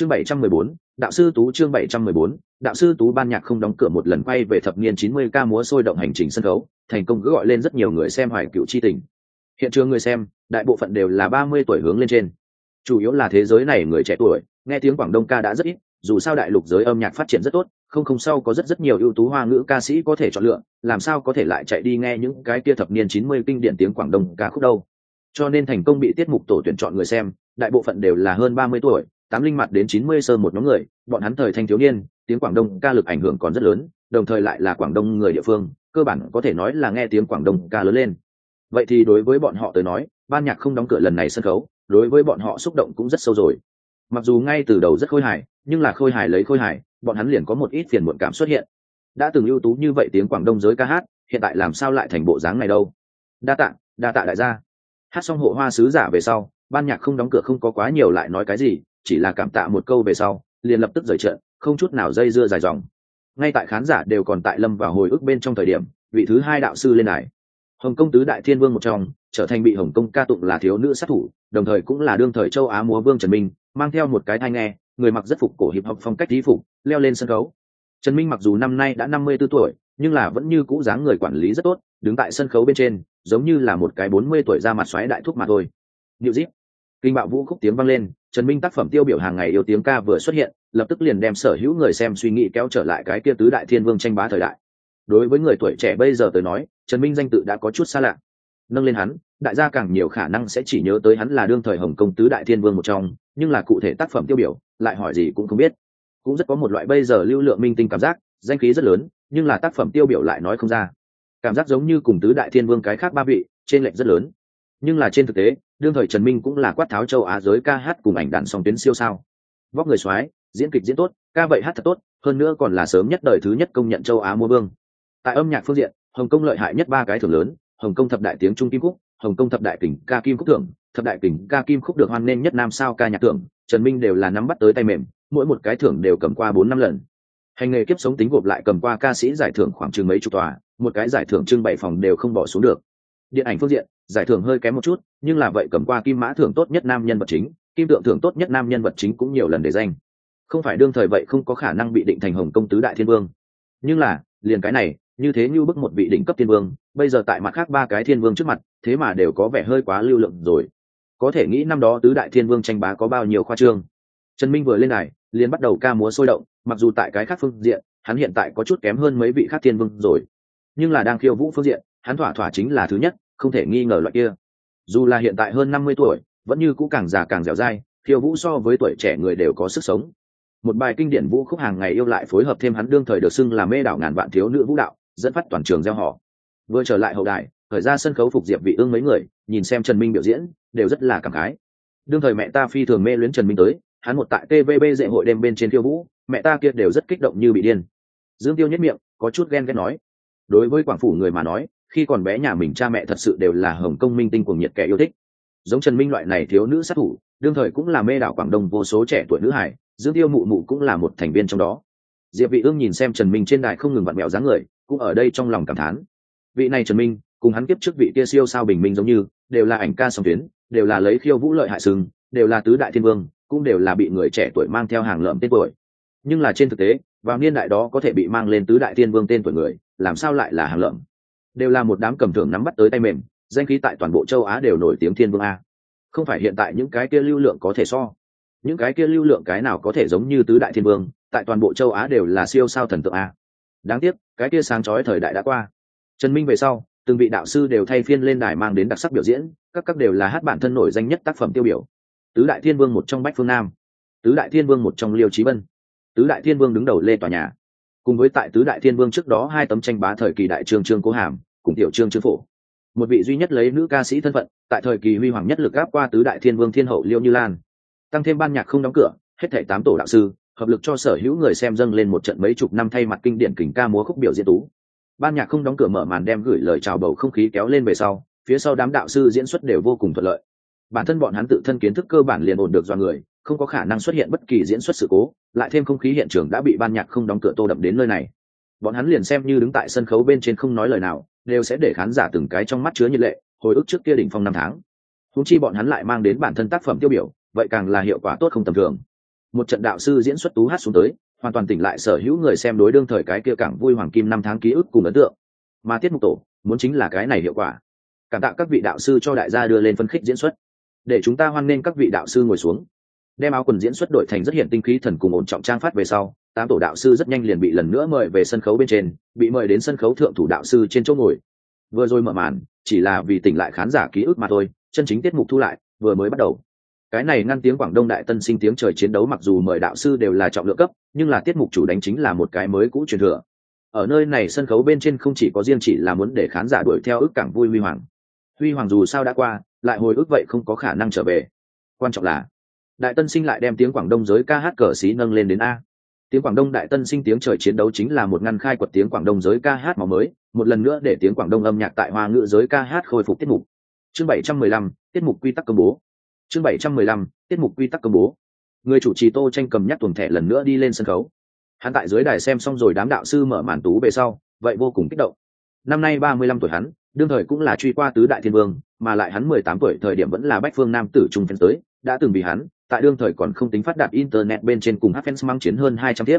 chương bảy trăm mười bốn, đạo sư tú chương bảy trăm mười bốn, đạo sư tú ban nhạc không đóng cửa một lần quay về thập niên chín mươi ca múa sôi động hành trình sân khấu, thành công cứ gọi lên rất nhiều người xem hoài cựu chi tình. Hiện trường người xem, đại bộ phận đều là ba mươi tuổi hướng lên trên. Chủ yếu là thế giới này người trẻ tuổi, nghe tiếng quảng đông ca đã rất ít, dù sao đại lục giới âm nhạc phát triển rất tốt, không không sau có rất rất nhiều ưu tú hoa ngữ ca sĩ có thể chọn lựa, làm sao có thể lại chạy đi nghe những cái kia thập niên chín mươi kinh điển tiếng quảng đông ca khúc đâu. Cho nên thành công bị tiết mục tổ tuyển chọn người xem, đại bộ phận đều là hơn ba mươi tuổi tám linh mặt đến chín mươi sơ một nhóm người, bọn hắn thời thanh thiếu niên, tiếng quảng đông ca lực ảnh hưởng còn rất lớn, đồng thời lại là quảng đông người địa phương, cơ bản có thể nói là nghe tiếng quảng đông ca lớn lên. Vậy thì đối với bọn họ tới nói, ban nhạc không đóng cửa lần này sân khấu, đối với bọn họ xúc động cũng rất sâu rồi. Mặc dù ngay từ đầu rất khôi hài, nhưng là khôi hài lấy khôi hài, bọn hắn liền có một ít phiền muộn cảm xuất hiện. Đã từng ưu tú như vậy tiếng quảng đông giới ca hát, hiện tại làm sao lại thành bộ dáng này đâu? Đa tạ đa tạ đại gia. Hát xong hộ hoa sứ giả về sau, ban nhạc không đóng cửa không có quá nhiều lại nói cái gì chỉ là cảm tạ một câu về sau liền lập tức rời trận không chút nào dây dưa dài dòng. Ngay tại khán giả đều còn tại lâm vào hồi ức bên trong thời điểm vị thứ hai đạo sư lên đài. Hồng công tứ đại thiên vương một trong trở thành bị hồng công ca tụng là thiếu nữ sát thủ đồng thời cũng là đương thời châu á múa vương trần minh mang theo một cái thai nghe người mặc rất phục cổ hiệp học phong cách thí phục leo lên sân khấu. Trần minh mặc dù năm nay đã năm mươi 54 tuổi nhưng là vẫn như cũ dáng người quản lý rất tốt đứng tại sân khấu bên trên giống như là một cái bốn mươi tuổi ra mặt xoáy đại thúc mà thôi. Diệu Dít. Kinh bạo vũ khúc tiếng vang lên, Trần Minh tác phẩm tiêu biểu hàng ngày yêu tiếng ca vừa xuất hiện, lập tức liền đem sở hữu người xem suy nghĩ kéo trở lại cái kia tứ đại thiên vương tranh bá thời đại. Đối với người tuổi trẻ bây giờ tới nói, Trần Minh danh tự đã có chút xa lạ. Nâng lên hắn, đại gia càng nhiều khả năng sẽ chỉ nhớ tới hắn là đương thời Hồng Công tứ đại thiên vương một trong, nhưng là cụ thể tác phẩm tiêu biểu, lại hỏi gì cũng không biết. Cũng rất có một loại bây giờ lưu lượng minh tinh cảm giác, danh khí rất lớn, nhưng là tác phẩm tiêu biểu lại nói không ra. Cảm giác giống như cùng tứ đại thiên vương cái khác ba vị, trên lệch rất lớn. Nhưng là trên thực tế, đương thời trần minh cũng là quát tháo châu á giới ca hát cùng ảnh đàn song tuyến siêu sao. Vóc người soái diễn kịch diễn tốt ca vậy hát thật tốt hơn nữa còn là sớm nhất đời thứ nhất công nhận châu á mua vương tại âm nhạc phương diện hồng kông lợi hại nhất ba cái thưởng lớn hồng kông thập đại tiếng trung kim Cúc, hồng kông thập đại kình ca kim khúc thưởng thập đại kình ca kim khúc được hoan nghênh nhất nam sao ca nhạc thưởng trần minh đều là nắm bắt tới tay mềm mỗi một cái thưởng đều cầm qua bốn năm lần. Hành nghề kiếp sống tính gộp lại cầm qua ca sĩ giải thưởng khoảng chừng mấy chục tòa một cái giải thưởng trưng bày phòng đều không bỏ xuống được điện ảnh phương diện, giải thưởng hơi kém một chút, nhưng là vậy cầm qua kim mã thưởng tốt nhất nam nhân vật chính, kim tượng thưởng tốt nhất nam nhân vật chính cũng nhiều lần để danh. Không phải đương thời vậy không có khả năng bị định thành hồng công tứ đại thiên vương. Nhưng là, liền cái này, như thế như bức một vị đỉnh cấp thiên vương, bây giờ tại mặt khác ba cái thiên vương trước mặt, thế mà đều có vẻ hơi quá lưu lượng rồi. Có thể nghĩ năm đó tứ đại thiên vương tranh bá có bao nhiêu khoa trương. Trần minh vừa lên này liền bắt đầu ca múa sôi động, mặc dù tại cái khác phương diện, hắn hiện tại có chút kém hơn mấy vị khác thiên vương rồi. Nhưng là đang khiêu vũ phương diện hắn thỏa thỏa chính là thứ nhất, không thể nghi ngờ loại kia. Dù là hiện tại hơn năm mươi tuổi, vẫn như cũ càng già càng dẻo dai khiêu vũ so với tuổi trẻ người đều có sức sống. Một bài kinh điển vũ khúc hàng ngày yêu lại phối hợp thêm hắn đương thời được xưng là mê đảo ngàn vạn thiếu nữ vũ đạo, dẫn phát toàn trường gieo họ. Vừa trở lại hậu đại khởi ra sân khấu phục diệp vị ương mấy người, nhìn xem trần minh biểu diễn, đều rất là cảm khái. Đương thời mẹ ta phi thường mê luyến trần minh tới, hắn một tại tvb dạy hội đêm bên trên khiêu vũ, mẹ ta kia đều rất kích động như bị điên. Dương tiêu nhất miệng, có chút ghen ghét nói. Đối với quảng phủ người mà nói khi còn bé nhà mình cha mẹ thật sự đều là hồng công minh tinh cuồng nhiệt kẻ yêu thích. Giống trần minh loại này thiếu nữ sát thủ, đương thời cũng là mê đảo quảng đông vô số trẻ tuổi nữ hải, dương tiêu mụ mụ cũng là một thành viên trong đó. Diệp vị ương nhìn xem trần minh trên đài không ngừng vặn mèo dáng người, cũng ở đây trong lòng cảm thán. Vị này trần minh, cùng hắn kiếp trước vị kia siêu sao bình minh giống như, đều là ảnh ca song tuyến, đều là lấy khiêu vũ lợi hại sừng, đều là tứ đại thiên vương, cũng đều là bị người trẻ tuổi mang theo hàng lợm tên tuổi. Nhưng là trên thực tế, vào niên đại đó có thể bị mang lên tứ đại thiên vương tên tuổi người, làm sao lại là hàng lợm? Đều là một đám cầm thưởng nắm bắt tới tay mềm, danh khí tại toàn bộ châu á đều nổi tiếng thiên vương a. Không phải hiện tại những cái kia lưu lượng có thể so. Những cái kia lưu lượng cái nào có thể giống như tứ đại thiên vương, tại toàn bộ châu á đều là siêu sao thần tượng a. Đáng tiếc, cái kia sáng chói thời đại đã qua. Trần minh về sau, từng vị đạo sư đều thay phiên lên đài mang đến đặc sắc biểu diễn, các các đều là hát bản thân nổi danh nhất tác phẩm tiêu biểu. Tứ đại thiên vương một trong bách phương nam, tứ đại thiên vương một trong liêu trí vân, tứ đại thiên vương đứng đầu lê tòa nhà. Cùng với tại tứ đại thiên vương trước đó hai tấm tranh bá thời kỳ đại trường trương cố hàm cùng tiểu trương trương phổ. Một vị duy nhất lấy nữ ca sĩ thân phận, tại thời kỳ huy hoàng nhất lực gáp qua tứ đại thiên vương thiên hậu liêu như lan. Tăng thêm ban nhạc không đóng cửa, hết thảy tám tổ đạo sư, hợp lực cho sở hữu người xem dâng lên một trận mấy chục năm thay mặt kinh điển kình ca múa khúc biểu diễn tú. Ban nhạc không đóng cửa mở màn đem gửi lời chào bầu không khí kéo lên về sau, phía sau đám đạo sư diễn xuất đều vô cùng thuận lợi. Bản thân bọn hắn tự thân kiến thức cơ bản liền ổn được do người, không có khả năng xuất hiện bất kỳ diễn xuất sự cố, lại thêm không khí hiện trường đã bị ban nhạc không đóng cửa tô đậm đến nơi này. Bọn hắn liền xem như đứng tại sân khấu bên trên không nói lời nào đều sẽ để khán giả từng cái trong mắt chứa nhiệt lệ, hồi ức trước kia đỉnh phong năm tháng. Húng chi bọn hắn lại mang đến bản thân tác phẩm tiêu biểu, vậy càng là hiệu quả tốt không tầm thường. Một trận đạo sư diễn xuất tú hát xuống tới, hoàn toàn tỉnh lại sở hữu người xem đối đương thời cái kia cảng vui hoàng kim năm tháng ký ức cùng ấn tượng. Mà tiết mục tổ, muốn chính là cái này hiệu quả. Cảm tạ các vị đạo sư cho đại gia đưa lên phân khích diễn xuất. Để chúng ta hoan nghênh các vị đạo sư ngồi xuống. Đem áo quần diễn xuất đổi thành rất hiện tinh khí thần cùng ổn trọng trang phát về sau tám tổ đạo sư rất nhanh liền bị lần nữa mời về sân khấu bên trên, bị mời đến sân khấu thượng thủ đạo sư trên chỗ ngồi. Vừa rồi mở màn, chỉ là vì tỉnh lại khán giả ký ức mà thôi, chân chính tiết mục thu lại, vừa mới bắt đầu. Cái này ngăn tiếng quảng đông đại tân sinh tiếng trời chiến đấu mặc dù mời đạo sư đều là trọng lượng cấp, nhưng là tiết mục chủ đánh chính là một cái mới cũ truyền thừa. Ở nơi này sân khấu bên trên không chỉ có riêng chỉ là muốn để khán giả đuổi theo ức cảng vui huy hoàng. Huy hoàng dù sao đã qua, lại hồi ức vậy không có khả năng trở về. Quan trọng là, đại tân sinh lại đem tiếng quảng đông giới ca hát cờ xí nâng lên đến a tiếng quảng đông đại tân sinh tiếng trời chiến đấu chính là một ngăn khai quật tiếng quảng đông giới ca hát màu mới, một lần nữa để tiếng quảng đông âm nhạc tại hoa ngữ giới ca hát khôi phục tiết mục. Chương bảy trăm mười lăm, tiết mục quy tắc công bố. Chương bảy trăm mười lăm, tiết mục quy tắc công bố. Người chủ trì tô tranh cầm nhắc tuồng thẻ lần nữa đi lên sân khấu. Hắn tại dưới đài xem xong rồi đám đạo sư mở màn tú về sau, vậy vô cùng kích động. Năm nay ba mươi lăm tuổi hắn, đương thời cũng là truy qua tứ đại thiên vương, mà lại hắn mười tám tuổi thời điểm vẫn là bách phương nam tử trung phiên tới, đã từng bị hắn tại đương thời còn không tính phát đạt internet bên trên cùng Hafens mang chiến hơn hai trăm tiếp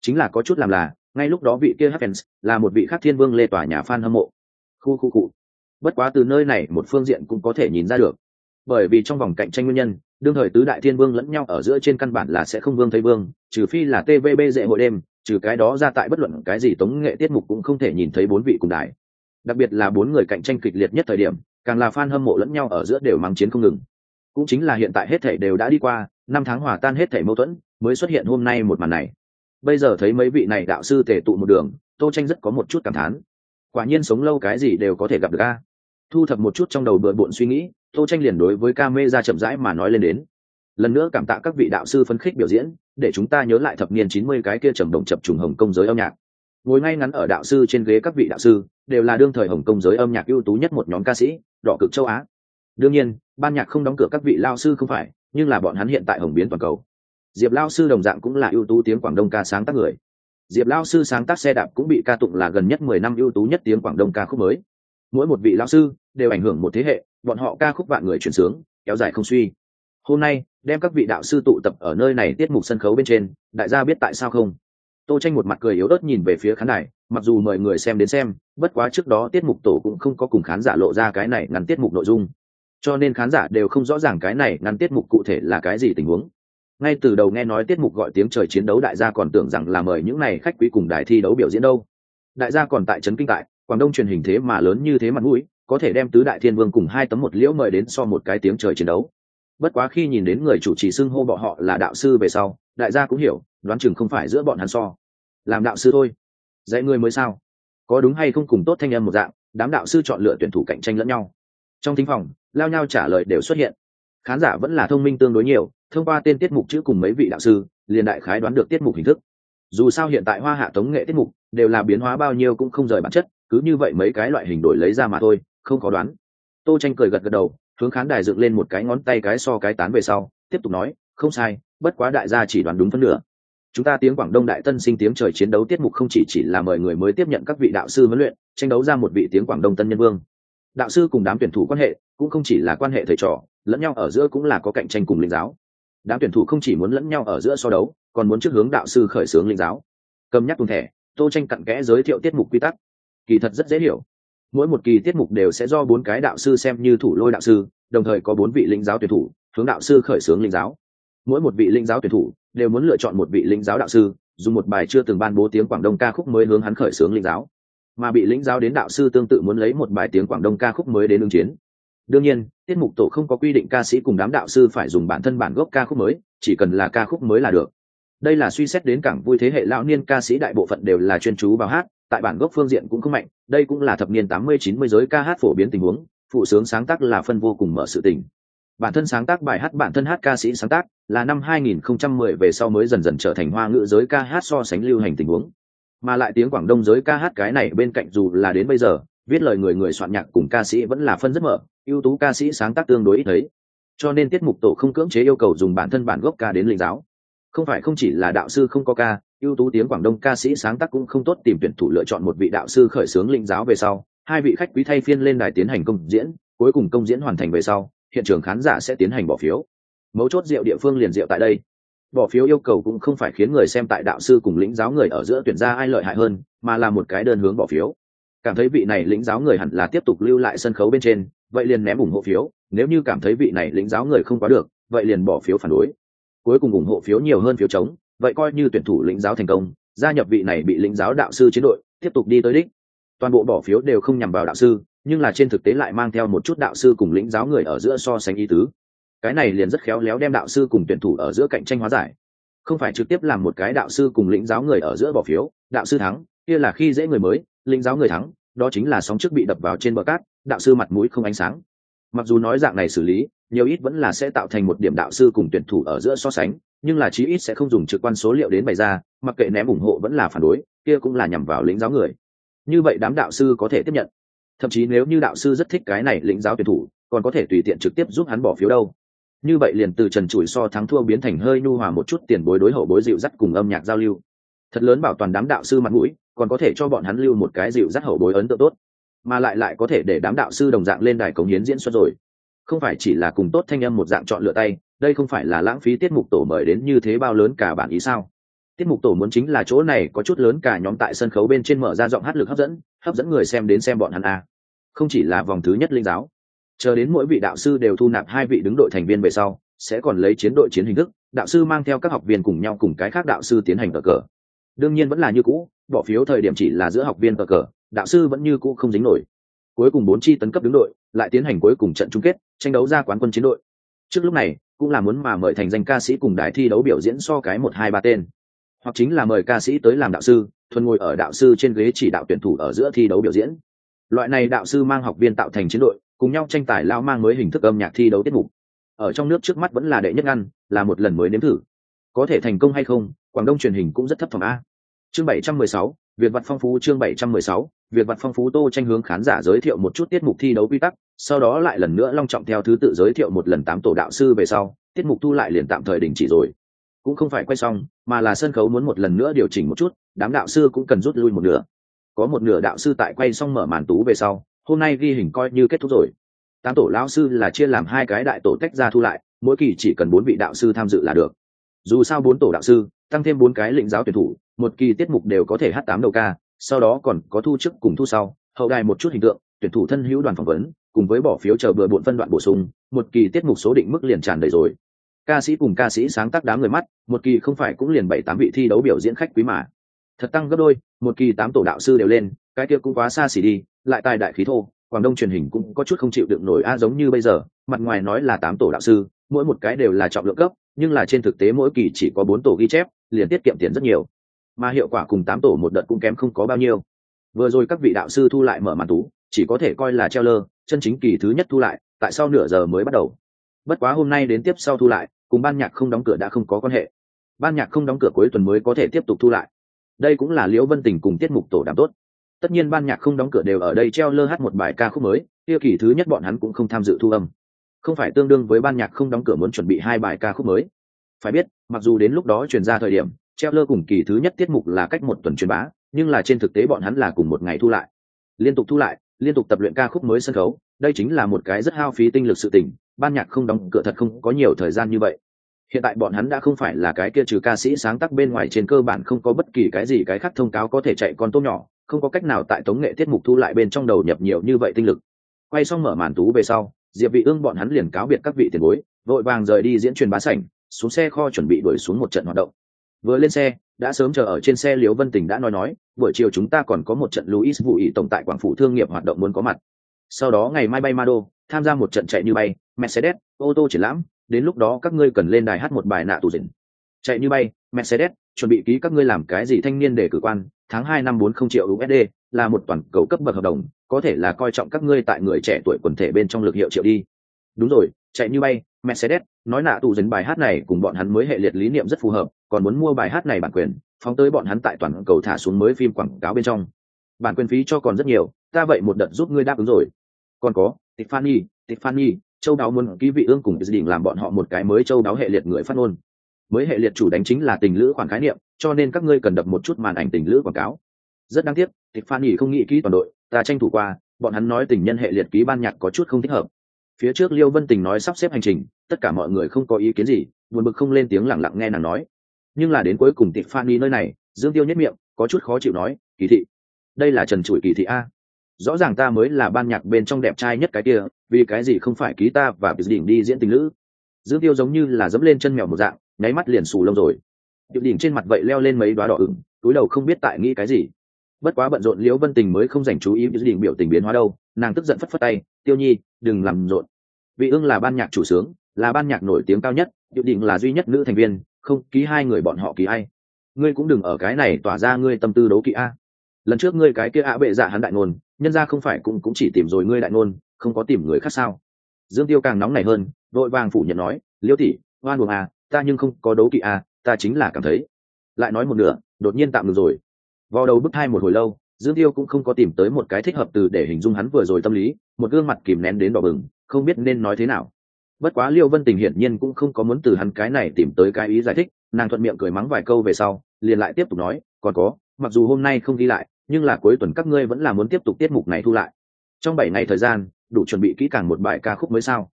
chính là có chút làm là, ngay lúc đó vị kia Hafens là một vị khác thiên vương lê tòa nhà fan hâm mộ. Khu khu cụ bất quá từ nơi này một phương diện cũng có thể nhìn ra được. Bởi vì trong vòng cạnh tranh nguyên nhân, đương thời tứ đại thiên vương lẫn nhau ở giữa trên căn bản là sẽ không vương thấy vương, trừ phi là tvb dễ hội đêm, trừ cái đó ra tại bất luận cái gì tống nghệ tiết mục cũng không thể nhìn thấy bốn vị cùng đài. Đặc biệt là bốn người cạnh tranh kịch liệt nhất thời điểm, càng là fan hâm mộ lẫn nhau ở giữa đều mang chiến không ngừng cũng chính là hiện tại hết thể đều đã đi qua, năm tháng hòa tan hết thể mâu thuẫn, mới xuất hiện hôm nay một màn này. Bây giờ thấy mấy vị này đạo sư tề tụ một đường, tô tranh rất có một chút cảm thán. Quả nhiên sống lâu cái gì đều có thể gặp được a. Thu thập một chút trong đầu bừa bộn suy nghĩ, tô tranh liền đối với ca mê ra chậm rãi mà nói lên đến. Lần nữa cảm tạ các vị đạo sư phấn khích biểu diễn, để chúng ta nhớ lại thập niên chín mươi cái kia trầm đồng chập trùng hồng công giới âm nhạc. Ngồi ngay ngắn ở đạo sư trên ghế các vị đạo sư, đều là đương thời hồng công giới âm nhạc ưu tú nhất một nhóm ca sĩ, đỏ cực châu á đương nhiên, ban nhạc không đóng cửa các vị lao sư không phải, nhưng là bọn hắn hiện tại hồng biến toàn cầu. Diệp lao sư đồng dạng cũng là ưu tú tiếng quảng đông ca sáng tác người. Diệp lao sư sáng tác xe đạp cũng bị ca tụng là gần nhất mười năm ưu tú nhất tiếng quảng đông ca khúc mới. Mỗi một vị lao sư đều ảnh hưởng một thế hệ, bọn họ ca khúc vạn người chuyển sướng, kéo dài không suy. Hôm nay, đem các vị đạo sư tụ tập ở nơi này tiết mục sân khấu bên trên, đại gia biết tại sao không? Tô tranh một mặt cười yếu ớt nhìn về phía khán đài, mặc dù mời người xem đến xem, bất quá trước đó tiết mục tổ cũng không có cùng khán giả lộ ra cái này ngắn tiết mục nội dung cho nên khán giả đều không rõ ràng cái này ngắn tiết mục cụ thể là cái gì tình huống. Ngay từ đầu nghe nói tiết mục gọi tiếng trời chiến đấu, đại gia còn tưởng rằng là mời những này khách quý cùng đài thi đấu biểu diễn đâu. Đại gia còn tại trấn kinh tại, quảng đông truyền hình thế mà lớn như thế mặt mũi, có thể đem tứ đại thiên vương cùng hai tấm một liễu mời đến so một cái tiếng trời chiến đấu. Bất quá khi nhìn đến người chủ trì xưng hô bọn họ là đạo sư về sau, đại gia cũng hiểu, đoán chừng không phải giữa bọn hắn so. Làm đạo sư thôi. Dạy người mới sao? Có đúng hay không cùng tốt thanh âm một dạng, đám đạo sư chọn lựa tuyển thủ cạnh tranh lẫn nhau trong thính phòng, lao nhau trả lời đều xuất hiện. Khán giả vẫn là thông minh tương đối nhiều, thông qua tên tiết mục chữ cùng mấy vị đạo sư, liền đại khái đoán được tiết mục hình thức. Dù sao hiện tại hoa hạ tống nghệ tiết mục đều là biến hóa bao nhiêu cũng không rời bản chất, cứ như vậy mấy cái loại hình đổi lấy ra mà thôi, không có đoán. Tô tranh cười gật gật đầu, hướng khán đài dựng lên một cái ngón tay cái so cái tán về sau, tiếp tục nói, không sai, bất quá đại gia chỉ đoán đúng phân nửa. Chúng ta tiếng quảng đông đại tân sinh tiếng trời chiến đấu tiết mục không chỉ chỉ là mời người mới tiếp nhận các vị đạo sư huấn luyện, tranh đấu ra một vị tiếng quảng đông tân nhân vương đạo sư cùng đám tuyển thủ quan hệ cũng không chỉ là quan hệ thầy trò, lẫn nhau ở giữa cũng là có cạnh tranh cùng linh giáo. Đám tuyển thủ không chỉ muốn lẫn nhau ở giữa so đấu, còn muốn trước hướng đạo sư khởi xướng linh giáo. Cầm nhắc tuần thẻ, tô tranh cặn kẽ giới thiệu tiết mục quy tắc. Kỳ thật rất dễ hiểu. Mỗi một kỳ tiết mục đều sẽ do bốn cái đạo sư xem như thủ lôi đạo sư, đồng thời có bốn vị linh giáo tuyển thủ, hướng đạo sư khởi xướng linh giáo. Mỗi một vị linh giáo tuyển thủ đều muốn lựa chọn một vị linh giáo đạo sư, dùng một bài chưa từng ban bố tiếng quảng đông ca khúc mới hướng hắn khởi xướng linh giáo mà bị lĩnh giáo đến đạo sư tương tự muốn lấy một bài tiếng quảng đông ca khúc mới đến ứng chiến. Đương nhiên, tiết mục tổ không có quy định ca sĩ cùng đám đạo sư phải dùng bản thân bản gốc ca khúc mới, chỉ cần là ca khúc mới là được. Đây là suy xét đến cảng vui thế hệ lão niên, ca sĩ đại bộ phận đều là chuyên chú vào hát, tại bản gốc phương diện cũng không mạnh, đây cũng là thập niên tám mươi, chín mươi giới ca hát phổ biến tình huống, phụ sướng sáng tác là phân vô cùng mở sự tình. Bản thân sáng tác bài hát, bản thân hát ca sĩ sáng tác là năm 2010 về sau mới dần dần trở thành hoa ngữ giới ca hát so sánh lưu hành tình huống mà lại tiếng quảng đông giới ca hát cái này bên cạnh dù là đến bây giờ, viết lời người người soạn nhạc cùng ca sĩ vẫn là phân rất mở, ưu tú ca sĩ sáng tác tương đối ít thấy. Cho nên tiết mục tổ không cưỡng chế yêu cầu dùng bản thân bản gốc ca đến linh giáo. Không phải không chỉ là đạo sư không có ca, ưu tú tiếng quảng đông ca sĩ sáng tác cũng không tốt tìm tuyển thủ lựa chọn một vị đạo sư khởi xướng linh giáo về sau, hai vị khách quý thay phiên lên đài tiến hành công diễn, cuối cùng công diễn hoàn thành về sau, hiện trường khán giả sẽ tiến hành bỏ phiếu. Mấu chốt rượu địa phương liền rượu tại đây bỏ phiếu yêu cầu cũng không phải khiến người xem tại đạo sư cùng lĩnh giáo người ở giữa tuyển ra ai lợi hại hơn, mà là một cái đơn hướng bỏ phiếu. Cảm thấy vị này lĩnh giáo người hẳn là tiếp tục lưu lại sân khấu bên trên, vậy liền ném ủng hộ phiếu, nếu như cảm thấy vị này lĩnh giáo người không quá được, vậy liền bỏ phiếu phản đối. Cuối cùng ủng hộ phiếu nhiều hơn phiếu chống, vậy coi như tuyển thủ lĩnh giáo thành công, gia nhập vị này bị lĩnh giáo đạo sư chiến đội, tiếp tục đi tới đích. Toàn bộ bỏ phiếu đều không nhằm vào đạo sư, nhưng là trên thực tế lại mang theo một chút đạo sư cùng lĩnh giáo người ở giữa so sánh ý tứ cái này liền rất khéo léo đem đạo sư cùng tuyển thủ ở giữa cạnh tranh hóa giải. Không phải trực tiếp làm một cái đạo sư cùng lĩnh giáo người ở giữa bỏ phiếu, đạo sư thắng, kia là khi dễ người mới, lĩnh giáo người thắng, đó chính là sóng trước bị đập vào trên bờ cát, đạo sư mặt mũi không ánh sáng. Mặc dù nói dạng này xử lý, nhiều ít vẫn là sẽ tạo thành một điểm đạo sư cùng tuyển thủ ở giữa so sánh, nhưng là chí ít sẽ không dùng trực quan số liệu đến bày ra, mặc kệ ném ủng hộ vẫn là phản đối, kia cũng là nhằm vào lĩnh giáo người. Như vậy đám đạo sư có thể tiếp nhận. Thậm chí nếu như đạo sư rất thích cái này lĩnh giáo tuyển thủ, còn có thể tùy tiện trực tiếp giúp hắn bỏ phiếu đâu như vậy liền từ trần trụi so thắng thua biến thành hơi nhu hòa một chút tiền bối đối hậu bối dịu dắt cùng âm nhạc giao lưu. Thật lớn bảo toàn đám đạo sư mặt mũi, còn có thể cho bọn hắn lưu một cái dịu dắt hậu bối ấn tượng tốt. Mà lại lại có thể để đám đạo sư đồng dạng lên đài cống hiến diễn xuất rồi. Không phải chỉ là cùng tốt thanh âm một dạng chọn lựa tay, đây không phải là lãng phí tiết mục tổ mời đến như thế bao lớn cả bản ý sao? Tiết mục tổ muốn chính là chỗ này có chút lớn cả nhóm tại sân khấu bên trên mở ra giọng hát lực hấp dẫn hấp dẫn người xem đến xem bọn hắn a không chỉ là vòng thứ nhất linh giáo chờ đến mỗi vị đạo sư đều thu nạp hai vị đứng đội thành viên về sau, sẽ còn lấy chiến đội chiến hình thức, đạo sư mang theo các học viên cùng nhau cùng cái khác đạo sư tiến hành cờ cờ. Đương nhiên vẫn là như cũ, bỏ phiếu thời điểm chỉ là giữa học viên cờ cờ, đạo sư vẫn như cũ không dính nổi. Cuối cùng bốn chi tấn cấp đứng đội, lại tiến hành cuối cùng trận chung kết, tranh đấu ra quán quân chiến đội. Trước lúc này, cũng là muốn mà mời thành danh ca sĩ cùng đài thi đấu biểu diễn so cái một hai ba tên. Hoặc chính là mời ca sĩ tới làm đạo sư, thuần ngồi ở đạo sư trên ghế chỉ đạo tuyển thủ ở giữa thi đấu biểu diễn. Loại này đạo sư mang học viên tạo thành chiến đội cùng nhau tranh tài lao mang mới hình thức âm nhạc thi đấu tiết mục. Ở trong nước trước mắt vẫn là đệ nhất ngăn là một lần mới nếm thử. Có thể thành công hay không quảng đông truyền hình cũng rất thấp thỏm a. Chương 716, việc vật phong phú chương 716, việc vật phong phú tô tranh hướng khán giả giới thiệu một chút tiết mục thi đấu quy tắc sau đó lại lần nữa long trọng theo thứ tự giới thiệu một lần tám tổ đạo sư về sau tiết mục thu lại liền tạm thời đình chỉ rồi. Cũng không phải quay xong mà là sân khấu muốn một lần nữa điều chỉnh một chút đám đạo sư cũng cần rút lui một nửa. Có một nửa đạo sư tại quay xong mở màn tú về sau hôm nay ghi hình coi như kết thúc rồi. Tám tổ lão sư là chia làm hai cái đại tổ tách ra thu lại, mỗi kỳ chỉ cần bốn vị đạo sư tham dự là được. Dù sao bốn tổ đạo sư, tăng thêm bốn cái lĩnh giáo tuyển thủ, một kỳ tiết mục đều có thể hát tám đầu ca, sau đó còn có thu trước cùng thu sau, hậu đài một chút hình tượng, tuyển thủ thân hữu đoàn phỏng vấn, cùng với bỏ phiếu chờ bừa bộn phân đoạn bổ sung, một kỳ tiết mục số định mức liền tràn đầy rồi. Ca sĩ cùng ca sĩ sáng tác đám người mắt, một kỳ không phải cũng liền bảy tám vị thi đấu biểu diễn khách quý mà. Thật tăng gấp đôi, một kỳ tám tổ đạo sư đều lên cái kia cũng quá xa xỉ đi, lại tài đại khí thô, quảng đông truyền hình cũng có chút không chịu đựng nổi a, giống như bây giờ, mặt ngoài nói là tám tổ đạo sư, mỗi một cái đều là trọng lượng cấp, nhưng là trên thực tế mỗi kỳ chỉ có bốn tổ ghi chép, liền tiết kiệm tiền rất nhiều. Mà hiệu quả cùng tám tổ một đợt cũng kém không có bao nhiêu. Vừa rồi các vị đạo sư thu lại mở màn tú, chỉ có thể coi là treo lơ, chân chính kỳ thứ nhất thu lại, tại sau nửa giờ mới bắt đầu. Bất quá hôm nay đến tiếp sau thu lại, cùng ban nhạc không đóng cửa đã không có quan hệ. Ban nhạc không đóng cửa cuối tuần mới có thể tiếp tục thu lại. Đây cũng là liễu vân tình cùng tiết mục tổ đảm tốt tất nhiên ban nhạc không đóng cửa đều ở đây treo lơ hát một bài ca khúc mới tiêu kỳ thứ nhất bọn hắn cũng không tham dự thu âm. Không phải tương đương với ban nhạc không đóng cửa muốn chuẩn bị hai bài ca khúc mới. Phải biết, mặc dù đến lúc đó truyền ra thời điểm, treo lơ cùng kỳ thứ nhất tiết mục là cách một tuần truyền bá, nhưng là trên thực tế bọn hắn là cùng một ngày thu lại. Liên tục thu lại, liên tục tập luyện ca khúc mới sân khấu, đây chính là một cái rất hao phí tinh lực sự tình, ban nhạc không đóng cửa thật không có nhiều thời gian như vậy. Hiện tại bọn hắn đã không phải là cái kia trừ ca sĩ sáng tác bên ngoài trên cơ bản không có bất kỳ cái gì cái khác thông cáo có thể chạy con tôm nhỏ không có cách nào tại tống nghệ tiết mục thu lại bên trong đầu nhập nhiều như vậy tinh lực. Quay xong mở màn tú về sau, diệp vị ương bọn hắn liền cáo biệt các vị tiền bối, vội vàng rời đi diễn truyền bá sảnh, xuống xe kho chuẩn bị đuổi xuống một trận hoạt động. Vừa lên xe, đã sớm chờ ở trên xe liễu vân tình đã nói nói, buổi chiều chúng ta còn có một trận luis vụ ý tổng tại quảng phủ thương nghiệp hoạt động muốn có mặt. Sau đó ngày mai bay Mado, tham gia một trận chạy như bay, mercedes, ô tô triển lãm, đến lúc đó các ngươi cần lên đài hát một bài nạ tù dình chạy như bay, mercedes, chuẩn bị ký các ngươi làm cái gì thanh niên để cử quan, tháng hai năm bốn không triệu usd là một toàn cầu cấp bậc hợp đồng, có thể là coi trọng các ngươi tại người trẻ tuổi quần thể bên trong lực hiệu triệu đi. Đúng rồi, chạy như bay, mercedes, nói nạ tù dính bài hát này cùng bọn hắn mới hệ liệt lý niệm rất phù hợp, còn muốn mua bài hát này bản quyền, phóng tới bọn hắn tại toàn cầu thả xuống mới phim quảng cáo bên trong. Bản quyền phí cho còn rất nhiều, ta vậy một đợt giúp ngươi đáp ứng rồi. Còn có, tiffany tiffany, châu đáo muốn ký vị ương cùng dự định làm bọn họ một cái mới châu đáo hệ liệt người phát ngôn mới hệ liệt chủ đánh chính là tình lữ khoản khái niệm, cho nên các ngươi cần đập một chút màn ảnh tình lữ quảng cáo. Rất đáng tiếc, tịch phan nghỉ không nghĩ ký toàn đội, ta tranh thủ qua, bọn hắn nói tình nhân hệ liệt ký ban nhạc có chút không thích hợp. Phía trước liêu vân tình nói sắp xếp hành trình, tất cả mọi người không có ý kiến gì, buồn bực không lên tiếng lẳng lặng nghe nàng nói. Nhưng là đến cuối cùng tịp phan nghỉ nơi này, dương tiêu nhất miệng, có chút khó chịu nói, kỳ thị, đây là trần trụi kỳ thị a. Rõ ràng ta mới là ban nhạc bên trong đẹp trai nhất cái kia, vì cái gì không phải ký ta và bị đỉnh đi diễn tình lữ? Dương tiêu giống như là dẫm lên chân mèo một dạng nháy mắt liền xù lông rồi. Điệu đỉnh trên mặt vậy leo lên mấy đoá đỏ ửng, túi đầu không biết tại nghĩ cái gì. Bất quá bận rộn liễu vân tình mới không dành chú ý điệu đỉnh biểu tình biến hóa đâu, nàng tức giận phất phất tay, tiêu nhi, đừng làm rộn. Vị ương là ban nhạc chủ sướng, là ban nhạc nổi tiếng cao nhất điệu Đỉnh là duy nhất nữ thành viên, không ký hai người bọn họ ký ai. Ngươi cũng đừng ở cái này tỏa ra ngươi tâm tư đấu kỵ a. Lần trước ngươi cái kia ạ bệ dạ hắn đại ngôn, nhân ra không phải cũng cũng chỉ tìm rồi ngươi đại ngôn, không có tìm người khác sao? Dương tiêu càng nóng này hơn, vội vàng phủ nhận nói liêu tỷ, oan buồng à ta nhưng không có đấu kỵ à ta chính là cảm thấy. Lại nói một nửa, đột nhiên tạm ngừng rồi. Vào đầu bức hai một hồi lâu, dương tiêu cũng không có tìm tới một cái thích hợp từ để hình dung hắn vừa rồi tâm lý, một gương mặt kìm nén đến đỏ bừng, không biết nên nói thế nào. Bất quá liêu vân tình hiển nhiên cũng không có muốn từ hắn cái này tìm tới cái ý giải thích, nàng thuận miệng cười mắng vài câu về sau, liền lại tiếp tục nói, còn có, mặc dù hôm nay không ghi lại, nhưng là cuối tuần các ngươi vẫn là muốn tiếp tục tiết mục này thu lại. Trong bảy ngày thời gian, đủ chuẩn bị kỹ càng một bài ca khúc mới sao?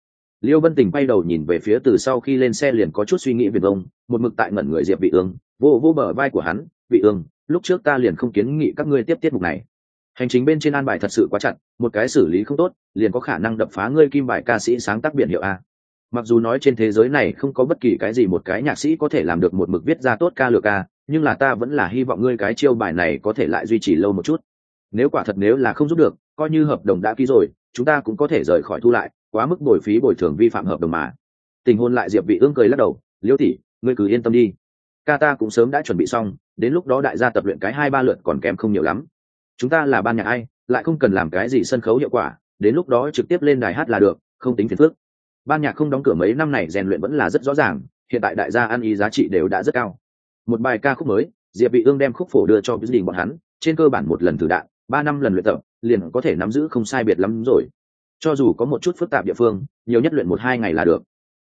Liêu vân tình bay đầu nhìn về phía từ sau khi lên xe liền có chút suy nghĩ về ông, một mực tại ngẩn người diệp vị ương, vô vô bờ vai của hắn, vị ương, lúc trước ta liền không kiến nghị các ngươi tiếp tiết mục này. Hành trình bên trên an bài thật sự quá chặt, một cái xử lý không tốt, liền có khả năng đập phá ngươi kim bài ca sĩ sáng tác biển hiệu a. Mặc dù nói trên thế giới này không có bất kỳ cái gì một cái nhạc sĩ có thể làm được một mực viết ra tốt ca lược ca nhưng là ta vẫn là hy vọng ngươi cái chiêu bài này có thể lại duy trì lâu một chút. Nếu quả thật nếu là không giúp được, coi như hợp đồng đã ký rồi, chúng ta cũng có thể rời khỏi thu lại quá mức bồi phí bồi thường vi phạm hợp đồng mà. Tình hôn lại diệp vị ương cười lắc đầu liễu tỷ, ngươi cứ yên tâm đi. Ca ta cũng sớm đã chuẩn bị xong, đến lúc đó đại gia tập luyện cái hai ba lượt còn kém không nhiều lắm. Chúng ta là ban nhạc ai, lại không cần làm cái gì sân khấu hiệu quả, đến lúc đó trực tiếp lên đài hát là được, không tính phiền phức. Ban nhạc không đóng cửa mấy năm này rèn luyện vẫn là rất rõ ràng, hiện tại đại gia ăn ý giá trị đều đã rất cao. Một bài ca khúc mới, diệp vị ương đem khúc phổ đưa cho cái gì bọn hắn, trên cơ bản một lần thử đạn, ba năm lần luyện tập, liền có thể nắm giữ không sai biệt lắm rồi cho dù có một chút phức tạp địa phương, nhiều nhất luyện một hai ngày là được.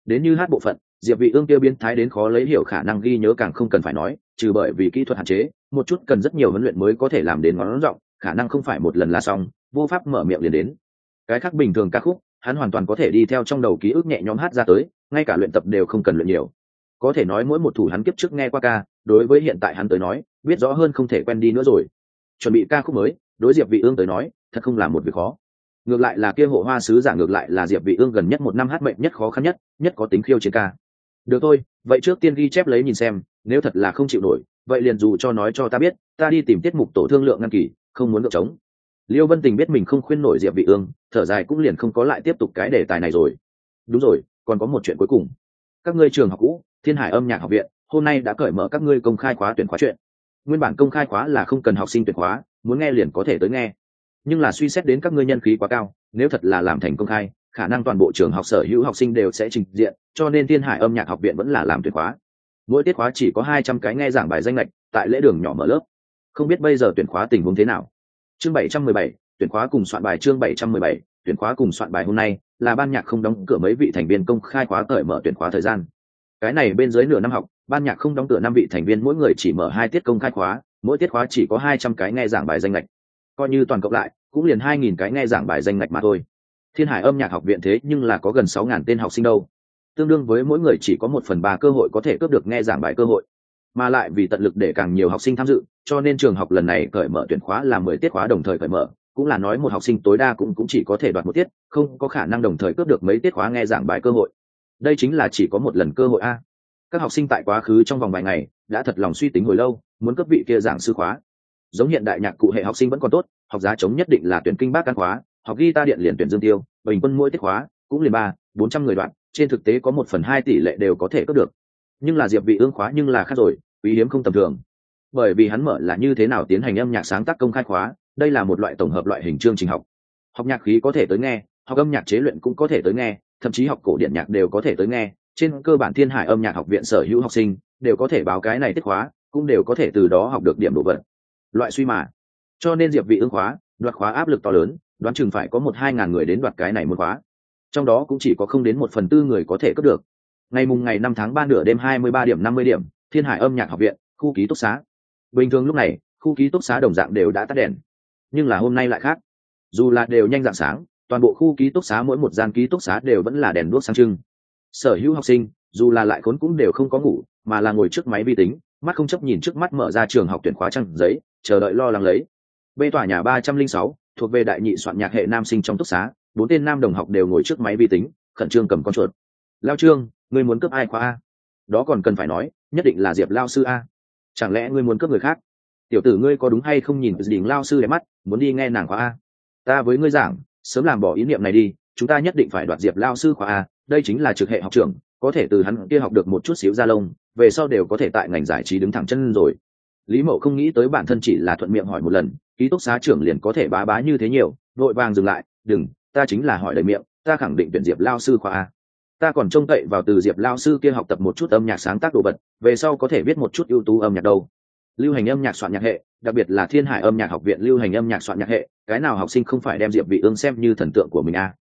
Đến như hát bộ phận, diệp vị ương tiêu biến thái đến khó lấy hiểu khả năng ghi nhớ càng không cần phải nói, trừ bởi vì kỹ thuật hạn chế, một chút cần rất nhiều huấn luyện mới có thể làm đến ngón rộng khả năng không phải một lần là xong, vô pháp mở miệng liền đến. Cái khác bình thường ca khúc, hắn hoàn toàn có thể đi theo trong đầu ký ức nhẹ nhõm hát ra tới, ngay cả luyện tập đều không cần luyện nhiều. Có thể nói mỗi một thủ hắn kiếp trước nghe qua ca, đối với hiện tại hắn tới nói, biết rõ hơn không thể quen đi nữa rồi. Chuẩn bị ca khúc mới, đối diệp vị ương tới nói, thật không là một việc khó ngược lại là kia hộ hoa sứ giả ngược lại là diệp vị ương gần nhất một năm hát mệnh nhất khó khăn nhất nhất có tính khiêu chiến ca. Được thôi, vậy trước tiên ghi chép lấy nhìn xem, nếu thật là không chịu nổi, vậy liền dù cho nói cho ta biết, ta đi tìm tiết mục tổ thương lượng ngăn kỳ, không muốn ngược chống. Liêu vân tình biết mình không khuyên nổi diệp vị ương, thở dài cũng liền không có lại tiếp tục cái đề tài này rồi. Đúng rồi, còn có một chuyện cuối cùng. Các ngươi trường học cũ, thiên hải âm nhạc học viện, hôm nay đã cởi mở các ngươi công khai khóa tuyển khóa chuyện. Nguyên bản công khai khóa là không cần học sinh tuyển khóa, muốn nghe liền có thể tới nghe nhưng là suy xét đến các ngươi nhân khí quá cao, nếu thật là làm thành công khai, khả năng toàn bộ trường học sở hữu học sinh đều sẽ trình diện, cho nên thiên hải âm nhạc học viện vẫn là làm tuyển khóa. Mỗi tiết khóa chỉ có hai trăm cái nghe giảng bài danh lệch, tại lễ đường nhỏ mở lớp. Không biết bây giờ tuyển khóa tình huống thế nào? Chương bảy trăm mười bảy, tuyển khóa cùng soạn bài chương bảy trăm mười bảy, tuyển khóa cùng soạn bài hôm nay là ban nhạc không đóng cửa mấy vị thành viên công khai khóa cởi mở tuyển khóa thời gian. Cái này bên dưới nửa năm học, ban nhạc không đóng cửa năm vị thành viên mỗi người chỉ mở hai tiết công khai khóa, mỗi tiết khóa chỉ có hai trăm cái nghe giảng bài danh lệch. Coi như toàn cộng lại cũng liền hai nghìn cái nghe giảng bài danh ngạch mà thôi. Thiên hải âm nhạc học viện thế nhưng là có gần sáu ngàn tên học sinh đâu. Tương đương với mỗi người chỉ có một phần ba cơ hội có thể cướp được nghe giảng bài cơ hội. Mà lại vì tận lực để càng nhiều học sinh tham dự, cho nên trường học lần này cởi mở tuyển khóa là mười tiết khóa đồng thời cởi mở, cũng là nói một học sinh tối đa cũng cũng chỉ có thể đoạt một tiết, không có khả năng đồng thời cướp được mấy tiết khóa nghe giảng bài cơ hội. Đây chính là chỉ có một lần cơ hội a. Các học sinh tại quá khứ trong vòng vài ngày, đã thật lòng suy tính hồi lâu, muốn cấp vị kia giảng sư khóa giống hiện đại nhạc cụ hệ học sinh vẫn còn tốt, học giá chống nhất định là tuyển kinh bác căn khóa, học guitar điện liền tuyển dương tiêu, bình quân mỗi tiết khóa cũng liền ba, bốn trăm người đoạn, trên thực tế có một phần hai tỷ lệ đều có thể cướp được. Nhưng là diệp vị ương khóa nhưng là khác rồi, quý hiếm không tầm thường. Bởi vì hắn mở là như thế nào tiến hành âm nhạc sáng tác công khai khóa, đây là một loại tổng hợp loại hình chương trình học. Học nhạc khí có thể tới nghe, học âm nhạc chế luyện cũng có thể tới nghe, thậm chí học cổ điển nhạc đều có thể tới nghe, trên cơ bản thiên hải âm nhạc học viện sở hữu học sinh đều có thể báo cái này tiết khóa, cũng đều có thể từ đó học được điểm đồ vật loại suy mà. Cho nên diệp vị ương khóa, đoạt khóa áp lực to lớn, đoán chừng phải có một hai ngàn người đến đoạt cái này một khóa. Trong đó cũng chỉ có không đến một phần tư người có thể cấp được. Ngày mùng ngày năm tháng ba nửa đêm hai mươi ba điểm năm mươi điểm, thiên hải âm nhạc học viện, khu ký túc xá. Bình thường lúc này, khu ký túc xá đồng dạng đều đã tắt đèn. Nhưng là hôm nay lại khác. Dù là đều nhanh dạng sáng, toàn bộ khu ký túc xá mỗi một gian ký túc xá đều vẫn là đèn đuốc sáng trưng. Sở hữu học sinh, dù là lại khốn cũng đều không có ngủ, mà là ngồi trước máy vi tính, mắt không chấp nhìn trước mắt mở ra trường học tuyển khóa trăng giấy chờ đợi lo lắng lấy. Bê tòa nhà ba trăm linh sáu, thuộc về đại nhị soạn nhạc hệ nam sinh trong túc xá, bốn tên nam đồng học đều ngồi trước máy vi tính, khẩn trương cầm con chuột. Lao trương, ngươi muốn cướp ai khóa a? Đó còn cần phải nói, nhất định là diệp lao sư a. Chẳng lẽ ngươi muốn cướp người khác? Tiểu tử ngươi có đúng hay không nhìn đỉnh lao sư đẹp mắt, muốn đi nghe nàng khóa a? Ta với ngươi giảng, sớm làm bỏ ý niệm này đi, chúng ta nhất định phải đoạt diệp lao sư khóa a, đây chính là trực hệ học trưởng có thể từ hắn kia học được một chút xíu da lông, về sau đều có thể tại ngành giải trí đứng thẳng chân rồi lý mậu không nghĩ tới bản thân chỉ là thuận miệng hỏi một lần, ký túc xá trưởng liền có thể bá bá như thế nhiều vội vàng dừng lại, đừng, ta chính là hỏi lời miệng, ta khẳng định tuyển diệp lao sư khoa a. Ta còn trông cậy vào từ diệp lao sư kia học tập một chút âm nhạc sáng tác đồ vật, về sau có thể viết một chút ưu tú âm nhạc đâu. Lưu hành âm nhạc soạn nhạc hệ, đặc biệt là thiên hải âm nhạc học viện lưu hành âm nhạc soạn nhạc hệ, cái nào học sinh không phải đem diệp vị ương xem như thần tượng của mình a.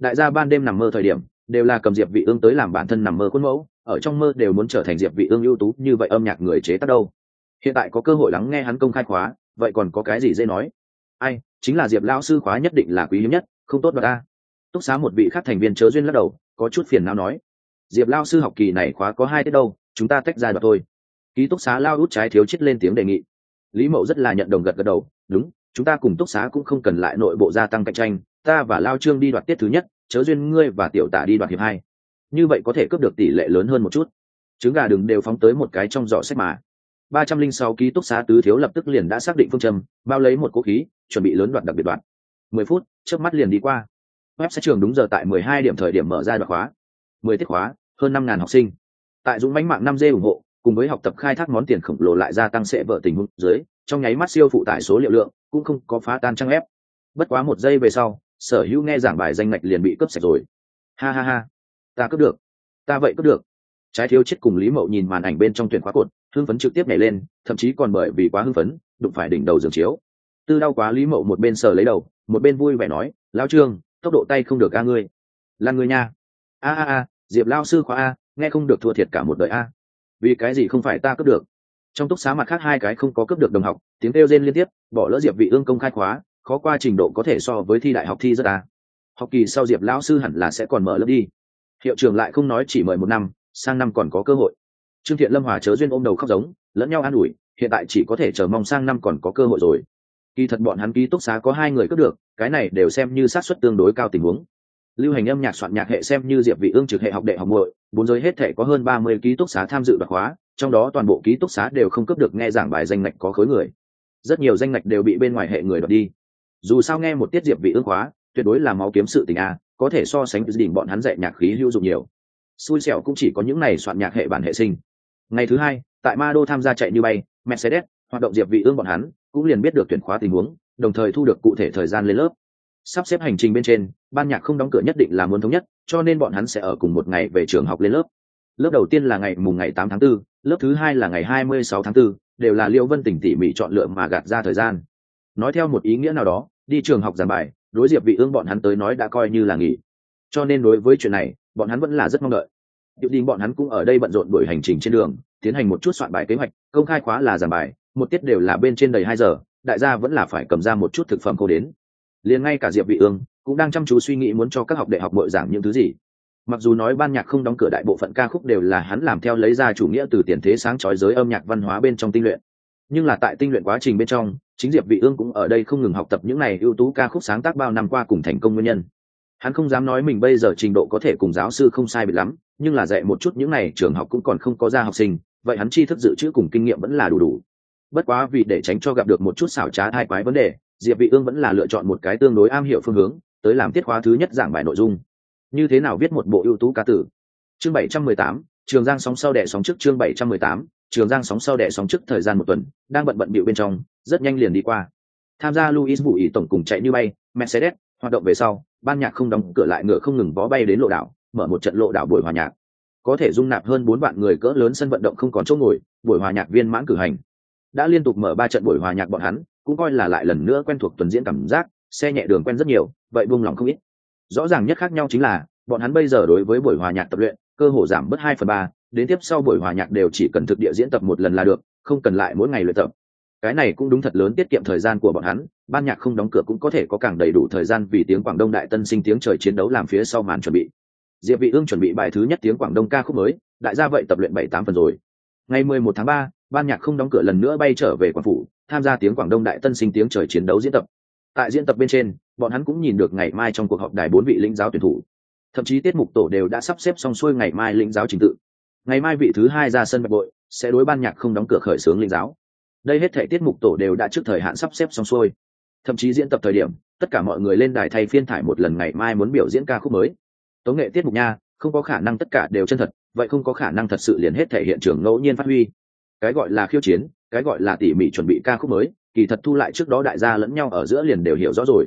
Đại gia ban đêm nằm mơ thời điểm, đều là cầm diệp vị ương tới làm bản thân nằm mơ khuôn mẫu, ở trong mơ đều muốn trở thành diệp vị ương ưu tú như vậy âm nhạc người chế tác đâu hiện tại có cơ hội lắng nghe hắn công khai khóa, vậy còn có cái gì dễ nói? Ai, chính là diệp lao sư khóa nhất định là quý hiếm nhất, không tốt bật ta túc xá một vị khác thành viên chớ duyên lắc đầu, có chút phiền não nói. Diệp lao sư học kỳ này khóa có hai tiết đâu, chúng ta tách ra đoạt thôi. Ký túc xá lao út trái thiếu chết lên tiếng đề nghị. Lý mậu rất là nhận đồng gật gật đầu, đúng, chúng ta cùng túc xá cũng không cần lại nội bộ gia tăng cạnh tranh, ta và lao trương đi đoạt tiết thứ nhất, chớ duyên ngươi và tiểu tả đi đoạt hiệp hai. Như vậy có thể cướp được tỷ lệ lớn hơn một chút. Trứng gà đừng đều phóng tới một cái trong giỏ sách mà ba trăm linh sáu ký túc xá tứ thiếu lập tức liền đã xác định phương châm, bao lấy một cố khí, chuẩn bị lớn đoạn đặc biệt đoạn. mười phút trước mắt liền đi qua. Web sẽ trường đúng giờ tại mười hai điểm thời điểm mở ra đoạn khóa. mười tiết khóa, hơn năm ngàn học sinh. Tại dũng bánh mạng năm d ủng hộ, cùng với học tập khai thác món tiền khổng lồ lại gia tăng sẽ vợ tình huống dưới, trong nháy mắt siêu phụ tải số liệu lượng, cũng không có phá tan trang ép bất quá một giây về sau, sở hữu nghe giảng bài danh ngạch liền bị cướp sạch rồi. Ha ha ha. Ta cướp được. Ta vậy cướp được. Trái thiếu chết cùng lý mậu nhìn màn ảnh bên trong tuyển khóa cột hưng phấn trực tiếp nhảy lên, thậm chí còn bởi vì quá hưng phấn, đụng phải đỉnh đầu giường chiếu. Tư đau quá lý mậu một bên sờ lấy đầu, một bên vui vẻ nói lao trương, tốc độ tay không được a ngươi. Là người nha. A a a, diệp lao sư khóa a, nghe không được thua thiệt cả một đời a. Vì cái gì không phải ta cướp được? Trong túc xá mặt khác hai cái không có cướp được đồng học, tiếng kêu rên liên tiếp, bỏ lỡ diệp vị ương công khai khóa, khó qua trình độ có thể so với thi đại học thi rất a. Học kỳ sau diệp lão sư hẳn là sẽ còn mở lớp đi. Hiệu trưởng lại không nói chỉ mời một năm, sang năm còn có cơ hội trương thiện lâm hòa chớ duyên ôm đầu khóc giống, lẫn nhau an ủi, hiện tại chỉ có thể chờ mong sang năm còn có cơ hội rồi. Kỳ thật bọn hắn ký túc xá có hai người cướp được, cái này đều xem như sát suất tương đối cao tình huống. Lưu hành âm nhạc soạn nhạc hệ xem như diệp vị ương trực hệ học đệ học muội, bốn giới hết thể có hơn ba mươi ký túc xá tham dự đặc khóa, trong đó toàn bộ ký túc xá đều không cướp được nghe giảng bài danh ngạch có khối người. Rất nhiều danh ngạch đều bị bên ngoài hệ người đoạt đi. Dù sao nghe một tiết diệp vị ương khóa, tuyệt đối là máu kiếm sự tình a, có thể so sánh với đỉnh bọn hắn dạy nhạc khí hữu dụng nhiều. Xui xẻo cũng chỉ có những này soạn nhạc hệ bản hệ sinh ngày thứ hai tại ma đô tham gia chạy như bay mercedes hoạt động diệp vị ương bọn hắn cũng liền biết được tuyển khóa tình huống đồng thời thu được cụ thể thời gian lên lớp. Sắp xếp hành trình bên trên ban nhạc không đóng cửa nhất định là muốn thống nhất cho nên bọn hắn sẽ ở cùng một ngày về trường học lên lớp. Lớp đầu tiên là ngày mùng ngày 8 tháng 4, lớp thứ hai là ngày 26 tháng 4, đều là liễu vân tỉnh tỉ mỉ chọn lựa mà gạt ra thời gian. Nói theo một ý nghĩa nào đó đi trường học giảng bài đối diệp vị ương bọn hắn tới nói đã coi như là nghỉ. Cho nên đối với chuyện này bọn hắn vẫn là rất mong đợi. Diệu Đình bọn hắn cũng ở đây bận rộn đuổi hành trình trên đường, tiến hành một chút soạn bài kế hoạch, công khai khóa là giảng bài, một tiết đều là bên trên đầy hai giờ, đại gia vẫn là phải cầm ra một chút thực phẩm cô đến. Liền ngay cả Diệp Vị Ương cũng đang chăm chú suy nghĩ muốn cho các học đệ học bội giảng những thứ gì. Mặc dù nói ban nhạc không đóng cửa đại bộ phận ca khúc đều là hắn làm theo lấy ra chủ nghĩa từ tiền thế sáng chói giới âm nhạc văn hóa bên trong tinh luyện, nhưng là tại tinh luyện quá trình bên trong, chính Diệp Vị Ương cũng ở đây không ngừng học tập những này ưu tú ca khúc sáng tác bao năm qua cùng thành công nguyên nhân hắn không dám nói mình bây giờ trình độ có thể cùng giáo sư không sai biệt lắm nhưng là dạy một chút những này trường học cũng còn không có ra học sinh vậy hắn tri thức dự trữ cùng kinh nghiệm vẫn là đủ đủ. Bất quá vì để tránh cho gặp được một chút xảo trá hai quái vấn đề diệp vị ương vẫn là lựa chọn một cái tương đối am hiểu phương hướng tới làm tiết khóa thứ nhất giảng bài nội dung. Như thế nào viết một bộ ưu tú ca tử? Chương 718, trường giang sóng sau đẻ sóng trước chương 718, trường giang sóng sau đẻ sóng trước thời gian một tuần đang bận bận bịu bên trong rất nhanh liền đi qua. Tham gia luis bụi tổng cùng chạy như bay mercedes hoạt động về sau ban nhạc không đóng cửa lại ngựa không ngừng vó bay đến lộ đảo mở một trận lộ đảo buổi hòa nhạc. Có thể dung nạp hơn bốn vạn người cỡ lớn sân vận động không còn chỗ ngồi, buổi hòa nhạc viên mãn cử hành. Đã liên tục mở ba trận buổi hòa nhạc bọn hắn, cũng coi là lại lần nữa quen thuộc tuần diễn cảm giác, xe nhẹ đường quen rất nhiều, vậy buông lòng không ít. Rõ ràng nhất khác nhau chính là, bọn hắn bây giờ đối với buổi hòa nhạc tập luyện, cơ hồ giảm bớt hai phần ba, đến tiếp sau buổi hòa nhạc đều chỉ cần thực địa diễn tập một lần là được, không cần lại mỗi ngày luyện tập. Cái này cũng đúng thật lớn tiết kiệm thời gian của bọn hắn, ban nhạc không đóng cửa cũng có thể có càng đầy đủ thời gian vì tiếng quảng đông đại tân sinh tiếng trời chiến đấu làm phía sau màn chuẩn bị diệp vị ương chuẩn bị bài thứ nhất tiếng quảng đông ca khúc mới đại gia vậy tập luyện bảy tám phần rồi. Ngày 11 tháng 3, ban nhạc không đóng cửa lần nữa bay trở về quảng phủ tham gia tiếng quảng đông đại tân sinh tiếng trời chiến đấu diễn tập. Tại diễn tập bên trên bọn hắn cũng nhìn được ngày mai trong cuộc họp đài bốn vị lĩnh giáo tuyển thủ. Thậm chí tiết mục tổ đều đã sắp xếp xong xuôi ngày mai lĩnh giáo trình tự. Ngày mai vị thứ hai ra sân bạch bội sẽ đối ban nhạc không đóng cửa khởi xướng lĩnh giáo. Đây hết thể tiết mục tổ đều đã trước thời hạn sắp xếp xong xuôi. Thậm chí diễn tập thời điểm tất cả mọi người lên đài thay phiên thải một lần ngày mai muốn biểu diễn ca khúc mới tống nghệ tiết mục nha, không có khả năng tất cả đều chân thật, vậy không có khả năng thật sự liền hết thể hiện trường ngẫu nhiên phát huy. Cái gọi là khiêu chiến, cái gọi là tỉ mỉ chuẩn bị ca khúc mới, kỳ thật thu lại trước đó đại gia lẫn nhau ở giữa liền đều hiểu rõ rồi.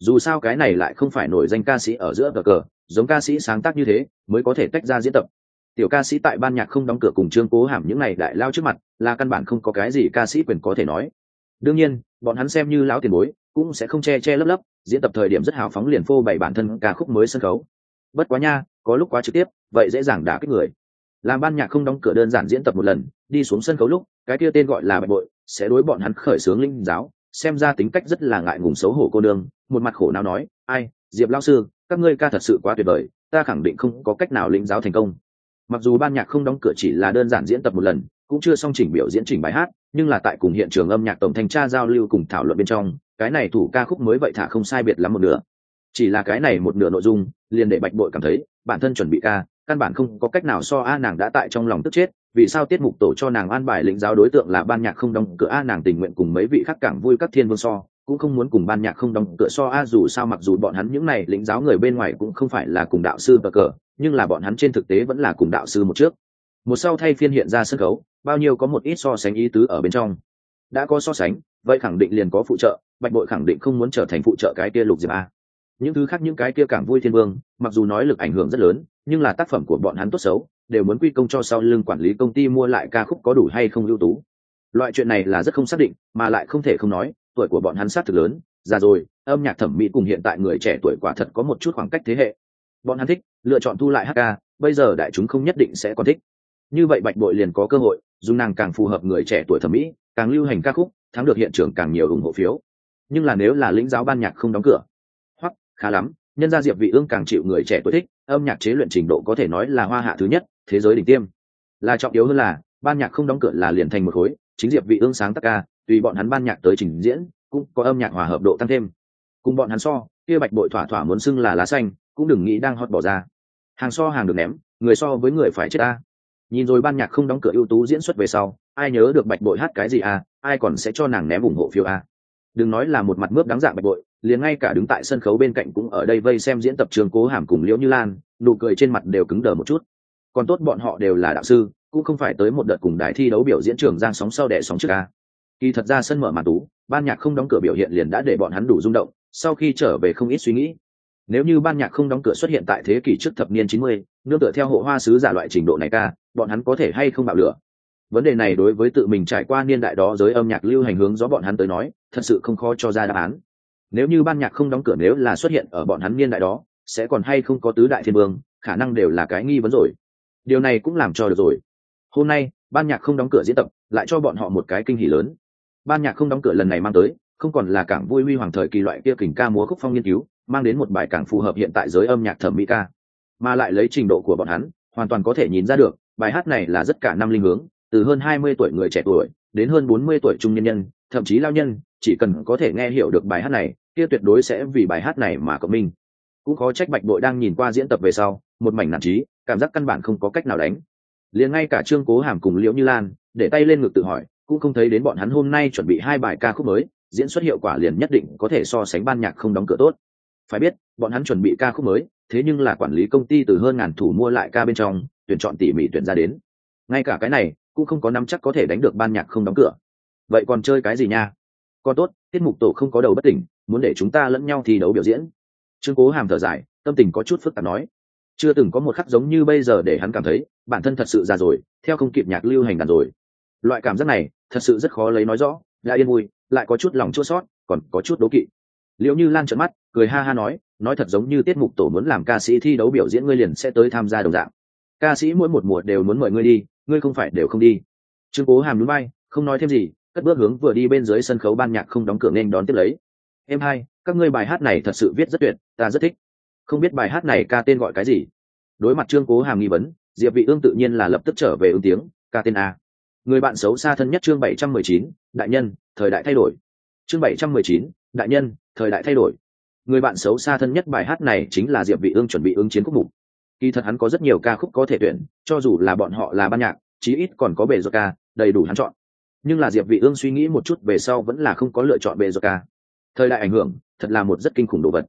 Dù sao cái này lại không phải nổi danh ca sĩ ở giữa cờ cờ, giống ca sĩ sáng tác như thế, mới có thể tách ra diễn tập. Tiểu ca sĩ tại ban nhạc không đóng cửa cùng trương cố hàm những này đại lao trước mặt, là căn bản không có cái gì ca sĩ quyền có thể nói. Đương nhiên, bọn hắn xem như lão tiền bối, cũng sẽ không che che lấp lấp, diễn tập thời điểm rất hào phóng liền phô bày bản thân ca khúc mới sân khấu bất quá nha, có lúc quá trực tiếp, vậy dễ dàng đả kích người. Làm ban nhạc không đóng cửa đơn giản diễn tập một lần, đi xuống sân khấu lúc, cái kia tên gọi là bạch bội, sẽ đối bọn hắn khởi xướng linh giáo, xem ra tính cách rất là ngại ngùng xấu hổ cô đương một mặt khổ nào nói, ai, diệp lao sư, các ngươi ca thật sự quá tuyệt vời, ta khẳng định không có cách nào linh giáo thành công. Mặc dù ban nhạc không đóng cửa chỉ là đơn giản diễn tập một lần, cũng chưa xong chỉnh biểu diễn chỉnh bài hát, nhưng là tại cùng hiện trường âm nhạc tổng thanh tra giao lưu cùng thảo luận bên trong, cái này thủ ca khúc mới vậy thả không sai biệt lắm một nửa chỉ là cái này một nửa nội dung, liền để bạch bội cảm thấy, bản thân chuẩn bị ca, căn bản không có cách nào so a nàng đã tại trong lòng tức chết, vì sao tiết mục tổ cho nàng an bài lĩnh giáo đối tượng là ban nhạc không đóng cửa a nàng tình nguyện cùng mấy vị khác cảng vui các thiên vương so, cũng không muốn cùng ban nhạc không đóng cửa so a dù sao mặc dù bọn hắn những này lĩnh giáo người bên ngoài cũng không phải là cùng đạo sư và cờ, nhưng là bọn hắn trên thực tế vẫn là cùng đạo sư một trước. Một sau thay phiên hiện ra sân khấu, bao nhiêu có một ít so sánh ý tứ ở bên trong. Đã có so sánh, vậy khẳng định liền có phụ trợ, bạch bội khẳng định không muốn trở thành phụ trợ cái kia lục diệp a những thứ khác những cái kia càng vui thiên vương, mặc dù nói lực ảnh hưởng rất lớn, nhưng là tác phẩm của bọn hắn tốt xấu, đều muốn quy công cho sau lưng quản lý công ty mua lại ca khúc có đủ hay không ưu tú. Loại chuyện này là rất không xác định, mà lại không thể không nói, tuổi của bọn hắn sát thực lớn, già rồi, âm nhạc thẩm mỹ cùng hiện tại người trẻ tuổi quả thật có một chút khoảng cách thế hệ. Bọn hắn thích, lựa chọn thu lại hk bây giờ đại chúng không nhất định sẽ còn thích. Như vậy bạch bội liền có cơ hội, dùng nàng càng phù hợp người trẻ tuổi thẩm mỹ, càng lưu hành ca khúc, thắng được hiện trường càng nhiều ủng hộ phiếu. Nhưng là nếu là lĩnh giáo ban nhạc không đóng cửa khá lắm, nhân gia diệp vị ương càng chịu người trẻ tuổi thích, âm nhạc chế luyện trình độ có thể nói là hoa hạ thứ nhất, thế giới đỉnh tiêm. Là trọng yếu hơn là, ban nhạc không đóng cửa là liền thành một khối, chính diệp vị ương sáng tác ca, tùy bọn hắn ban nhạc tới trình diễn, cũng có âm nhạc hòa hợp độ tăng thêm. Cùng bọn hắn so, kia bạch bội thỏa thỏa muốn xưng là lá xanh, cũng đừng nghĩ đang hót bỏ ra. Hàng so hàng được ném, người so với người phải chết ta. Nhìn rồi ban nhạc không đóng cửa ưu tú diễn xuất về sau, ai nhớ được bạch bội hát cái gì à ai còn sẽ cho nàng ném ủng hộ phiếu à. Đừng nói là một mặt mướp đáng dạng bạch bội liền ngay cả đứng tại sân khấu bên cạnh cũng ở đây vây xem diễn tập trường cố hàm cùng liễu như lan nụ cười trên mặt đều cứng đờ một chút. Còn tốt bọn họ đều là đạo sư cũng không phải tới một đợt cùng đài thi đấu biểu diễn trường giang sóng sau đẻ sóng trước ca kỳ thật ra sân mở màn tú ban nhạc không đóng cửa biểu hiện liền đã để bọn hắn đủ rung động sau khi trở về không ít suy nghĩ. Nếu như ban nhạc không đóng cửa xuất hiện tại thế kỷ trước thập niên chín mươi, nương tựa theo hộ hoa sứ giả loại trình độ này ca bọn hắn có thể hay không bạo lửa? Vấn đề này đối với tự mình trải qua niên đại đó giới âm nhạc lưu hành hướng gió bọn hắn tới nói thật sự không khó cho ra đáp án nếu như ban nhạc không đóng cửa nếu là xuất hiện ở bọn hắn niên đại đó, sẽ còn hay không có tứ đại thiên vương, khả năng đều là cái nghi vấn rồi. Điều này cũng làm cho được rồi. Hôm nay, ban nhạc không đóng cửa diễn tập, lại cho bọn họ một cái kinh hỉ lớn. Ban nhạc không đóng cửa lần này mang tới, không còn là cảng vui huy hoàng thời kỳ loại kia kình ca múa khúc phong nghiên cứu, mang đến một bài cảng phù hợp hiện tại giới âm nhạc thẩm mỹ ca. Mà lại lấy trình độ của bọn hắn, hoàn toàn có thể nhìn ra được, bài hát này là rất cả năm linh hướng, từ hơn hai mươi tuổi người trẻ tuổi, đến hơn bốn mươi tuổi trung nhân nhân, thậm chí lao nhân, chỉ cần có thể nghe hiểu được bài hát này kia tuyệt đối sẽ vì bài hát này mà cộng minh. Cũng có trách bạch đội đang nhìn qua diễn tập về sau, một mảnh nản trí, cảm giác căn bản không có cách nào đánh. Liền ngay cả trương cố hàm cùng liễu như lan, để tay lên ngực tự hỏi, cũng không thấy đến bọn hắn hôm nay chuẩn bị hai bài ca khúc mới, diễn xuất hiệu quả liền nhất định có thể so sánh ban nhạc không đóng cửa tốt. Phải biết, bọn hắn chuẩn bị ca khúc mới, thế nhưng là quản lý công ty từ hơn ngàn thủ mua lại ca bên trong, tuyển chọn tỉ mỉ tuyển ra đến. Ngay cả cái này, cũng không có nắm chắc có thể đánh được ban nhạc không đóng cửa. Vậy còn chơi cái gì nha? Còn tốt, tiết mục tổ không có đầu bất tỉnh, muốn để chúng ta lẫn nhau thi đấu biểu diễn. Trương cố hàm thở dài, tâm tình có chút phức tạp nói. Chưa từng có một khắc giống như bây giờ để hắn cảm thấy, bản thân thật sự già rồi, theo không kịp nhạc lưu hành đàn rồi. Loại cảm giác này, thật sự rất khó lấy nói rõ đã yên vui, lại có chút lòng chua sót còn có chút đố kỵ. Liệu như lan trợn mắt, cười ha ha nói nói thật giống như tiết mục tổ muốn làm ca sĩ thi đấu biểu diễn ngươi liền sẽ tới tham gia đồng dạng. Ca sĩ mỗi một mùa đều muốn mời ngươi đi, ngươi không phải đều không đi. Trương cố hàm núi bay không nói thêm gì cất bước hướng vừa đi bên dưới sân khấu ban nhạc không đóng cửa nên đón tiếp lấy. Em hai các ngươi bài hát này thật sự viết rất tuyệt ta rất thích. Không biết bài hát này ca tên gọi cái gì? Đối mặt trương cố hàm nghi vấn diệp vị ương tự nhiên là lập tức trở về ứng tiếng ca tên a. Người bạn xấu xa thân nhất chương 719, đại nhân thời đại thay đổi. Chương 719, đại nhân thời đại thay đổi. Người bạn xấu xa thân nhất bài hát này chính là diệp vị ương chuẩn bị ứng chiến khúc mục. Kỳ thật hắn có rất nhiều ca khúc có thể tuyển cho dù là bọn họ là ban nhạc chí ít còn có bể do ca đầy đủ hắn chọn nhưng là diệp vị ương suy nghĩ một chút về sau vẫn là không có lựa chọn bề do ca. Thời đại ảnh hưởng thật là một rất kinh khủng đồ vật.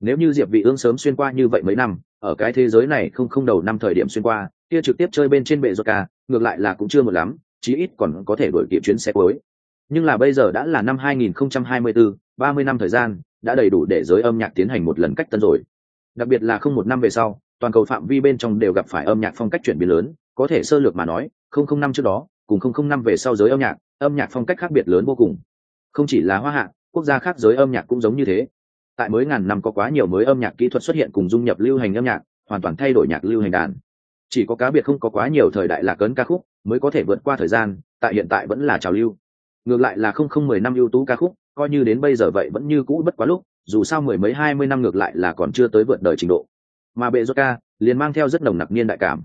Nếu như diệp vị ương sớm xuyên qua như vậy mấy năm ở cái thế giới này không không đầu năm thời điểm xuyên qua kia trực tiếp chơi bên trên bệ do ca ngược lại là cũng chưa một lắm chí ít còn có thể đổi kịp chuyến xe cuối. Nhưng là bây giờ đã là năm 2024, 30 năm thời gian đã đầy đủ để giới âm nhạc tiến hành một lần cách tân rồi. Đặc biệt là không một năm về sau toàn cầu phạm vi bên trong đều gặp phải âm nhạc phong cách chuyển biến lớn có thể sơ lược mà nói không không năm trước đó cùng không không năm về sau giới âm nhạc âm nhạc phong cách khác biệt lớn vô cùng. Không chỉ là hoa hạ, quốc gia khác giới âm nhạc cũng giống như thế. Tại mới ngàn năm có quá nhiều mới âm nhạc kỹ thuật xuất hiện cùng dung nhập lưu hành âm nhạc, hoàn toàn thay đổi nhạc lưu hành đàn. Chỉ có cá biệt không có quá nhiều thời đại lạc ấn ca khúc mới có thể vượt qua thời gian, tại hiện tại vẫn là trào lưu. Ngược lại là không không mười năm ưu tú ca khúc, coi như đến bây giờ vậy vẫn như cũ bất quá lúc, dù sao mười mấy hai mươi năm ngược lại là còn chưa tới vượt đời trình độ. Mà bệ do ca liền mang theo rất nồng nặc niên đại cảm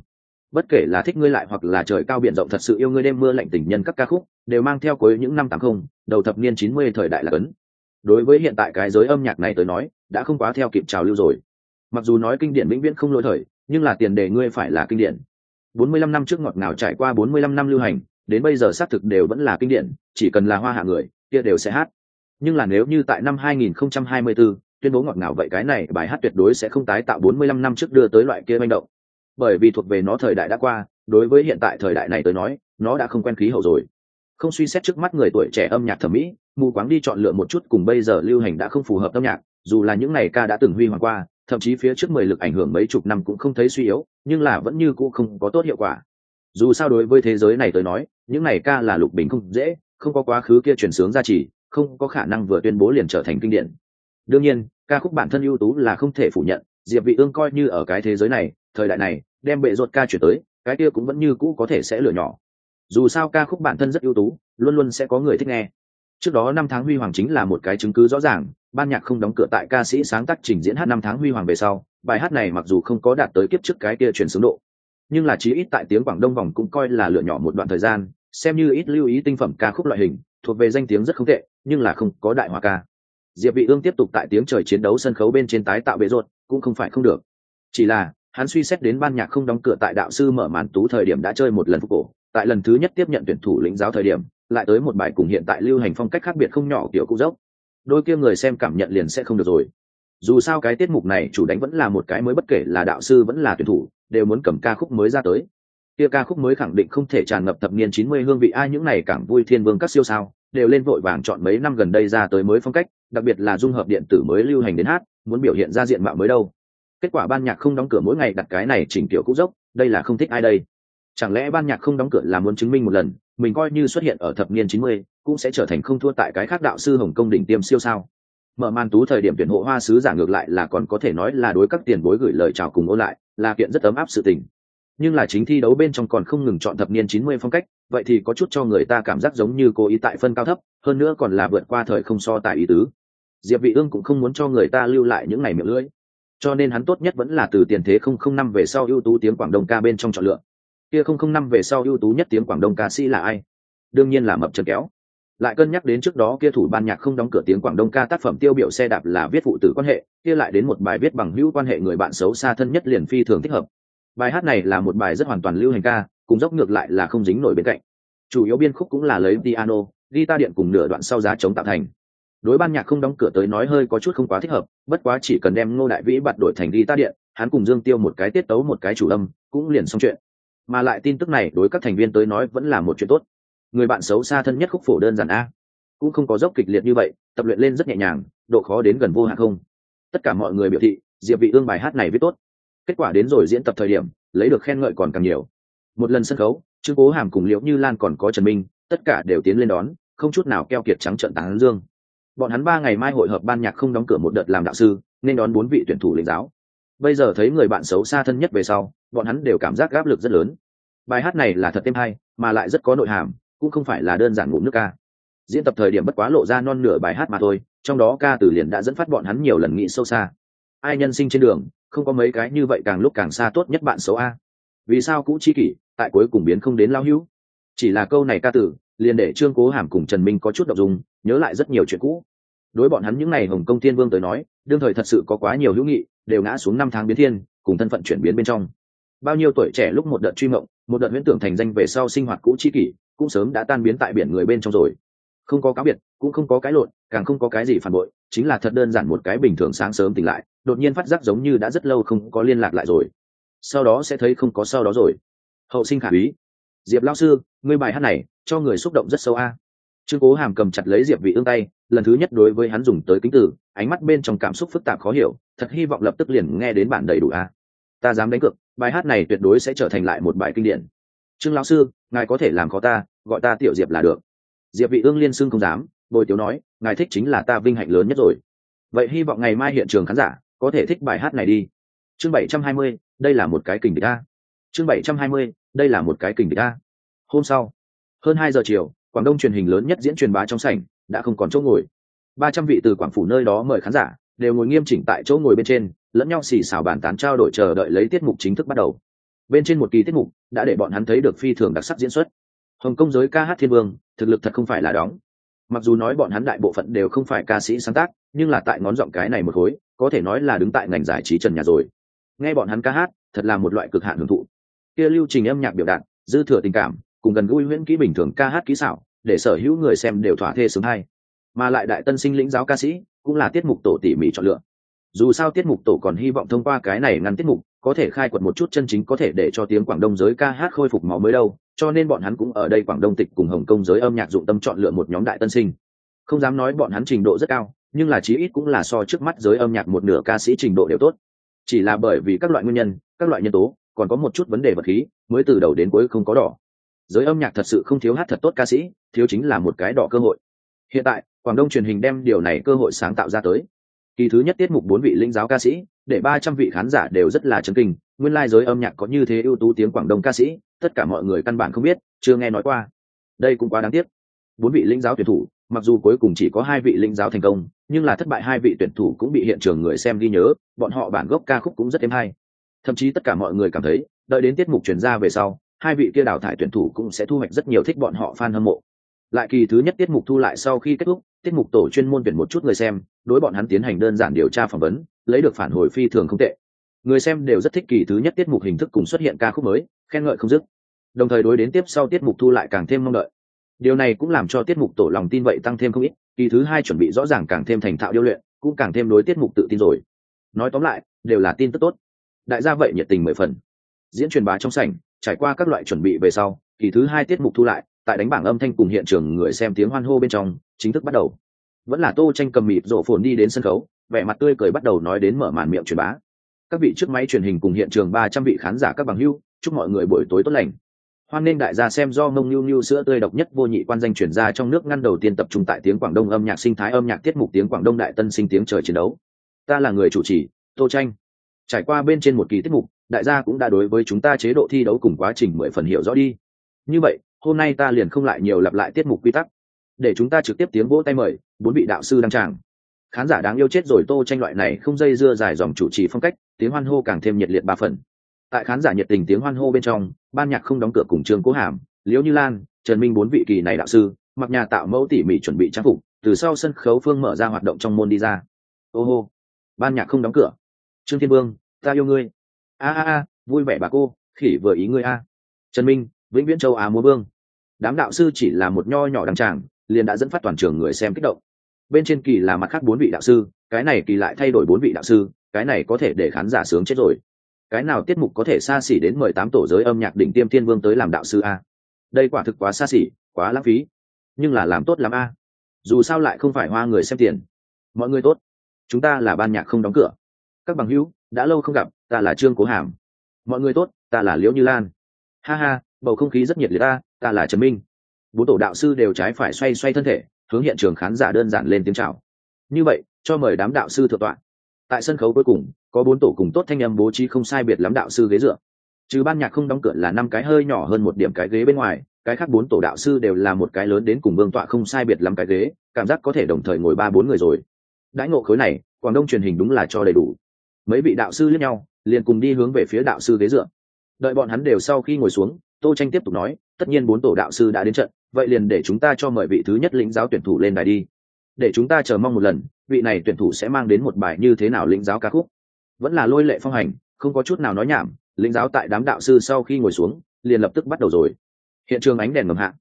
bất kể là thích ngươi lại hoặc là trời cao biển rộng thật sự yêu ngươi đêm mưa lạnh tình nhân các ca khúc đều mang theo cuối những năm tám không đầu thập niên chín mươi thời đại là cấn đối với hiện tại cái giới âm nhạc này tới nói đã không quá theo kịp trào lưu rồi. Mặc dù nói kinh điển vĩnh viễn không lỗi thời nhưng là tiền đề ngươi phải là kinh điển. Bốn mươi lăm năm trước ngọt ngào trải qua bốn mươi lăm năm lưu hành đến bây giờ xác thực đều vẫn là kinh điển chỉ cần là hoa hạ người kia đều sẽ hát. Nhưng là nếu như tại năm 2024, tuyên bố ngọt ngào vậy cái này bài hát tuyệt đối sẽ không tái tạo 45 năm trước đưa tới loại kia manh động bởi vì thuộc về nó thời đại đã qua, đối với hiện tại thời đại này tới nói, nó đã không quen khí hậu rồi. Không suy xét trước mắt người tuổi trẻ âm nhạc thẩm mỹ, mù quáng đi chọn lựa một chút cùng bây giờ lưu hành đã không phù hợp âm nhạc, dù là những ngày ca đã từng huy hoàng qua, thậm chí phía trước mười lực ảnh hưởng mấy chục năm cũng không thấy suy yếu, nhưng là vẫn như cũ không có tốt hiệu quả. Dù sao đối với thế giới này tới nói, những ngày ca là lục bình không dễ, không có quá khứ kia chuyển sướng ra chỉ, không có khả năng vừa tuyên bố liền trở thành kinh điển. Đương nhiên, ca khúc bản thân ưu tú là không thể phủ nhận, diệp vị ương coi như ở cái thế giới này, thời đại này đem bệ ruột ca chuyển tới, cái kia cũng vẫn như cũ có thể sẽ lửa nhỏ. Dù sao ca khúc bản thân rất ưu tú, luôn luôn sẽ có người thích nghe. Trước đó năm tháng huy hoàng chính là một cái chứng cứ rõ ràng, ban nhạc không đóng cửa tại ca sĩ sáng tác trình diễn hát năm tháng huy hoàng về sau, bài hát này mặc dù không có đạt tới kiếp trước cái kia truyền xướng độ, nhưng là chí ít tại tiếng quảng đông vòng cũng coi là lựa nhỏ một đoạn thời gian, xem như ít lưu ý tinh phẩm ca khúc loại hình, thuộc về danh tiếng rất không tệ, nhưng là không có đại hòa ca. Diệp vị ương tiếp tục tại tiếng trời chiến đấu sân khấu bên trên tái tạo bệ ruột, cũng không phải không được. Chỉ là hắn suy xét đến ban nhạc không đóng cửa tại đạo sư mở màn tú thời điểm đã chơi một lần phục cổ, tại lần thứ nhất tiếp nhận tuyển thủ lĩnh giáo thời điểm, lại tới một bài cùng hiện tại lưu hành phong cách khác biệt không nhỏ kiểu cũ dốc. Đôi kia người xem cảm nhận liền sẽ không được rồi. Dù sao cái tiết mục này chủ đánh vẫn là một cái mới bất kể là đạo sư vẫn là tuyển thủ, đều muốn cầm ca khúc mới ra tới. Kia ca khúc mới khẳng định không thể tràn ngập thập niên 90 hương vị ai những này càng vui thiên vương các siêu sao, đều lên vội vàng chọn mấy năm gần đây ra tới mới phong cách, đặc biệt là dung hợp điện tử mới lưu hành đến hát, muốn biểu hiện ra diện mạo mới đâu kết quả ban nhạc không đóng cửa mỗi ngày đặt cái này chỉnh kiểu cũ dốc đây là không thích ai đây. Chẳng lẽ ban nhạc không đóng cửa là muốn chứng minh một lần mình coi như xuất hiện ở thập niên 90, cũng sẽ trở thành không thua tại cái khác đạo sư hồng công đỉnh tiêm siêu sao? Mở màn tú thời điểm tuyển hộ hoa sứ giả ngược lại là còn có thể nói là đối các tiền bối gửi lời chào cùng ôn lại là kiện rất ấm áp sự tình. Nhưng là chính thi đấu bên trong còn không ngừng chọn thập niên 90 phong cách vậy thì có chút cho người ta cảm giác giống như cố ý tại phân cao thấp hơn nữa còn là vượt qua thời không so tại ý tứ. Diệp vị ương cũng không muốn cho người ta lưu lại những ngày miệng lưỡi cho nên hắn tốt nhất vẫn là từ tiền thế không không năm về sau ưu tú tiếng quảng đông ca bên trong chọn lựa. Kia không không năm về sau ưu tú nhất tiếng quảng đông ca sĩ là ai? Đương nhiên là mập trần kéo. Lại cân nhắc đến trước đó kia thủ ban nhạc không đóng cửa tiếng quảng đông ca tác phẩm tiêu biểu xe đạp là viết phụ tử quan hệ, kia lại đến một bài viết bằng hữu quan hệ người bạn xấu xa thân nhất liền phi thường thích hợp. Bài hát này là một bài rất hoàn toàn lưu hành ca, cùng dốc ngược lại là không dính nổi bên cạnh. Chủ yếu biên khúc cũng là lấy piano, guitar điện cùng nửa đoạn sau giá chống tạo thành đối ban nhạc không đóng cửa tới nói hơi có chút không quá thích hợp, bất quá chỉ cần đem ngô đại vĩ bật đổi thành đi ta điện, hắn cùng dương tiêu một cái tiết tấu một cái chủ âm, cũng liền xong chuyện. Mà lại tin tức này đối các thành viên tới nói vẫn là một chuyện tốt. Người bạn xấu xa thân nhất khúc phổ đơn giản a. Cũng không có dốc kịch liệt như vậy, tập luyện lên rất nhẹ nhàng, độ khó đến gần vô hạn không. Tất cả mọi người biểu thị, diệp vị ương bài hát này viết tốt. Kết quả đến rồi diễn tập thời điểm, lấy được khen ngợi còn càng nhiều. Một lần sân khấu, trương cố hàm cùng liễu như lan còn có trần minh, tất cả đều tiến lên đón, không chút nào keo kiệt trắng trợn tán dương bọn hắn ba ngày mai hội hợp ban nhạc không đóng cửa một đợt làm đạo sư, nên đón bốn vị tuyển thủ lĩnh giáo. Bây giờ thấy người bạn xấu xa thân nhất về sau, bọn hắn đều cảm giác áp lực rất lớn. Bài hát này là thật thêm hay, mà lại rất có nội hàm, cũng không phải là đơn giản ngủ nước ca. Diễn tập thời điểm bất quá lộ ra non nửa bài hát mà thôi, trong đó ca từ liền đã dẫn phát bọn hắn nhiều lần nghĩ sâu xa. Ai nhân sinh trên đường, không có mấy cái như vậy càng lúc càng xa tốt nhất bạn xấu a. Vì sao cũ chi kỷ, tại cuối cùng biến không đến lao hữu? Chỉ là câu này ca tử liền để trương cố hàm cùng trần minh có chút đ ộ n g dùng nhớ lại rất nhiều chuyện cũ đối bọn hắn những ngày hồng công tiên vương tới nói, đương thời thật sự có quá nhiều hữu nghị, đều ngã xuống năm tháng biến thiên, cùng thân phận chuyển biến bên trong. Bao nhiêu tuổi trẻ lúc một đợt truy mộng, một đợt huyễn tưởng thành danh về sau sinh hoạt cũ chi kỷ, cũng sớm đã tan biến tại biển người bên trong rồi. Không có cá biệt, cũng không có cái lộn, càng không có cái gì phản bội, chính là thật đơn giản một cái bình thường sáng sớm tỉnh lại, đột nhiên phát giác giống như đã rất lâu không có liên lạc lại rồi. Sau đó sẽ thấy không có sau đó rồi. Hậu sinh khả úy. Diệp lao sư, ngươi bài hát này, cho người xúc động rất sâu a. Trương cố hàm cầm chặt lấy diệp vị ương tay lần thứ nhất đối với hắn dùng tới kính từ ánh mắt bên trong cảm xúc phức tạp khó hiểu thật hy vọng lập tức liền nghe đến bản đầy đủ a ta dám đánh cược bài hát này tuyệt đối sẽ trở thành lại một bài kinh điển. Trương lão sư ngài có thể làm khó ta gọi ta tiểu diệp là được. Diệp vị ương liên xưng không dám bồi tiểu nói ngài thích chính là ta vinh hạnh lớn nhất rồi. Vậy hy vọng ngày mai hiện trường khán giả có thể thích bài hát này đi. Chương 720, đây là một cái kình địch a. Chương 720, đây là một cái kình địch a. Hôm sau hơn hai giờ chiều quảng đông truyền hình lớn nhất diễn truyền bá trong sảnh đã không còn chỗ ngồi. Ba trăm vị từ quảng phủ nơi đó mời khán giả, đều ngồi nghiêm chỉnh tại chỗ ngồi bên trên, lẫn nhau xì xào bàn tán trao đổi chờ đợi lấy tiết mục chính thức bắt đầu. Bên trên một kỳ tiết mục đã để bọn hắn thấy được phi thường đặc sắc diễn xuất. Hồng kông giới ca hát thiên vương, thực lực thật không phải là đóng. Mặc dù nói bọn hắn đại bộ phận đều không phải ca sĩ sáng tác, nhưng là tại ngón giọng cái này một khối, có thể nói là đứng tại ngành giải trí trần nhà rồi. Nghe bọn hắn ca hát, thật là một loại cực hạn hưởng thụ. Kia lưu trình âm nhạc biểu đạt, dư thừa tình cảm, cùng gần gũi huyễn kỹ bình thường ca hát kỹ xảo để sở hữu người xem đều thỏa thê sướng hay. Mà lại đại tân sinh lĩnh giáo ca sĩ cũng là tiết mục tổ tỉ mỉ chọn lựa. Dù sao tiết mục tổ còn hy vọng thông qua cái này ngăn tiết mục, có thể khai quật một chút chân chính có thể để cho tiếng quảng đông giới ca hát khôi phục máu mới đâu, cho nên bọn hắn cũng ở đây quảng đông tịch cùng hồng kông giới âm nhạc dụng tâm chọn lựa một nhóm đại tân sinh. Không dám nói bọn hắn trình độ rất cao, nhưng là chí ít cũng là so trước mắt giới âm nhạc một nửa ca sĩ trình độ đều tốt. Chỉ là bởi vì các loại nguyên nhân, các loại nhân tố, còn có một chút vấn đề vật khí mới từ đầu đến cuối không có đỏ giới âm nhạc thật sự không thiếu hát thật tốt ca sĩ, thiếu chính là một cái đỏ cơ hội. Hiện tại, quảng đông truyền hình đem điều này cơ hội sáng tạo ra tới. Kỳ thứ nhất tiết mục bốn vị linh giáo ca sĩ, để ba trăm vị khán giả đều rất là chấn kinh, nguyên lai âm nhạc có như thế ưu tú tiếng quảng đông ca sĩ, tất cả mọi người căn bản không biết, chưa nghe nói qua. Đây cũng quá đáng tiếc. Bốn vị linh giáo tuyển thủ, mặc dù cuối cùng chỉ có hai vị linh giáo thành công, nhưng là thất bại hai vị tuyển thủ cũng bị hiện trường người xem ghi nhớ, bọn họ bản gốc ca khúc cũng rất êm hay. Thậm chí tất cả mọi người cảm thấy, đợi đến tiết mục chuyển ra về sau hai vị kia đào thải tuyển thủ cũng sẽ thu hoạch rất nhiều thích bọn họ fan hâm mộ. Lại kỳ thứ nhất tiết mục thu lại sau khi kết thúc, tiết mục tổ chuyên môn tuyển một chút người xem, đối bọn hắn tiến hành đơn giản điều tra phỏng vấn, lấy được phản hồi phi thường không tệ. Người xem đều rất thích kỳ thứ nhất tiết mục hình thức cùng xuất hiện ca khúc mới, khen ngợi không dứt. Đồng thời đối đến tiếp sau tiết mục thu lại càng thêm mong đợi. Điều này cũng làm cho tiết mục tổ lòng tin vậy tăng thêm không ít, kỳ thứ hai chuẩn bị rõ ràng càng thêm thành thạo điêu luyện, cũng càng thêm đối tiết mục tự tin rồi. Nói tóm lại, đều là tin tức tốt. Đại gia vậy nhiệt tình mười phần. Diễn truyền bá trong sảnh trải qua các loại chuẩn bị về sau, kỳ thứ hai tiết mục thu lại, tại đánh bảng âm thanh cùng hiện trường người xem tiếng hoan hô bên trong, chính thức bắt đầu. Vẫn là tô tranh cầm mịt rổ phồn đi đến sân khấu, vẻ mặt tươi cười bắt đầu nói đến mở màn miệng truyền bá. Các vị trước máy truyền hình cùng hiện trường ba trăm vị khán giả các bằng hưu chúc mọi người buổi tối tốt lành. Hoan nên đại gia xem do mông nhu nhu sữa tươi độc nhất vô nhị quan danh chuyển ra trong nước ngăn đầu tiên tập trung tại tiếng quảng đông âm nhạc sinh thái âm nhạc tiết mục tiếng quảng đông đại tân sinh tiếng trời chiến đấu. Ta là người chủ trì, tô tranh. Trải qua bên trên một kỳ tiết mục đại gia cũng đã đối với chúng ta chế độ thi đấu cùng quá trình mười phần hiểu rõ đi. Như vậy, hôm nay ta liền không lại nhiều lặp lại tiết mục quy tắc. Để chúng ta trực tiếp tiếng vỗ tay mời, bốn vị đạo sư đăng tràng. Khán giả đáng yêu chết rồi, tô tranh loại này không dây dưa dài dòng chủ trì phong cách, tiếng hoan hô càng thêm nhiệt liệt ba phần. Tại khán giả nhiệt tình tiếng hoan hô bên trong, ban nhạc không đóng cửa cùng trương cố hàm, liễu như lan, trần minh bốn vị kỳ này đạo sư, mặc nhà tạo mẫu tỉ mỉ chuẩn bị trang phục, từ sau sân khấu phương mở ra hoạt động trong môn đi ra. Ô hô, ban nhạc không đóng cửa. Trương thiên vương, ta yêu ngươi a a a, vui vẻ bà cô, khỉ vừa ý ngươi a. Trần minh, vĩnh viễn châu á múa vương. Đám đạo sư chỉ là một nho nhỏ đăng tràng liền đã dẫn phát toàn trường người xem kích động. Bên trên kỳ là mặt khác bốn vị đạo sư, cái này kỳ lại thay đổi bốn vị đạo sư, cái này có thể để khán giả sướng chết rồi. Cái nào tiết mục có thể xa xỉ đến mười tám tổ giới âm nhạc đỉnh tiêm thiên vương tới làm đạo sư a? Đây quả thực quá xa xỉ, quá lãng phí. Nhưng là làm tốt lắm a. Dù sao lại không phải hoa người xem tiền. Mọi người tốt. Chúng ta là ban nhạc không đóng cửa. Các bằng hữu, đã lâu không gặp ta là trương cố hàm mọi người tốt ta là liễu như lan ha ha bầu không khí rất nhiệt liệt ta ta là trần minh bốn tổ đạo sư đều trái phải xoay xoay thân thể hướng hiện trường khán giả đơn giản lên tiếng chào như vậy cho mời đám đạo sư thượng tọa tại sân khấu cuối cùng có bốn tổ cùng tốt thanh âm bố trí không sai biệt lắm đạo sư ghế dựa trừ ban nhạc không đóng cửa là năm cái hơi nhỏ hơn một điểm cái ghế bên ngoài cái khác bốn tổ đạo sư đều là một cái lớn đến cùng vương tọa không sai biệt lắm cái ghế cảm giác có thể đồng thời ngồi ba bốn người rồi đãi ngộ khối này quảng đông truyền hình đúng là cho đầy đủ mấy vị đạo sư lẫn nhau liền cùng đi hướng về phía đạo sư ghế dựa. Đợi bọn hắn đều sau khi ngồi xuống, tô tranh tiếp tục nói, tất nhiên bốn tổ đạo sư đã đến trận, vậy liền để chúng ta cho mời vị thứ nhất lĩnh giáo tuyển thủ lên đài đi. Để chúng ta chờ mong một lần, vị này tuyển thủ sẽ mang đến một bài như thế nào lĩnh giáo ca khúc? Vẫn là lôi lệ phong hành, không có chút nào nói nhảm, lĩnh giáo tại đám đạo sư sau khi ngồi xuống, liền lập tức bắt đầu rồi. Hiện trường ánh đèn ngầm hạ.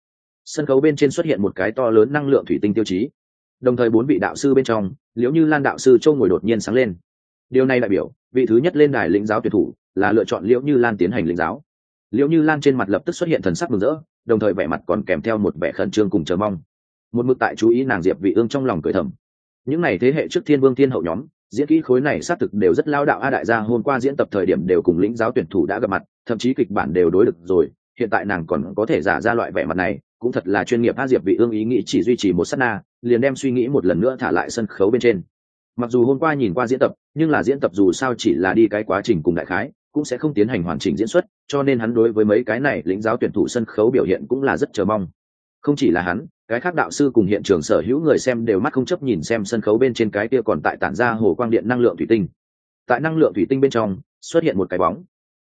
Sân khấu bên trên xuất hiện một cái to lớn năng lượng thủy tinh tiêu chí. Đồng thời bốn vị đạo sư bên trong liếu như lan đạo sư châu ngồi đột nhiên sáng lên điều này đại biểu, vị thứ nhất lên đài lĩnh giáo tuyển thủ là lựa chọn liễu như lan tiến hành lĩnh giáo. Liễu như lan trên mặt lập tức xuất hiện thần sắc mừng rỡ, đồng thời vẻ mặt còn kèm theo một vẻ khẩn trương cùng chờ mong. Một mực tại chú ý nàng diệp vị ương trong lòng cười thầm. Những này thế hệ trước thiên vương thiên hậu nhóm, diễn kỹ khối này xác thực đều rất lao đạo a đại gia hôm qua diễn tập thời điểm đều cùng lĩnh giáo tuyển thủ đã gặp mặt, thậm chí kịch bản đều đối được rồi, hiện tại nàng còn có thể giả ra loại vẻ mặt này, cũng thật là chuyên nghiệp a diệp vị ương ý nghĩ chỉ duy trì một sát na, liền đem suy nghĩ một lần nữa thả lại sân khấu bên trên mặc dù hôm qua nhìn qua diễn tập, nhưng là diễn tập dù sao chỉ là đi cái quá trình cùng đại khái, cũng sẽ không tiến hành hoàn chỉnh diễn xuất, cho nên hắn đối với mấy cái này lĩnh giáo tuyển thủ sân khấu biểu hiện cũng là rất chờ mong. Không chỉ là hắn, cái khác đạo sư cùng hiện trường sở hữu người xem đều mắt không chấp nhìn xem sân khấu bên trên cái kia còn tại tản ra hồ quang điện năng lượng thủy tinh. Tại năng lượng thủy tinh bên trong, xuất hiện một cái bóng.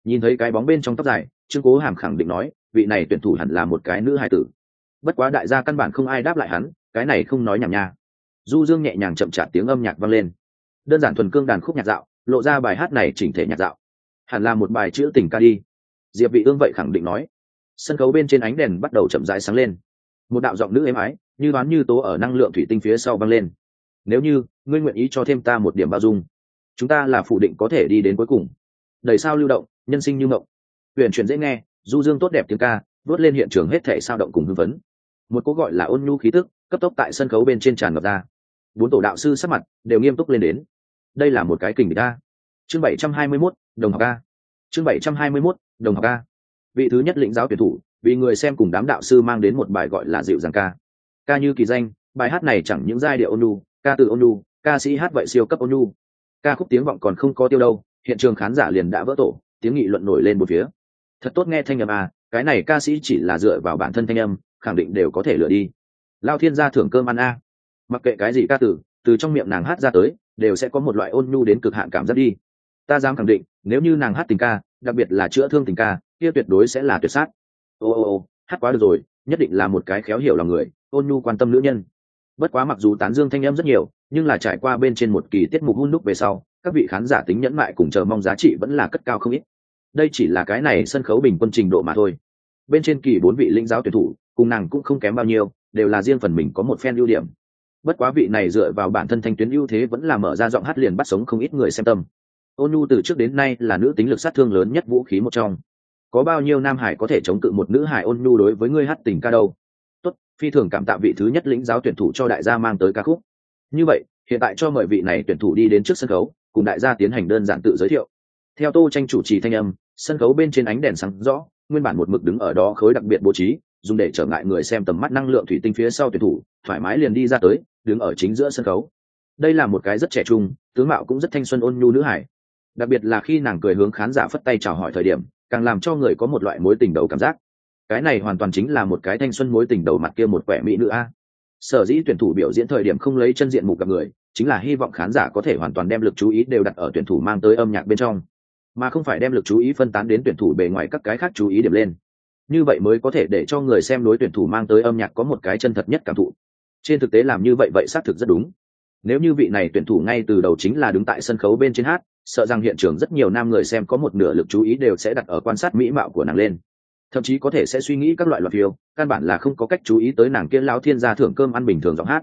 Nhìn thấy cái bóng bên trong tóc dài, trương cố hàm khẳng định nói, vị này tuyển thủ hẳn là một cái nữ hài tử. Bất quá đại gia căn bản không ai đáp lại hắn, cái này không nói nhảm nha du dương nhẹ nhàng chậm chạp tiếng âm nhạc vang lên. Đơn giản thuần cương đàn khúc nhạc dạo, lộ ra bài hát này chỉnh thể nhạc dạo. Hẳn là một bài chữ tình ca đi. Diệp vị ương vậy khẳng định nói. Sân khấu bên trên ánh đèn bắt đầu chậm rãi sáng lên. Một đạo giọng nữ êm ái, như đoán như tố ở năng lượng thủy tinh phía sau vang lên. Nếu như, ngươi nguyện ý cho thêm ta một điểm bao dung, chúng ta là phủ định có thể đi đến cuối cùng. Đầy sao lưu động, nhân sinh như ngọc. huyền chuyển dễ nghe, du dương tốt đẹp tiếng ca, vớt lên hiện trường hết thể sao động cùng hưng phấn. Một cô gọi là ôn nhu khí tức, cấp tốc tại sân khấu bên trên tràn ngập ra bốn tổ đạo sư sắc mặt đều nghiêm túc lên đến. Đây là một cái kình ca chương bảy trăm hai mươi 721, đồng học ca chương bảy trăm hai mươi 721, đồng học ca vị thứ nhất lĩnh giáo tuyển thủ vì người xem cùng đám đạo sư mang đến một bài gọi là dịu dàng ca. Ca như kỳ danh bài hát này chẳng những giai điệu ôn nhu ca từ ôn nhu ca sĩ hát vậy siêu cấp ôn nhu. Ca khúc tiếng vọng còn không có tiêu đâu hiện trường khán giả liền đã vỡ tổ tiếng nghị luận nổi lên một phía. Thật tốt nghe thanh âm à cái này ca sĩ chỉ là dựa vào bản thân thanh âm khẳng định đều có thể lựa đi. Lao thiên gia thưởng cơm ăn a mặc kệ cái gì ca tử từ trong miệng nàng hát ra tới, đều sẽ có một loại ôn nhu đến cực hạn cảm giác đi. Ta dám khẳng định, nếu như nàng hát tình ca, đặc biệt là chữa thương tình ca, kia tuyệt đối sẽ là tuyệt sát. Ô ô ô, hát quá được rồi, nhất định là một cái khéo hiểu lòng người, ôn nhu quan tâm nữ nhân. Bất quá mặc dù tán dương thanh em rất nhiều, nhưng là trải qua bên trên một kỳ tiết mục hun đúc về sau, các vị khán giả tính nhẫn mại cùng chờ mong giá trị vẫn là cất cao không ít. Đây chỉ là cái này sân khấu bình quân trình độ mà thôi. Bên trên kỳ bốn vị linh giáo tuyển thủ, cùng nàng cũng không kém bao nhiêu, đều là riêng phần mình có một phen ưu điểm bất quá vị này dựa vào bản thân thanh tuyến ưu thế vẫn là mở ra giọng hát liền bắt sống không ít người xem tâm. Ôn nhu từ trước đến nay là nữ tính lực sát thương lớn nhất vũ khí một trong. Có bao nhiêu nam hải có thể chống cự một nữ hải ôn nhu đối với ngươi hát tình ca đâu? Tốt, phi thường cảm tạ vị thứ nhất lĩnh giáo tuyển thủ cho đại gia mang tới ca khúc. Như vậy, hiện tại cho mời vị này tuyển thủ đi đến trước sân khấu, cùng đại gia tiến hành đơn giản tự giới thiệu. Theo tô tranh chủ trì thanh âm, sân khấu bên trên ánh đèn sáng rõ, nguyên bản một mực đứng ở đó khối đặc biệt bố trí dùng để trở ngại người xem tầm mắt năng lượng thủy tinh phía sau tuyển thủ, thoải mái liền đi ra tới, đứng ở chính giữa sân khấu. Đây là một cái rất trẻ trung, tướng mạo cũng rất thanh xuân ôn nhu nữ hải. Đặc biệt là khi nàng cười hướng khán giả phất tay chào hỏi thời điểm, càng làm cho người có một loại mối tình đầu cảm giác. Cái này hoàn toàn chính là một cái thanh xuân mối tình đầu mặt kia một quẻ mỹ nữ a. Sở dĩ tuyển thủ biểu diễn thời điểm không lấy chân diện mục gặp người, chính là hy vọng khán giả có thể hoàn toàn đem lực chú ý đều đặt ở tuyển thủ mang tới âm nhạc bên trong. Mà không phải đem lực chú ý phân tán đến tuyển thủ bề ngoài các cái khác chú ý điểm lên như vậy mới có thể để cho người xem đối tuyển thủ mang tới âm nhạc có một cái chân thật nhất cảm thụ. Trên thực tế làm như vậy vậy xác thực rất đúng. Nếu như vị này tuyển thủ ngay từ đầu chính là đứng tại sân khấu bên trên hát, sợ rằng hiện trường rất nhiều nam người xem có một nửa lực chú ý đều sẽ đặt ở quan sát mỹ mạo của nàng lên. Thậm chí có thể sẽ suy nghĩ các loại loạt phiêu, căn bản là không có cách chú ý tới nàng kia lão thiên gia thưởng cơm ăn bình thường giọng hát.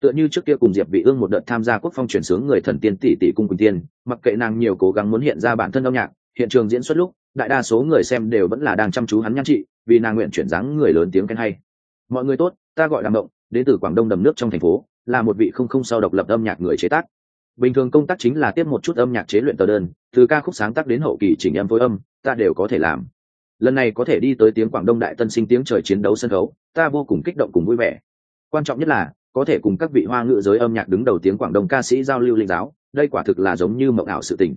Tựa như trước kia cùng diệp vị ương một đợt tham gia quốc phong chuyển sướng người thần tiên tỷ tỷ cung quỳnh tiên, mặc kệ nàng nhiều cố gắng muốn hiện ra bản thân âm nhạc, hiện trường diễn xuất lúc đại đa số người xem đều vẫn là đang chăm chú hắn nhan trị, vì nàng nguyện chuyển dáng người lớn tiếng khen hay. Mọi người tốt, ta gọi đàm động đến từ quảng đông đầm nước trong thành phố, là một vị không không sao độc lập âm nhạc người chế tác. Bình thường công tác chính là tiếp một chút âm nhạc chế luyện tờ đơn, từ ca khúc sáng tác đến hậu kỳ chỉnh âm phối âm, ta đều có thể làm. Lần này có thể đi tới tiếng quảng đông đại tân sinh tiếng trời chiến đấu sân khấu, ta vô cùng kích động cùng vui vẻ. Quan trọng nhất là, có thể cùng các vị hoa ngữ giới âm nhạc đứng đầu tiếng quảng đông ca sĩ giao lưu linh giáo, đây quả thực là giống như mộng ảo sự tình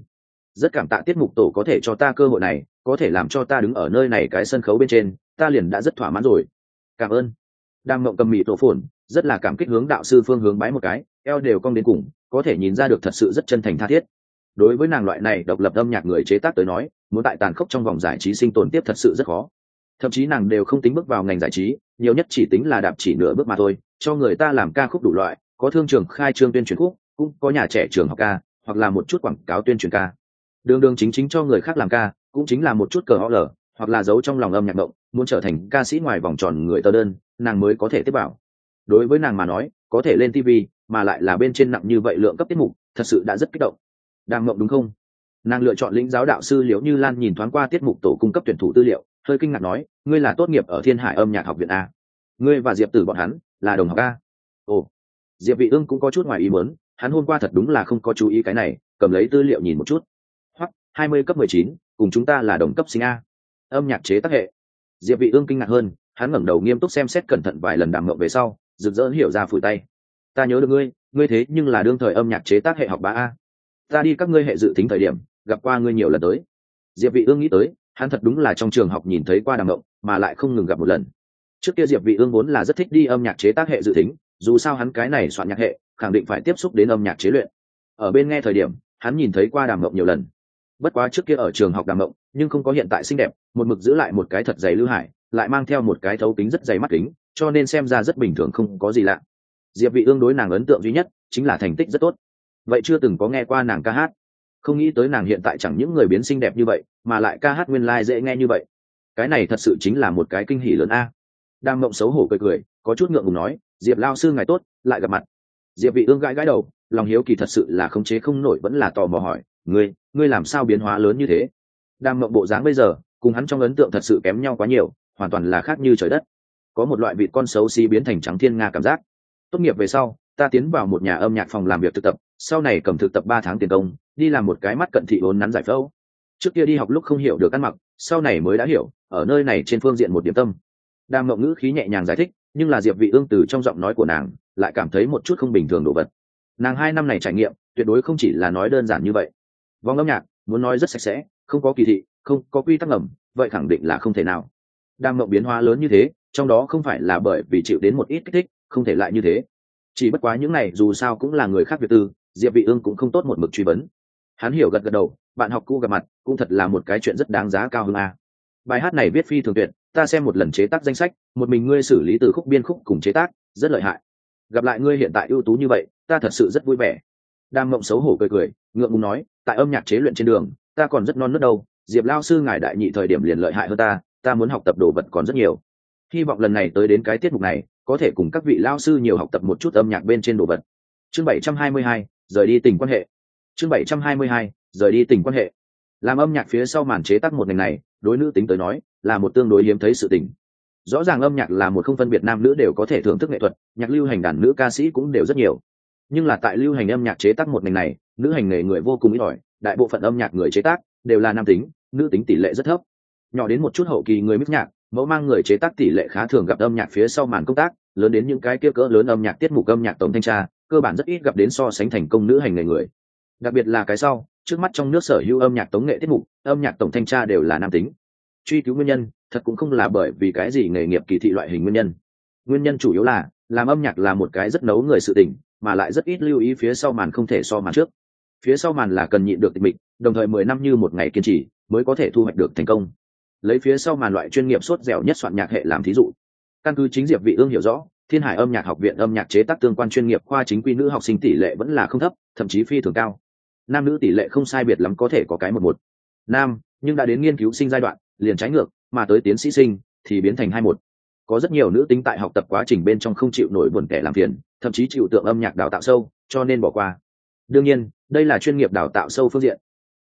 rất cảm tạ tiết mục tổ có thể cho ta cơ hội này, có thể làm cho ta đứng ở nơi này cái sân khấu bên trên, ta liền đã rất thỏa mãn rồi. Cảm ơn. Đang mộng cầm mị tổ phồn, rất là cảm kích hướng đạo sư phương hướng bái một cái, eo đều cong đến cùng, có thể nhìn ra được thật sự rất chân thành tha thiết. Đối với nàng loại này độc lập âm nhạc người chế tác tới nói, muốn tại tàn khốc trong vòng giải trí sinh tồn tiếp thật sự rất khó. Thậm chí nàng đều không tính bước vào ngành giải trí, nhiều nhất chỉ tính là đạp chỉ nửa bước mà thôi, cho người ta làm ca khúc đủ loại, có thương trường khai trương tuyên truyền khúc, cũng có nhà trẻ trường học ca, hoặc là một chút quảng cáo tuyên truyền ca đường đường chính chính cho người khác làm ca, cũng chính là một chút cờ họ lở, hoặc là giấu trong lòng âm nhạc động, muốn trở thành ca sĩ ngoài vòng tròn người tờ đơn, nàng mới có thể tiếp bảo. Đối với nàng mà nói, có thể lên tv mà lại là bên trên nặng như vậy lượng cấp tiết mục, thật sự đã rất kích động. Đang mộng đúng không? Nàng lựa chọn lĩnh giáo đạo sư liễu như lan nhìn thoáng qua tiết mục tổ cung cấp tuyển thủ tư liệu, hơi kinh ngạc nói, ngươi là tốt nghiệp ở thiên hải âm nhạc học viện a. Ngươi và diệp tử bọn hắn, là đồng học a. Ồ. Diệp vị ương cũng có chút ngoài ý muốn, hắn hôm qua thật đúng là không có chú ý cái này, cầm lấy tư liệu nhìn một chút hai 20 cấp 19, cùng chúng ta là đồng cấp sinh a. Âm nhạc chế tác hệ. Diệp vị ương kinh ngạc hơn hắn ngẩng đầu nghiêm túc xem xét cẩn thận vài lần đàm ngậm về sau rực rỡ hiểu ra phủi tay. Ta nhớ được ngươi ngươi thế nhưng là đương thời âm nhạc chế tác hệ học ba a. Ta đi các ngươi hệ dự tính thời điểm gặp qua ngươi nhiều lần tới. Diệp vị ương nghĩ tới hắn thật đúng là trong trường học nhìn thấy qua đàm ngộng mà lại không ngừng gặp một lần. Trước kia diệp vị ương vốn là rất thích đi âm nhạc chế tác hệ dự tính dù sao hắn cái này soạn nhạc hệ khẳng định phải tiếp xúc đến âm nhạc chế luyện. Ở bên nghe thời điểm hắn nhìn thấy qua đàm ngộng nhiều lần bất quá trước kia ở trường học đàm mộng, nhưng không có hiện tại xinh đẹp, một mực giữ lại một cái thật dày lưu hải, lại mang theo một cái thấu kính rất dày mắt kính, cho nên xem ra rất bình thường không có gì lạ. Diệp vị ương đối nàng ấn tượng duy nhất chính là thành tích rất tốt. Vậy chưa từng có nghe qua nàng ca hát. Không nghĩ tới nàng hiện tại chẳng những người biến xinh đẹp như vậy, mà lại ca hát nguyên lai like dễ nghe như vậy. Cái này thật sự chính là một cái kinh hỉ lớn a. Đang mộng xấu hổ cười cười, có chút ngượng ngùng nói, diệp lao sư ngài tốt, lại gặp mặt. Diệp vị ương gãi gãi đầu, lòng hiếu kỳ thật sự là không chế không nổi, vẫn là tò mò hỏi ngươi ngươi làm sao biến hóa lớn như thế? Đang mộng bộ dáng bây giờ, cùng hắn trong ấn tượng thật sự kém nhau quá nhiều, hoàn toàn là khác như trời đất. Có một loại vị con xấu xí biến thành trắng thiên nga cảm giác. Tốt nghiệp về sau, ta tiến vào một nhà âm nhạc phòng làm việc thực tập, sau này cầm thực tập ba tháng tiền công, đi làm một cái mắt cận thị vốn nắn giải phẫu. Trước kia đi học lúc không hiểu được ăn mặc, sau này mới đã hiểu, ở nơi này trên phương diện một điểm tâm. Đang mộng ngữ khí nhẹ nhàng giải thích, nhưng là diệp vị ương từ trong giọng nói của nàng, lại cảm thấy một chút không bình thường đồ vật. Nàng hai năm này trải nghiệm, tuyệt đối không chỉ là nói đơn giản như vậy vòng âm nhạc, muốn nói rất sạch sẽ, không có kỳ thị, không có quy tắc ngầm, vậy khẳng định là không thể nào. Đang mộng biến hóa lớn như thế, trong đó không phải là bởi vì chịu đến một ít kích thích, không thể lại như thế. Chỉ bất quá những này dù sao cũng là người khác việt tư, diệp vị ương cũng không tốt một mực truy vấn. Hắn hiểu gật gật đầu, bạn học cũ gặp mặt, cũng thật là một cái chuyện rất đáng giá cao hơn a. Bài hát này viết phi thường tuyệt, ta xem một lần chế tác danh sách, một mình ngươi xử lý từ khúc biên khúc cùng chế tác, rất lợi hại. Gặp lại ngươi hiện tại ưu tú như vậy, ta thật sự rất vui vẻ. Đam mộng xấu hổ cười cười ngượng ngùng nói tại âm nhạc chế luyện trên đường ta còn rất non nớt đâu. Diệp lao sư ngài đại nhị thời điểm liền lợi hại hơn ta ta muốn học tập đồ vật còn rất nhiều. Hy vọng lần này tới đến cái tiết mục này có thể cùng các vị lao sư nhiều học tập một chút âm nhạc bên trên đồ vật. Chương 722, rời đi tình quan hệ. Chương 722, rời đi tình quan hệ. Làm âm nhạc phía sau màn chế tác một ngành này đối nữ tính tới nói là một tương đối hiếm thấy sự tình. Rõ ràng âm nhạc là một không phân biệt nam nữ đều có thể thưởng thức nghệ thuật nhạc lưu hành đàn nữ ca sĩ cũng đều rất nhiều nhưng là tại lưu hành âm nhạc chế tác một ngành này, nữ hành nghề người vô cùng ít ỏi, đại bộ phận âm nhạc người chế tác đều là nam tính, nữ tính tỷ lệ rất thấp. Nhỏ đến một chút hậu kỳ người mít nhạc, mẫu mang người chế tác tỷ lệ khá thường gặp âm nhạc phía sau màn công tác, lớn đến những cái kia cỡ lớn âm nhạc tiết mục âm nhạc tổng thanh tra, cơ bản rất ít gặp đến so sánh thành công nữ hành nghề người. Đặc biệt là cái sau, trước mắt trong nước sở hữu âm nhạc tống nghệ tiết mục, âm nhạc tổng thanh tra đều là nam tính. Truy cứu nguyên nhân, thật cũng không là bởi vì cái gì nghề nghiệp kỳ thị loại hình nguyên nhân. Nguyên nhân chủ yếu là, làm âm nhạc là một cái rất nấu người sự tình mà lại rất ít lưu ý phía sau màn không thể so màn trước. Phía sau màn là cần nhịn được tịch mịch, đồng thời mười năm như một ngày kiên trì mới có thể thu hoạch được thành công. Lấy phía sau màn loại chuyên nghiệp sốt dẻo nhất soạn nhạc hệ làm thí dụ. Căn cứ chính diệp vị ương hiểu rõ, thiên hải âm nhạc học viện âm nhạc chế tác tương quan chuyên nghiệp khoa chính quy nữ học sinh tỷ lệ vẫn là không thấp, thậm chí phi thường cao. Nam nữ tỷ lệ không sai biệt lắm có thể có cái một một. Nam, nhưng đã đến nghiên cứu sinh giai đoạn, liền trái ngược, mà tới tiến sĩ sinh, thì biến thành hai một có rất nhiều nữ tính tại học tập quá trình bên trong không chịu nổi buồn kẻ làm phiền, thậm chí chịu tượng âm nhạc đào tạo sâu, cho nên bỏ qua. Đương nhiên, đây là chuyên nghiệp đào tạo sâu phương diện.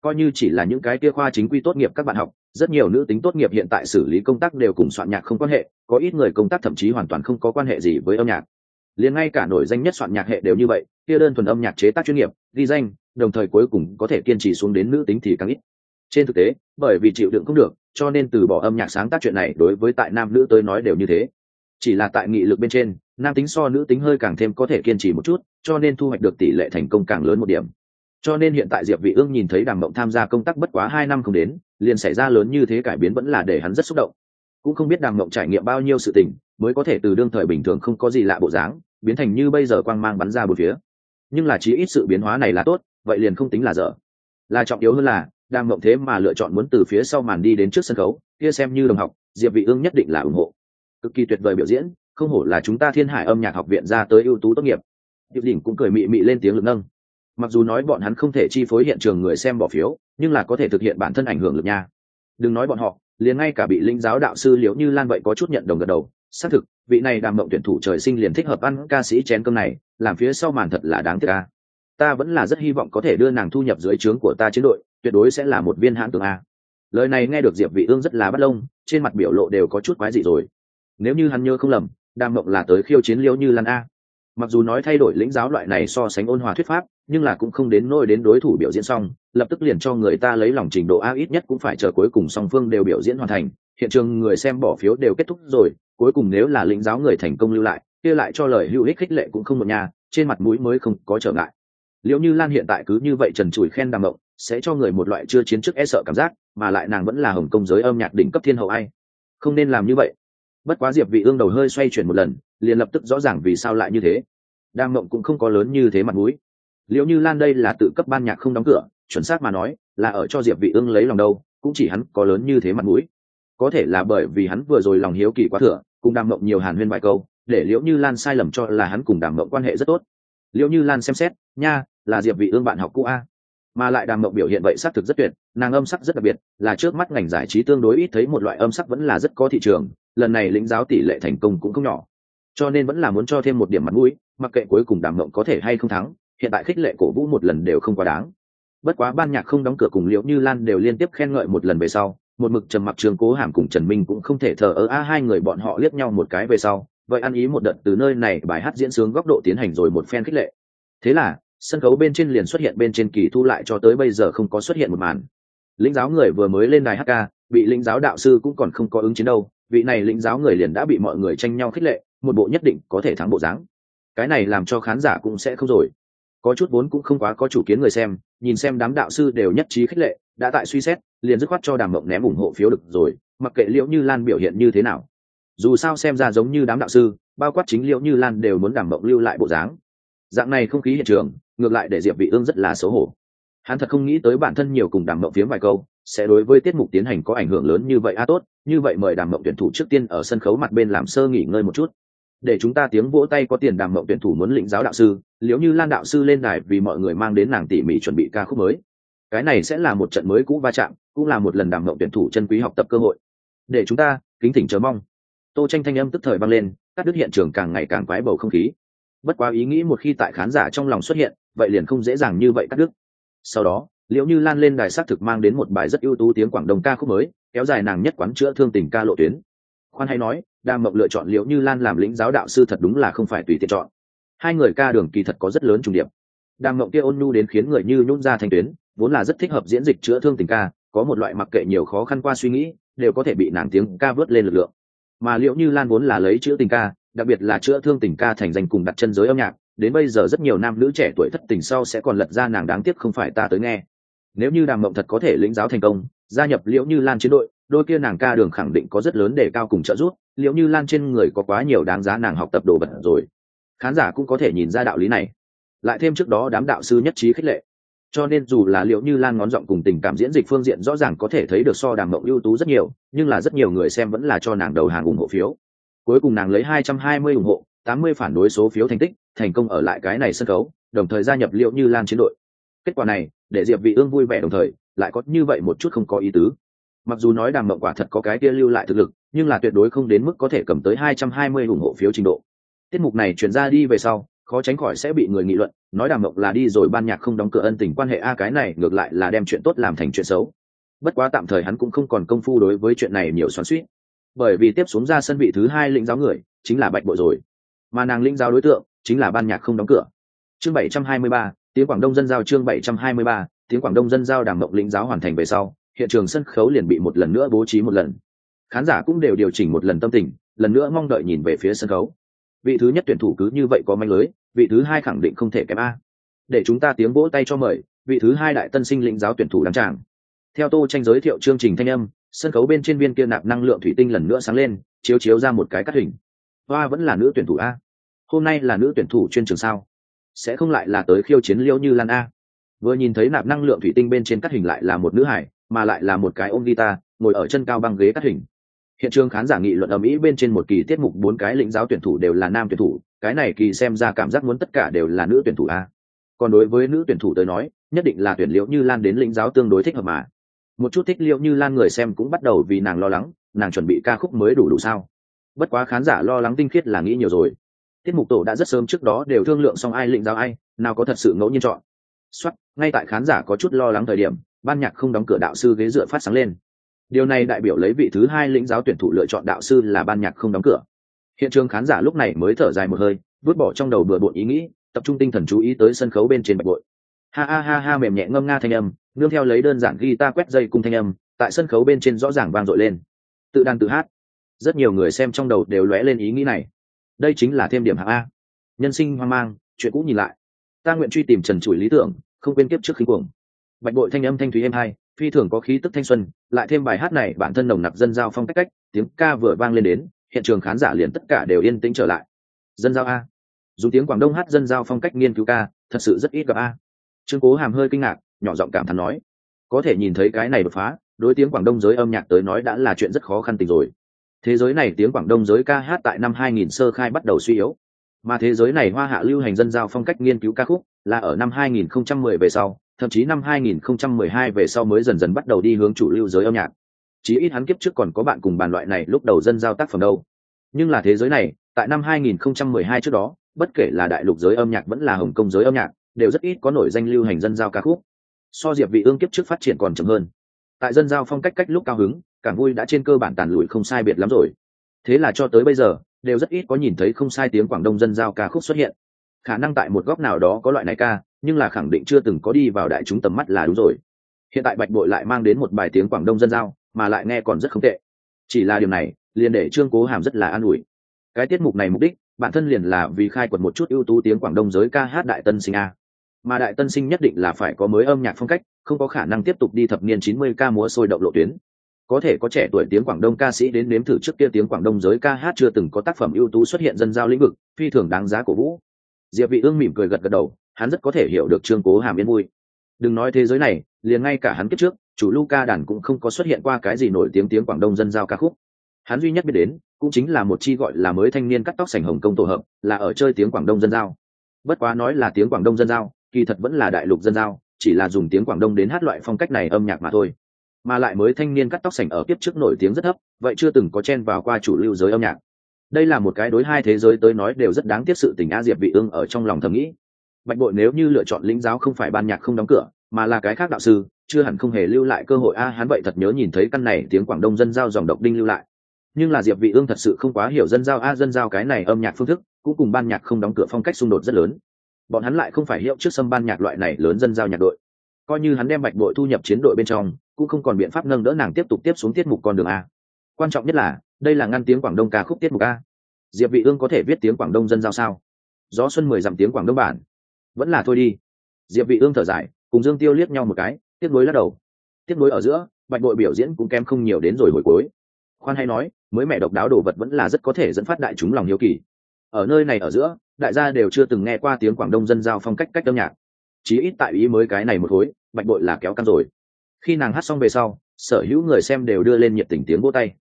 Coi như chỉ là những cái kia khoa chính quy tốt nghiệp các bạn học, rất nhiều nữ tính tốt nghiệp hiện tại xử lý công tác đều cùng soạn nhạc không quan hệ, có ít người công tác thậm chí hoàn toàn không có quan hệ gì với âm nhạc. Liền ngay cả nổi danh nhất soạn nhạc hệ đều như vậy, kia đơn thuần âm nhạc chế tác chuyên nghiệp, ghi danh, đồng thời cuối cùng có thể kiên trì xuống đến nữ tính thì càng ít trên thực tế, bởi vì chịu đựng không được, cho nên từ bỏ âm nhạc sáng tác chuyện này đối với tại nam nữ tới nói đều như thế. Chỉ là tại nghị lực bên trên, nam tính so nữ tính hơi càng thêm có thể kiên trì một chút, cho nên thu hoạch được tỷ lệ thành công càng lớn một điểm. Cho nên hiện tại diệp vị ương nhìn thấy đàm mộng tham gia công tác bất quá hai năm không đến, liền xảy ra lớn như thế cải biến vẫn là để hắn rất xúc động. Cũng không biết đàm mộng trải nghiệm bao nhiêu sự tình, mới có thể từ đương thời bình thường không có gì lạ bộ dáng, biến thành như bây giờ quang mang bắn ra bốn phía. Nhưng là chí ít sự biến hóa này là tốt, vậy liền không tính là dở. Là trọng yếu hơn là đang mộng thế mà lựa chọn muốn từ phía sau màn đi đến trước sân khấu, kia xem như đồng học, diệp vị ương nhất định là ủng hộ. Cực kỳ tuyệt vời biểu diễn, không hổ là chúng ta thiên hải âm nhạc học viện ra tới ưu tú tốt nghiệp. Diệp đỉnh cũng cười mị mị lên tiếng lực nâng. Mặc dù nói bọn hắn không thể chi phối hiện trường người xem bỏ phiếu, nhưng là có thể thực hiện bản thân ảnh hưởng lực nha. Đừng nói bọn họ, liền ngay cả bị linh giáo đạo sư liễu như lan vậy có chút nhận đồng gật đầu. Xác thực, vị này đàm mộng tuyển thủ trời sinh liền thích hợp ăn ca sĩ chén cơm này, làm phía sau màn thật là đáng tiếc ca ta vẫn là rất hy vọng có thể đưa nàng thu nhập dưới trướng của ta chiến đội tuyệt đối sẽ là một viên hãn tường a. Lời này nghe được diệp vị ương rất là bất lông, trên mặt biểu lộ đều có chút quái dị rồi. Nếu như hắn nhớ không lầm, đàm mộng là tới khiêu chiến liễu như lan a. Mặc dù nói thay đổi lĩnh giáo loại này so sánh ôn hòa thuyết pháp, nhưng là cũng không đến nỗi đến đối thủ biểu diễn xong, lập tức liền cho người ta lấy lòng trình độ a ít nhất cũng phải chờ cuối cùng song phương đều biểu diễn hoàn thành. Hiện trường người xem bỏ phiếu đều kết thúc rồi, cuối cùng nếu là lĩnh giáo người thành công lưu lại, kia lại cho lời hữu ích khích lệ cũng không một nhà, trên mặt mũi mới không có trở ngại. Liệu như lan hiện tại cứ như vậy trần trụi khen đàm mộng sẽ cho người một loại chưa chiến trước e sợ cảm giác, mà lại nàng vẫn là hồng công giới âm nhạc đỉnh cấp thiên hậu ai. Không nên làm như vậy. Bất quá diệp vị ương đầu hơi xoay chuyển một lần, liền lập tức rõ ràng vì sao lại như thế. Đang mộng cũng không có lớn như thế mặt mũi. Liệu như lan đây là tự cấp ban nhạc không đóng cửa, chuẩn xác mà nói, là ở cho diệp vị ương lấy lòng đâu, cũng chỉ hắn có lớn như thế mặt mũi. Có thể là bởi vì hắn vừa rồi lòng hiếu kỳ quá thừa, cùng đàm mộng nhiều hàn huyên vài câu, để liễu như lan sai lầm cho là hắn cùng đàm mộng quan hệ rất tốt. Liễu như lan xem xét, nha, là diệp vị ương bạn học cũ a mà lại đàm mộng biểu hiện vậy xác thực rất tuyệt, nàng âm sắc rất đặc biệt, là trước mắt ngành giải trí tương đối ít thấy một loại âm sắc vẫn là rất có thị trường, lần này lĩnh giáo tỷ lệ thành công cũng không nhỏ. Cho nên vẫn là muốn cho thêm một điểm mặt mũi, mặc kệ cuối cùng đàm mộng có thể hay không thắng, hiện tại khích lệ cổ vũ một lần đều không quá đáng. Bất quá ban nhạc không đóng cửa cùng liễu như lan đều liên tiếp khen ngợi một lần về sau, một mực trầm mặc trường cố hàm cùng trần minh cũng không thể thờ ơ a hai người bọn họ liếc nhau một cái về sau, vậy ăn ý một đợt từ nơi này bài hát diễn sướng góc độ tiến hành rồi một phen khích lệ. Thế là sân khấu bên trên liền xuất hiện bên trên kỳ thu lại cho tới bây giờ không có xuất hiện một màn. Lĩnh giáo người vừa mới lên đài Hk bị lĩnh giáo đạo sư cũng còn không có ứng chiến đâu, vị này lĩnh giáo người liền đã bị mọi người tranh nhau khích lệ, một bộ nhất định có thể thắng bộ dáng. Cái này làm cho khán giả cũng sẽ không rồi. Có chút vốn cũng không quá có chủ kiến người xem, nhìn xem đám đạo sư đều nhất trí khích lệ, đã tại suy xét, liền dứt khoát cho đàm mộng ném ủng hộ phiếu được rồi, mặc kệ liễu như lan biểu hiện như thế nào. Dù sao xem ra giống như đám đạo sư, bao quát chính liễu như lan đều muốn đàm mộng lưu lại bộ dáng dạng này không khí hiện trường, ngược lại để diệp vị ương rất là xấu hổ. Hắn thật không nghĩ tới bản thân nhiều cùng đàm mộng phiếm vài câu, sẽ đối với tiết mục tiến hành có ảnh hưởng lớn như vậy. A tốt, như vậy mời đàm mộng tuyển thủ trước tiên ở sân khấu mặt bên làm sơ nghỉ ngơi một chút. Để chúng ta tiếng vỗ tay có tiền, đàm mộng tuyển thủ muốn lĩnh giáo đạo sư. Liếu như lan đạo sư lên đài vì mọi người mang đến nàng tỉ mỉ chuẩn bị ca khúc mới. Cái này sẽ là một trận mới cũ va chạm, cũng là một lần đàm mộng tuyển thủ chân quý học tập cơ hội. Để chúng ta kính thỉnh chờ mong. Tô tranh thanh âm tức thời vang lên các đứt hiện trường càng ngày càng quái bầu không khí bất quá ý nghĩ một khi tại khán giả trong lòng xuất hiện, vậy liền không dễ dàng như vậy cắt đứt. Sau đó liệu như lan lên đài xác thực mang đến một bài rất ưu tú tiếng quảng đông ca khúc mới, kéo dài nàng nhất quán chữa thương tình ca lộ tuyến. Khoan hay nói, đa mộng lựa chọn liệu như lan làm lĩnh giáo đạo sư thật đúng là không phải tùy tiện chọn. Hai người ca đường kỳ thật có rất lớn trùng điệp. Đa mộng kia ôn nhu đến khiến người như nhún ra thành tuyến, vốn là rất thích hợp diễn dịch chữa thương tình ca, có một loại mặc kệ nhiều khó khăn qua suy nghĩ, đều có thể bị nàng tiếng ca vớt lên lực lượng. Mà liệu như lan vốn là lấy chữa tình ca đặc biệt là chữa thương tình ca thành danh cùng đặt chân giới âm nhạc, đến bây giờ rất nhiều nam nữ trẻ tuổi thất tình sau sẽ còn lật ra nàng đáng tiếc không phải ta tới nghe. Nếu như đàm mộng thật có thể lĩnh giáo thành công, gia nhập liễu như lan chiến đội, đôi kia nàng ca đường khẳng định có rất lớn để cao cùng trợ giúp, liễu như lan trên người có quá nhiều đáng giá nàng học tập đồ vật rồi. Khán giả cũng có thể nhìn ra đạo lý này. Lại thêm trước đó đám đạo sư nhất trí khích lệ. Cho nên dù là liệu như lan ngón giọng cùng tình cảm diễn dịch phương diện rõ ràng có thể thấy được so đàm mộng ưu tú rất nhiều, nhưng là rất nhiều người xem vẫn là cho nàng đầu hàng ủng hộ phiếu cuối cùng nàng lấy 220 ủng hộ 80 phản đối số phiếu thành tích, thành công ở lại cái này sân khấu, đồng thời gia nhập liệu như lan chiến đội. Kết quả này, để diệp vị ương vui vẻ đồng thời, lại có như vậy một chút không có ý tứ. Mặc dù nói đàm mộng quả thật có cái kia lưu lại thực lực, nhưng là tuyệt đối không đến mức có thể cầm tới 220 ủng hộ phiếu trình độ. Tiết mục này chuyển ra đi về sau, khó tránh khỏi sẽ bị người nghị luận, nói đàm mộng là đi rồi ban nhạc không đóng cửa ân tình quan hệ a, cái này ngược lại là đem chuyện tốt làm thành chuyện xấu. Bất quá tạm thời hắn cũng không còn công phu đối với chuyện này nhiều xoắn xuýt bởi vì tiếp xuống ra sân vị thứ hai lĩnh giáo người chính là bạch bội rồi. Mà nàng lĩnh giáo đối tượng chính là ban nhạc không đóng cửa. Chương 723, tiếng quảng đông dân giao chương 723, tiếng quảng đông dân giao đàm mộng lĩnh giáo hoàn thành về sau hiện trường sân khấu liền bị một lần nữa bố trí một lần. Khán giả cũng đều điều chỉnh một lần tâm tình lần nữa mong đợi nhìn về phía sân khấu. Vị thứ nhất tuyển thủ cứ như vậy có manh lưới vị thứ hai khẳng định không thể kém a. Để chúng ta tiếng vỗ tay cho mời vị thứ hai đại tân sinh lĩnh giáo tuyển thủ đăng tràng. Theo tô tranh giới thiệu chương trình thanh âm sân khấu bên trên viên kia nạp năng lượng thủy tinh lần nữa sáng lên, chiếu chiếu ra một cái cắt hình. Hoa vẫn là nữ tuyển thủ a. Hôm nay là nữ tuyển thủ chuyên trường sao? Sẽ không lại là tới khiêu chiến liêu như lan a? Vừa nhìn thấy nạp năng lượng thủy tinh bên trên cắt hình lại là một nữ hải mà lại là một cái ôm guitar, ngồi ở chân cao băng ghế cắt hình. Hiện trường khán giả nghị luận ở mỹ bên trên một kỳ tiết mục bốn cái lĩnh giáo tuyển thủ đều là nam tuyển thủ, cái này kỳ xem ra cảm giác muốn tất cả đều là nữ tuyển thủ a. Còn đối với nữ tuyển thủ tới nói, nhất định là tuyển liễu như lan đến lĩnh giáo tương đối thích hợp mà một chút thích liệu như lan người xem cũng bắt đầu vì nàng lo lắng, nàng chuẩn bị ca khúc mới đủ đủ sao. Bất quá khán giả lo lắng tinh khiết là nghĩ nhiều rồi. Tiết mục tổ đã rất sớm trước đó đều thương lượng xong ai lĩnh giáo ai, nào có thật sự ngẫu nhiên chọn. Xuất ngay tại khán giả có chút lo lắng thời điểm, ban nhạc không đóng cửa đạo sư ghế dựa phát sáng lên. Điều này đại biểu lấy vị thứ hai lĩnh giáo tuyển thủ lựa chọn đạo sư là ban nhạc không đóng cửa. Hiện trường khán giả lúc này mới thở dài một hơi, vứt bỏ trong đầu bừa bộn ý nghĩ, tập trung tinh thần chú ý tới sân khấu bên trên bạch bội ha ha ha ha, mềm nhẹ ngâm nga thanh âm, nương theo lấy đơn giản guitar quét dây cung thanh âm, tại sân khấu bên trên rõ ràng vang dội lên. Tự đàn tự hát. Rất nhiều người xem trong đầu đều lóe lên ý nghĩ này. Đây chính là thêm điểm hạng a. Nhân sinh hoang mang, chuyện cũ nhìn lại. Ta nguyện truy tìm trần trụi lý tưởng, không quên kiếp trước khi cuồng. Bạch bội thanh âm thanh thúy êm hai, phi thường có khí tức thanh xuân, lại thêm bài hát này bản thân nồng nặc dân giao phong cách cách, tiếng ca vừa vang lên đến, hiện trường khán giả liền tất cả đều yên tĩnh trở lại. Dân giao a. Dùng tiếng quảng đông hát dân giao phong cách nghiên cứu ca, thật sự rất ít gặp a trương cố hàm hơi kinh ngạc, nhỏ giọng cảm thán nói, có thể nhìn thấy cái này đột phá, đối tiếng quảng đông giới âm nhạc tới nói đã là chuyện rất khó khăn tình rồi. Thế giới này tiếng quảng đông giới ca hát tại năm 2000 sơ khai bắt đầu suy yếu. Mà thế giới này hoa hạ lưu hành dân giao phong cách nghiên cứu ca khúc là ở năm 2010 về sau, thậm chí năm 2012 về sau mới dần dần bắt đầu đi hướng chủ lưu giới âm nhạc. Chí ít hắn kiếp trước còn có bạn cùng bàn loại này lúc đầu dân giao tác phẩm đâu. Nhưng là thế giới này, tại năm 2012 trước đó, bất kể là đại lục giới âm nhạc vẫn là hồng kông giới âm nhạc đều rất ít có nổi danh lưu hành dân giao ca khúc. So diệp vị ương kiếp trước phát triển còn chậm hơn. Tại dân giao phong cách cách lúc cao hứng, càng vui đã trên cơ bản tàn lụi không sai biệt lắm rồi. Thế là cho tới bây giờ, đều rất ít có nhìn thấy không sai tiếng quảng đông dân giao ca khúc xuất hiện. Khả năng tại một góc nào đó có loại này ca, nhưng là khẳng định chưa từng có đi vào đại chúng tầm mắt là đúng rồi. Hiện tại bạch bội lại mang đến một bài tiếng quảng đông dân giao, mà lại nghe còn rất không tệ. Chỉ là điều này, liền để trương cố hàm rất là an ủi. Cái tiết mục này mục đích, bản thân liền là vì khai quật một chút ưu tú tiếng quảng đông giới ca hát đại tân sinh a mà đại tân sinh nhất định là phải có mới âm nhạc phong cách, không có khả năng tiếp tục đi thập niên chín mươi ca múa sôi động lộ tuyến. Có thể có trẻ tuổi tiếng quảng đông ca sĩ đến nếm thử trước kia tiếng quảng đông giới ca hát chưa từng có tác phẩm ưu tú xuất hiện dân giao lĩnh vực, phi thường đáng giá cổ vũ. Diệp vị ương mỉm cười gật gật đầu, hắn rất có thể hiểu được trương cố hàm yên vui. Đừng nói thế giới này, liền ngay cả hắn kiếp trước, chủ Luca đàn cũng không có xuất hiện qua cái gì nổi tiếng tiếng quảng đông dân giao ca khúc. Hắn duy nhất biết đến, cũng chính là một chi gọi là mới thanh niên cắt tóc sành hồng công tổ hợp, là ở chơi tiếng quảng đông dân giao. Bất quá nói là tiếng quảng đông dân giao kỳ thật vẫn là đại lục dân giao, chỉ là dùng tiếng quảng đông đến hát loại phong cách này âm nhạc mà thôi. Mà lại mới thanh niên cắt tóc sành ở kiếp trước nổi tiếng rất thấp, vậy chưa từng có chen vào qua chủ lưu giới âm nhạc. Đây là một cái đối hai thế giới tới nói đều rất đáng tiếc sự tình a diệp vị ương ở trong lòng thầm nghĩ. Bạch bội nếu như lựa chọn lĩnh giáo không phải ban nhạc không đóng cửa, mà là cái khác đạo sư, chưa hẳn không hề lưu lại cơ hội. A, hắn vậy thật nhớ nhìn thấy căn này tiếng quảng đông dân giao dòng độc đinh lưu lại. Nhưng là diệp vị ương thật sự không quá hiểu dân giao. A, dân giao cái này âm nhạc phương thức, cũng cùng ban nhạc không đóng cửa phong cách xung đột rất lớn bọn hắn lại không phải hiệu trước sâm ban nhạc loại này lớn dân giao nhạc đội. Coi như hắn đem bạch bội thu nhập chiến đội bên trong, cũng không còn biện pháp nâng đỡ nàng tiếp tục tiếp xuống tiết mục con đường a. Quan trọng nhất là, đây là ngăn tiếng quảng đông ca khúc tiết mục a. Diệp vị ương có thể viết tiếng quảng đông dân giao sao? Gió xuân mười dặm tiếng quảng đông bản. Vẫn là thôi đi. Diệp vị ương thở dài, cùng dương tiêu liếc nhau một cái, tiếp nối lắc đầu. Tiếp nối ở giữa, bạch bội biểu diễn cũng kém không nhiều đến rồi hồi cuối. Khoan hay nói, mới mẹ độc đáo đồ vật vẫn là rất có thể dẫn phát đại chúng lòng hiếu kỳ ở nơi này ở giữa, đại gia đều chưa từng nghe qua tiếng quảng đông dân giao phong cách cách âm nhạc. Chí ít tại ý mới cái này một khối, bạch bội là kéo căng rồi. Khi nàng hát xong về sau, sở hữu người xem đều đưa lên nhiệt tình tiếng vỗ tay.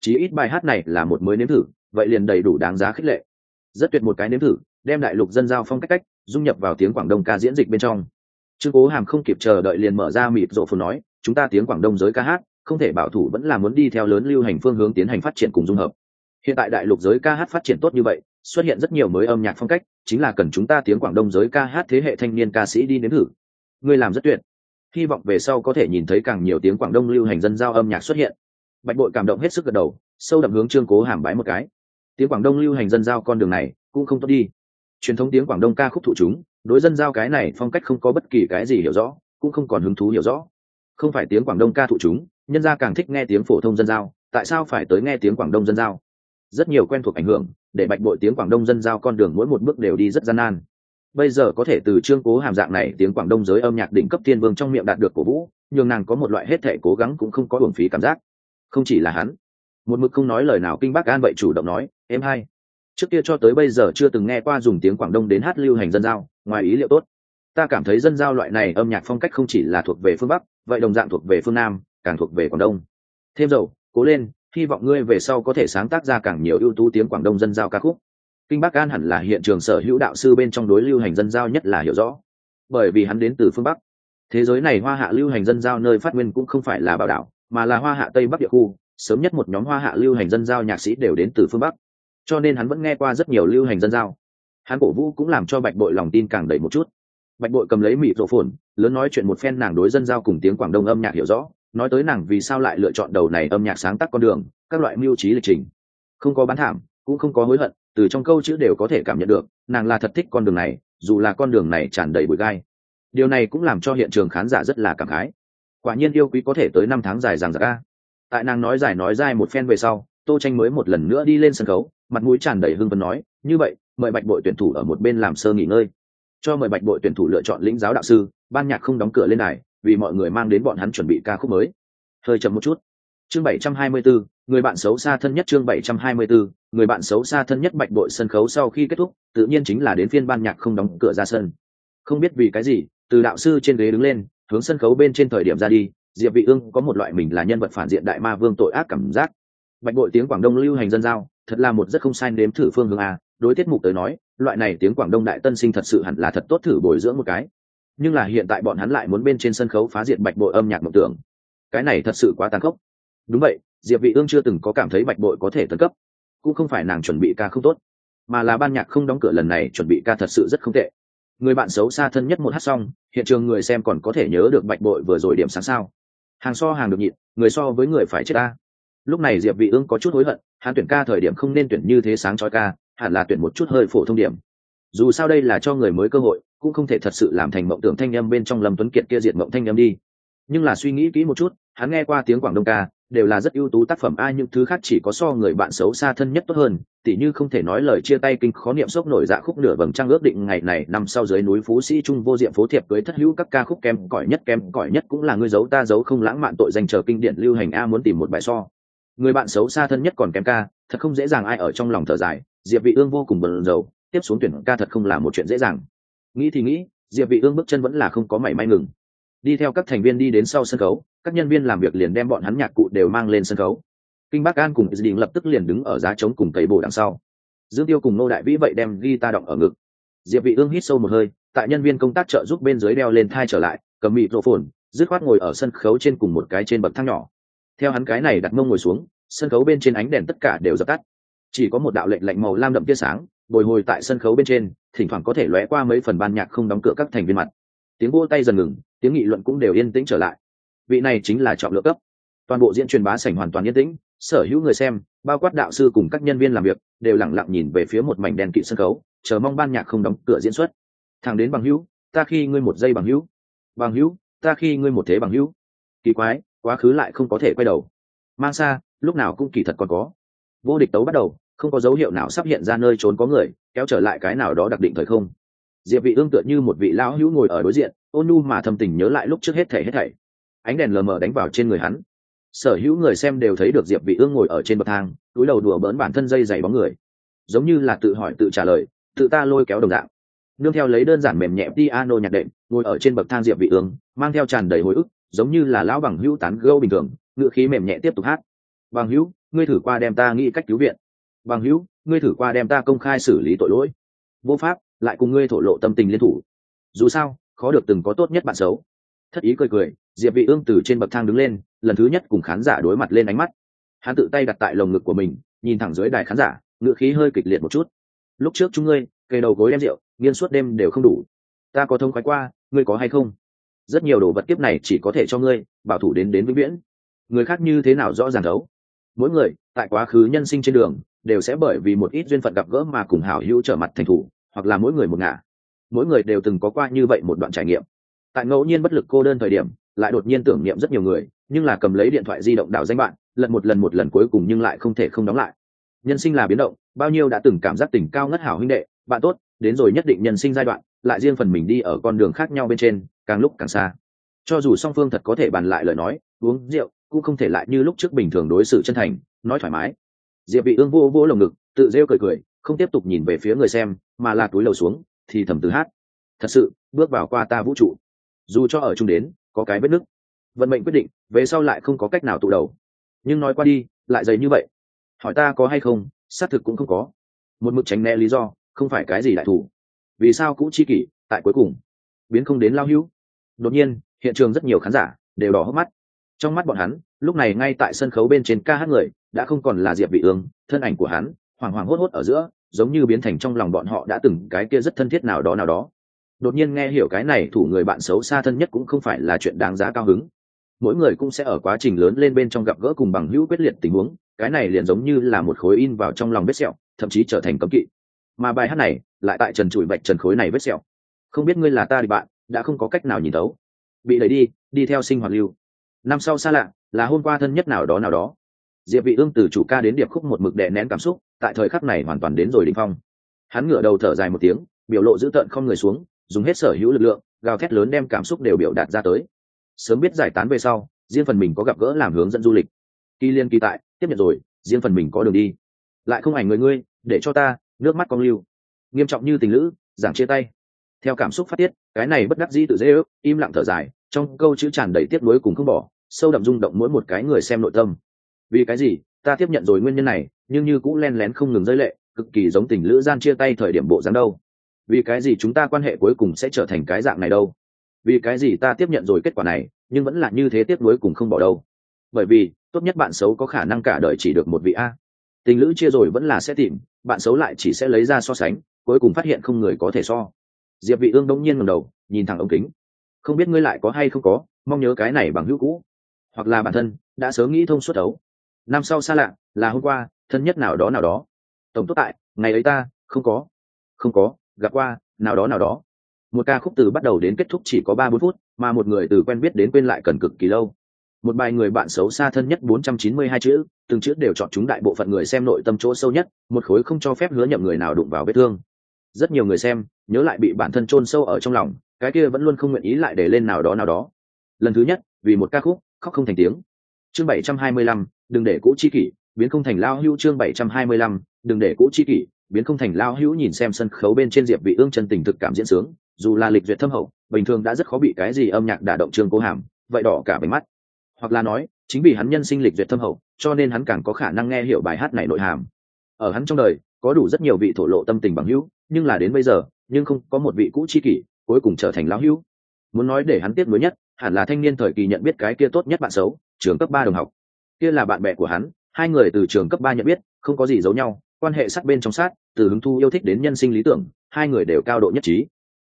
Chí ít bài hát này là một mới nếm thử, vậy liền đầy đủ đáng giá khích lệ. Rất tuyệt một cái nếm thử, đem đại lục dân giao phong cách cách dung nhập vào tiếng quảng đông ca diễn dịch bên trong. Trương cố hàm không kịp chờ đợi liền mở ra mịt rộ phồn nói, chúng ta tiếng quảng đông giới ca hát, không thể bảo thủ vẫn là muốn đi theo lớn lưu hành phương hướng tiến hành phát triển cùng dung hợp hiện tại đại lục giới ca hát phát triển tốt như vậy, xuất hiện rất nhiều mới âm nhạc phong cách, chính là cần chúng ta tiếng quảng đông giới ca hát thế hệ thanh niên ca sĩ đi đến thử. Ngươi làm rất tuyệt. Hy vọng về sau có thể nhìn thấy càng nhiều tiếng quảng đông lưu hành dân giao âm nhạc xuất hiện. Bạch bội cảm động hết sức gật đầu, sâu đậm hướng trương cố hàm bái một cái. Tiếng quảng đông lưu hành dân giao con đường này cũng không tốt đi. Truyền thống tiếng quảng đông ca khúc thụ chúng, đối dân giao cái này phong cách không có bất kỳ cái gì hiểu rõ, cũng không còn hứng thú hiểu rõ. Không phải tiếng quảng đông ca thụ chúng, nhân gia càng thích nghe tiếng phổ thông dân giao, tại sao phải tới nghe tiếng quảng đông dân giao? Rất nhiều quen thuộc ảnh hưởng, để bạch bội tiếng quảng đông dân giao con đường mỗi một bước đều đi rất gian nan. Bây giờ có thể từ trương cố hàm dạng này tiếng quảng đông giới âm nhạc đỉnh cấp thiên vương trong miệng đạt được cổ vũ, nhường nàng có một loại hết thể cố gắng cũng không có uổng phí cảm giác. Không chỉ là hắn, một mực không nói lời nào kinh bác an vậy chủ động nói, em hai, trước kia cho tới bây giờ chưa từng nghe qua dùng tiếng quảng đông đến hát lưu hành dân giao, ngoài ý liệu tốt. Ta cảm thấy dân giao loại này âm nhạc phong cách không chỉ là thuộc về phương bắc, vậy đồng dạng thuộc về phương nam, càng thuộc về quảng đông. Thêm dầu, cố lên hy vọng ngươi về sau có thể sáng tác ra càng nhiều ưu tú tiếng quảng đông dân giao ca khúc. Kinh bắc an hẳn là hiện trường sở hữu đạo sư bên trong đối lưu hành dân giao nhất là hiểu rõ. Bởi vì hắn đến từ phương bắc. Thế giới này hoa hạ lưu hành dân giao nơi phát nguyên cũng không phải là bảo đảo, mà là hoa hạ tây bắc địa khu. Sớm nhất một nhóm hoa hạ lưu hành dân giao nhạc sĩ đều đến từ phương bắc. Cho nên hắn vẫn nghe qua rất nhiều lưu hành dân giao. Hắn cổ vũ cũng làm cho bạch bội lòng tin càng đầy một chút. Bạch bội cầm lấy mịt rộ phồn, lớn nói chuyện một phen nàng đối dân giao cùng tiếng quảng đông âm nhạc hiểu rõ nói tới nàng vì sao lại lựa chọn đầu này âm nhạc sáng tác con đường các loại mưu trí lịch trình. Không có bán thảm cũng không có hối hận từ trong câu chữ đều có thể cảm nhận được nàng là thật thích con đường này dù là con đường này tràn đầy bụi gai. Điều này cũng làm cho hiện trường khán giả rất là cảm khái. Quả nhiên yêu quý có thể tới năm tháng dài rằng ra, ca tại nàng nói dài nói dài một phen về sau tô tranh mới một lần nữa đi lên sân khấu mặt mũi tràn đầy hưng phấn nói như vậy mời bạch bội tuyển thủ ở một bên làm sơ nghỉ ngơi. Cho mời bạch bội tuyển thủ lựa chọn lĩnh giáo đạo sư ban nhạc không đóng cửa lên đài vì mọi người mang đến bọn hắn chuẩn bị ca khúc mới. Hơi chậm một chút. Chương 724, người bạn xấu xa thân nhất chương 724, người bạn xấu xa thân nhất bạch bội sân khấu sau khi kết thúc tự nhiên chính là đến phiên ban nhạc không đóng cửa ra sân. Không biết vì cái gì từ đạo sư trên ghế đứng lên hướng sân khấu bên trên thời điểm ra đi diệp vị ương có một loại mình là nhân vật phản diện đại ma vương tội ác cảm giác. Bạch bội tiếng quảng đông lưu hành dân giao thật là một rất không sai nếm thử phương hướng a đối tiết mục tới nói loại này tiếng quảng đông đại tân sinh thật sự hẳn là thật tốt thử bồi dưỡng một cái nhưng là hiện tại bọn hắn lại muốn bên trên sân khấu phá diệt bạch bội âm nhạc mộng tưởng. Cái này thật sự quá tàn khốc. Đúng vậy, diệp vị ương chưa từng có cảm thấy bạch bội có thể tấn cấp. Cũng không phải nàng chuẩn bị ca không tốt, mà là ban nhạc không đóng cửa lần này chuẩn bị ca thật sự rất không tệ. Người bạn xấu xa thân nhất một hát xong hiện trường người xem còn có thể nhớ được bạch bội vừa rồi điểm sáng sao. Hàng so hàng được nhịn, người so với người phải chết ta. Lúc này diệp vị ương có chút hối hận, hắn tuyển ca thời điểm không nên tuyển như thế sáng chói ca, hẳn là tuyển một chút hơi phổ thông điểm. Dù sao đây là cho người mới cơ hội cũng không thể thật sự làm thành mộng tưởng thanh âm bên trong lâm tuấn kiệt kia diệt mộng thanh âm đi. Nhưng là suy nghĩ kỹ một chút, hắn nghe qua tiếng quảng đông ca, đều là rất ưu tú tác phẩm, ai những thứ khác chỉ có so người bạn xấu xa thân nhất tốt hơn, tỉ như không thể nói lời chia tay kinh khó niệm sốc nổi dạ khúc nửa vầng trăng ước định ngày này, nằm sau dưới núi phú sĩ trung vô diệm phố thiệp cưới thất hữu các ca khúc kém cỏi nhất, kém cỏi nhất cũng là ngươi giấu ta giấu không lãng mạn tội danh chờ kinh điển lưu hành a muốn tìm một bài so. Người bạn xấu xa thân nhất còn kém ca, thật không dễ dàng ai ở trong lòng thở dài, diệp vị ương vô cùng bận rộn, tiếp xuống tuyển ca thật không là một chuyện dễ dàng nghĩ thì nghĩ, diệp vị ương bước chân vẫn là không có mảy may ngừng. Đi theo các thành viên đi đến sau sân khấu, các nhân viên làm việc liền đem bọn hắn nhạc cụ đều mang lên sân khấu. Kinh bắc an cùng đình lập tức liền đứng ở giá trống cùng cầy bổ đằng sau. Dương tiêu cùng nô đại vĩ vậy đem guitar động ở ngực. Diệp vị ương hít sâu một hơi, tại nhân viên công tác trợ giúp bên dưới đeo lên thai trở lại, cầm mịt rộ phồn dứt khoát ngồi ở sân khấu trên cùng một cái trên bậc thang nhỏ. Theo hắn cái này đặt mông ngồi xuống, sân khấu bên trên ánh đèn tất cả đều dập tắt. Chỉ có một đạo lệnh lạnh màu lam đậm tia sáng bồi hồi tại sân khấu bên trên, thỉnh thoảng có thể lóe qua mấy phần ban nhạc không đóng cửa các thành viên mặt. Tiếng vỗ tay dần ngừng, tiếng nghị luận cũng đều yên tĩnh trở lại. Vị này chính là trọng lượng cấp. Toàn bộ diễn truyền bá sảnh hoàn toàn yên tĩnh, sở hữu người xem, bao quát đạo sư cùng các nhân viên làm việc, đều lẳng lặng nhìn về phía một mảnh đèn kỵ sân khấu, chờ mong ban nhạc không đóng cửa diễn xuất. Thằng đến bằng hữu, ta khi ngươi một giây bằng hữu. Bằng hữu, ta khi ngươi một thế bằng hữu. Kỳ quái, quá khứ lại không có thể quay đầu. Mang xa, lúc nào cũng kỳ thật còn có. Vô địch tấu bắt đầu không có dấu hiệu nào sắp hiện ra nơi trốn có người, kéo trở lại cái nào đó đặc định thời không. Diệp vị ương tựa như một vị lão hữu ngồi ở đối diện, ôn nhu mà thầm tình nhớ lại lúc trước hết thảy hết thảy. Ánh đèn lờ mờ đánh vào trên người hắn. Sở hữu người xem đều thấy được diệp vị ương ngồi ở trên bậc thang, túi đầu đùa bỡn bản thân dây dày bóng người. Giống như là tự hỏi tự trả lời, tự ta lôi kéo đồng dạng. Nương theo lấy đơn giản mềm nhẹ piano nhạc đệm, ngồi ở trên bậc thang diệp vị ương, mang theo tràn đầy hồi ức, giống như là lão bằng hữu tán gẫu bình thường ngựa khí mềm nhẹ tiếp tục hát. Bằng hữu, ngươi thử qua đem ta nghĩ cách cứu viện bằng hữu, ngươi thử qua đem ta công khai xử lý tội lỗi. Vô pháp, lại cùng ngươi thổ lộ tâm tình liên thủ. Dù sao, khó được từng có tốt nhất bạn xấu. Thất ý cười cười, diệp vị ương từ trên bậc thang đứng lên, lần thứ nhất cùng khán giả đối mặt lên ánh mắt. Hắn tự tay đặt tại lồng ngực của mình, nhìn thẳng dưới đài khán giả ngựa khí hơi kịch liệt một chút. Lúc trước chúng ngươi, kề đầu gối đem rượu, nghiên suốt đêm đều không đủ. Ta có thông khoái qua, ngươi có hay không? Rất nhiều đồ vật kiếp này chỉ có thể cho ngươi, bảo thủ đến đến vĩnh viễn. Người khác như thế nào rõ ràng đấu mỗi người, tại quá khứ nhân sinh trên đường đều sẽ bởi vì một ít duyên phận gặp gỡ mà cùng hảo hữu trở mặt thành thủ, hoặc là mỗi người một ngả. Mỗi người đều từng có qua như vậy một đoạn trải nghiệm. Tại ngẫu nhiên bất lực cô đơn thời điểm, lại đột nhiên tưởng niệm rất nhiều người, nhưng là cầm lấy điện thoại di động đảo danh bạn, lần một lần một lần cuối cùng nhưng lại không thể không đóng lại. Nhân sinh là biến động, bao nhiêu đã từng cảm giác tình cao ngất hảo huynh đệ, bạn tốt, đến rồi nhất định nhân sinh giai đoạn, lại riêng phần mình đi ở con đường khác nhau bên trên, càng lúc càng xa. Cho dù song phương thật có thể bàn lại lời nói, uống rượu, cũng không thể lại như lúc trước bình thường đối xử chân thành, nói thoải mái diệp Vị ương vô vô lồng ngực, tự rêu cười cười, không tiếp tục nhìn về phía người xem, mà là túi lầu xuống, thì thầm từ hát. Thật sự, bước vào qua ta vũ trụ. Dù cho ở chung đến, có cái vết nứt. Vận mệnh quyết định, về sau lại không có cách nào tụ đầu. Nhưng nói qua đi, lại dày như vậy. Hỏi ta có hay không, xác thực cũng không có. Một mực tránh né lý do, không phải cái gì đại thủ. Vì sao cũ chi kỷ, tại cuối cùng, biến không đến lao hữu? Đột nhiên, hiện trường rất nhiều khán giả, đều đỏ hốc mắt. Trong mắt bọn hắn, lúc này ngay tại sân khấu bên trên ca hát người đã không còn là diệp vị ương, thân ảnh của hắn hoàng hoàng hốt hốt ở giữa, giống như biến thành trong lòng bọn họ đã từng cái kia rất thân thiết nào đó nào đó. Đột nhiên nghe hiểu cái này thủ người bạn xấu xa thân nhất cũng không phải là chuyện đáng giá cao hứng. Mỗi người cũng sẽ ở quá trình lớn lên bên trong gặp gỡ cùng bằng hữu quyết liệt tình huống, cái này liền giống như là một khối in vào trong lòng vết sẹo, thậm chí trở thành cấm kỵ. Mà bài hát này lại tại trần trụi bạch trần khối này vết sẹo. Không biết ngươi là ta thì bạn, đã không có cách nào nhìn tấu bị đẩy đi đi theo sinh hoạt lưu. Năm sau xa lạ, là hôm qua thân nhất nào đó nào đó diệp vị ương từ chủ ca đến điệp khúc một mực đè nén cảm xúc, tại thời khắc này hoàn toàn đến rồi đỉnh phong. Hắn ngửa đầu thở dài một tiếng, biểu lộ dữ tợn không người xuống, dùng hết sở hữu lực lượng, gào thét lớn đem cảm xúc đều biểu đạt ra tới. Sớm biết giải tán về sau, riêng phần mình có gặp gỡ làm hướng dẫn du lịch. Kỳ liên kỳ tại, tiếp nhận rồi, riêng phần mình có đường đi. Lại không ảnh người ngươi, để cho ta, nước mắt con lưu. Nghiêm trọng như tình lữ, giảng chia tay. Theo cảm xúc phát tiết, cái này bất đắc dĩ tự dễ ước, im lặng thở dài, trong câu chữ tràn đầy tiếc nuối cùng không bỏ, sâu đậm rung động mỗi một cái người xem nội tâm vì cái gì? Ta tiếp nhận rồi nguyên nhân này, nhưng như cũng len lén không ngừng rơi lệ, cực kỳ giống tình lữ gian chia tay thời điểm bộ dáng đâu. Vì cái gì chúng ta quan hệ cuối cùng sẽ trở thành cái dạng này đâu? Vì cái gì ta tiếp nhận rồi kết quả này, nhưng vẫn là như thế tiếp nối cùng không bỏ đâu? Bởi vì, tốt nhất bạn xấu có khả năng cả đời chỉ được một vị a. Tình lữ chia rồi vẫn là sẽ tìm, bạn xấu lại chỉ sẽ lấy ra so sánh, cuối cùng phát hiện không người có thể so. Diệp vị ương đông nhiên ngẩng đầu, nhìn thẳng ống kính. Không biết ngươi lại có hay không có, mong nhớ cái này bằng hữu cũ. Hoặc là bản thân, đã sớm nghĩ thông suốt đấu năm sau xa lạ, là hôm qua, thân nhất nào đó nào đó. Tổng tốt tại, ngày ấy ta, không có. Không có, gặp qua, nào đó nào đó. Một ca khúc từ bắt đầu đến kết thúc chỉ có ba bốn phút, mà một người từ quen biết đến quên lại cần cực kỳ lâu. Một bài người bạn xấu xa thân nhất bốn trăm chín mươi hai chữ, từng chữ đều chọn chúng đại bộ phận người xem nội tâm chỗ sâu nhất, một khối không cho phép hứa nhậm người nào đụng vào vết thương. Rất nhiều người xem, nhớ lại bị bản thân chôn sâu ở trong lòng, cái kia vẫn luôn không nguyện ý lại để lên nào đó nào đó. Lần thứ nhất, vì một ca khúc, khóc không thành tiếng chương bảy trăm hai mươi lăm, đừng để cũ chi kỷ, biến không thành lao hữu. Chương bảy trăm hai mươi lăm, đừng để cũ chi kỷ, biến không thành lao hữu. Nhìn xem sân khấu bên trên diệp vị ương chân tình thực cảm diễn sướng, dù là lịch duyệt thâm hậu, bình thường đã rất khó bị cái gì âm nhạc đả động trương cố hàm, vậy đỏ cả bánh mắt. Hoặc là nói, chính vì hắn nhân sinh lịch duyệt thâm hậu, cho nên hắn càng có khả năng nghe hiểu bài hát này nội hàm. Ở hắn trong đời, có đủ rất nhiều vị thổ lộ tâm tình bằng hữu, nhưng là đến bây giờ, nhưng không có một vị cũ chi kỷ, cuối cùng trở thành lão hữu. Muốn nói để hắn tiếc nuối nhất, hẳn là thanh niên thời kỳ nhận biết cái kia tốt nhất bạn xấu trường cấp ba đồng học. Kia là bạn bè của hắn hai người từ trường cấp ba nhận biết không có gì giấu nhau quan hệ sát bên trong sát từ hứng thu yêu thích đến nhân sinh lý tưởng hai người đều cao độ nhất trí.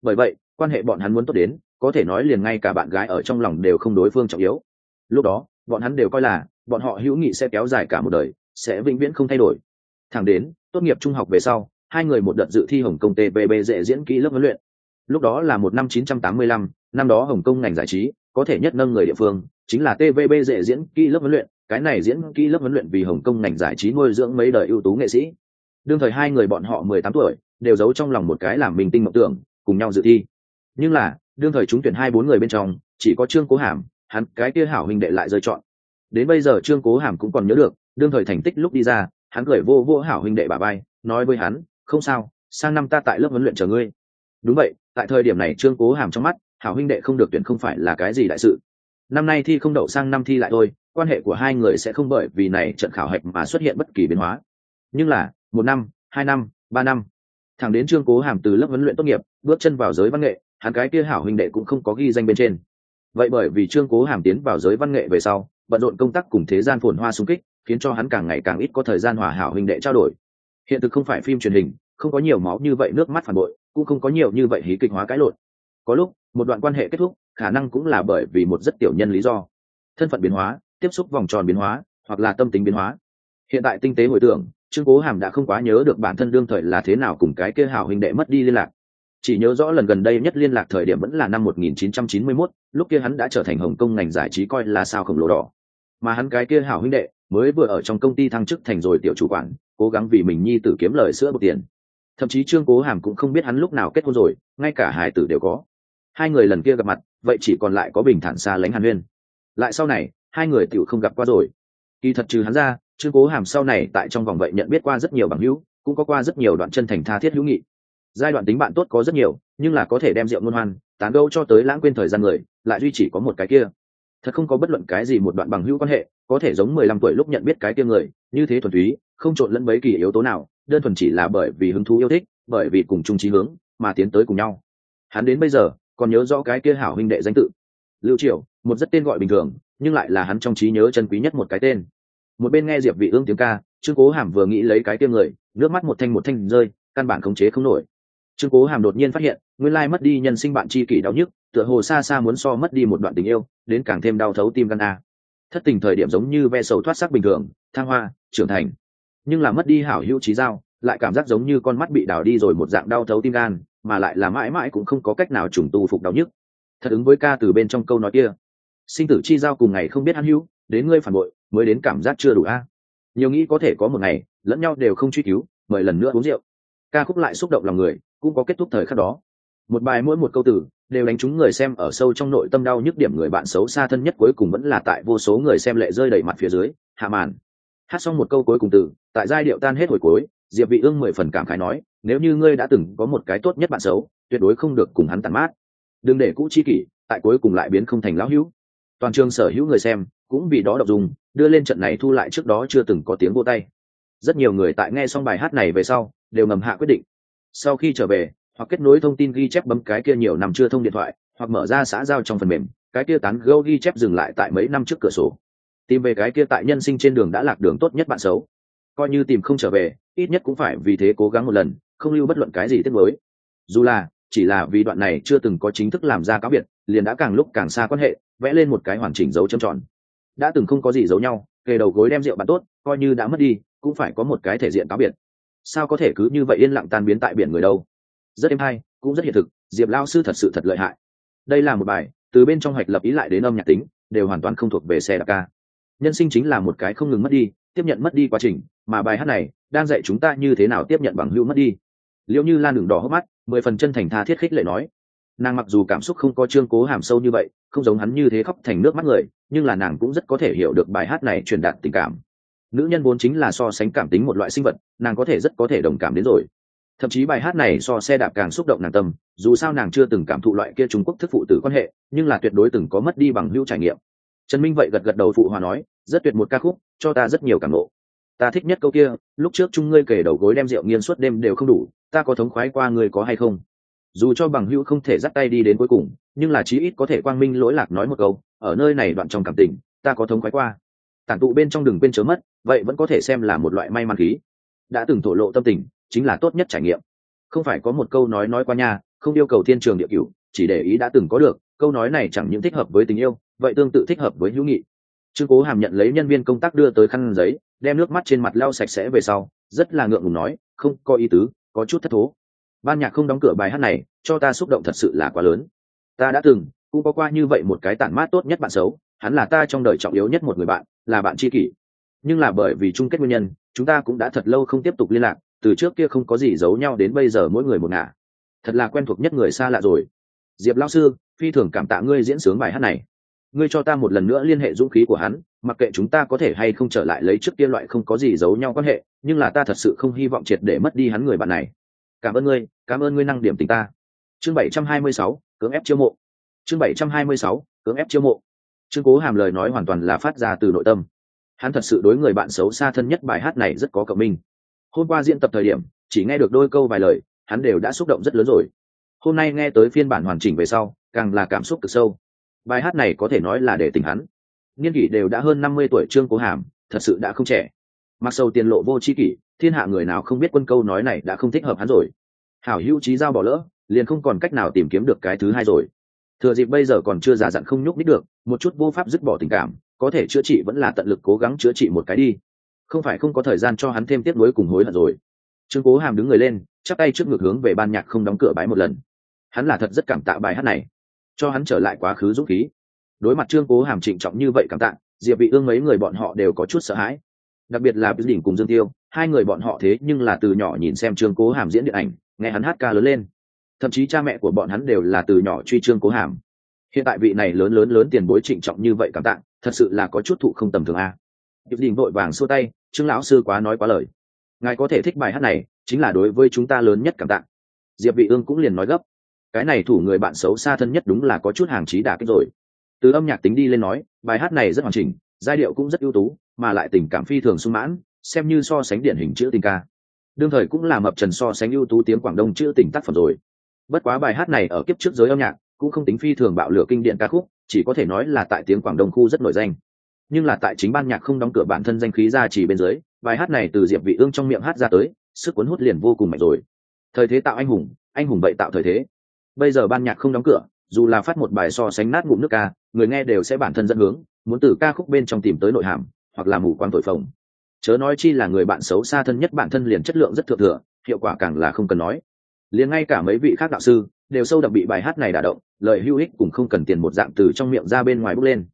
Bởi vậy quan hệ bọn hắn muốn tốt đến có thể nói liền ngay cả bạn gái ở trong lòng đều không đối phương trọng yếu. Lúc đó bọn hắn đều coi là bọn họ hữu nghị sẽ kéo dài cả một đời sẽ vĩnh viễn không thay đổi. Thẳng đến tốt nghiệp trung học về sau hai người một đợt dự thi hồng công tbb dễ diễn kỹ lớp huấn luyện. Lúc đó là một năm 985, năm đó hồng kông ngành giải trí có thể nhất nâng người địa phương, chính là tvb dễ diễn kỹ lớp huấn luyện. Cái này diễn kỹ lớp huấn luyện vì hồng kông ngành giải trí nuôi dưỡng mấy đời ưu tú nghệ sĩ. Đương thời hai người bọn họ mười tám tuổi, đều giấu trong lòng một cái làm mình tinh mộng tưởng, cùng nhau dự thi. Nhưng là, đương thời chúng tuyển hai bốn người bên trong, chỉ có trương cố hàm, hắn, cái kia hảo huynh đệ lại rơi chọn. Đến bây giờ trương cố hàm cũng còn nhớ được, đương thời thành tích lúc đi ra, hắn cười vô vô hảo huynh đệ bà bay nói với hắn, không sao, sang năm ta tại lớp huấn luyện chờ ngươi. Đúng vậy, tại thời điểm này trương cố hàm trong mắt hảo huynh đệ không được tuyển không phải là cái gì đại sự. Năm nay thi không đậu sang năm thi lại thôi, quan hệ của hai người sẽ không bởi vì này trận khảo hạch mà xuất hiện bất kỳ biến hóa. Nhưng là, một năm, hai năm, ba năm, thẳng đến trương cố hàm từ lớp huấn luyện tốt nghiệp, bước chân vào giới văn nghệ, hắn cái kia hảo huynh đệ cũng không có ghi danh bên trên. Vậy bởi vì trương cố hàm tiến vào giới văn nghệ về sau, bận rộn công tác cùng thế gian phồn hoa xung kích, khiến cho hắn càng ngày càng ít có thời gian hòa hảo huynh đệ trao đổi. Hiện thực không phải phim truyền hình, không có nhiều máu như vậy, nước mắt phản bội, cũng không có nhiều như vậy hí kịch hóa cãi lộn có lúc một đoạn quan hệ kết thúc khả năng cũng là bởi vì một rất tiểu nhân lý do. Thân phận biến hóa tiếp xúc vòng tròn biến hóa hoặc là tâm tính biến hóa. Hiện tại tinh tế hồi tưởng trương cố hàm đã không quá nhớ được bản thân đương thời là thế nào cùng cái kia hảo huynh đệ mất đi liên lạc. Chỉ nhớ rõ lần gần đây nhất liên lạc thời điểm vẫn là năm 1991, lúc kia hắn đã trở thành hồng kông ngành giải trí coi là sao khổng lồ đỏ. Mà hắn cái kia hảo huynh đệ mới vừa ở trong công ty thăng chức thành rồi tiểu chủ quản cố gắng vì mình nhi tử kiếm lời sữa bột tiền. Thậm chí trương cố hàm cũng không biết hắn lúc nào kết hôn rồi ngay cả hải tử đều có hai người lần kia gặp mặt, vậy chỉ còn lại có bình thản xa lánh hàn huyên. Lại sau này, hai người tiểu không gặp qua rồi. Kỳ thật trừ hắn ra, trương cố hàm sau này tại trong vòng vậy nhận biết qua rất nhiều bằng hữu, cũng có qua rất nhiều đoạn chân thành tha thiết hữu nghị. Giai đoạn tính bạn tốt có rất nhiều, nhưng là có thể đem rượu ngôn hoan, tán gẫu cho tới lãng quên thời gian người, lại duy chỉ có một cái kia. Thật không có bất luận cái gì một đoạn bằng hữu quan hệ, có thể giống mười lăm tuổi lúc nhận biết cái kia người, như thế thuần túy, không trộn lẫn mấy kỳ yếu tố nào, đơn thuần chỉ là bởi vì hứng thú yêu thích, bởi vì cùng chung trí hướng, mà tiến tới cùng nhau. Hắn đến bây giờ còn nhớ rõ cái kia hảo huynh đệ danh tự. Lưu triều, một rất tên gọi bình thường, nhưng lại là hắn trong trí nhớ chân quý nhất một cái tên. Một bên nghe diệp vị ương tiếng ca, trương cố hàm vừa nghĩ lấy cái kia người, nước mắt một thanh một thanh rơi, căn bản khống chế không nổi. Trương cố hàm đột nhiên phát hiện, nguyên lai mất đi nhân sinh bạn tri kỷ đau nhức, tựa hồ xa xa muốn so mất đi một đoạn tình yêu, đến càng thêm đau thấu tim gan a. Thất tình thời điểm giống như ve sầu thoát sắc bình thường, thăng hoa, trưởng thành. Nhưng là mất đi hảo hữu trí giao lại cảm giác giống như con mắt bị đào đi rồi một dạng đau thấu tim gan mà lại là mãi mãi cũng không có cách nào trùng tu phục đau nhức. Thật ứng với ca từ bên trong câu nói kia. Sinh tử chi giao cùng ngày không biết hắn hữu, đến ngươi phản bội, mới đến cảm giác chưa đủ a. Nhiều nghĩ có thể có một ngày, lẫn nhau đều không truy cứu, mời lần nữa uống rượu. Ca khúc lại xúc động lòng người, cũng có kết thúc thời khắc đó. Một bài mỗi một câu từ, đều đánh trúng người xem ở sâu trong nội tâm đau nhức điểm người bạn xấu xa thân nhất cuối cùng vẫn là tại vô số người xem lệ rơi đầy mặt phía dưới, hạ màn. Hát xong một câu cuối cùng từ, tại giai điệu tan hết hồi cuối diệp vị ương mười phần cảm khái nói, nếu như ngươi đã từng có một cái tốt nhất bạn xấu, tuyệt đối không được cùng hắn tàn mát. Đừng để cũ chi kỷ, tại cuối cùng lại biến không thành lão hữu. Toàn trường sở hữu người xem cũng vì đó đọc dùng, đưa lên trận này thu lại trước đó chưa từng có tiếng vô tay. Rất nhiều người tại nghe xong bài hát này về sau, đều ngầm hạ quyết định. Sau khi trở về, hoặc kết nối thông tin ghi chép bấm cái kia nhiều năm chưa thông điện thoại, hoặc mở ra xã giao trong phần mềm, cái kia tán gâu ghi chép dừng lại tại mấy năm trước cửa sổ. Tìm về cái kia tại nhân sinh trên đường đã lạc đường tốt nhất bạn xấu. Coi như tìm không trở về ít nhất cũng phải vì thế cố gắng một lần, không lưu bất luận cái gì tiếp mới dù là, chỉ là vì đoạn này chưa từng có chính thức làm ra cáo biệt, liền đã càng lúc càng xa quan hệ, vẽ lên một cái hoàn chỉnh dấu châm tròn. Đã từng không có gì giấu nhau, kề đầu gối đem rượu bạn tốt, coi như đã mất đi, cũng phải có một cái thể diện cáo biệt. Sao có thể cứ như vậy yên lặng tan biến tại biển người đâu? Rất êm hay, cũng rất hiện thực, diệp lao sư thật sự thật lợi hại. Đây là một bài, từ bên trong hoạch lập ý lại đến âm nhạc tính, đều hoàn toàn không thuộc về xe đạp ca. Nhân sinh chính là một cái không ngừng mất đi, tiếp nhận mất đi quá trình mà bài hát này đang dạy chúng ta như thế nào tiếp nhận bằng hữu mất đi. Liệu như lan đường đỏ hốc mắt, mười phần chân thành tha thiết khích lệ nói, nàng mặc dù cảm xúc không có trương cố hàm sâu như vậy, không giống hắn như thế khóc thành nước mắt người, nhưng là nàng cũng rất có thể hiểu được bài hát này truyền đạt tình cảm. Nữ nhân vốn chính là so sánh cảm tính một loại sinh vật, nàng có thể rất có thể đồng cảm đến rồi. Thậm chí bài hát này so xe đạp càng xúc động nàng tâm, dù sao nàng chưa từng cảm thụ loại kia trung quốc thức phụ tử quan hệ, nhưng là tuyệt đối từng có mất đi bằng hữu trải nghiệm. Trần minh vậy gật gật đầu phụ hòa nói, rất tuyệt một ca khúc, cho ta rất nhiều cảm ngộ ta thích nhất câu kia, lúc trước chung ngươi kể đầu gối đem rượu nghiên suốt đêm đều không đủ, ta có thống khoái qua ngươi có hay không? Dù cho bằng hữu không thể dắt tay đi đến cuối cùng, nhưng là chí ít có thể quang minh lỗi lạc nói một câu, ở nơi này đoạn trong cảm tình, ta có thống khoái qua. Tản tụ bên trong đừng quên chớ mất, vậy vẫn có thể xem là một loại may mắn khí. Đã từng thổ lộ tâm tình, chính là tốt nhất trải nghiệm. Không phải có một câu nói nói qua nha, không yêu cầu thiên trường địa cửu, chỉ để ý đã từng có được, câu nói này chẳng những thích hợp với tình yêu, vậy tương tự thích hợp với hữu nghị trương cố hàm nhận lấy nhân viên công tác đưa tới khăn giấy, đem nước mắt trên mặt lau sạch sẽ về sau, rất là ngượng ngùng nói, không, có ý tứ, có chút thất thố. Ban nhạc không đóng cửa bài hát này, cho ta xúc động thật sự là quá lớn. Ta đã từng, cũng có qua như vậy một cái tản mát tốt nhất bạn xấu, hắn là ta trong đời trọng yếu nhất một người bạn, là bạn tri kỷ. Nhưng là bởi vì chung kết nguyên nhân, chúng ta cũng đã thật lâu không tiếp tục liên lạc, từ trước kia không có gì giấu nhau đến bây giờ mỗi người một ngả. Thật là quen thuộc nhất người xa lạ rồi. Diệp lao sư, phi thường cảm tạ ngươi diễn sướng bài hát này ngươi cho ta một lần nữa liên hệ dũng khí của hắn, mặc kệ chúng ta có thể hay không trở lại lấy trước kia loại không có gì giấu nhau quan hệ, nhưng là ta thật sự không hy vọng triệt để mất đi hắn người bạn này. Cảm ơn ngươi, cảm ơn ngươi năng điểm tình ta. Chương bảy trăm hai mươi sáu, cưỡng ép chiêu mộ. Chương bảy trăm hai mươi sáu, cưỡng ép chiêu mộ. Chương cố hàm lời nói hoàn toàn là phát ra từ nội tâm. Hắn thật sự đối người bạn xấu xa thân nhất bài hát này rất có cộng minh. Hôm qua diễn tập thời điểm, chỉ nghe được đôi câu vài lời, hắn đều đã xúc động rất lớn rồi. Hôm nay nghe tới phiên bản hoàn chỉnh về sau, càng là cảm xúc cực sâu bài hát này có thể nói là để tỉnh hắn. Niên kỷ đều đã hơn năm mươi tuổi trương cố hàm, thật sự đã không trẻ. Mặc sâu tiền lộ vô c h i kỷ, thiên hạ người nào không biết quân câu nói này đã không thích hợp hắn rồi. Hảo hữu trí giao bỏ lỡ, liền không còn cách nào tìm kiếm được cái thứ hai rồi. Thừa dịp bây giờ còn chưa già dặn không nhúc nít được, một chút vô pháp dứt bỏ tình cảm, có thể chữa trị vẫn là tận lực cố gắng chữa trị một cái đi. Không phải không có thời gian cho hắn thêm tiếp nối cùng hối hận rồi. Trương cố hàm đứng người lên, chắp tay trước ngược hướng về ban nhạc không đóng cửa bái một lần. Hắn là thật rất cảm tạ bài hát này cho hắn trở lại quá khứ dũng khí đối mặt trương cố hàm trịnh trọng như vậy cảm tạ diệp vị ương mấy người bọn họ đều có chút sợ hãi đặc biệt là Bưu đỉnh cùng Dương Tiêu, hai người bọn họ thế nhưng là từ nhỏ nhìn xem Trương Cố Hàm diễn điện ảnh, nghe hắn hát ca lớn lên. Thậm chí cha mẹ của bọn hắn đều là từ nhỏ truy Trương Cố Hàm. Hiện tại vị này lớn lớn lớn tiền bối trịnh trọng như vậy cảm tạ, thật sự là có chút thụ không tầm thường a. Bưu đỉnh vội vàng xua tay, Trương lão sư quá nói quá lời. Ngài có thể thích bài hát này, chính là đối với chúng ta lớn nhất cảm tạ. diệp vị ương cũng liền nói gấp cái này thủ người bạn xấu xa thân nhất đúng là có chút hàng trí đả kích rồi. Từ âm nhạc tính đi lên nói, bài hát này rất hoàn chỉnh, giai điệu cũng rất ưu tú, mà lại tình cảm phi thường sung mãn, xem như so sánh điển hình chữ tình ca. Đương thời cũng là mập trần so sánh ưu tú tiếng quảng đông chữ tình tác phẩm rồi. Bất quá bài hát này ở kiếp trước giới âm nhạc, cũng không tính phi thường bạo lửa kinh điển ca khúc, chỉ có thể nói là tại tiếng quảng đông khu rất nổi danh. Nhưng là tại chính ban nhạc không đóng cửa bản thân danh khí ra chỉ bên dưới, bài hát này từ diệp vị ương trong miệng hát ra tới, sức cuốn hút liền vô cùng mạnh rồi. Thời thế tạo anh hùng anh hùng vậy tạo thời thế bây giờ ban nhạc không đóng cửa, dù là phát một bài so sánh nát ngụm nước ca, người nghe đều sẽ bản thân dẫn hướng, muốn từ ca khúc bên trong tìm tới nội hàm, hoặc là mù quáng tội phồng. Chớ nói chi là người bạn xấu xa thân nhất bản thân liền chất lượng rất thượng thừa, hiệu quả càng là không cần nói. Liền ngay cả mấy vị khác đạo sư, đều sâu đậm bị bài hát này đả động, lời hữu ích cũng không cần tiền một dạng từ trong miệng ra bên ngoài bước lên.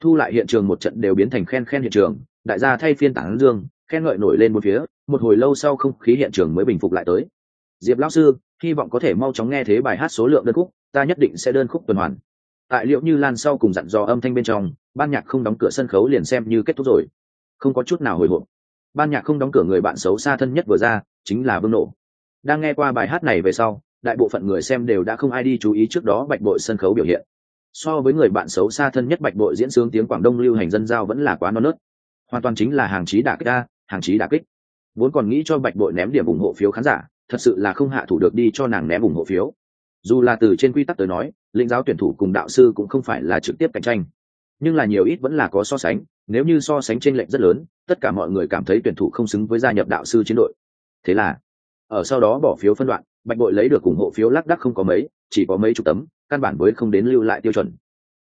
Thu lại hiện trường một trận đều biến thành khen khen hiện trường, đại gia thay phiên tảng dương, khen ngợi nổi lên một phía, một hồi lâu sau không khí hiện trường mới bình phục lại tới. Diệp lão sư hy vọng có thể mau chóng nghe thế bài hát số lượng đơn khúc, ta nhất định sẽ đơn khúc tuần hoàn. Tại liệu như lan sau cùng dặn dò âm thanh bên trong, ban nhạc không đóng cửa sân khấu liền xem như kết thúc rồi. Không có chút nào hồi hộp. Ban nhạc không đóng cửa người bạn xấu xa thân nhất vừa ra, chính là vương nổ đang nghe qua bài hát này về sau, đại bộ phận người xem đều đã không ai đi chú ý trước đó bạch bội sân khấu biểu hiện. So với người bạn xấu xa thân nhất bạch bội diễn sướng tiếng quảng đông lưu hành dân giao vẫn là quá non nớt. Hoàn toàn chính là hàng chí đả kích a hàng chí đả kích. Vốn còn nghĩ cho bạch bội ném điểm ủng hộ phiếu khán giả thật sự là không hạ thủ được đi cho nàng ném ủng hộ phiếu. Dù là từ trên quy tắc tới nói, lĩnh giáo tuyển thủ cùng đạo sư cũng không phải là trực tiếp cạnh tranh. Nhưng là nhiều ít vẫn là có so sánh, nếu như so sánh tranh lệch rất lớn, tất cả mọi người cảm thấy tuyển thủ không xứng với gia nhập đạo sư chiến đội. Thế là, ở sau đó bỏ phiếu phân đoạn, bạch bội lấy được ủng hộ phiếu lác đắc không có mấy, chỉ có mấy chục tấm, căn bản với không đến lưu lại tiêu chuẩn.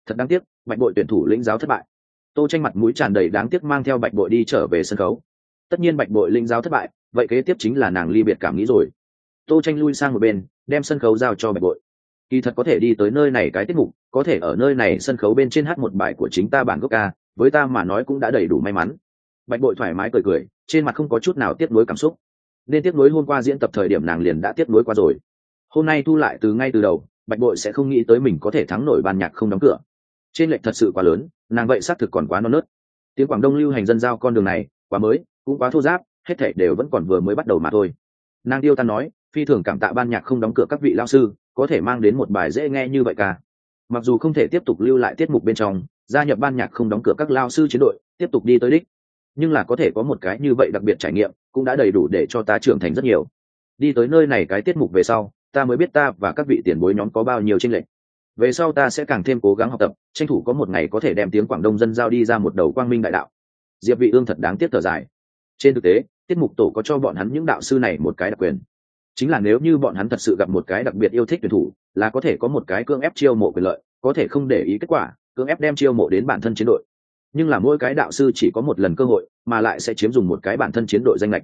Thật đáng tiếc, bạch bội tuyển thủ lĩnh giáo thất bại. Tô tranh mặt mũi tràn đầy đáng tiếc mang theo bạch bội đi trở về sân khấu. Tất nhiên bạch bội lĩnh giáo thất bại, vậy kế tiếp chính là nàng ly biệt cảm nghĩ rồi tô tranh lui sang một bên, đem sân khấu giao cho bạch bội. Kỳ thật có thể đi tới nơi này cái tiết mục, có thể ở nơi này sân khấu bên trên hát một bài của chính ta bản gốc ca, với ta mà nói cũng đã đầy đủ may mắn. Bạch bội thoải mái cười cười, trên mặt không có chút nào tiếc nuối cảm xúc. Nên tiếc nuối hôm qua diễn tập thời điểm nàng liền đã tiếc nuối qua rồi. Hôm nay thu lại từ ngay từ đầu, bạch bội sẽ không nghĩ tới mình có thể thắng nổi ban nhạc không đóng cửa. Trên lệch thật sự quá lớn, nàng vậy xác thực còn quá non nớt. Tiếng quảng đông lưu hành dân giao con đường này, quá mới, cũng quá thô giáp, hết thể đều vẫn còn vừa mới bắt đầu mà thôi. Nàng điêu ta nói phi thường cảm tạ ban nhạc không đóng cửa các vị lao sư, có thể mang đến một bài dễ nghe như vậy cả. Mặc dù không thể tiếp tục lưu lại tiết mục bên trong, gia nhập ban nhạc không đóng cửa các lao sư chiến đội, tiếp tục đi tới đích. Nhưng là có thể có một cái như vậy đặc biệt trải nghiệm, cũng đã đầy đủ để cho ta trưởng thành rất nhiều. Đi tới nơi này cái tiết mục về sau, ta mới biết ta và các vị tiền bối nhóm có bao nhiêu tranh lệch. Về sau ta sẽ càng thêm cố gắng học tập, tranh thủ có một ngày có thể đem tiếng quảng đông dân giao đi ra một đầu quang minh đại đạo. Diệp vị ương thật đáng tiếc thở dài. Trên thực tế, tiết mục tổ có cho bọn hắn những đạo sư này một cái đặc quyền chính là nếu như bọn hắn thật sự gặp một cái đặc biệt yêu thích tuyển thủ, là có thể có một cái cương ép chiêu mộ quyền lợi, có thể không để ý kết quả cương ép đem chiêu mộ đến bản thân chiến đội. Nhưng là mỗi cái đạo sư chỉ có một lần cơ hội, mà lại sẽ chiếm dùng một cái bản thân chiến đội danh lệch.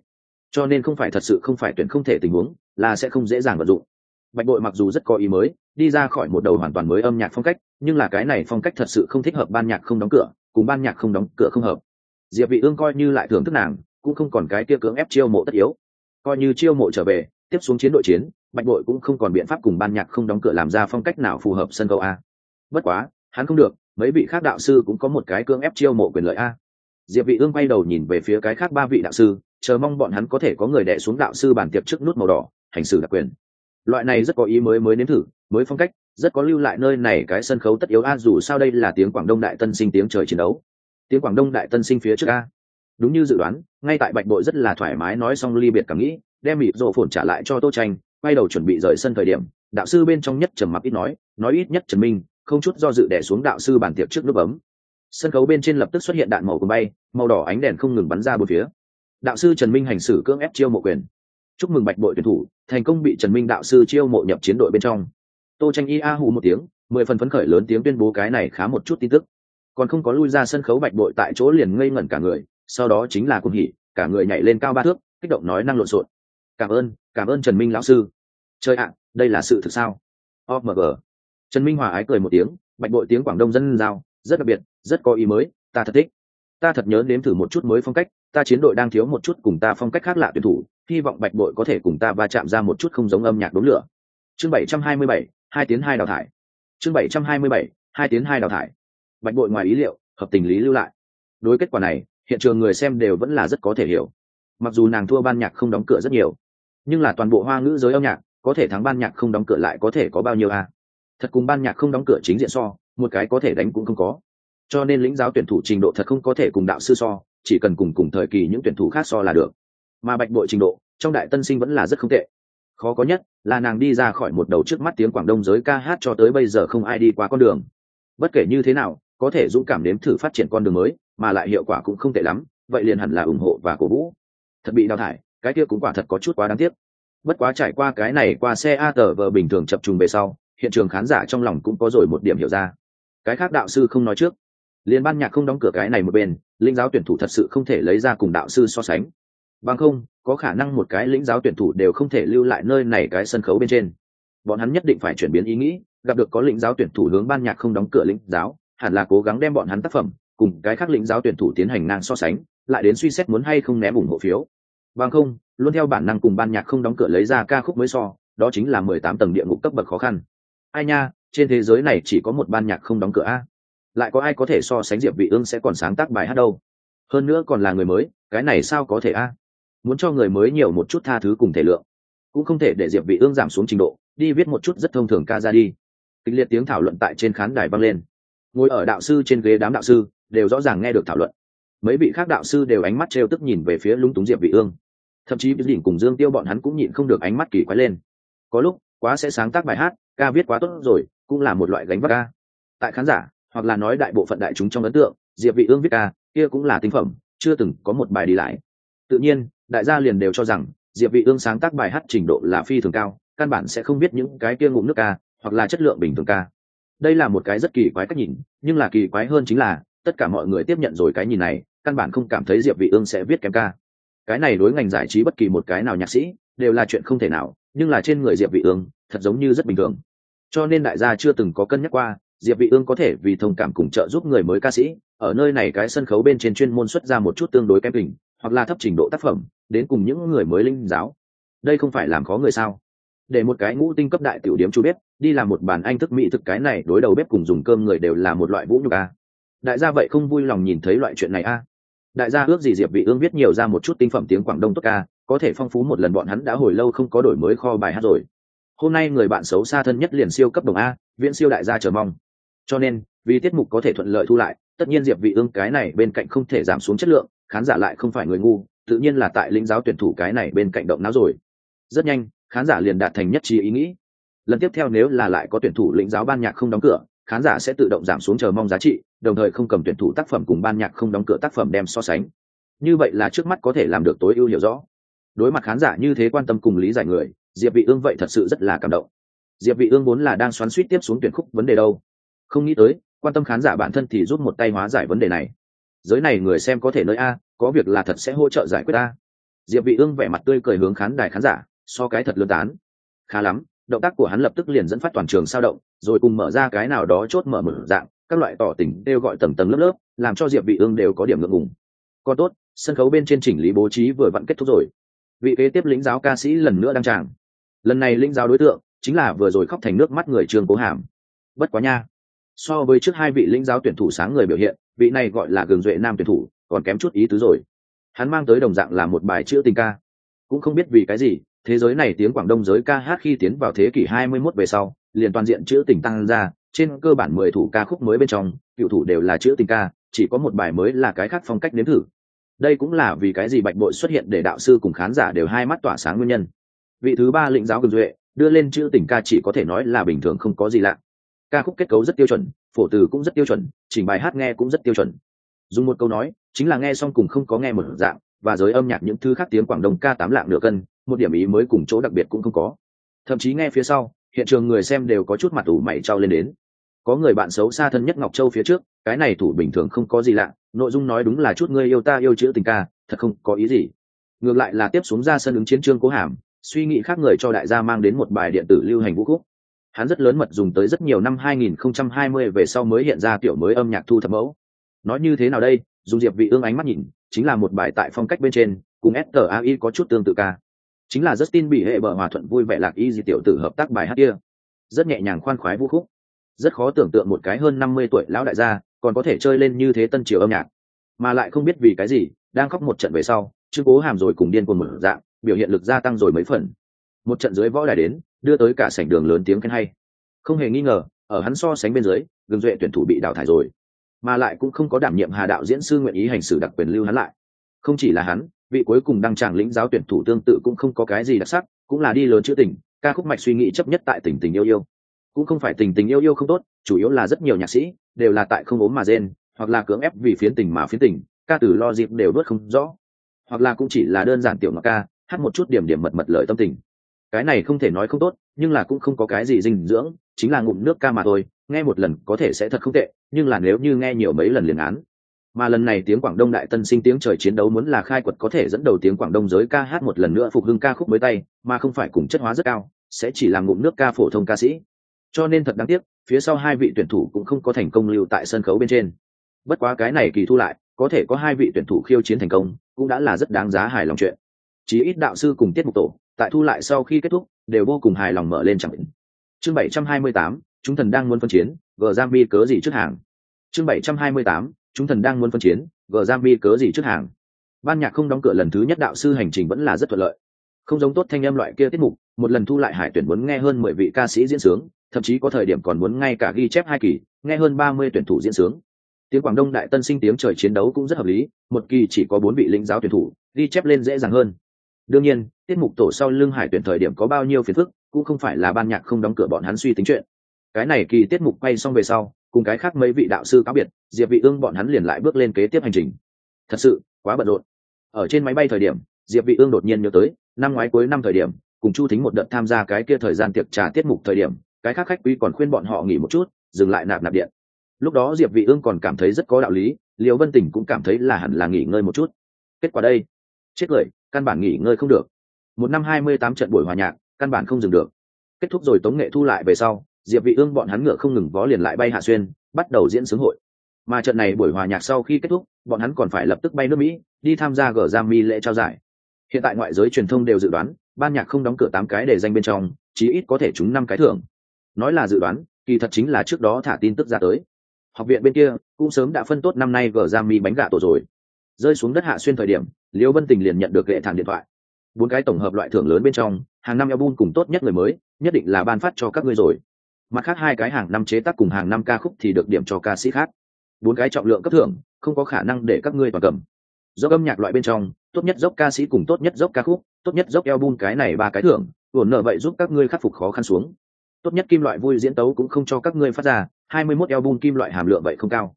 Cho nên không phải thật sự không phải tuyển không thể tình huống, là sẽ không dễ dàng vận dụng. Bạch bội mặc dù rất có ý mới, đi ra khỏi một đầu hoàn toàn mới âm nhạc phong cách, nhưng là cái này phong cách thật sự không thích hợp ban nhạc không đóng cửa, cùng ban nhạc không đóng cửa không hợp. Diệp vị ương coi như lại thưởng thức nàng, cũng không còn cái kia cưỡng ép chiêu mộ tất yếu. Coi như chiêu mộ trở về tiếp xuống chiến đội chiến, bạch bội cũng không còn biện pháp cùng ban nhạc không đóng cửa làm ra phong cách nào phù hợp sân khấu a. Bất quá, hắn không được, mấy vị khác đạo sư cũng có một cái cương ép chiêu mộ quyền lợi a. Diệp vị ương quay đầu nhìn về phía cái khác ba vị đạo sư, chờ mong bọn hắn có thể có người đè xuống đạo sư bàn tiệp trước nút màu đỏ, hành xử đặc quyền. Loại này rất có ý mới mới nếm thử, mới phong cách, rất có lưu lại nơi này cái sân khấu tất yếu a, dù sao đây là tiếng quảng đông đại tân sinh tiếng trời chiến đấu. Tiếng quảng đông đại tân sinh phía trước a đúng như dự đoán, ngay tại bạch bội rất là thoải mái nói xong ly biệt cảm nghĩ, đem mịp rộ phồn trả lại cho tô tranh quay đầu chuẩn bị rời sân thời điểm, đạo sư bên trong nhất trầm mặc ít nói nói ít nhất trần minh, không chút do dự đẻ xuống đạo sư bàn tiệc trước nước ấm sân khấu bên trên lập tức xuất hiện đạn màu của bay, màu đỏ ánh đèn không ngừng bắn ra bốn phía. Đạo sư trần minh hành xử cưỡng ép chiêu mộ quyền. Chúc mừng bạch bội tuyển thủ, thành công bị trần minh đạo sư chiêu mộ nhập chiến đội bên trong. Tô tranh y a hù một tiếng, mười phần phấn khởi lớn tiếng tuyên bố cái này khá một chút tin tức. Còn không có lui ra sân khấu bạch bội tại chỗ liền ngây ngẩn cả người sau đó chính là cuồng hỉ, cả người nhảy lên cao ba thước, kích động nói năng lộn xộn. Cảm ơn cảm ơn trần minh lão sư. Chơi ạ, đây là sự thực sao? Omg trần minh hòa ái cười một tiếng, bạch bội tiếng quảng đông dân giao, rất đặc biệt, rất có ý mới, ta thật thích. Ta thật nhớ nếm thử một chút mới phong cách, ta chiến đội đang thiếu một chút cùng ta phong cách khác lạ tuyển thủ, hy vọng bạch bội có thể cùng ta va chạm ra một chút không giống âm nhạc đốn lửa. Chương bảy trăm hai mươi bảy, hai tiếng hai đào thải. Chương bảy trăm hai mươi bảy, hai tiếng hai đào thải. Bạch bội ngoài ý liệu, hợp tình lý lưu lại. Đối kết quả này hiện trường người xem đều vẫn là rất có thể hiểu. Mặc dù nàng thua ban nhạc không đóng cửa rất nhiều, nhưng là toàn bộ hoa ngữ giới âm nhạc, có thể thắng ban nhạc không đóng cửa lại có thể có bao nhiêu à? thật cùng ban nhạc không đóng cửa chính diện so, một cái có thể đánh cũng không có. Cho nên lĩnh giáo tuyển thủ trình độ thật không có thể cùng đạo sư so, chỉ cần cùng cùng thời kỳ những tuyển thủ khác so là được. Mà bạch bội trình độ, trong đại tân sinh vẫn là rất không tệ. Khó có nhất là nàng đi ra khỏi một đầu trước mắt tiếng quảng đông giới ca hát cho tới bây giờ không ai đi qua con đường. Bất kể như thế nào, có thể dũng cảm nếm thử phát triển con đường mới mà lại hiệu quả cũng không tệ lắm, vậy liền hẳn là ủng hộ và cổ vũ. Thật bị đào thải, cái kia cũng quả thật có chút quá đáng tiếc. Bất quá trải qua cái này qua xe a tờ vờ bình thường chập trùng về sau, hiện trường khán giả trong lòng cũng có rồi một điểm hiểu ra. Cái khác đạo sư không nói trước. Liên ban nhạc không đóng cửa cái này một bên linh giáo tuyển thủ thật sự không thể lấy ra cùng đạo sư so sánh. Bằng không, có khả năng một cái lĩnh giáo tuyển thủ đều không thể lưu lại nơi này cái sân khấu bên trên. Bọn hắn nhất định phải chuyển biến ý nghĩ, gặp được có lĩnh giáo tuyển thủ hướng ban nhạc không đóng cửa lĩnh giáo, hẳn là cố gắng đem bọn hắn tác phẩm cùng cái khác lĩnh giáo tuyển thủ tiến hành ngang so sánh, lại đến suy xét muốn hay không ném ủng hộ phiếu. Bằng không, luôn theo bản năng cùng ban nhạc không đóng cửa lấy ra ca khúc mới so, đó chính là mười tám tầng địa ngục cấp bậc khó khăn. Ai nha, trên thế giới này chỉ có một ban nhạc không đóng cửa a. Lại có ai có thể so sánh diệp vị ương sẽ còn sáng tác bài hát đâu? Hơn nữa còn là người mới, cái này sao có thể a? Muốn cho người mới nhiều một chút tha thứ cùng thể lượng. Cũng không thể để diệp vị ương giảm xuống trình độ, đi viết một chút rất thông thường ca ra đi. Kịch liệt tiếng thảo luận tại trên khán đài vang lên. Ngồi ở đạo sư trên ghế đám đạo sư đều rõ ràng nghe được thảo luận. Mấy vị khác đạo sư đều ánh mắt trêu tức nhìn về phía lúng túng diệp vị ương. Thậm chí đỉnh cùng dương tiêu bọn hắn cũng nhịn không được ánh mắt kỳ quái lên. Có lúc, quá sẽ sáng tác bài hát, ca viết quá tốt rồi, cũng là một loại gánh vác ca. Tại khán giả, hoặc là nói đại bộ phận đại chúng trong ấn tượng, diệp vị ương viết ca, kia cũng là tinh phẩm, chưa từng có một bài đi lại. Tự nhiên, đại gia liền đều cho rằng, diệp vị ương sáng tác bài hát trình độ là phi thường cao, căn bản sẽ không biết những cái kia ngụm nước ca, hoặc là chất lượng bình thường ca. Đây là một cái rất kỳ quái cách nhìn, nhưng là kỳ quái hơn chính là tất cả mọi người tiếp nhận rồi cái nhìn này, căn bản không cảm thấy diệp vị ương sẽ viết kém ca. Cái này đối ngành giải trí bất kỳ một cái nào nhạc sĩ, đều là chuyện không thể nào, nhưng là trên người diệp vị ương, thật giống như rất bình thường. Cho nên đại gia chưa từng có cân nhắc qua, diệp vị ương có thể vì thông cảm cùng trợ giúp người mới ca sĩ, ở nơi này cái sân khấu bên trên chuyên môn xuất ra một chút tương đối kém hình, hoặc là thấp trình độ tác phẩm, đến cùng những người mới linh giáo. Đây không phải làm khó người sao? Để một cái ngũ tinh cấp đại tiểu điểm chú bếp, đi làm một bàn anh thức mỹ thực cái này đối đầu bếp cùng dùng cơm người đều là một loại vũ nhục a đại gia vậy không vui lòng nhìn thấy loại chuyện này a? Đại gia ước gì diệp vị ương viết nhiều ra một chút tinh phẩm tiếng quảng đông tốt ca, có thể phong phú một lần bọn hắn đã hồi lâu không có đổi mới kho bài hát rồi. Hôm nay người bạn xấu xa thân nhất liền siêu cấp đồng a, viễn siêu đại gia chờ mong. Cho nên, vì tiết mục có thể thuận lợi thu lại, tất nhiên diệp vị ương cái này bên cạnh không thể giảm xuống chất lượng, khán giả lại không phải người ngu, tự nhiên là tại lĩnh giáo tuyển thủ cái này bên cạnh động não rồi. Rất nhanh, khán giả liền đạt thành nhất trí ý nghĩ. Lần tiếp theo nếu là lại có tuyển thủ lĩnh giáo ban nhạc không đóng cửa khán giả sẽ tự động giảm xuống chờ mong giá trị, đồng thời không cầm tuyển thủ tác phẩm cùng ban nhạc không đóng cửa tác phẩm đem so sánh. Như vậy là trước mắt có thể làm được tối ưu hiểu rõ. Đối mặt khán giả như thế quan tâm cùng lý giải người, diệp vị ương vậy thật sự rất là cảm động. Diệp vị ương vốn là đang xoắn suýt tiếp xuống tuyển khúc vấn đề đâu. Không nghĩ tới, quan tâm khán giả bản thân thì rút một tay hóa giải vấn đề này. Giới này người xem có thể nơi a, có việc là thật sẽ hỗ trợ giải quyết a. Diệp vị ương vẻ mặt tươi cười hướng khán đài khán giả, so cái thật lương tán. Khá lắm động tác của hắn lập tức liền dẫn phát toàn trường sao động, rồi cùng mở ra cái nào đó chốt mở mở dạng, các loại tỏ tình đều gọi tầng tầng lớp lớp, làm cho diệp vị ương đều có điểm ngượng ngùng. Còn tốt, sân khấu bên trên chỉnh lý bố trí vừa vặn kết thúc rồi. Vị kế tiếp lĩnh giáo ca sĩ lần nữa đăng tràng. Lần này lĩnh giáo đối tượng chính là vừa rồi khóc thành nước mắt người trường cố hàm. Bất quá nha, so với trước hai vị lĩnh giáo tuyển thủ sáng người biểu hiện, vị này gọi là gường duệ nam tuyển thủ còn kém chút ý tứ rồi. Hắn mang tới đồng dạng là một bài chữa tình ca. Cũng không biết vì cái gì thế giới này tiếng quảng đông giới ca hát khi tiến vào thế kỷ 21 về sau, liền toàn diện chữ tình tăng ra, trên cơ bản mười thủ ca khúc mới bên trong, cựu thủ đều là chữ tình ca, chỉ có một bài mới là cái khác phong cách nếm thử. Đây cũng là vì cái gì bạch bội xuất hiện để đạo sư cùng khán giả đều hai mắt tỏa sáng nguyên nhân. Vị thứ ba lĩnh giáo cường duệ, đưa lên chữ tình ca chỉ có thể nói là bình thường không có gì lạ. Ca khúc kết cấu rất tiêu chuẩn, phổ từ cũng rất tiêu chuẩn chỉnh bài hát nghe cũng rất tiêu chuẩn. Dùng một câu nói, chính là nghe xong cùng không có nghe một dạng, và giới âm nhạc những thứ khác tiếng quảng đông ca tám lạng nửa cân một điểm ý mới cùng chỗ đặc biệt cũng không có. Thậm chí nghe phía sau, hiện trường người xem đều có chút mặt ủ mày trao lên đến. Có người bạn xấu xa thân nhất ngọc châu phía trước, cái này thủ bình thường không có gì lạ, nội dung nói đúng là chút ngươi yêu ta yêu chữ tình ca, thật không có ý gì. Ngược lại là tiếp xuống ra sân ứng chiến trương cố hàm, suy nghĩ khác người cho đại gia mang đến một bài điện tử lưu hành vũ khúc. Hắn rất lớn mật dùng tới rất nhiều năm 2020 về sau mới hiện ra tiểu mới âm nhạc thu thập mẫu. Nói như thế nào đây? Dùng diệp vị ương ánh mắt nhìn, chính là một bài tại phong cách bên trên, cùng STAI có chút tương tự ca chính là Justin bị hệ bờ hòa thuận vui vẻ lạc y gì tiểu tử hợp tác bài hát kia. Rất nhẹ nhàng khoan khoái vũ khúc. Rất khó tưởng tượng một cái hơn 50 tuổi lão đại gia còn có thể chơi lên như thế tân triều âm nhạc. Mà lại không biết vì cái gì, đang khóc một trận về sau chứ cố hàm rồi cùng điên cuồng một dạng, biểu hiện lực gia tăng rồi mấy phần. Một trận dưới võ đài đến, đưa tới cả sảnh đường lớn tiếng khen hay. Không hề nghi ngờ, ở hắn so sánh bên dưới gương duệ tuyển thủ bị đào thải rồi. Mà lại cũng không có đảm nhiệm hà đạo diễn sư nguyện ý hành xử đặc quyền lưu hắn lại. Không chỉ là hắn vị cuối cùng đăng tràng lĩnh giáo tuyển thủ tương tự cũng không có cái gì đặc sắc, cũng là đi lớn chữ tình, ca khúc mạch suy nghĩ chấp nhất tại tình tình yêu yêu. Cũng không phải tình tình yêu yêu không tốt, chủ yếu là rất nhiều nhạc sĩ đều là tại không ốm mà rên, hoặc là cưỡng ép vì phiến tình mà phiến tình, ca từ lo dịp đều đốt không rõ. Hoặc là cũng chỉ là đơn giản tiểu ngọc ca, hát một chút điểm điểm mật mật lời tâm tình. Cái này không thể nói không tốt, nhưng là cũng không có cái gì dinh dưỡng, chính là ngụm nước ca mà thôi, nghe một lần có thể sẽ thật không tệ, nhưng là nếu như nghe nhiều mấy lần liền án mà lần này tiếng quảng đông đại tân sinh tiếng trời chiến đấu muốn là khai quật có thể dẫn đầu tiếng quảng đông giới ca hát một lần nữa phục hưng ca khúc mới tay, mà không phải cùng chất hóa rất cao, sẽ chỉ làm ngụm nước ca phổ thông ca sĩ. Cho nên thật đáng tiếc, phía sau hai vị tuyển thủ cũng không có thành công lưu tại sân khấu bên trên. Bất quá cái này kỳ thu lại, có thể có hai vị tuyển thủ khiêu chiến thành công, cũng đã là rất đáng giá hài lòng chuyện. Chí ít đạo sư cùng tiết mục tổ, tại thu lại sau khi kết thúc, đều vô cùng hài lòng mở lên chẳng định. Chương bảy trăm hai mươi tám, chúng thần đang muốn phân chiến, gờ giam bi cớ gì trước hàng. Chương bảy trăm hai mươi tám chúng thần đang muốn phân chiến, gờ giam bi cớ gì trước hàng. Ban nhạc không đóng cửa lần thứ nhất đạo sư hành trình vẫn là rất thuận lợi. Không giống tốt thanh âm loại kia tiết mục, một lần thu lại hải tuyển muốn nghe hơn mười vị ca sĩ diễn sướng, thậm chí có thời điểm còn muốn ngay cả ghi chép hai kỳ, nghe hơn ba mươi tuyển thủ diễn sướng. Tiếng quảng đông đại tân sinh tiếng trời chiến đấu cũng rất hợp lý, một kỳ chỉ có bốn vị lĩnh giáo tuyển thủ, ghi chép lên dễ dàng hơn. Đương nhiên, tiết mục tổ sau lưng hải tuyển thời điểm có bao nhiêu phiền phức, cũng không phải là ban nhạc không đóng cửa bọn hắn suy tính chuyện. Cái này kỳ tiết mục quay xong về sau cùng cái khác mấy vị đạo sư cáo biệt, diệp vị ương bọn hắn liền lại bước lên kế tiếp hành trình. Thật sự, quá bận rộn. Ở trên máy bay thời điểm, diệp vị ương đột nhiên nhớ tới, năm ngoái cuối năm thời điểm, cùng chu thính một đợt tham gia cái kia thời gian tiệc trà tiết mục thời điểm, cái khác khách quý còn khuyên bọn họ nghỉ một chút, dừng lại nạp nạp điện. Lúc đó diệp vị ương còn cảm thấy rất có đạo lý Liễu vân tình cũng cảm thấy là hẳn là nghỉ ngơi một chút. Kết quả đây, chết người, căn bản nghỉ ngơi không được. Một năm hai mươi tám trận buổi hòa nhạc, căn bản không dừng được. Kết thúc rồi tống nghệ thu lại về sau diệp vị ương bọn hắn ngựa không ngừng vó liền lại bay hạ xuyên, bắt đầu diễn sướng hội. Mà trận này buổi hòa nhạc sau khi kết thúc, bọn hắn còn phải lập tức bay nước mỹ, đi tham gia gờ giam mi lễ trao giải. Hiện tại ngoại giới truyền thông đều dự đoán, ban nhạc không đóng cửa tám cái để danh bên trong, chí ít có thể trúng năm cái thưởng. Nói là dự đoán, kỳ thật chính là trước đó thả tin tức ra tới. Học viện bên kia cũng sớm đã phân tốt năm nay gờ giam mi bánh gà tổ rồi. Rơi xuống đất hạ xuyên thời điểm, liễu vân tình liền nhận được hệ thản điện thoại. Bốn cái tổng hợp loại thưởng lớn bên trong, hàng năm album cùng tốt nhất người mới, nhất định là ban phát cho các ngươi rồi mặt khác hai cái hàng năm chế tác cùng hàng năm ca khúc thì được điểm cho ca sĩ khác. Bốn cái trọng lượng cấp thưởng, không có khả năng để các ngươi toàn cầm. Dốc âm nhạc loại bên trong, tốt nhất dốc ca sĩ cùng tốt nhất dốc ca khúc, tốt nhất dốc album cái này ba cái thưởng ổn nợ vậy giúp các ngươi khắc phục khó khăn xuống. Tốt nhất kim loại vui diễn tấu cũng không cho các ngươi phát ra, hai mươi 21 album kim loại hàm lượng vậy không cao.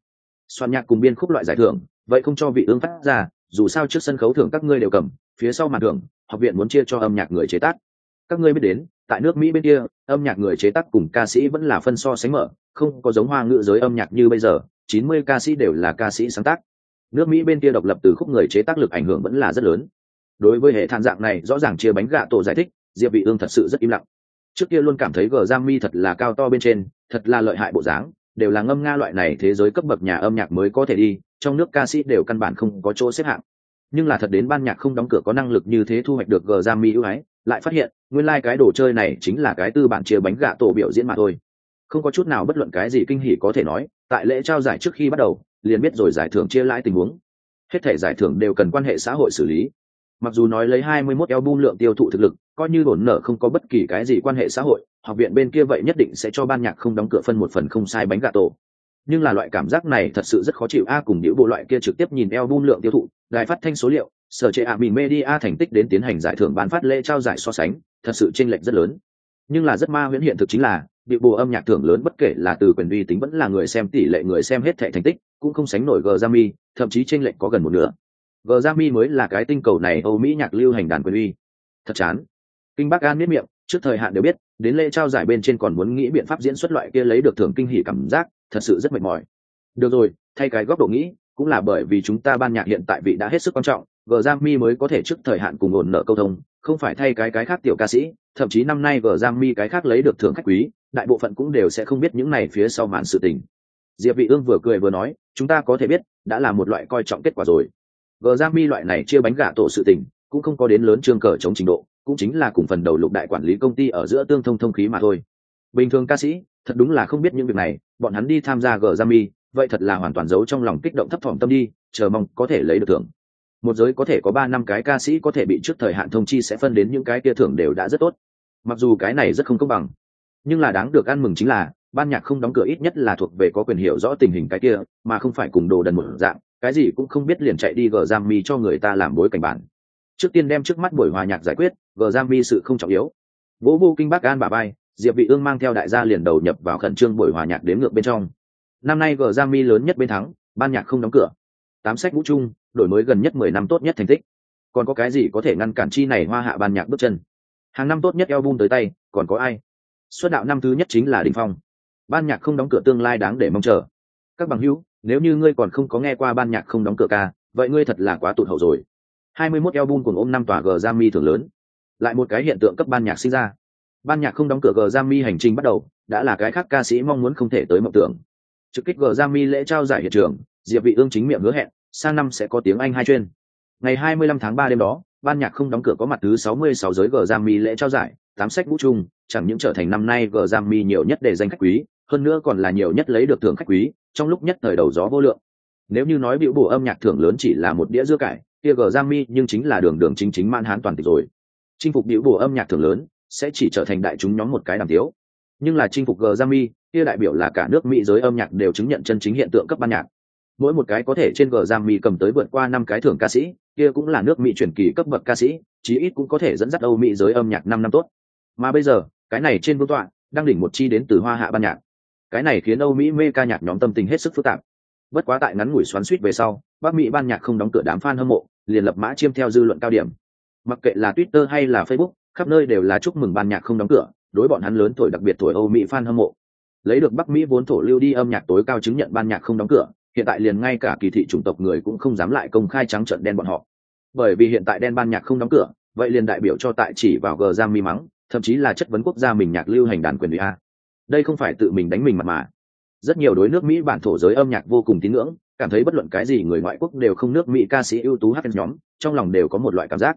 Soạn nhạc cùng biên khúc loại giải thưởng, vậy không cho vị ương phát ra, dù sao trước sân khấu thưởng các ngươi đều cầm, phía sau màn thưởng, học viện muốn chia cho âm nhạc người chế tác. Các ngươi biết đến tại nước mỹ bên kia, âm nhạc người chế tác cùng ca sĩ vẫn là phân so sánh mở, không có giống hoa ngữ giới âm nhạc như bây giờ, chín mươi ca sĩ đều là ca sĩ sáng tác. Nước mỹ bên kia độc lập từ khúc người chế tác lực ảnh hưởng vẫn là rất lớn. Đối với hệ than dạng này, rõ ràng chia bánh gạ tổ giải thích, diệp vị ương thật sự rất im lặng. Trước kia luôn cảm thấy gờ giang mi thật là cao to bên trên, thật là lợi hại bộ dáng, đều là ngâm nga loại này thế giới cấp bậc nhà âm nhạc mới có thể đi, trong nước ca sĩ đều căn bản không có chỗ xếp hạng. Nhưng là thật đến ban nhạc không đóng cửa có năng lực như thế thu hoạch được gờ giang mi ưu ái, lại phát hiện nguyên lai cái đồ chơi này chính là cái tư bản chia bánh gạ tổ biểu diễn mà thôi. Không có chút nào bất luận cái gì kinh hỉ có thể nói, tại lễ trao giải trước khi bắt đầu, liền biết rồi giải thưởng chia lãi tình huống. Hết thể giải thưởng đều cần quan hệ xã hội xử lý. Mặc dù nói lấy 21 album lượng tiêu thụ thực lực, coi như bổn nở không có bất kỳ cái gì quan hệ xã hội, học viện bên kia vậy nhất định sẽ cho ban nhạc không đóng cửa phân một phần không sai bánh gà tổ. Nhưng là loại cảm giác này thật sự rất khó chịu. A cùng những bộ loại kia trực tiếp nhìn album lượng tiêu thụ, đài phát thanh số liệu, sở trệ ạ mình media thành tích đến tiến hành giải thưởng ban phát lễ trao giải so sánh thật sự chênh lệch rất lớn. Nhưng là rất ma huyễn hiện thực chính là bị bộ âm nhạc thưởng lớn bất kể là từ quyền uy tính vẫn là người xem tỷ lệ người xem hết thệ thành tích cũng không sánh nổi g Grammy, thậm chí chênh lệch có gần một nửa. G Grammy mới là cái tinh cầu này âu mỹ nhạc lưu hành đàn quyền uy. Thật chán. Kinh bắc an miết miệng trước thời hạn đều biết đến lễ trao giải bên trên còn muốn nghĩ biện pháp diễn xuất loại kia lấy được thưởng kinh hỉ cảm giác thật sự rất mệt mỏi. Được rồi thay cái góc độ nghĩ cũng là bởi vì chúng ta ban nhạc hiện tại vị đã hết sức quan trọng vợ giang mi mới có thể trước thời hạn cùng ổn nợ câu thông không phải thay cái cái khác tiểu ca sĩ thậm chí năm nay vợ giang mi cái khác lấy được thưởng khách quý đại bộ phận cũng đều sẽ không biết những này phía sau màn sự tình. Diệp vị ương vừa cười vừa nói chúng ta có thể biết đã là một loại coi trọng kết quả rồi. Vợ giang mi loại này chia bánh gà tổ sự tình cũng không có đến lớn trương cờ chống trình độ cũng chính là cùng phần đầu lục đại quản lý công ty ở giữa tương thông thông khí mà thôi. Bình thường ca sĩ thật đúng là không biết những việc này bọn hắn đi tham gia vợ Giang Mi, vậy thật là hoàn toàn giấu trong lòng kích động thấp thỏm tâm đi chờ mong có thể lấy được thưởng một giới có thể có ba năm cái ca sĩ có thể bị trước thời hạn thông chi sẽ phân đến những cái kia thưởng đều đã rất tốt. Mặc dù cái này rất không công bằng, nhưng là đáng được ăn mừng chính là, ban nhạc không đóng cửa ít nhất là thuộc về có quyền hiểu rõ tình hình cái kia, mà không phải cùng đồ đần một dạng, cái gì cũng không biết liền chạy đi gờ giam mi cho người ta làm bối cảnh bản. Trước tiên đem trước mắt buổi hòa nhạc giải quyết, gờ giam mi sự không trọng yếu. Vỗ vô kinh bác an bà bay, diệp vị ương mang theo đại gia liền đầu nhập vào khẩn trương buổi hòa nhạc đếm ngược bên trong. Năm nay gờ giam mi lớn nhất bên thắng, ban nhạc không đóng cửa. Tám sách vũ trung đổi mới gần nhất mười năm tốt nhất thành tích. Còn có cái gì có thể ngăn cản chi này hoa hạ ban nhạc bước chân? Hàng năm tốt nhất album tới tay, còn có ai? Xuất đạo năm thứ nhất chính là đình phong. Ban nhạc không đóng cửa tương lai đáng để mong chờ. Các bằng hữu, nếu như ngươi còn không có nghe qua ban nhạc không đóng cửa ca, vậy ngươi thật là quá tụt hậu rồi. 21 album cùng ôm năm tòa g Grammy thưởng lớn. Lại một cái hiện tượng cấp ban nhạc sinh ra. Ban nhạc không đóng cửa g Grammy hành trình bắt đầu, đã là cái khác ca sĩ mong muốn không thể tới mộng tưởng. Trực kích g Grammy lễ trao giải hiện trường, diệp vị ương chính miệng hứa hẹn sang năm sẽ có tiếng anh hai chuyên. Ngày 25 tháng 3 đêm đó, ban nhạc không đóng cửa có mặt thứ 66 giới Grammy lễ trao giải, tám sách vũ trung chẳng những trở thành năm nay Grammy nhiều nhất để danh khách quý, hơn nữa còn là nhiều nhất lấy được thưởng khách quý, trong lúc nhất thời đầu gió vô lượng. Nếu như nói biểu bổ âm nhạc thưởng lớn chỉ là một đĩa dưa cải, kia Grammy nhưng chính là đường đường chính chính man hán toàn tịch rồi. Chinh phục biểu bổ âm nhạc thưởng lớn sẽ chỉ trở thành đại chúng nhóm một cái đàm thiếu. nhưng là chinh phục Grammy kia đại biểu là cả nước mỹ giới âm nhạc đều chứng nhận chân chính hiện tượng cấp ban nhạc mỗi một cái có thể trên g Grammy cầm tới vượt qua năm cái thưởng ca sĩ, kia cũng là nước mỹ truyền kỳ cấp bậc ca sĩ, chí ít cũng có thể dẫn dắt âu mỹ giới âm nhạc năm năm tốt. Mà bây giờ, cái này trên vương tọa, đang đỉnh một chi đến từ hoa hạ ban nhạc. Cái này khiến âu mỹ mê ca nhạc nhóm tâm tình hết sức phức tạp. Bất quá tại ngắn ngủi xoắn suýt về sau, bắc mỹ ban nhạc không đóng cửa đám fan hâm mộ, liền lập mã chiêm theo dư luận cao điểm. Mặc kệ là twitter hay là facebook, khắp nơi đều là chúc mừng ban nhạc không đóng cửa, đối bọn hắn lớn tuổi đặc biệt tuổi âu mỹ fan hâm mộ. Lấy được bắc mỹ vốn thổ lưu đi âm nhạc tối cao chứng nhận ban nhạc không đóng cửa hiện tại liền ngay cả kỳ thị chủng tộc người cũng không dám lại công khai trắng trợn đen bọn họ. Bởi vì hiện tại đen ban nhạc không đóng cửa, vậy liền đại biểu cho tại chỉ vào gờ giang mi mắng, thậm chí là chất vấn quốc gia mình nhạc lưu hành đàn quyền ủy a. Đây không phải tự mình đánh mình mặt mà. Rất nhiều đối nước mỹ bản thổ giới âm nhạc vô cùng tín ngưỡng, cảm thấy bất luận cái gì người ngoại quốc đều không nước mỹ ca sĩ ưu tú hát nhóm, trong lòng đều có một loại cảm giác.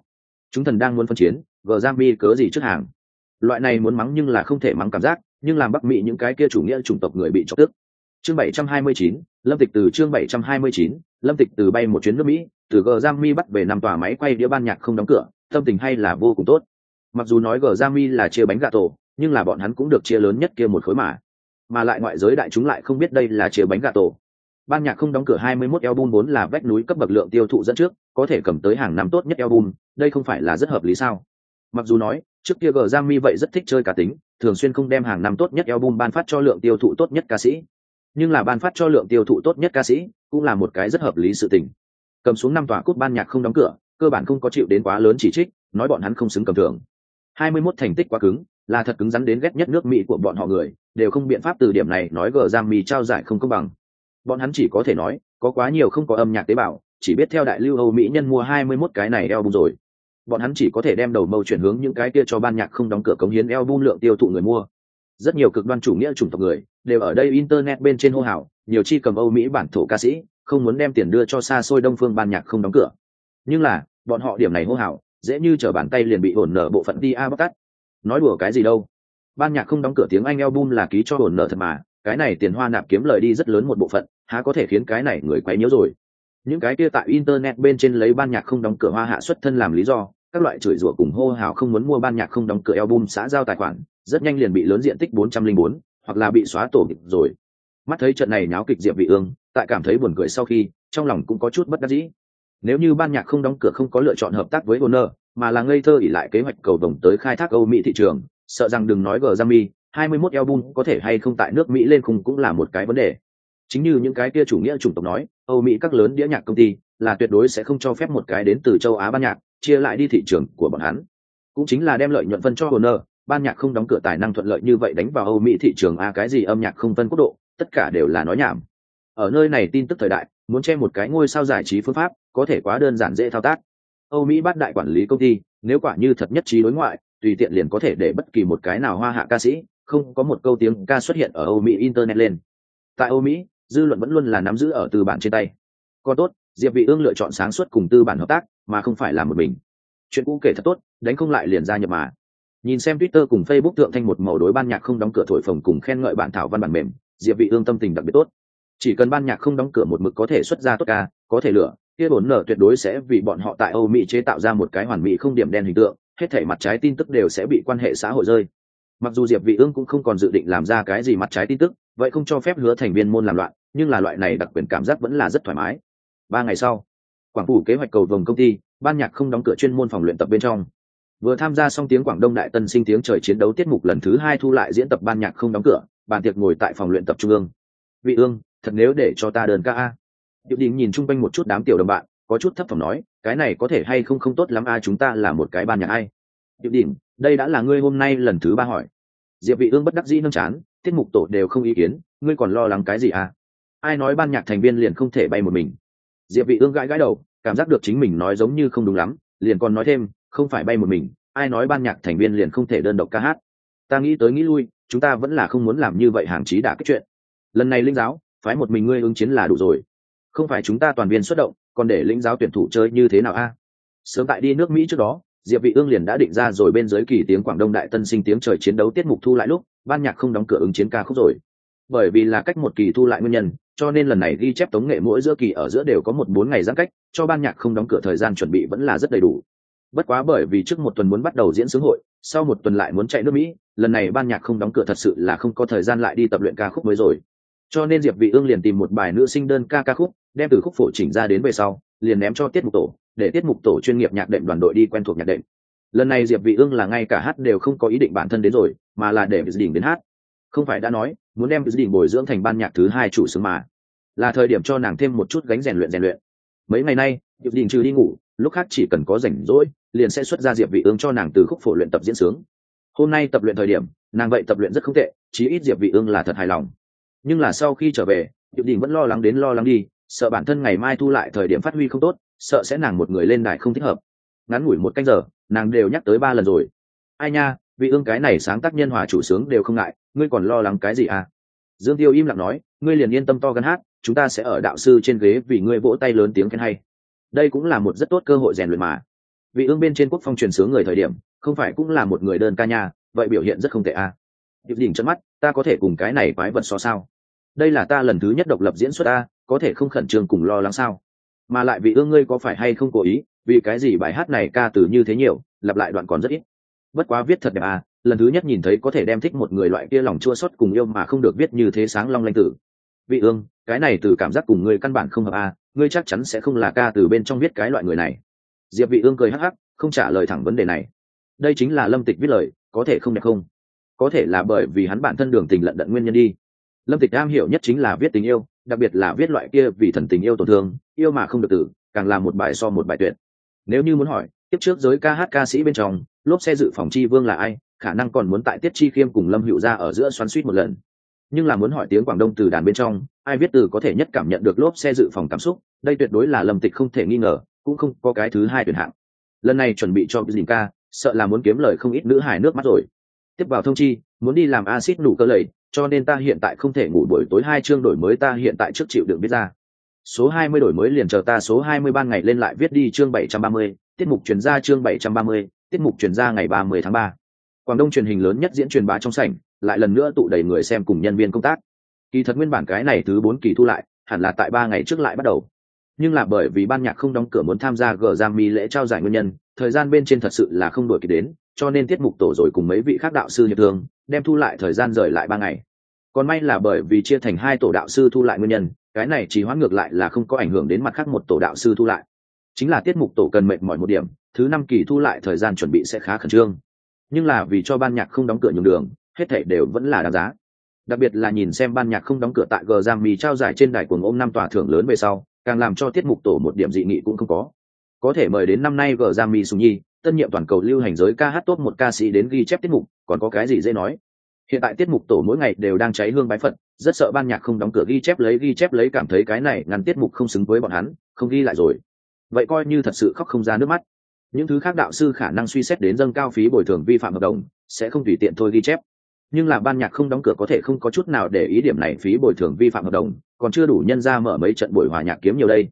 Chúng thần đang muốn phân chiến, gờ giang mi cớ gì trước hàng? Loại này muốn mắng nhưng là không thể mắng cảm giác, nhưng làm bắc mỹ những cái kia chủ nghĩa chủng tộc người bị chọc tức chương 729, lâm tịch từ chương 729, lâm tịch từ bay một chuyến nước mỹ từ g giang bắt về năm tòa máy quay đĩa ban nhạc không đóng cửa tâm tình hay là vô cùng tốt. Mặc dù nói g giang là chia bánh gà tổ nhưng là bọn hắn cũng được chia lớn nhất kia một khối mà. Mà lại ngoại giới đại chúng lại không biết đây là chia bánh gà tổ. Ban nhạc không đóng cửa 21 album vốn là vách núi cấp bậc lượng tiêu thụ dẫn trước có thể cầm tới hàng năm tốt nhất album đây không phải là rất hợp lý sao? Mặc dù nói trước kia g giang vậy rất thích chơi cá tính thường xuyên không đem hàng năm tốt nhất album ban phát cho lượng tiêu thụ tốt nhất ca sĩ nhưng là ban phát cho lượng tiêu thụ tốt nhất ca sĩ cũng là một cái rất hợp lý sự tình. Cầm xuống năm tòa cút ban nhạc không đóng cửa, cơ bản không có chịu đến quá lớn chỉ trích, nói bọn hắn không xứng cầm thưởng. 21 thành tích quá cứng, là thật cứng rắn đến ghét nhất nước mỹ của bọn họ người, đều không biện pháp từ điểm này nói gờ giang mi trao giải không công bằng. Bọn hắn chỉ có thể nói, có quá nhiều không có âm nhạc tế bào, chỉ biết theo đại lưu âu mỹ nhân mua 21 cái này eo bung rồi. Bọn hắn chỉ có thể đem đầu mâu chuyển hướng những cái kia cho ban nhạc không đóng cửa cống hiến eo bung lượng tiêu thụ người mua rất nhiều cực đoan chủ nghĩa chủng tộc người đều ở đây internet bên trên hô hào, nhiều chi cầm âu mỹ bản thổ ca sĩ không muốn đem tiền đưa cho xa xôi đông phương ban nhạc không đóng cửa. Nhưng là, bọn họ điểm này hô hào, dễ như t bàn tay liền bị ổn nở bộ phận đi a bóc cắt nói đùa cái gì đâu? Ban nhạc không đóng cửa tiếng anh album là ký cho ổn nở thật mà, cái này tiền hoa nạp kiếm lời đi rất lớn một bộ phận, há có thể khiến cái này người quấy nhiễu rồi. Những cái kia tại internet bên trên lấy ban nhạc không đóng cửa hoa hạ xuất thân làm lý do, các loại chửi rủa cùng hô hào không muốn mua ban nhạc không đóng cửa album xã giao tài khoản rất nhanh liền bị lớn diện tích 404, hoặc là bị xóa tổ kịch rồi mắt thấy trận này nháo kịch diệp vị ương tại cảm thấy buồn cười sau khi trong lòng cũng có chút bất đắc dĩ nếu như ban nhạc không đóng cửa không có lựa chọn hợp tác với Warner, mà là ngây thơ ỉ lại kế hoạch cầu đồng tới khai thác Âu Mỹ thị trường, sợ rằng đừng nói gờ Grammy, 21 album có thể hay không tại nước Mỹ lên khung cũng là một cái vấn đề. Chính như những cái kia chủ nghĩa chủng tộc nói, Âu Mỹ các lớn đĩa nhạc công ty là tuyệt đối sẽ không cho phép một cái đến từ châu Á ban nhạc chia lại đi thị trường của bọn hắn. Cũng chính là đem lợi nhuận phân cho Warner, ban nhạc không đóng cửa tài năng thuận lợi như vậy đánh vào Âu Mỹ thị trường a cái gì âm nhạc không phân quốc độ, tất cả đều là nói nhảm. Ở nơi này tin tức thời đại, muốn che một cái ngôi sao giải trí phương pháp, có thể quá đơn giản dễ thao tác. Âu mỹ bắt đại quản lý công ty nếu quả như thật nhất trí đối ngoại tùy tiện liền có thể để bất kỳ một cái nào hoa hạ ca sĩ không có một câu tiếng ca xuất hiện ở âu mỹ internet lên. Tại âu mỹ dư luận vẫn luôn là nắm giữ ở tư bản trên tay. Còn tốt diệp vị ương lựa chọn sáng suốt cùng tư bản hợp tác mà không phải làm một mình. Chuyện cũ kể thật tốt đánh không lại liền ra nhập mà nhìn xem twitter cùng facebook tượng thanh một màu đối ban nhạc không đóng cửa thổi phồng cùng khen ngợi bản thảo văn bản mềm diệp vị ương tâm tình đặc biệt tốt. Chỉ cần ban nhạc không đóng cửa một mực có thể xuất ra tốt ca có thể lựa kia bốn nở tuyệt đối sẽ vì bọn họ tại Âu Mỹ chế tạo ra một cái hoàn mỹ không điểm đen hình tượng, hết thể mặt trái tin tức đều sẽ bị quan hệ xã hội rơi. Mặc dù diệp vị ương cũng không còn dự định làm ra cái gì mặt trái tin tức vậy không cho phép hứa thành viên môn làm loạn nhưng là loại này đặc quyền cảm giác vẫn là rất thoải mái. Ba ngày sau quảng phủ kế hoạch cầu vồng công ty ban nhạc không đóng cửa chuyên môn phòng luyện tập bên trong vừa tham gia xong tiếng quảng đông đại tân sinh tiếng trời chiến đấu tiết mục lần thứ hai thu lại diễn tập ban nhạc không đóng cửa, bàn tiệc ngồi tại phòng luyện tập trung ương. Vị ương, thật nếu để cho ta đơn ca a. Điệu đình nhìn chung quanh một chút đám tiểu đồng bạn, có chút thấp thỏm nói, cái này có thể hay không không tốt lắm a, chúng ta là một cái ban nhạc ai? Điệu đình, đây đã là ngươi hôm nay lần thứ ba hỏi. Diệp vị ương bất đắc dĩ nâng chán, tiết mục tổ đều không ý kiến, ngươi còn lo lắng cái gì à ai nói ban nhạc thành viên liền không thể bay một mình? Diệp vị ương gãi gãi đầu, cảm giác được chính mình nói giống như không đúng lắm, liền còn nói thêm không phải bay một mình, ai nói ban nhạc thành viên liền không thể đơn độc ca hát. Ta nghĩ tới nghĩ lui, chúng ta vẫn là không muốn làm như vậy hàng chí đã kết chuyện. Lần này linh giáo, phái một mình ngươi ứng chiến là đủ rồi. Không phải chúng ta toàn viên xuất động, còn để linh giáo tuyển thủ chơi như thế nào a? Sớm tại đi nước mỹ trước đó, diệp vị ương liền đã định ra rồi bên dưới kỳ tiếng quảng đông đại tân sinh tiếng trời chiến đấu tiết mục thu lại lúc, ban nhạc không đóng cửa ứng chiến ca khúc rồi. Bởi vì là cách một kỳ thu lại nguyên nhân, cho nên lần này ghi chép tống nghệ mỗi giữa kỳ ở giữa đều có một bốn ngày giãn cách, cho ban nhạc không đóng cửa thời gian chuẩn bị vẫn là rất đầy đủ bất quá bởi vì trước một tuần muốn bắt đầu diễn sướng hội, sau một tuần lại muốn chạy nước mỹ, lần này ban nhạc không đóng cửa thật sự là không có thời gian lại đi tập luyện ca khúc mới rồi. Cho nên diệp vị ương liền tìm một bài nữ sinh đơn ca ca khúc, đem từ khúc phổ chỉnh ra đến về sau, liền ném cho tiết mục tổ, để tiết mục tổ chuyên nghiệp nhạc đệm đoàn đội đi quen thuộc nhạc đệm. Lần này diệp vị ương là ngay cả hát đều không có ý định bản thân đến rồi, mà là để đỉnh đến hát. Không phải đã nói, muốn đem đỉnh bồi dưỡng thành ban nhạc thứ hai chủ sướng mà. Là thời điểm cho nàng thêm một chút gánh rèn luyện rèn luyện. Mấy ngày nay, diệp đình trừ đi ngủ, lúc khác chỉ cần có rảnh rỗi liền sẽ xuất ra diệp vị ương cho nàng từ khúc phổ luyện tập diễn sướng. Hôm nay tập luyện thời điểm, nàng vậy tập luyện rất không tệ, chí ít diệp vị ương là thật hài lòng. Nhưng là sau khi trở về diệp đình vẫn lo lắng đến lo lắng đi, sợ bản thân ngày mai thu lại thời điểm phát huy không tốt, sợ sẽ nàng một người lên đài không thích hợp. Ngắn ngủi một canh giờ, nàng đều nhắc tới ba lần rồi. Ai nha, vị ương cái này sáng tác nhân hòa chủ sướng đều không ngại, ngươi còn lo lắng cái gì à? Dương tiêu im lặng nói, ngươi liền yên tâm to gắn hát, chúng ta sẽ ở đạo sư trên ghế vì ngươi vỗ tay lớn tiếng khen hay. Đây cũng là một rất tốt cơ hội rèn luyện mà vị ương bên trên quốc phong truyền sướng người thời điểm, không phải cũng là một người đơn ca nha, vậy biểu hiện rất không tệ à điệp đỉnh chân mắt, ta có thể cùng cái này quái vật so sao? Đây là ta lần thứ nhất độc lập diễn xuất ta có thể không khẩn trương cùng lo lắng sao? Mà lại vị ương ngươi có phải hay không cố ý, vì cái gì bài hát này ca từ như thế nhiều, lặp lại đoạn còn rất ít? Bất quá viết thật đẹp à lần thứ nhất nhìn thấy có thể đem thích một người loại kia lòng chua xót cùng yêu mà không được viết như thế sáng long lanh tử. Vị ương, cái này từ cảm giác cùng ngươi căn bản không hợp à ngươi chắc chắn sẽ không là ca từ bên trong viết cái loại người này diệp vị ương cười hắc hắc, không trả lời thẳng vấn đề này. Đây chính là lâm tịch viết lời, có thể không đẹp không? Có thể là bởi vì hắn bản thân đường tình lận đận nguyên nhân đi. Lâm tịch am hiểu nhất chính là viết tình yêu, đặc biệt là viết loại kia vì thần tình yêu tổn thương, yêu mà không được tử, càng là một bài so một bài tuyệt. Nếu như muốn hỏi, tiếp trước giới ca hát ca sĩ bên trong, lốp xe dự phòng chi vương là ai, khả năng còn muốn tại tiết chi khiêm cùng lâm hữu ra ở giữa xoắn suýt một lần. Nhưng là muốn hỏi tiếng quảng đông từ đàn bên trong, ai viết từ có thể nhất cảm nhận được lốp xe dự phòng cảm xúc, đây tuyệt đối là lâm tịch không thể nghi ngờ cũng không có cái thứ hai tuyển hạng. Lần này chuẩn bị cho dình ca sợ là muốn kiếm lời không ít nữ hài nước mắt rồi. Tiếp vào thông chi, muốn đi làm acid đủ cơ lầy, cho nên ta hiện tại không thể ngủ buổi tối hai chương đổi mới ta hiện tại trước chịu đựng viết ra. Số hai mươi đổi mới liền chờ ta số hai mươi ban ngày lên lại viết đi chương bảy trăm ba mươi, tiết mục chuyển ra chương bảy trăm ba mươi, tiết mục chuyển ra ngày ba mươi tháng ba. Quảng đông truyền hình lớn nhất diễn truyền bá trong sảnh, lại lần nữa tụ đầy người xem cùng nhân viên công tác. Kỳ thật nguyên bản cái này thứ bốn kỳ thu lại, hẳn là tại ba ngày trước lại bắt đầu nhưng là bởi vì ban nhạc không đóng cửa muốn tham gia gờ giang mi lễ trao giải nguyên nhân, thời gian bên trên thật sự là không đổi kịp đến, cho nên tiết mục tổ rồi cùng mấy vị khác đạo sư hiệp thương, đem thu lại thời gian rời lại ba ngày. Còn may là bởi vì chia thành hai tổ đạo sư thu lại nguyên nhân, cái này chỉ hoãn ngược lại là không có ảnh hưởng đến mặt khác một tổ đạo sư thu lại. Chính là tiết mục tổ cần mệt mỏi một điểm, thứ năm kỳ thu lại thời gian chuẩn bị sẽ khá khẩn trương. Nhưng là vì cho ban nhạc không đóng cửa nhường đường, hết thảy đều vẫn là đáng giá. Đặc biệt là nhìn xem ban nhạc không đóng cửa tại gờ giang mì trao giải trên đài cuồng ôm năm tòa thưởng lớn về sau càng làm cho tiết mục tổ một điểm dị nghị cũng không có. Có thể mời đến năm nay g giang mi sùng nhi, tân nhiệm toàn cầu lưu hành giới ca hát tốt một ca sĩ đến ghi chép tiết mục, còn có cái gì dễ nói? Hiện tại tiết mục tổ mỗi ngày đều đang cháy hương bái phật, rất sợ ban nhạc không đóng cửa ghi chép lấy ghi chép lấy cảm thấy cái này ngăn tiết mục không xứng với bọn hắn, không ghi lại rồi. Vậy coi như thật sự khóc không ra nước mắt. Những thứ khác đạo sư khả năng suy xét đến dâng cao phí bồi thường vi phạm hợp đồng, sẽ không tùy tiện thôi ghi chép nhưng là ban nhạc không đóng cửa có thể không có chút nào để ý điểm này phí bồi thường vi phạm hợp đồng, còn chưa đủ nhân ra mở mấy trận buổi hòa nhạc kiếm nhiều đây.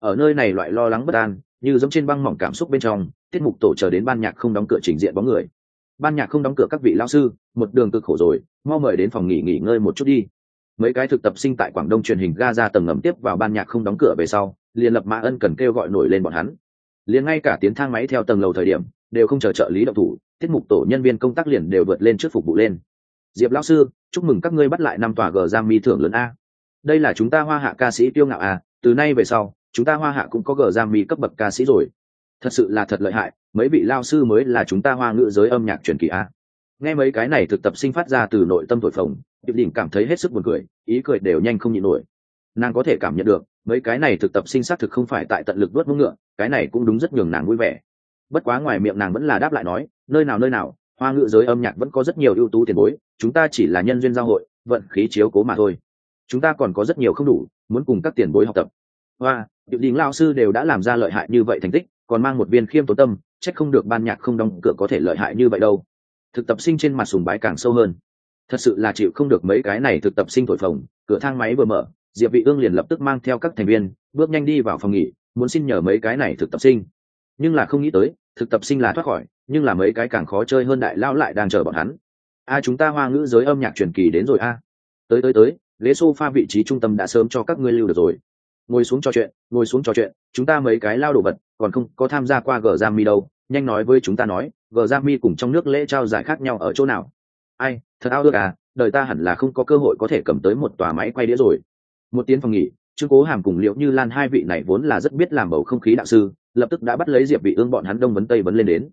Ở nơi này loại lo lắng bất an, như giống trên băng mỏng cảm xúc bên trong, tiết mục tổ chờ đến ban nhạc không đóng cửa trình diện bóng người. Ban nhạc không đóng cửa các vị lao sư, một đường cực khổ rồi, mau mời đến phòng nghỉ nghỉ ngơi một chút đi. Mấy cái thực tập sinh tại quảng đông truyền hình ga ra tầng ngầm tiếp vào ban nhạc không đóng cửa về sau, liền lập mã ân cần kêu gọi nổi lên bọn hắn. Liền ngay cả tiến thang máy theo tầng lầu thời điểm, đều không chờ trợ lý động thủ, tiết mục tổ nhân viên công tác liền đều vượt lên trước phục vụ lên diệp lão sư, chúc mừng các ngươi bắt lại năm tòa gờ giam mi thưởng lớn a. Đây là chúng ta hoa hạ ca sĩ tiêu ngạo a, từ nay về sau, chúng ta hoa hạ cũng có gờ giam mi cấp bậc ca sĩ rồi. Thật sự là thật lợi hại, mấy vị lao sư mới là chúng ta hoa ngữ giới âm nhạc truyền kỳ a. Nghe mấy cái này thực tập sinh phát ra từ nội tâm thổi phồng điệp đỉnh cảm thấy hết sức buồn cười, ý cười đều nhanh không nhịn nổi. Nàng có thể cảm nhận được, mấy cái này thực tập sinh xác thực không phải tại tận lực đuốt mũ ngựa, cái này cũng đúng rất nhường nàng vui vẻ. Bất quá ngoài miệng nàng vẫn là đáp lại nói, nơi nào nơi nào hoa ngữ giới âm nhạc vẫn có rất nhiều ưu tú tiền bối, chúng ta chỉ là nhân duyên giao hội, vận khí chiếu cố mà thôi. Chúng ta còn có rất nhiều không đủ, muốn cùng các tiền bối học tập. Hoa điệu đình lao sư đều đã làm ra lợi hại như vậy thành tích, còn mang một viên khiêm tốn tâm trách không được ban nhạc không đóng cửa có thể lợi hại như vậy đâu. Thực tập sinh trên mặt sùng bái càng sâu hơn. Thật sự là chịu không được mấy cái này thực tập sinh thổi phồng, cửa thang máy vừa mở, diệp vị ương liền lập tức mang theo các thành viên, bước nhanh đi vào phòng nghỉ, muốn xin nhờ mấy cái này thực tập sinh. Nhưng là không nghĩ tới thực tập sinh là thoát khỏi, nhưng là mấy cái càng khó chơi hơn đại lao lại đang chờ bọn hắn. A chúng ta hoa ngữ giới âm nhạc truyền kỳ đến rồi a. Tới tới tới, ghế sofa vị trí trung tâm đã sớm cho các ngươi lưu được rồi. Ngồi xuống trò chuyện, ngồi xuống trò chuyện, chúng ta mấy cái lao đồ vật, còn không có tham gia qua gờ giam mi đâu. Nhanh nói với chúng ta nói gờ giam mi cùng trong nước lễ trao giải khác nhau ở chỗ nào? Ai, thật ao ước à đời ta hẳn là không có cơ hội có thể cầm tới một tòa máy quay đĩa rồi. Một tiếng phòng nghỉ, trương cố hàm cùng liệu như lan hai vị này vốn là rất biết làm bầu không khí đạo sư lập tức đã bắt lấy diệp vị ương bọn hắn đông vấn tây vấn lên đến.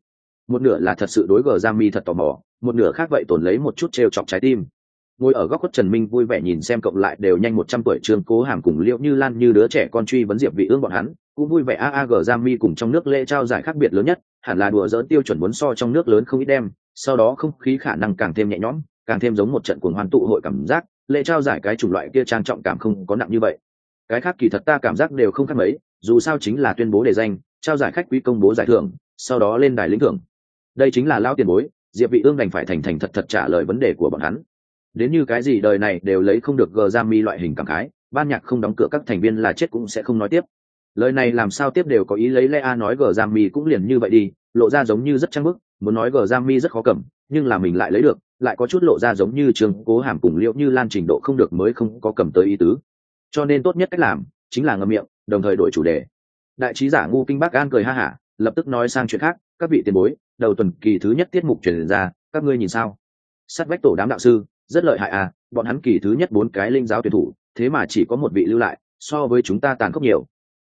Một nửa là thật sự đối gờ giam mi thật tò mò, một nửa khác vậy tổn lấy một chút treo chọc trái tim. Ngồi ở góc khuất trần minh vui vẻ nhìn xem cộng lại đều nhanh một trăm tuổi trương cố hàm cùng liệu như lan như đứa trẻ con truy vấn diệp vị ương bọn hắn, cũng vui vẻ a a giam mi cùng trong nước lễ trao giải khác biệt lớn nhất, hẳn là đùa dỡn tiêu chuẩn muốn so trong nước lớn không ít đem, sau đó không khí khả năng càng thêm nhẹ nhõm, càng thêm giống một trận cuồng hoan tụ hội cảm giác, lễ trao giải cái chủng loại kia trang trọng cảm không có nặng như vậy. Cái khác kỳ thật ta cảm giác đều không khác mấy, dù sao chính là tuyên bố đề danh trao giải khách quý công bố giải thưởng, sau đó lên đài lĩnh thưởng. Đây chính là lao tiền bối, diệp vị ương đành phải thành thành thật thật trả lời vấn đề của bọn hắn. Đến như cái gì đời này đều lấy không được gờ giam mi loại hình cảm khái, ban nhạc không đóng cửa các thành viên là chết cũng sẽ không nói tiếp. Lời này làm sao tiếp đều có ý lấy lẽ a nói gờ giam mi cũng liền như vậy đi, lộ ra giống như rất trăng bức, muốn nói gờ giam mi rất khó cầm, nhưng là mình lại lấy được, lại có chút lộ ra giống như trường cố hàm cùng liệu như lan trình độ không được mới không có cầm tới ý tứ. Cho nên tốt nhất cách làm, chính là ngậm miệng, đồng thời đổi chủ đề đại trí giả ngu kinh bác an cười ha hả, lập tức nói sang chuyện khác, các vị tiền bối, đầu tuần kỳ thứ nhất tiết mục truyền ra, các ngươi nhìn sao? Sát vách tổ đám đạo sư, rất lợi hại à bọn hắn kỳ thứ nhất bốn cái linh giáo tuyển thủ, thế mà chỉ có một vị lưu lại, so với chúng ta tàn khốc nhiều.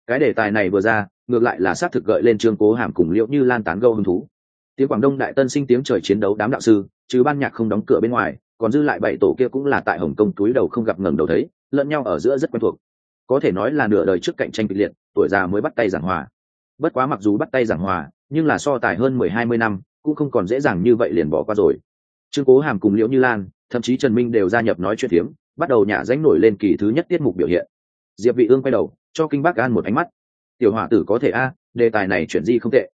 Cái đề tài này vừa ra, ngược lại là xác thực gợi lên trương cố hàm cùng liệu như lan tán gâu hứng thú. Tiếng quảng đông đại tân sinh tiếng trời chiến đấu đám đạo sư, chứ ban nhạc không đóng cửa bên ngoài, còn dư lại bảy tổ kia cũng là tại hồng kông túi đầu không gặp ngẩng đầu thấy, lẫn nhau ở giữa rất quen thuộc. Có thể nói là nửa đời trước cạnh tranh kịch liệt tuổi già mới bắt tay giảng hòa. Bất quá mặc dù bắt tay giảng hòa, nhưng là so tài hơn mười hai mươi năm, cũng không còn dễ dàng như vậy liền bỏ qua rồi. Trương cố hàm cùng liễu như lan, thậm chí trần minh đều gia nhập nói chuyện tiếng bắt đầu nhả ránh nổi lên kỳ thứ nhất tiết mục biểu hiện. Diệp vị ương quay đầu, cho kinh bác an một ánh mắt. Tiểu hỏa tử có thể a, đề tài này chuyển di không tệ.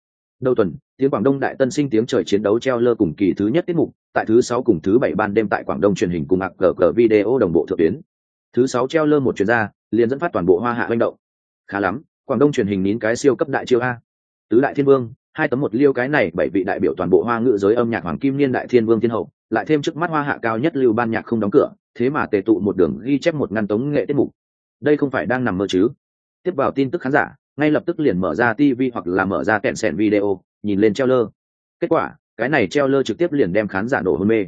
Đầu tuần, tiếng quảng đông đại tân sinh tiếng trời chiến đấu treo lơ cùng kỳ thứ nhất tiết mục, tại thứ sáu cùng thứ bảy ban đêm tại quảng đông truyền hình cùng ạc cờ cờ video đồng bộ thượng tuyến. Thứ sáu treo lơ một chuyên gia liền dẫn phát toàn bộ hoa hạ manh động khá lắm, quảng đông truyền hình nín cái siêu cấp đại chiêu a. Tứ đại thiên vương, hai tấm một liêu cái này bảy vị đại biểu toàn bộ hoa ngữ giới âm nhạc hoàng kim niên đại thiên vương thiên hậu, lại thêm trước mắt hoa hạ cao nhất lưu ban nhạc không đóng cửa, thế mà tề tụ một đường ghi chép một ngăn tống nghệ tiết mục. Đây không phải đang nằm mơ chứ? Tiếp vào tin tức khán giả, ngay lập tức liền mở ra tv hoặc là mở ra kẹn sẹn video, nhìn lên treo lơ. Kết quả, cái này treo lơ trực tiếp liền đem khán giả nổ hôn mê.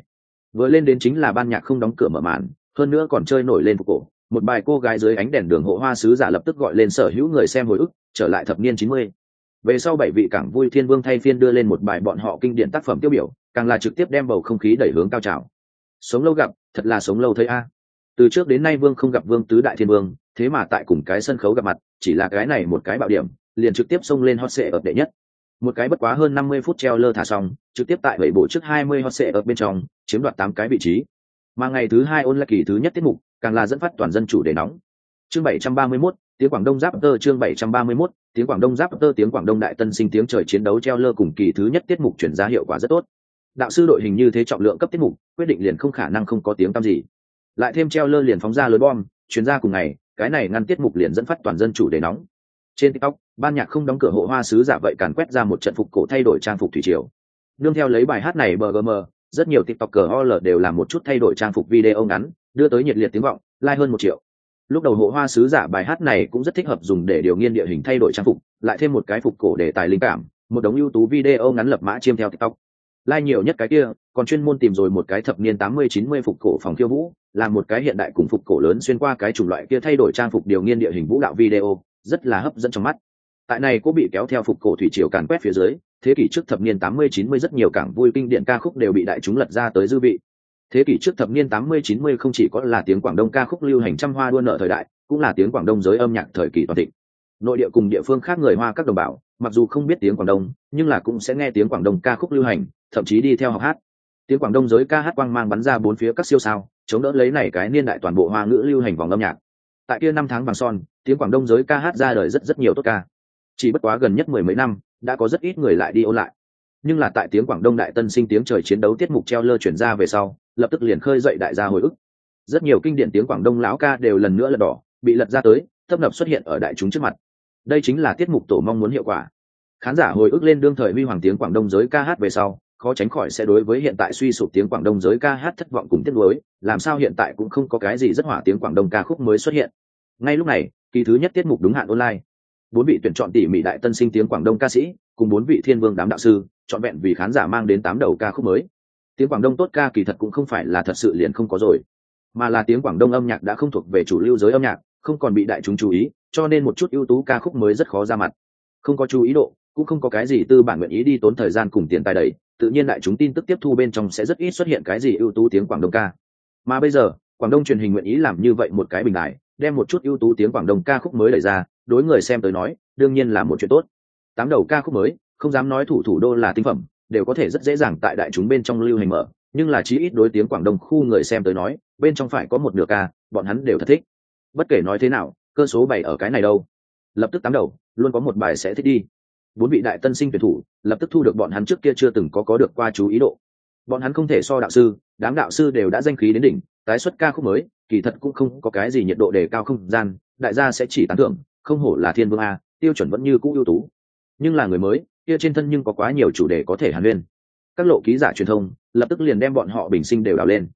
Vừa lên đến chính là ban nhạc không đóng cửa mở màn, hơn nữa còn chơi nổi lên phục cổ một bài cô gái dưới ánh đèn đường hộ hoa sứ giả lập tức gọi lên sở hữu người xem hồi ức, trở lại thập niên chín mươi. Về sau bảy vị cảng vui thiên vương thay phiên đưa lên một bài bọn họ kinh điển tác phẩm tiêu biểu, càng là trực tiếp đem bầu không khí đẩy hướng cao trào. Sống lâu gặp, thật là sống lâu thấy a. Từ trước đến nay vương không gặp vương tứ đại thiên vương, thế mà tại cùng cái sân khấu gặp mặt, chỉ là cái này một cái bạo điểm, liền trực tiếp xông lên hot sệ ở đệ nhất. Một cái bất quá hơn năm mươi phút treo lơ thả xong trực tiếp tại bảy bộ trước hai mươi hot sệ ở bên trong, chiếm đoạt tám cái vị trí mà ngày thứ hai ôn là kỳ thứ nhất tiết mục càng là dẫn phát toàn dân chủ đề nóng. Chương bảy trăm ba mươi 731, tiếng quảng đông giáp tơ chương bảy trăm ba mươi 731, tiếng quảng đông giáp tơ tiếng quảng đông đại tân sinh tiếng trời chiến đấu treo lơ cùng kỳ thứ nhất tiết mục chuyển ra hiệu quả rất tốt. Đạo sư đội hình như thế trọng lượng cấp tiết mục quyết định liền không khả năng không có tiếng tăm gì. Lại thêm treo lơ liền phóng ra lớn bom chuyến ra cùng ngày cái này ngăn tiết mục liền dẫn phát toàn dân chủ đề nóng. Trên tiktok ban nhạc không đóng cửa hộ hoa sứ giả vậy càn quét ra một trận phục cổ thay đổi trang phục thủy triều. Nương theo lấy bài hát này bgm rất nhiều tiktoker ol đều làm một chút thay đổi trang phục video ngắn, đưa tới nhiệt liệt tiếng vọng, like hơn một triệu. Lúc đầu hộ hoa sứ giả bài hát này cũng rất thích hợp dùng để điều nghiên địa hình thay đổi trang phục, lại thêm một cái phục cổ để tài linh cảm, một đống ưu tú video ngắn lập mã chiêm theo tiktok. Like nhiều nhất cái kia, còn chuyên môn tìm rồi một cái thập niên tám mươi, chín mươi phục cổ phòng khiêu vũ, làm một cái hiện đại cùng phục cổ lớn xuyên qua cái chủng loại kia thay đổi trang phục điều nghiên địa hình vũ đạo video, rất là hấp dẫn trong mắt. Tại này cô bị kéo theo phục cổ thủy triều càn quét phía dưới thế kỷ trước thập niên tám mươi chín mươi rất nhiều cảng vui kinh điển ca khúc đều bị đại chúng lật ra tới dư vị. Thế kỷ trước thập niên tám mươi chín mươi không chỉ có là tiếng quảng đông ca khúc lưu hành trăm hoa đua nợ thời đại, cũng là tiếng quảng đông giới âm nhạc thời kỳ toàn thịnh. Nội địa cùng địa phương khác người hoa các đồng bào, mặc dù không biết tiếng quảng đông, nhưng là cũng sẽ nghe tiếng quảng đông ca khúc lưu hành, thậm chí đi theo học hát. Tiếng quảng đông giới ca hát quang mang bắn ra bốn phía các siêu sao, chống đỡ lấy này cái niên đại toàn bộ hoa ngữ lưu hành vòng âm nhạc. Tại kia năm tháng vàng son, tiếng quảng đông giới ca hát ra đời rất rất nhiều tốt ca. Chỉ bất quá gần nhất mười mấy năm đã có rất ít người lại đi ôn lại. Nhưng là tại tiếng quảng đông đại tân sinh tiếng trời chiến đấu tiết mục treo lơ chuyển ra về sau, lập tức liền khơi dậy đại gia hồi ức. Rất nhiều kinh điển tiếng quảng đông lão ca đều lần nữa lật đỏ, bị lật ra tới, thấp nập xuất hiện ở đại chúng trước mặt. Đây chính là tiết mục tổ mong muốn hiệu quả. Khán giả hồi ức lên đương thời huy hoàng tiếng quảng đông giới ca hát về sau, khó tránh khỏi sẽ đối với hiện tại suy sụp tiếng quảng đông giới ca hát thất vọng cùng tiếc nuối, làm sao hiện tại cũng không có cái gì rất hỏa tiếng quảng đông ca khúc mới xuất hiện. Ngay lúc này, kỳ thứ nhất tiết mục đúng hạn online bốn vị tuyển chọn tỉ mỉ đại tân sinh tiếng quảng đông ca sĩ, cùng bốn vị thiên vương đám đạo sư chọn vẹn vì khán giả mang đến tám đầu ca khúc mới. Tiếng quảng đông tốt ca kỳ thật cũng không phải là thật sự liền không có rồi, mà là tiếng quảng đông âm nhạc đã không thuộc về chủ lưu giới âm nhạc, không còn bị đại chúng chú ý, cho nên một chút ưu tú ca khúc mới rất khó ra mặt. Không có chú ý độ, cũng không có cái gì tư bản nguyện ý đi tốn thời gian cùng tiền tài đầy, tự nhiên đại chúng tin tức tiếp thu bên trong sẽ rất ít xuất hiện cái gì ưu tú tiếng quảng đông ca. Mà bây giờ, quảng đông truyền hình nguyện ý làm như vậy một cái bình đại đem một chút ưu tú tiếng quảng đông ca khúc mới đẩy ra đối người xem tới nói, đương nhiên là một chuyện tốt. Tám đầu ca khúc mới, không dám nói thủ thủ đô là tinh phẩm, đều có thể rất dễ dàng tại đại chúng bên trong lưu hành mở, nhưng là chí ít đối tiếng quảng đông khu người xem tới nói, bên trong phải có một nửa ca, bọn hắn đều thật thích. Bất kể nói thế nào, cơ số bảy ở cái này đâu. Lập tức tám đầu, luôn có một bài sẽ thích đi. Bốn vị đại tân sinh tuyển thủ, lập tức thu được bọn hắn trước kia chưa từng có có được qua chú ý độ. Bọn hắn không thể so đạo sư, đám đạo sư đều đã danh khí đến đỉnh, tái xuất ca khúc mới, kỳ thật cũng không có cái gì nhiệt độ đề cao không gian, đại gia sẽ chỉ tán thưởng không hổ là thiên vương a, tiêu chuẩn vẫn như cũ ưu tú. Nhưng là người mới, kia trên thân nhưng có quá nhiều chủ đề có thể hàn huyên. Các lộ ký giả truyền thông, lập tức liền đem bọn họ bình sinh đều đào lên.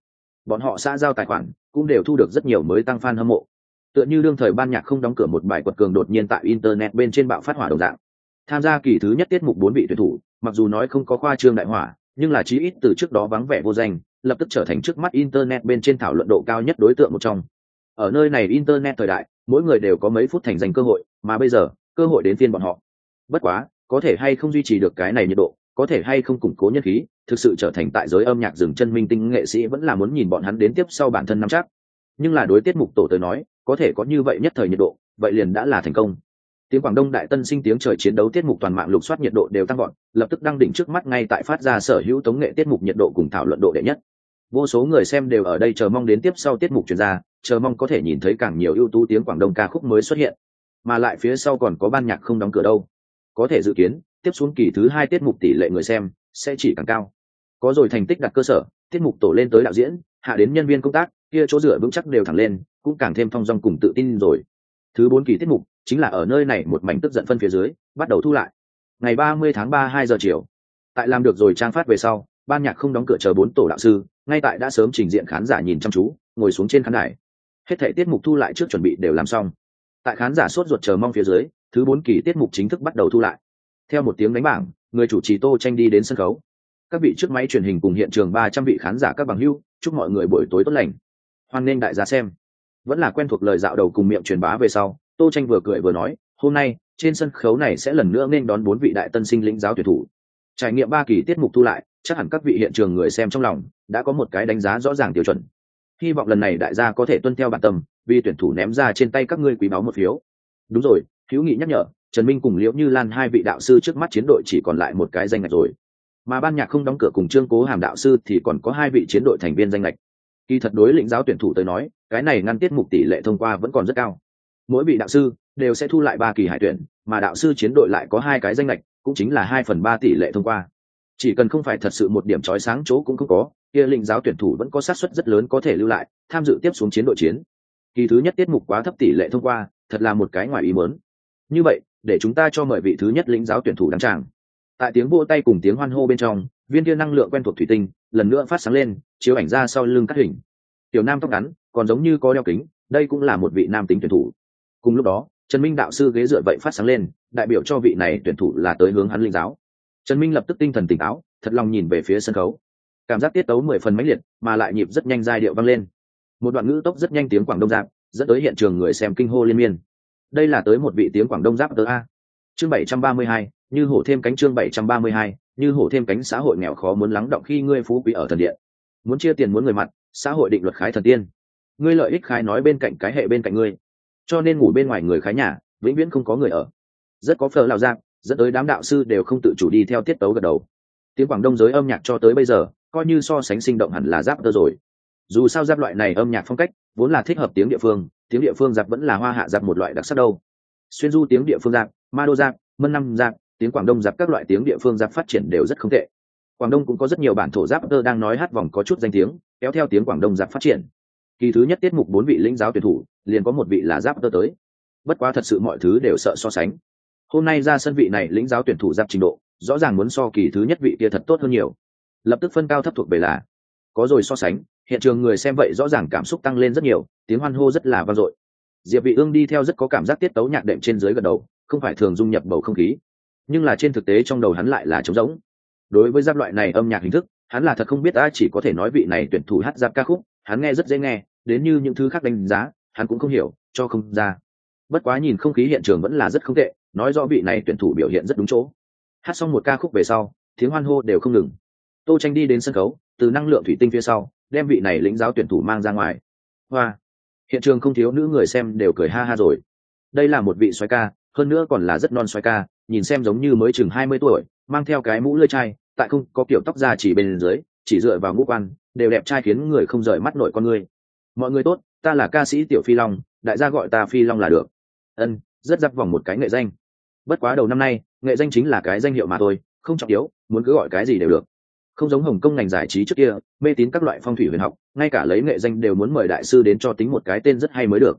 Bọn họ xã giao tài khoản, cũng đều thu được rất nhiều mới tăng fan hâm mộ. Tựa như đương thời ban nhạc không đóng cửa một bài quật cường đột nhiên tại internet bên trên bạo phát hỏa đồng dạng. Tham gia kỳ thứ nhất tiết mục bốn vị tuyển thủ, mặc dù nói không có khoa trương đại hỏa, nhưng là chí ít từ trước đó vắng vẻ vô danh, lập tức trở thành trước mắt internet bên trên thảo luận độ cao nhất đối tượng một trong. Ở nơi này internet thời đại mỗi người đều có mấy phút thành danh cơ hội, mà bây giờ, cơ hội đến phiên bọn họ. Bất quá, có thể hay không duy trì được cái này nhiệt độ, có thể hay không củng cố nhân khí, thực sự trở thành tại giới âm nhạc dừng chân minh tinh nghệ sĩ vẫn là muốn nhìn bọn hắn đến tiếp sau bản thân nắm chắc. Nhưng là đối tiết mục tổ tới nói, có thể có như vậy nhất thời nhiệt độ, vậy liền đã là thành công. Tiếng quảng đông đại tân sinh tiếng trời chiến đấu tiết mục toàn mạng lục soát nhiệt độ đều tăng gọn lập tức đăng đỉnh trước mắt ngay tại phát ra sở hữu tống nghệ tiết mục nhiệt độ cùng thảo luận độ đệ nhất. Vô số người xem đều ở đây chờ mong đến tiếp sau tiết mục chuyên gia chờ mong có thể nhìn thấy càng nhiều ưu tú tiếng quảng đông ca khúc mới xuất hiện. Mà lại phía sau còn có ban nhạc không đóng cửa đâu. Có thể dự kiến, tiếp xuống kỳ thứ hai tiết mục tỷ lệ người xem sẽ chỉ càng cao. Có rồi thành tích đặt cơ sở, tiết mục tổ lên tới đạo diễn, hạ đến nhân viên công tác, kia chỗ dựa vững chắc đều thẳng lên, cũng càng thêm phong dong cùng tự tin rồi. Thứ bốn kỳ tiết mục chính là ở nơi này một mảnh tức giận phân phía dưới, bắt đầu thu lại. Ngày ba mươi tháng ba, hai giờ chiều. Tại làm được rồi trang phát về sau, ban nhạc không đóng cửa chờ bốn tổ đạo sư, ngay tại đã sớm trình diện khán giả nhìn chăm chú, ngồi xuống trên khán đài hết thể tiết mục thu lại trước chuẩn bị đều làm xong. Tại khán giả sốt ruột chờ mong phía dưới, thứ bốn kỳ tiết mục chính thức bắt đầu thu lại. Theo một tiếng đánh bảng, người chủ trì tô tranh đi đến sân khấu. Các vị trước máy truyền hình cùng hiện trường ba trăm vị khán giả các bằng hưu chúc mọi người buổi tối tốt lành. Hoan nghênh đại gia xem. Vẫn là quen thuộc lời dạo đầu cùng miệng truyền bá về sau, tô tranh vừa cười vừa nói, hôm nay, trên sân khấu này sẽ lần nữa nên đón bốn vị đại tân sinh lĩnh giáo tuyển thủ. Trải nghiệm ba kỳ tiết mục thu lại, chắc hẳn các vị hiện trường người xem trong lòng, đã có một cái đánh giá rõ ràng tiêu chuẩn hy vọng lần này đại gia có thể tuân theo bản tâm, vì tuyển thủ ném ra trên tay các ngươi quý báu một phiếu. Đúng rồi, hữu nghị nhắc nhở, trần minh cùng liễu như lan hai vị đạo sư trước mắt chiến đội chỉ còn lại một cái danh ngạch rồi. Mà ban nhạc không đóng cửa cùng trương cố hàm đạo sư thì còn có hai vị chiến đội thành viên danh lệch kỳ thật đối lĩnh giáo tuyển thủ tới nói, cái này ngăn tiết mục tỷ lệ thông qua vẫn còn rất cao. Mỗi vị đạo sư đều sẽ thu lại ba kỳ hải tuyển, mà đạo sư chiến đội lại có hai cái danh lệch cũng chính là hai phần ba tỷ lệ thông qua. Chỉ cần không phải thật sự một điểm trói sáng chỗ cũng không có kia linh giáo tuyển thủ vẫn có xác suất rất lớn có thể lưu lại, tham dự tiếp xuống chiến đội chiến. Kỳ thứ nhất tiết mục quá thấp tỷ lệ thông qua, thật là một cái ngoài ý muốn. Như vậy, để chúng ta cho mời vị thứ nhất lĩnh giáo tuyển thủ đăng tràng. Tại tiếng vỗ tay cùng tiếng hoan hô bên trong, viên kia năng lượng quen thuộc thủy tinh, lần nữa phát sáng lên, chiếu ảnh ra sau lưng cắt hình. Tiểu nam tóc ngắn, còn giống như có đeo kính, đây cũng là một vị nam tính tuyển thủ. Cùng lúc đó, trần minh đạo sư ghế dựa vậy phát sáng lên, đại biểu cho vị này tuyển thủ là tới hướng hắn linh giáo. Trần minh lập tức tinh thần tỉnh táo, thật lòng nhìn về phía sân khấu cảm giác tiết tấu mười phần mãnh liệt, mà lại nhịp rất nhanh giai điệu vang lên. Một đoạn ngữ tốc rất nhanh tiếng quảng đông giáp, dẫn tới hiện trường người xem kinh hô liên miên. Đây là tới một vị tiếng quảng đông giáp tớ a. Chương bảy trăm ba mươi hai, như hổ thêm cánh chương bảy trăm ba mươi hai, như hổ thêm cánh xã hội nghèo khó muốn lắng động khi ngươi phú quý ở thần điện. Muốn chia tiền muốn người mặt, xã hội định luật khái thần tiên. Ngươi lợi ích khái nói bên cạnh cái hệ bên cạnh ngươi. Cho nên ngủ bên ngoài người khái nhà, vĩnh viễn không có người ở. Rất có phờ lao giang dẫn tới đám đạo sư đều không tự chủ đi theo tiết tấu gật đầu. Tiếng quảng đông giới âm nhạc cho tới bây giờ coi như so sánh sinh động hẳn là giáp tơ rồi. Dù sao giáp loại này âm nhạc phong cách, vốn là thích hợp tiếng địa phương, tiếng địa phương giáp vẫn là hoa hạ giáp một loại đặc sắc đâu. Xuyên du tiếng địa phương giáp, ma đô giáp, mân năm giáp, tiếng quảng đông giáp các loại tiếng địa phương giáp phát triển đều rất không tệ. Quảng đông cũng có rất nhiều bản thổ giáp tơ đang nói hát vòng có chút danh tiếng, kéo theo tiếng quảng đông giáp phát triển. Kỳ thứ nhất tiết mục bốn vị lĩnh giáo tuyển thủ, liền có một vị là giáp tơ tới. Bất quá thật sự mọi thứ đều sợ so sánh. Hôm nay ra sân vị này lĩnh giáo tuyển thủ giáp trình độ, rõ ràng muốn so kỳ thứ nhất vị kia thật tốt hơn nhiều lập tức phân cao thấp thuộc về là. Có rồi so sánh, hiện trường người xem vậy rõ ràng cảm xúc tăng lên rất nhiều, tiếng hoan hô rất là vang dội. Diệp vị ương đi theo rất có cảm giác tiết tấu nhạc đệm trên dưới gật đầu, không phải thường dung nhập bầu không khí. Nhưng là trên thực tế trong đầu hắn lại là trống rỗng. Đối với giáp loại này âm nhạc hình thức, hắn là thật không biết ai chỉ có thể nói vị này tuyển thủ hát giáp ca khúc, hắn nghe rất dễ nghe, đến như những thứ khác đánh giá, hắn cũng không hiểu, cho không ra. Bất quá nhìn không khí hiện trường vẫn là rất không tệ, nói rõ vị này tuyển thủ biểu hiện rất đúng chỗ. Hát xong một ca khúc về sau, tiếng hoan hô đều không ngừng tô tranh đi đến sân khấu, từ năng lượng thủy tinh phía sau, đem vị này lĩnh giáo tuyển thủ mang ra ngoài. Hoa! Hiện trường không thiếu nữ người xem đều cười ha ha rồi. Đây là một vị xoái ca, hơn nữa còn là rất non xoái ca, nhìn xem giống như mới chừng hai mươi tuổi, mang theo cái mũ lơi chai, tại không có kiểu tóc da chỉ bên dưới, chỉ dựa vào ngũ quan, đều đẹp trai khiến người không rời mắt nổi con người. Mọi người tốt, ta là ca sĩ tiểu phi long, đại gia gọi ta phi long là được. Ân, rất giáp vòng một cái nghệ danh. Bất quá đầu năm nay, nghệ danh chính là cái danh hiệu mà thôi, không trọng yếu, muốn cứ gọi cái gì đều được không giống hồng kông ngành giải trí trước kia, mê tín các loại phong thủy huyền học, ngay cả lấy nghệ danh đều muốn mời đại sư đến cho tính một cái tên rất hay mới được.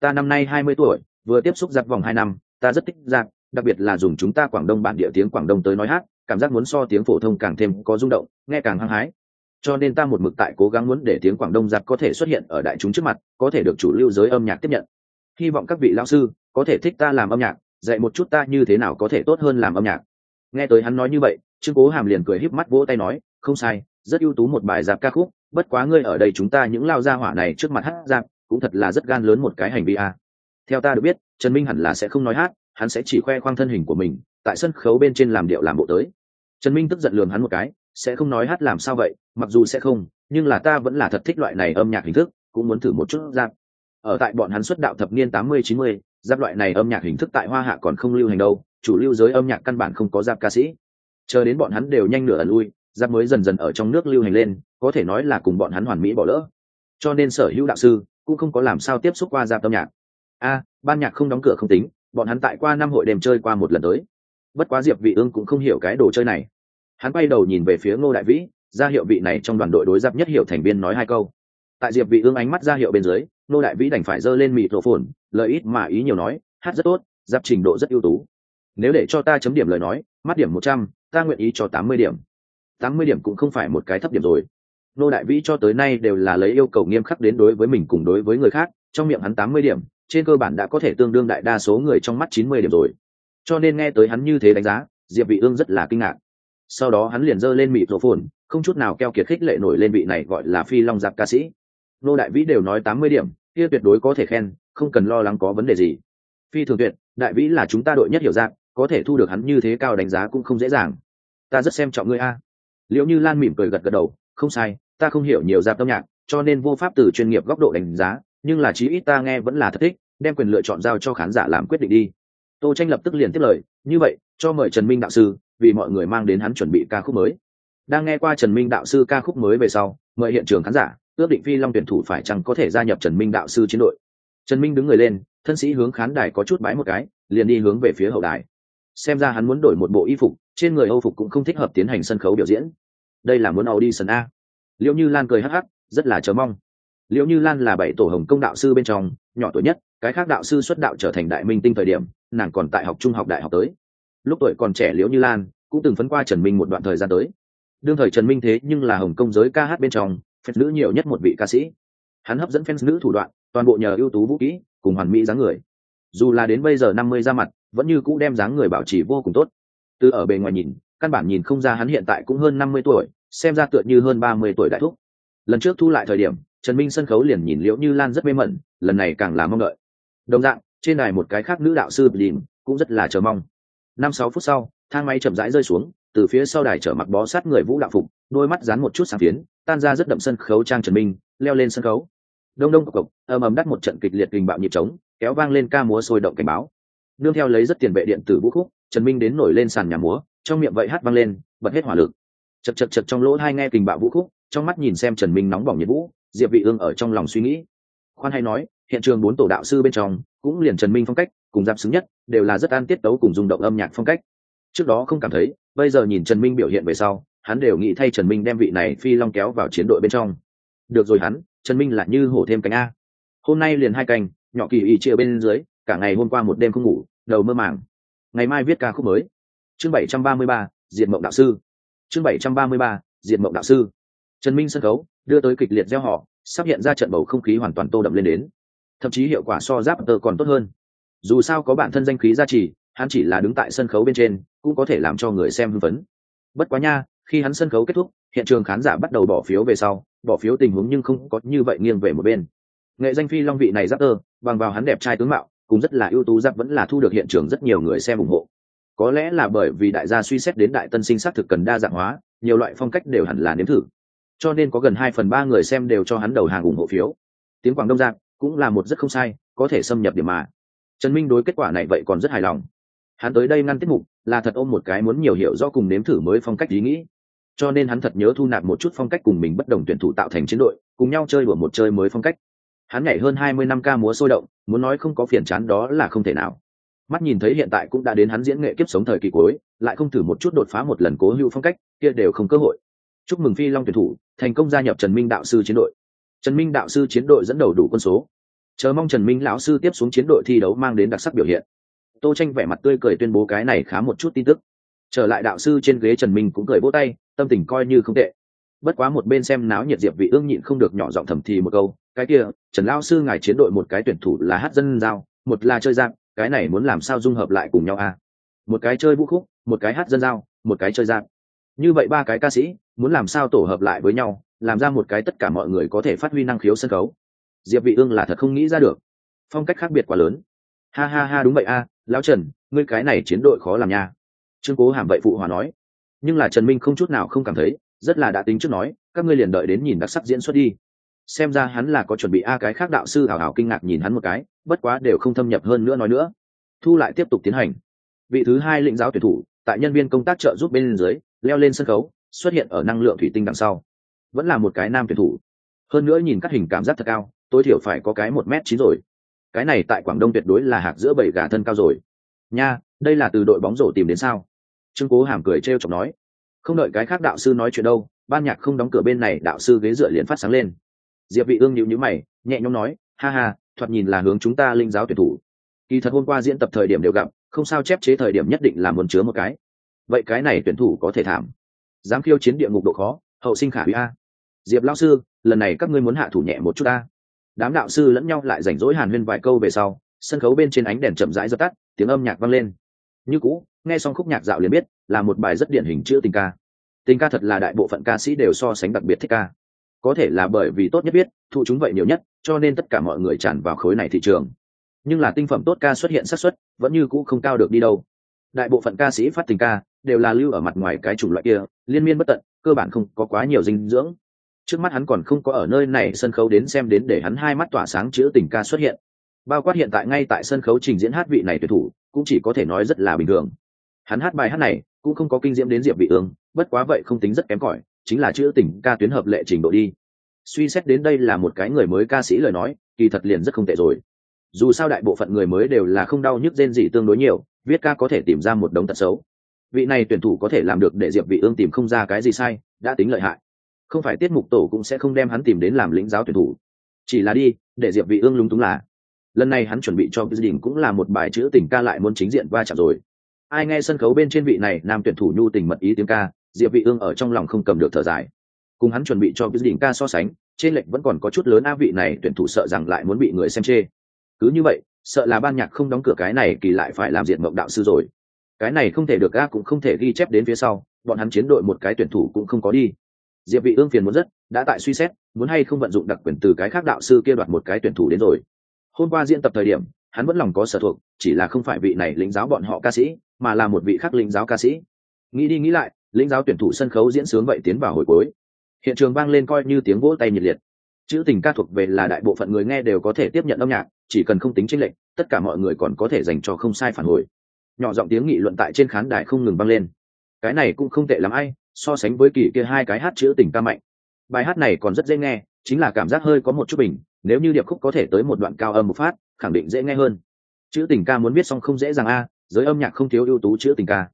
Ta năm nay hai mươi tuổi, vừa tiếp xúc giặc vòng hai năm, ta rất thích giặc, đặc biệt là dùng chúng ta quảng đông bản địa tiếng quảng đông tới nói hát, cảm giác muốn so tiếng phổ thông càng thêm có rung động, nghe càng hăng hái. Cho nên ta một mực tại cố gắng muốn để tiếng quảng đông giặc có thể xuất hiện ở đại chúng trước mặt, có thể được chủ lưu giới âm nhạc tiếp nhận. Hy vọng các vị lão sư có thể thích ta làm âm nhạc, dạy một chút ta như thế nào có thể tốt hơn làm âm nhạc. Nghe tới hắn nói như vậy trương cố hàm liền cười híp mắt vỗ tay nói, không sai, rất ưu tú một bài giáp ca khúc, bất quá ngươi ở đây chúng ta những lao gia hỏa này trước mặt hát giáp cũng thật là rất gan lớn một cái hành vi a. À. theo ta được biết, trần minh hẳn là sẽ không nói hát, hắn sẽ chỉ khoe khoang thân hình của mình, tại sân khấu bên trên làm điệu làm bộ tới. Trần minh tức giận lường hắn một cái, sẽ không nói hát làm sao vậy, mặc dù sẽ không, nhưng là ta vẫn là thật thích loại này âm nhạc hình thức, cũng muốn thử một chút giáp ở tại bọn hắn xuất đạo thập niên tám mươi, chín mươi, giáp loại này âm nhạc hình thức tại hoa hạ còn không lưu hành đâu, chủ lưu giới âm nhạc căn bản không có giáp ca sĩ chờ đến bọn hắn đều nhanh nửa ẩn lui, giáp mới dần dần ở trong nước lưu hành lên, có thể nói là cùng bọn hắn hoàn mỹ bỏ lỡ. Cho nên sở hữu đạo sư cũng không có làm sao tiếp xúc qua giáp âm nhạc. A, ban nhạc không đóng cửa không tính, bọn hắn tại qua năm hội đêm chơi qua một lần tới. Bất quá diệp vị ương cũng không hiểu cái đồ chơi này. Hắn quay đầu nhìn về phía ngô đại vĩ, ra hiệu vị này trong đoàn đội đối giáp nhất hiệu thành viên nói hai câu. Tại diệp vị ương ánh mắt ra hiệu bên dưới, ngô đại vĩ đành phải dơ lên mịt rổ phồn lời ít mà ý nhiều nói, hát rất tốt, giáp trình độ rất ưu tú. Nếu để cho ta chấm điểm lời nói mắt điểm một trăm, ta nguyện ý cho tám mươi điểm. Tám mươi điểm cũng không phải một cái thấp điểm rồi. Nô đại vĩ cho tới nay đều là lấy yêu cầu nghiêm khắc đến đối với mình cùng đối với người khác, trong miệng hắn tám mươi điểm, trên cơ bản đã có thể tương đương đại đa số người trong mắt chín mươi điểm rồi. Cho nên nghe tới hắn như thế đánh giá, diệp vị ương rất là kinh ngạc. Sau đó hắn liền giơ lên mịt rổ phồn, không chút nào keo kiệt khích lệ nổi lên vị này gọi là phi long giặc ca sĩ. Nô đại vĩ đều nói tám mươi điểm, kia tuyệt đối có thể khen, không cần lo lắng có vấn đề gì. Phi thường tuyệt, đại vĩ là chúng ta đội nhất hiểu dạng có thể thu được hắn như thế cao đánh giá cũng không dễ dàng. Ta rất xem trọng ngươi a. Liệu như lan mỉm cười gật gật đầu, không sai, ta không hiểu nhiều dạp âm nhạc, cho nên vô pháp từ chuyên nghiệp góc độ đánh giá, nhưng là chí ít ta nghe vẫn là thật thích, đem quyền lựa chọn giao cho khán giả làm quyết định đi. Tô tranh lập tức liền tiếp lời, như vậy, cho mời trần minh đạo sư, vì mọi người mang đến hắn chuẩn bị ca khúc mới. Đang nghe qua trần minh đạo sư ca khúc mới về sau, mời hiện trường khán giả, ước định phi long tuyển thủ phải chăng có thể gia nhập trần minh đạo sư chiến đội. Trần minh đứng người lên, thân sĩ hướng khán đài có chút bái một cái, liền đi hướng về phía hậu đài xem ra hắn muốn đổi một bộ y phục, trên người âu phục cũng không thích hợp tiến hành sân khấu biểu diễn. Đây là muốn audition a. Liệu như lan cười hắc hắc, rất là chờ mong. Liệu như lan là bảy tổ hồng công đạo sư bên trong, nhỏ tuổi nhất, cái khác đạo sư xuất đạo trở thành đại minh tinh thời điểm, nàng còn tại học trung học đại học tới. Lúc tuổi còn trẻ liễu như lan cũng từng phấn qua trần minh một đoạn thời gian tới. Đương thời trần minh thế nhưng là hồng công giới ca hát bên trong, fans nữ nhiều nhất một vị ca sĩ. Hắn hấp dẫn fans nữ thủ đoạn, toàn bộ nhờ ưu tú vũ kỹ, cùng hoàn mỹ dáng người. Dù là đến bây giờ năm mươi ra mặt vẫn như cũ đem dáng người bảo trì vô cùng tốt. Từ ở bề ngoài nhìn, căn bản nhìn không ra hắn hiện tại cũng hơn năm mươi tuổi, xem ra tựa như hơn ba mươi tuổi đại thúc. Lần trước thu lại thời điểm, trần minh sân khấu liền nhìn liễu như lan rất mê mẩn, lần này càng là mong đợi. Đồng dạng, trên đài một cái khác nữ đạo sư đình cũng rất là chờ mong. Năm sáu phút sau, thang máy chậm rãi rơi xuống, từ phía sau đài chở mặc bó sát người vũ đạo phục, đôi mắt dán một chút sáng phiến tan ra rất đậm sân khấu trang trần minh, leo lên sân khấu. Đông đông cộc cộc ầm ầm đắt một trận kịch liệt kinh bạo nhịp trống, kéo vang lên ca múa sôi động cảnh báo nương theo lấy rất tiền vệ điện tử vũ khúc, trần minh đến nổi lên sàn nhà múa, trong miệng vậy hát vang lên, bật hết hỏa lực. Chật chật chật trong lỗ hai nghe kình bạo vũ khúc, trong mắt nhìn xem trần minh nóng bỏng nhiệt vũ, diệp vị ương ở trong lòng suy nghĩ. Khoan hay nói, hiện trường bốn tổ đạo sư bên trong, cũng liền trần minh phong cách, cùng giáp xứng nhất, đều là rất an tiết tấu cùng dùng động âm nhạc phong cách. Trước đó không cảm thấy, bây giờ nhìn trần minh biểu hiện về sau, hắn đều nghĩ thay trần minh đem vị này phi long kéo vào chiến đội bên trong. Được rồi hắn, trần minh là như hổ thêm cánh a. Hôm nay liền hai cành, nhỏ kỳ ý chia bên dưới cả ngày hôm qua một đêm không ngủ, đầu mơ màng. Ngày mai viết ca khúc mới. Chương bảy trăm ba mươi ba diện mộng đạo sư. Chương bảy trăm ba mươi ba diện mộng đạo sư. Trần minh sân khấu, đưa tới kịch liệt gieo họ, sắp hiện ra trận bầu không khí hoàn toàn tô đậm lên đến. Thậm chí hiệu quả so giáp tờ còn tốt hơn. Dù sao có bản thân danh khí gia trì, hắn chỉ là đứng tại sân khấu bên trên, cũng có thể làm cho người xem hưng phấn. Bất quá nha, khi hắn sân khấu kết thúc, hiện trường khán giả bắt đầu bỏ phiếu về sau, bỏ phiếu tình huống nhưng không có như vậy nghiêng về một bên. Nghệ danh phi long vị này giáp tơ, bằng vào hắn đẹp trai tướng mạo cũng rất là ưu tú, giáp vẫn là thu được hiện trường rất nhiều người xem ủng hộ. Có lẽ là bởi vì đại gia suy xét đến đại tân sinh xác thực cần đa dạng hóa, nhiều loại phong cách đều hẳn là nếm thử. Cho nên có gần hai phần ba người xem đều cho hắn đầu hàng ủng hộ phiếu. Tiếng quảng đông dạng cũng là một rất không sai, có thể xâm nhập điểm mà. Trần minh đối kết quả này vậy còn rất hài lòng. Hắn tới đây ngăn tiết mục là thật ôm một cái muốn nhiều hiểu do cùng nếm thử mới phong cách ý nghĩ. Cho nên hắn thật nhớ thu nạp một chút phong cách cùng mình bất đồng tuyển thủ tạo thành chiến đội, cùng nhau chơi đùa một chơi mới phong cách hắn nhảy hơn hai mươi năm ca múa sôi động, muốn nói không có phiền chán đó là không thể nào. Mắt nhìn thấy hiện tại cũng đã đến hắn diễn nghệ kiếp sống thời kỳ cuối, lại không thử một chút đột phá một lần cố hữu phong cách, kia đều không cơ hội. Chúc mừng phi long tuyển thủ, thành công gia nhập trần minh đạo sư chiến đội. Trần minh đạo sư chiến đội dẫn đầu đủ quân số. Chờ mong trần minh lão sư tiếp xuống chiến đội thi đấu mang đến đặc sắc biểu hiện. Tô tranh vẻ mặt tươi cười tuyên bố cái này khá một chút tin tức. Trở lại đạo sư trên ghế trần minh cũng cười vỗ tay, tâm tình coi như không tệ bất quá một bên xem náo nhiệt diệp vị ương nhịn không được nhỏ giọng thầm thì một câu, cái kia, trần lão sư ngài chiến đội một cái tuyển thủ là hát dân giao, một là chơi giang, cái này muốn làm sao dung hợp lại cùng nhau à? Một cái chơi vũ khúc, một cái hát dân giao, một cái chơi giang. Như vậy ba cái ca sĩ, muốn làm sao tổ hợp lại với nhau, làm ra một cái tất cả mọi người có thể phát huy năng khiếu sân khấu. Diệp vị ương là thật không nghĩ ra được. Phong cách khác biệt quá lớn. Ha ha ha, đúng vậy a lão trần, ngươi cái này chiến đội khó làm nha. Trương cố hàm vậy phụ hòa nói. Nhưng là trần minh không chút nào không cảm thấy rất là đã tính trước nói, các ngươi liền đợi đến nhìn đặc sắc diễn xuất đi. Xem ra hắn là có chuẩn bị a cái khác đạo sư hào hào kinh ngạc nhìn hắn một cái, bất quá đều không thâm nhập hơn nữa nói nữa. Thu lại tiếp tục tiến hành. Vị thứ hai lĩnh giáo tuyển thủ, tại nhân viên công tác trợ giúp bên dưới, leo lên sân khấu, xuất hiện ở năng lượng thủy tinh đằng sau. Vẫn là một cái nam tuyển thủ. Hơn nữa nhìn các hình cảm giác thật cao, tối thiểu phải có cái một m chín rồi. Cái này tại quảng đông tuyệt đối là hạc giữa bảy gà thân cao rồi. Nha, đây là từ đội bóng rổ tìm đến sao? Trương cố hàm cười t r e o chọc nói không đợi cái khác đạo sư nói chuyện đâu, ban nhạc không đóng cửa bên này, đạo sư ghế dựa liền phát sáng lên. Diệp vị ương nhíu nhíu mày, nhẹ nhõm nói, ha ha, thoạt nhìn là hướng chúng ta linh giáo tuyển thủ. Kỳ thật hôm qua diễn tập thời điểm đều gặp, không sao chép chế thời điểm nhất định là muốn chứa một cái. Vậy cái này tuyển thủ có thể thảm. Dám khiêu chiến địa ngục độ khó, hậu sinh khả hủy a. Diệp lão sư, lần này các ngươi muốn hạ thủ nhẹ một chút a đám đạo sư lẫn nhau lại rảnh rỗi hàn huyên vài câu về sau, sân khấu bên trên ánh đèn chậm rãi dập tắt, tiếng âm nhạc vang lên. Như cũ, nghe xong khúc nhạc dạo liền biết là một bài rất điển hình chữ tình ca. Tình ca thật là đại bộ phận ca sĩ đều so sánh đặc biệt thích ca. Có thể là bởi vì tốt nhất biết thụ chúng vậy nhiều nhất, cho nên tất cả mọi người tràn vào khối này thị trường. Nhưng là tinh phẩm tốt ca xuất hiện xác suất, vẫn như cũ không cao được đi đâu. Đại bộ phận ca sĩ phát tình ca, đều là lưu ở mặt ngoài cái chủng loại kia, liên miên bất tận, cơ bản không có quá nhiều dinh dưỡng. Trước mắt hắn còn không có ở nơi này sân khấu đến xem đến để hắn hai mắt tỏa sáng chữ tình ca xuất hiện. Bao quát hiện tại ngay tại sân khấu trình diễn hát vị này tuyệt thủ, cũng chỉ có thể nói rất là bình thường. Hắn hát bài hát này cũng không có kinh diễm đến diệp vị ương, bất quá vậy không tính rất kém cỏi, chính là chữ tình ca tuyến hợp lệ trình độ đi. Suy xét đến đây là một cái người mới ca sĩ lời nói, kỳ thật liền rất không tệ rồi. Dù sao đại bộ phận người mới đều là không đau nhức rên gì tương đối nhiều, viết ca có thể tìm ra một đống tật xấu. Vị này tuyển thủ có thể làm được để diệp vị ương tìm không ra cái gì sai, đã tính lợi hại. Không phải tiết mục tổ cũng sẽ không đem hắn tìm đến làm lĩnh giáo tuyển thủ. Chỉ là đi, để diệp vị ương lung túng là, lần này hắn chuẩn bị cho gia đình cũng là một bài chữ tình ca lại muốn chính diện va chạm rồi ai nghe sân khấu bên trên vị này, nam tuyển thủ nhu tình mật ý tiếng ca, diệp vị ương ở trong lòng không cầm được thở dài. Cùng hắn chuẩn bị cho biết đỉnh ca so sánh, trên lệnh vẫn còn có chút lớn a vị này tuyển thủ sợ rằng lại muốn bị người xem chê. Cứ như vậy, sợ là ban nhạc không đóng cửa cái này kỳ lại phải làm diện mộng đạo sư rồi. Cái này không thể được a cũng không thể ghi chép đến phía sau, bọn hắn chiến đội một cái tuyển thủ cũng không có đi. Diệp vị ương phiền muốn rất, đã tại suy xét, muốn hay không vận dụng đặc quyền từ cái khác đạo sư kia đoạt một cái tuyển thủ đến rồi. Hôm qua diễn tập thời điểm hắn vẫn lòng có sở thuộc, chỉ là không phải vị này lĩnh giáo bọn họ ca sĩ, mà là một vị khác lĩnh giáo ca sĩ. Nghĩ đi nghĩ lại, lĩnh giáo tuyển thủ sân khấu diễn sướng vậy tiến vào hồi cuối. Hiện trường vang lên coi như tiếng vỗ tay nhiệt liệt. Chữ tình ca thuộc về là đại bộ phận người nghe đều có thể tiếp nhận âm nhạc, chỉ cần không tính chênh lệch, tất cả mọi người còn có thể dành cho không sai phản hồi. Nhỏ giọng tiếng nghị luận tại trên khán đài không ngừng vang lên. Cái này cũng không tệ lắm ai, so sánh với kỳ kia hai cái hát chữ tình ca mạnh. Bài hát này còn rất dễ nghe, chính là cảm giác hơi có một chút bình, nếu như điệp khúc có thể tới một đoạn cao âm một phát khẳng định dễ nghe hơn. Chữ tình ca muốn biết xong không dễ dàng a, giới âm nhạc không thiếu ưu tú chữ tình ca.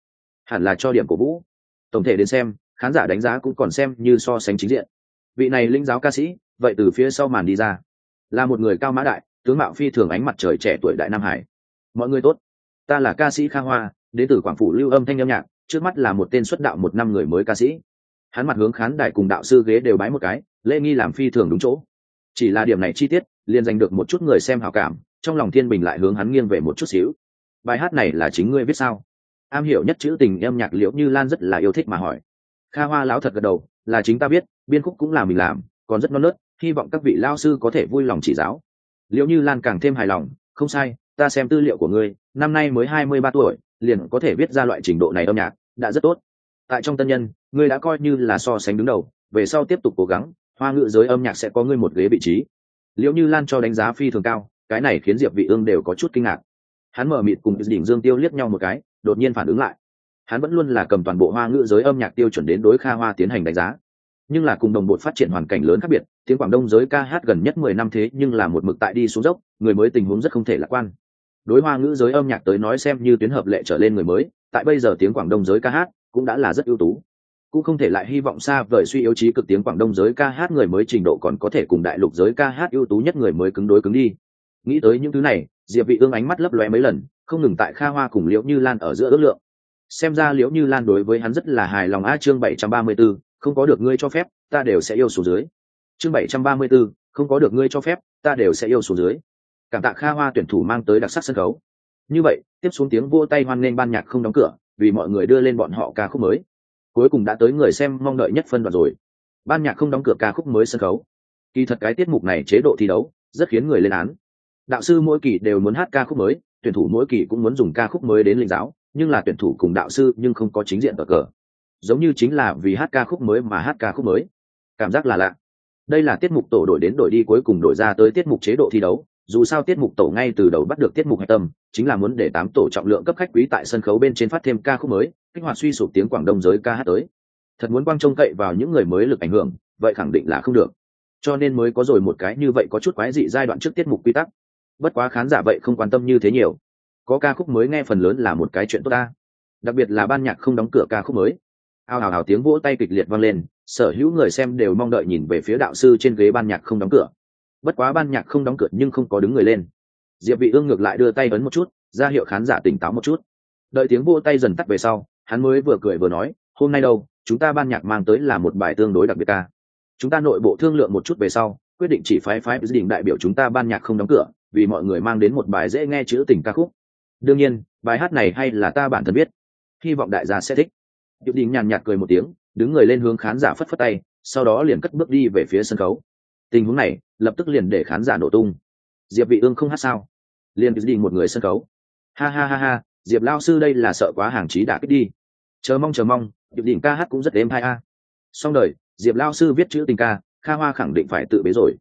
Hẳn là cho điểm của vũ. Tổng thể đến xem, khán giả đánh giá cũng còn xem như so sánh chính diện. Vị này linh giáo ca sĩ, vậy từ phía sau màn đi ra. Là một người cao mã đại, tướng mạo phi thường ánh mặt trời trẻ tuổi đại nam hải. Mọi người tốt. Ta là ca sĩ kha hoa, đến từ quảng phủ lưu âm thanh âm nhạc, trước mắt là một tên xuất đạo một năm người mới ca sĩ. Hắn mặt hướng khán đài cùng đạo sư ghế đều bái một cái, lễ nghi làm phi thường đúng chỗ. Chỉ là điểm này chi tiết, liền giành được một chút người xem hào cảm trong lòng thiên bình lại hướng hắn nghiêng về một chút xíu. Bài hát này là chính ngươi viết sao? Am hiểu nhất chữ tình âm nhạc liễu như lan rất là yêu thích mà hỏi. Kha hoa lão thật gật đầu, là chính ta biết biên khúc cũng là mình làm, còn rất non nớt, hy vọng các vị lao sư có thể vui lòng chỉ giáo. Liệu như lan càng thêm hài lòng, không sai, ta xem tư liệu của ngươi, năm nay mới hai mươi ba tuổi, liền có thể viết ra loại trình độ này âm nhạc, đã rất tốt. Tại trong tân nhân, ngươi đã coi như là so sánh đứng đầu, về sau tiếp tục cố gắng, hoa ngữ giới âm nhạc sẽ có ngươi một ghế vị trí. Liệu như lan cho đánh giá phi thường cao cái này khiến diệp vị ương đều có chút kinh ngạc. Hắn mở mịt cùng đỉnh dương tiêu liếc nhau một cái, đột nhiên phản ứng lại. Hắn vẫn luôn là cầm toàn bộ hoa ngữ giới âm nhạc tiêu chuẩn đến đối kha hoa tiến hành đánh giá. Nhưng là cùng đồng bộ phát triển hoàn cảnh lớn khác biệt, tiếng quảng đông giới ca hát gần nhất mười năm thế nhưng là một mực tại đi xuống dốc, người mới tình huống rất không thể lạc quan. Đối hoa ngữ giới âm nhạc tới nói xem như tuyến hợp lệ trở lên người mới, tại bây giờ tiếng quảng đông giới ca hát cũng đã là rất ưu tú. Cũng không thể lại hy vọng xa vời suy yếu trí cực tiếng quảng đông giới ca hát người mới trình độ còn có thể cùng đại lục giới ca hát ưu tú nhất người mới cứng đối cứng đi nghĩ tới những thứ này diệp vị ương ánh mắt lấp lóe mấy lần không ngừng tại kha hoa cùng liễu như lan ở giữa ước lượng. Xem ra liễu như lan đối với hắn rất là hài lòng. A chương 734, không có được ngươi cho phép ta đều sẽ yêu xuống dưới. Chương 734, không có được ngươi cho phép ta đều sẽ yêu xuống dưới. Cảm tạ kha hoa tuyển thủ mang tới đặc sắc sân khấu. Như vậy tiếp xuống tiếng vỗ tay hoan nghênh ban nhạc không đóng cửa vì mọi người đưa lên bọn họ ca khúc mới. Cuối cùng đã tới người xem mong đợi nhất phân đoạn rồi. Ban nhạc không đóng cửa ca khúc mới sân khấu. Kỳ thật cái tiết mục này chế độ thi đấu rất khiến người lên án đạo sư mỗi kỳ đều muốn hát ca khúc mới, tuyển thủ mỗi kỳ cũng muốn dùng ca khúc mới đến linh giáo, nhưng là tuyển thủ cùng đạo sư nhưng không có chính diện cờ cờ. Giống như chính là vì hát ca khúc mới mà hát ca khúc mới. Cảm giác là lạ. Đây là tiết mục tổ đổi đến đổi đi cuối cùng đổi ra tới tiết mục chế độ thi đấu, dù sao tiết mục tổ ngay từ đầu bắt được tiết mục hạch tâm, chính là muốn để tám tổ trọng lượng cấp khách quý tại sân khấu bên trên phát thêm ca khúc mới, kích hoạt suy sụp tiếng quảng đông giới ca hát tới. Thật muốn quang trông cậy vào những người mới lực ảnh hưởng, vậy khẳng định là không được. Cho nên mới có rồi một cái như vậy có chút quái dị giai đoạn trước tiết mục quy tắc bất quá khán giả vậy không quan tâm như thế nhiều. Có ca khúc mới nghe phần lớn là một cái chuyện tốt ta. Đặc biệt là ban nhạc không đóng cửa ca khúc mới. Ao hào hào tiếng vỗ tay kịch liệt vang lên, sở hữu người xem đều mong đợi nhìn về phía đạo sư trên ghế ban nhạc không đóng cửa. Bất quá ban nhạc không đóng cửa nhưng không có đứng người lên. Diệp vị ương ngược lại đưa tay ấn một chút, ra hiệu khán giả tỉnh táo một chút. Đợi tiếng vỗ tay dần tắt về sau, hắn mới vừa cười vừa nói, hôm nay đâu, chúng ta ban nhạc mang tới là một bài tương đối đặc biệt ca. Chúng ta nội bộ thương lượng một chút về sau, quyết định chỉ phái phái định đại biểu chúng ta ban nhạc không đóng cửa vì mọi người mang đến một bài dễ nghe chữ tình ca khúc đương nhiên bài hát này hay là ta bản thân biết hy vọng đại gia sẽ thích Diệp Đình nhàn nhạt cười một tiếng, đứng người lên hướng khán giả phất phất tay, sau đó liền cất bước đi về phía sân khấu. Tình huống này, lập tức liền để khán giả nổ tung. Diệp Vị Ương không hát sao? Liền Diệp Đình một người sân khấu. Ha ha ha ha, Diệp lão sư đây là sợ quá hàng chí đã kích đi. Chờ mong chờ mong, Diệp Đình ca hát cũng rất êm hay a. Xong đời, Diệp lão sư viết chữ tình ca, Kha Hoa khẳng định phải tự bế rồi.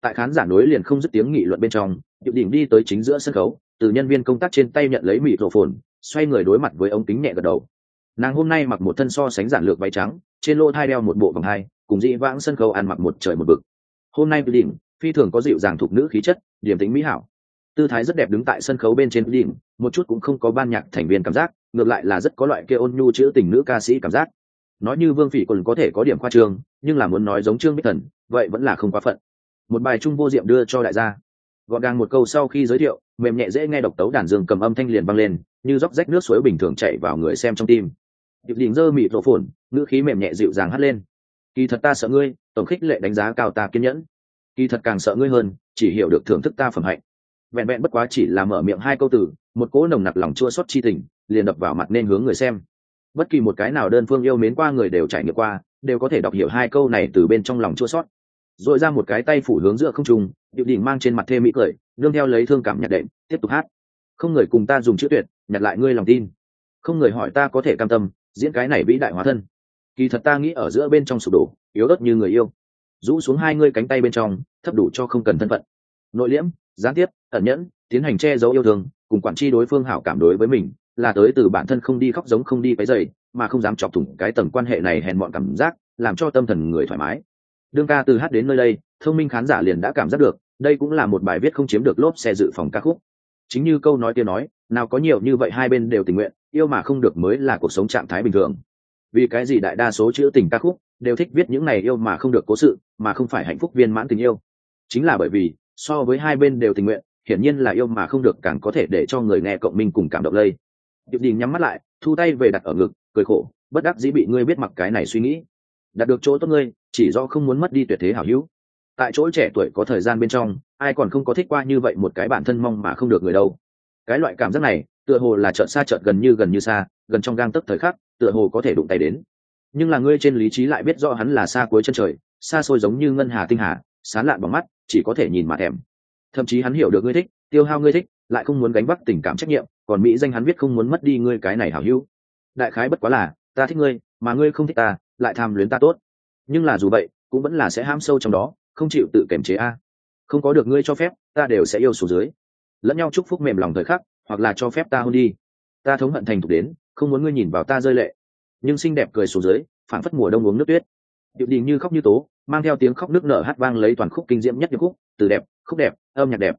Tại khán giả nối liền không dứt tiếng nghị luận bên trong, Diệp Đình đi tới chính giữa sân khấu, từ nhân viên công tác trên tay nhận lấy mịt rổ phồn, xoay người đối mặt với ống kính nhẹ gật đầu. Nàng hôm nay mặc một thân so sánh giản lược váy trắng trên lô thai đeo một bộ vòng hai cùng dị vãng sân khấu ăn mặc một trời một vực. Hôm nay đỉnh phi thường có dịu dàng thuộc nữ khí chất điểm tính mỹ hảo. Tư thái rất đẹp đứng tại sân khấu bên trên đỉnh một chút cũng không có ban nhạc thành viên cảm giác ngược lại là rất có loại kia ôn nhu chữ tình nữ ca sĩ cảm giác. Nói như vương phỉ còn có thể có điểm khoa trương nhưng là muốn nói giống trương bích thần vậy vẫn là không quá phận. Một bài trung vô diệm đưa cho đại gia gọn gàng một câu sau khi giới thiệu, mềm nhẹ dễ nghe độc tấu đàn dương cầm âm thanh liền vang lên, như róc rách nước suối bình thường chạy vào người xem trong tim. Điệp đình dơ mịt rổ phồn, ngữ khí mềm nhẹ dịu dàng hắt lên. Kỳ thật ta sợ ngươi, tổng khích lệ đánh giá cao ta kiên nhẫn. Kỳ thật càng sợ ngươi hơn, chỉ hiểu được thưởng thức ta phẩm hạnh. Vẹn vẹn bất quá chỉ là mở miệng hai câu từ, một cỗ nồng nặc lòng chua xót chi tình, liền đập vào mặt nên hướng người xem. Bất kỳ một cái nào đơn phương yêu mến qua người đều trải nghiệm qua, đều có thể đọc hiểu hai câu này từ bên trong lòng chua xót rồi ra một cái tay phủ hướng giữa không trung, điệu đỉnh mang trên mặt thê mỹ cười nương theo lấy thương cảm nhạc đệm, tiếp tục hát. Không người cùng ta dùng chữ tuyệt, nhặt lại ngươi lòng tin. Không người hỏi ta có thể cam tâm, diễn cái này vĩ đại hóa thân. Kỳ thật ta nghĩ ở giữa bên trong sụp đổ, yếu ớt như người yêu. Rũ xuống hai ngươi cánh tay bên trong, thấp đủ cho không cần thân phận. Nội liễm, gián tiếp, ẩn nhẫn, tiến hành che giấu yêu thương, cùng quản tri đối phương hảo cảm đối với mình, là tới từ bản thân không đi khóc giống không đi cái dày mà không dám chọc thủng cái tầng quan hệ này hèn mọn cảm giác, làm cho tâm thần người thoải mái đương ca từ hát đến nơi đây, thông minh khán giả liền đã cảm giác được, đây cũng là một bài viết không chiếm được lốp xe dự phòng ca khúc. Chính như câu nói kia nói, nào có nhiều như vậy hai bên đều tình nguyện, yêu mà không được mới là cuộc sống trạng thái bình thường. Vì cái gì đại đa số chữ tình ca khúc đều thích viết những này yêu mà không được cố sự, mà không phải hạnh phúc viên mãn tình yêu? Chính là bởi vì, so với hai bên đều tình nguyện, hiển nhiên là yêu mà không được càng có thể để cho người nghe cộng minh cùng cảm động lây. Điệp đình nhắm mắt lại, thu tay về đặt ở ngực, cười khổ, bất đắc dĩ bị ngươi biết mặc cái này suy nghĩ. Đạt được chỗ tốt ngươi chỉ do không muốn mất đi tuyệt thế hảo hữu. Tại chỗ trẻ tuổi có thời gian bên trong, ai còn không có thích qua như vậy một cái bản thân mong mà không được người đâu. Cái loại cảm giác này, tựa hồ là chợt xa chợt gần như gần như xa, gần trong gang tấc thời khắc, tựa hồ có thể đụng tay đến. Nhưng là ngươi trên lý trí lại biết rõ hắn là xa cuối chân trời, xa xôi giống như ngân hà tinh hà, sán lạn bằng mắt, chỉ có thể nhìn mà thèm. Thậm chí hắn hiểu được ngươi thích, tiêu hao ngươi thích, lại không muốn gánh vác tình cảm trách nhiệm, còn mỹ danh hắn biết không muốn mất đi ngươi cái này hảo hữu. Đại khái bất quá là, ta thích ngươi, mà ngươi không thích ta, lại tham luyến ta tốt nhưng là dù vậy, cũng vẫn là sẽ ham sâu trong đó, không chịu tự kiềm chế a. Không có được ngươi cho phép, ta đều sẽ yêu số dưới. Lẫn nhau chúc phúc mềm lòng thời khắc, hoặc là cho phép ta hôn đi. Ta thống hận thành thục đến, không muốn ngươi nhìn vào ta rơi lệ. Nhưng xinh đẹp cười xuống dưới phản phất mùa đông uống nước tuyết. Điệu đình như khóc như tố, mang theo tiếng khóc nước nở hát vang lấy toàn khúc kinh diễm nhất điệp khúc, từ đẹp, khúc đẹp, âm nhạc đẹp.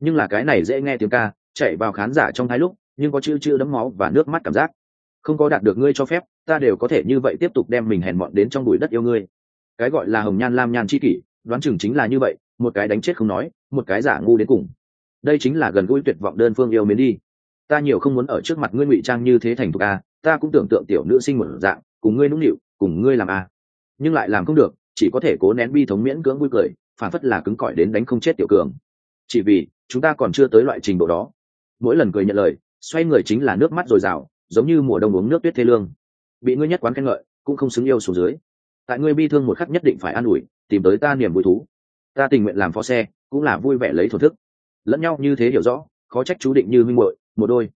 Nhưng là cái này dễ nghe tiếng ca, chạy vào khán giả trong thái lúc, nhưng có chữ chữ đấm máu và nước mắt cảm giác không có đạt được ngươi cho phép, ta đều có thể như vậy tiếp tục đem mình hèn mọn đến trong bụi đất yêu ngươi. Cái gọi là hồng nhan lam nhan chi kỷ, đoán chừng chính là như vậy, một cái đánh chết không nói, một cái giả ngu đến cùng. Đây chính là gần gũi tuyệt vọng đơn phương yêu mến đi. Ta nhiều không muốn ở trước mặt ngươi ngụy trang như thế thành thục a ta cũng tưởng tượng tiểu nữ sinh một dạng, cùng ngươi nũng nịu, cùng ngươi làm a nhưng lại làm không được, chỉ có thể cố nén bi thống miễn cưỡng vui cười, phản phất là cứng cỏi đến đánh không chết tiểu cường. Chỉ vì, chúng ta còn chưa tới loại trình độ đó. Mỗi lần cười nhận lời, xoay người chính là nước mắt dồi dào giống như mùa đông uống nước tuyết thế lương. Bị ngươi nhất quán khen ngợi, cũng không xứng yêu xuống dưới. Tại ngươi bi thương một khắc nhất định phải an ủi, tìm tới ta niềm vui thú. Ta tình nguyện làm phó xe, cũng là vui vẻ lấy thổ thức. Lẫn nhau như thế hiểu rõ, khó trách chú định như minh muội, một đôi.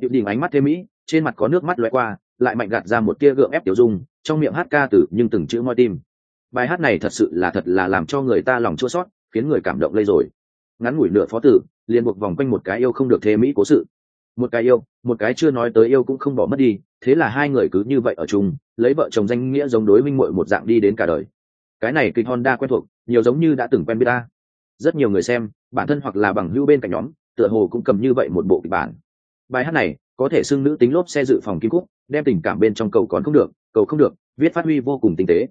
Điệu đình ánh mắt thêm mỹ, trên mặt có nước mắt lóe qua, lại mạnh gạt ra một tia gượng ép tiểu dung, trong miệng hát ca từ nhưng từng chữ moi tim. Bài hát này thật sự là thật là làm cho người ta lòng chua sót khiến người cảm động lây rồi. Ngắn ngủi nửa phó tử, liền buộc vòng quanh một cái yêu không được thế mỹ cố sự một cái yêu, một cái chưa nói tới yêu cũng không bỏ mất đi, thế là hai người cứ như vậy ở chung, lấy vợ chồng danh nghĩa giống đối minh muội một dạng đi đến cả đời. Cái này kịch honda quen thuộc, nhiều giống như đã từng quen biết ta. Rất nhiều người xem, bản thân hoặc là bằng hữu bên cạnh nhóm, tựa hồ cũng cầm như vậy một bộ kịch bản. Bài hát này, có thể xưng nữ tính lốp xe dự phòng kim cúc đem tình cảm bên trong cầu còn không được cầu không được, viết phát huy vô cùng tinh tế.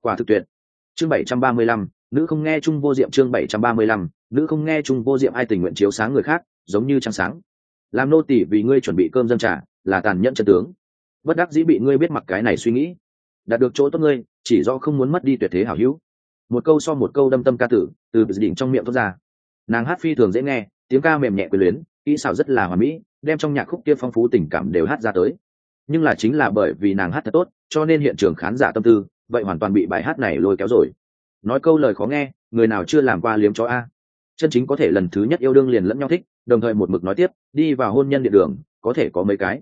Quả thực tuyệt. Chương bảy trăm ba mươi lăm, nữ không nghe chung vô diệm chương bảy trăm ba mươi lăm, nữ không nghe chung vô diệm ai tình nguyện chiếu sáng người khác, giống như trăng sáng làm nô tỳ vì ngươi chuẩn bị cơm dân trả là tàn nhẫn chân tướng. Bất đắc dĩ bị ngươi biết mặc cái này suy nghĩ. Đạt được chỗ tốt ngươi, chỉ do không muốn mất đi tuyệt thế hảo hữu. Một câu so một câu đâm tâm ca tử, từ đỉnh trong miệng thoát ra. Nàng hát phi thường dễ nghe, tiếng ca mềm nhẹ quyền luyến, kỹ xảo rất là hòa mỹ, đem trong nhạc khúc kia phong phú tình cảm đều hát ra tới. Nhưng là chính là bởi vì nàng hát thật tốt, cho nên hiện trường khán giả tâm tư, vậy hoàn toàn bị bài hát này lôi kéo rồi. Nói câu lời khó nghe, người nào chưa làm qua liếm cho a? Chân chính có thể lần thứ nhất yêu đương liền lẫn nhau thích đồng thời một mực nói tiếp, đi vào hôn nhân địa đường, có thể có mấy cái.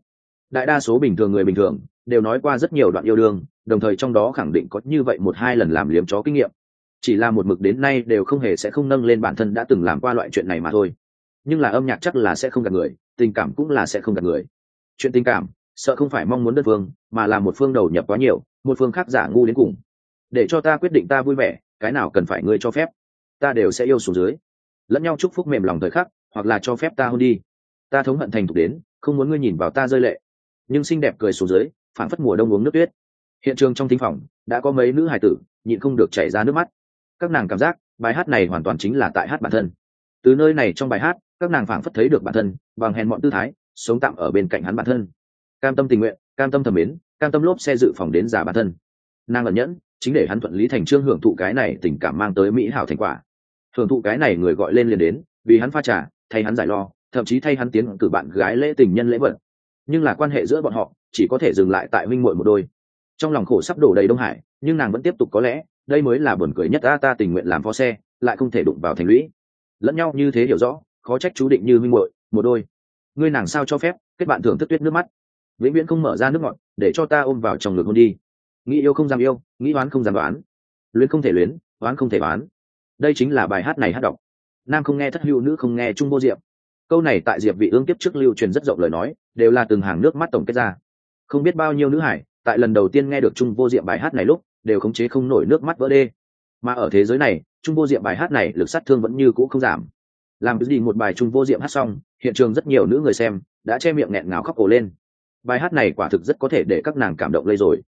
Đại đa số bình thường người bình thường đều nói qua rất nhiều đoạn yêu đương, đồng thời trong đó khẳng định có như vậy một hai lần làm liếm chó kinh nghiệm. Chỉ là một mực đến nay đều không hề sẽ không nâng lên bản thân đã từng làm qua loại chuyện này mà thôi. Nhưng là âm nhạc chắc là sẽ không gặp người, tình cảm cũng là sẽ không gặp người. Chuyện tình cảm, sợ không phải mong muốn đơn phương, mà là một phương đầu nhập quá nhiều, một phương khác giả ngu đến cùng. Để cho ta quyết định ta vui vẻ, cái nào cần phải ngươi cho phép, ta đều sẽ yêu xuống dưới. Lẫn nhau chúc phúc mềm lòng thời khắc hoặc là cho phép ta hôn đi. Ta thống hận thành thục đến, không muốn ngươi nhìn vào ta rơi lệ. Nhưng xinh đẹp cười xuống dưới phản phất mùa đông uống nước tuyết. Hiện trường trong thính phòng, đã có mấy nữ hài tử, nhịn không được chảy ra nước mắt. Các nàng cảm giác, bài hát này hoàn toàn chính là tại hát bản thân. Từ nơi này trong bài hát, các nàng phảng phất thấy được bản thân, bằng hèn mọn tư thái, sống tạm ở bên cạnh hắn bản thân. Cam tâm tình nguyện, cam tâm thầm mến, cam tâm lốp xe dự phòng đến giả bản thân. Nàng ẩn nhẫn, chính để hắn thuận lý thành trương hưởng thụ cái này tình cảm mang tới mỹ hảo thành quả. Hưởng thụ cái này người gọi lên liền đến, vì hắn pha trả thay hắn giải lo, thậm chí thay hắn tiến cử bạn gái lễ tình nhân lễ vật. Nhưng là quan hệ giữa bọn họ, chỉ có thể dừng lại tại minh muội một đôi. Trong lòng khổ sắp đổ đầy đông hải, nhưng nàng vẫn tiếp tục có lẽ, đây mới là buồn cười nhất ta ta tình nguyện làm phó xe, lại không thể đụng vào thành lũy. Lẫn nhau như thế hiểu rõ, khó trách chú định như minh muội, một đôi. Ngươi nàng sao cho phép, kết bạn thưởng thức tuyết nước mắt. Vĩnh viễn không mở ra nước ngọt, để cho ta ôm vào trong ngực hôn đi. Nghĩ yêu không dám yêu, nghĩ oán không dám đoán luyến không thể luyến, oán không thể đoán đây chính là bài hát này hát đọc nam không nghe thất hữu, nữ không nghe trung vô diệp. Câu này tại diệp vị ương tiếp trước lưu truyền rất rộng lời nói, đều là từng hàng nước mắt tổng kết ra. Không biết bao nhiêu nữ hải, tại lần đầu tiên nghe được trung vô diệp bài hát này lúc, đều khống chế không nổi nước mắt vỡ đê. Mà ở thế giới này, trung vô diệp bài hát này lực sát thương vẫn như cũ không giảm. Làm cái gì một bài trung vô diệm hát xong, hiện trường rất nhiều nữ người xem, đã che miệng nghẹn ngào khóc ồ lên. Bài hát này quả thực rất có thể để các nàng cảm động lây rồi.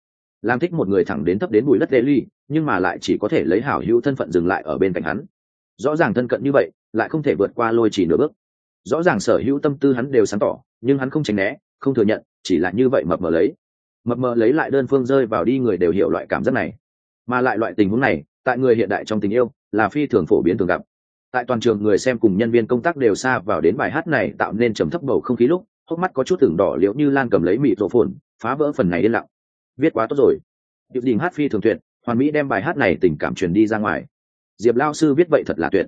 Làm thích một người thẳng đến thấp đến bụi đất lê ly nhưng mà lại chỉ có thể lấy hảo hữu thân phận dừng lại ở bên cạnh hắn rõ ràng thân cận như vậy, lại không thể vượt qua lôi chỉ nửa bước. Rõ ràng sở hữu tâm tư hắn đều sáng tỏ, nhưng hắn không tránh né, không thừa nhận, chỉ là như vậy mập mờ lấy. Mập mờ lấy lại đơn phương rơi vào đi người đều hiểu loại cảm giác này. Mà lại loại tình huống này, tại người hiện đại trong tình yêu, là phi thường phổ biến thường gặp. Tại toàn trường người xem cùng nhân viên công tác đều xa vào đến bài hát này tạo nên trầm thấp bầu không khí lúc, hốc mắt có chút tưởng đỏ liễu như lan cầm lấy mịt rộ phồn, phá vỡ phần này yên lặng. Viết quá tốt rồi. Điệu đình hát phi thường tuyệt, hoàn mỹ đem bài hát này tình cảm truyền đi ra ngoài diệp lao sư viết vậy thật là tuyệt.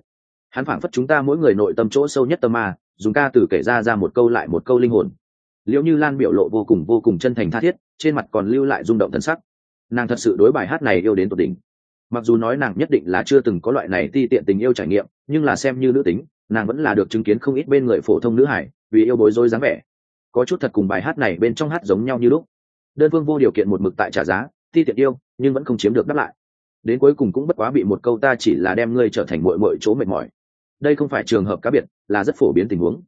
Hắn phảng phất chúng ta mỗi người nội tâm chỗ sâu nhất tâm ma, dùng ca từ kể ra ra một câu lại một câu linh hồn. Liệu như lan biểu lộ vô cùng vô cùng chân thành tha thiết, trên mặt còn lưu lại rung động thân sắc. Nàng thật sự đối bài hát này yêu đến tột đỉnh. Mặc dù nói nàng nhất định là chưa từng có loại này ti tiện tình yêu trải nghiệm, nhưng là xem như nữ tính, nàng vẫn là được chứng kiến không ít bên người phổ thông nữ hải, vì yêu bối rối dáng vẻ. Có chút thật cùng bài hát này bên trong hát giống nhau như lúc. Đơn phương vô điều kiện một mực tại trả giá, ti tiện yêu, nhưng vẫn không chiếm được đáp lại đến cuối cùng cũng bất quá bị một câu ta chỉ là đem ngươi trở thành mội mội chỗ mệt mỏi. Đây không phải trường hợp cá biệt, là rất phổ biến tình huống.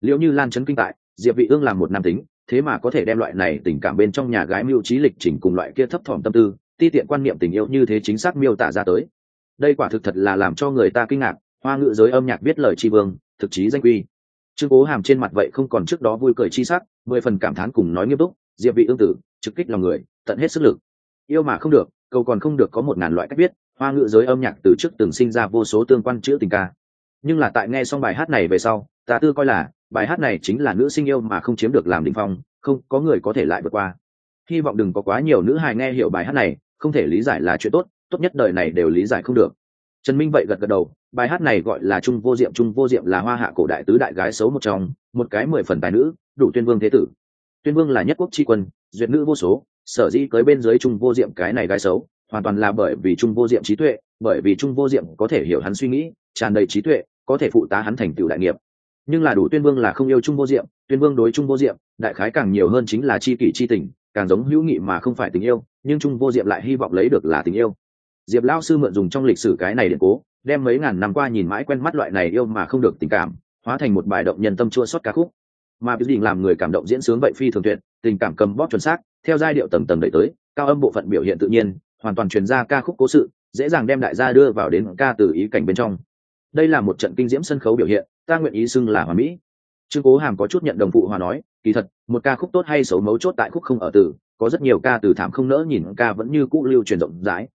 Liệu như lan chấn kinh tại, diệp vị ương làm một nam tính, thế mà có thể đem loại này tình cảm bên trong nhà gái mưu trí lịch trình cùng loại kia thấp thỏm tâm tư, ti tiện quan niệm tình yêu như thế chính xác miêu tả ra tới. Đây quả thực thật là làm cho người ta kinh ngạc, hoa ngữ giới âm nhạc biết lời tri vương, thực chí danh quy. Trương cố hàm trên mặt vậy không còn trước đó vui cười chi sắc, mười phần cảm thán cùng nói nghiêm túc, diệp vị ương tử, trực kích lòng người, tận hết sức lực. Yêu mà không được cầu còn không được có một ngàn loại cách biết hoa ngữ giới âm nhạc từ trước từng sinh ra vô số tương quan chữ tình ca. Nhưng là tại nghe xong bài hát này về sau, ta tư coi là, bài hát này chính là nữ sinh yêu mà không chiếm được làm đỉnh phong, không có người có thể lại vượt qua. Hy vọng đừng có quá nhiều nữ hài nghe hiểu bài hát này, không thể lý giải là chuyện tốt tốt nhất đời này đều lý giải không được. Trần minh vậy gật gật đầu, bài hát này gọi là trung vô diệm, trung vô diệm là hoa hạ cổ đại tứ đại gái xấu một trong, một cái mười phần tài nữ, đủ tuyên vương thế tử. Tuyên vương là nhất quốc tri quân, duyệt nữ vô số sở dĩ cưới bên dưới trung vô diệm cái này gái xấu, hoàn toàn là bởi vì trung vô diệm trí tuệ, bởi vì trung vô diệm có thể hiểu hắn suy nghĩ, tràn đầy trí tuệ, có thể phụ tá hắn thành tựu đại nghiệp. Nhưng là đủ tuyên vương là không yêu trung vô diệm, tuyên vương đối trung vô diệm, đại khái càng nhiều hơn chính là chi kỷ chi tình, càng giống hữu nghị mà không phải tình yêu, nhưng trung vô diệm lại hy vọng lấy được là tình yêu. Diệp lao sư mượn dùng trong lịch sử cái này điện cố, đem mấy ngàn năm qua nhìn mãi quen mắt loại này yêu mà không được tình cảm, hóa thành một bài động nhân tâm chua xót ca khúc. Mà biểu đình làm người cảm động diễn sướng vậy phi thường tuyệt, tình cảm cầm bóp chuẩn xác theo giai điệu tầng tầng đẩy tới, cao âm bộ phận biểu hiện tự nhiên, hoàn toàn truyền ra ca khúc cố sự, dễ dàng đem đại gia đưa vào đến ca từ ý cảnh bên trong. Đây là một trận kinh diễm sân khấu biểu hiện, ta nguyện ý xưng là hòa mỹ. Trương cố hàm có chút nhận đồng phụ hòa nói, kỳ thật, một ca khúc tốt hay xấu mấu chốt tại khúc không ở từ, có rất nhiều ca từ thảm không nỡ nhìn, ca vẫn như cũ lưu truyền rộng rãi.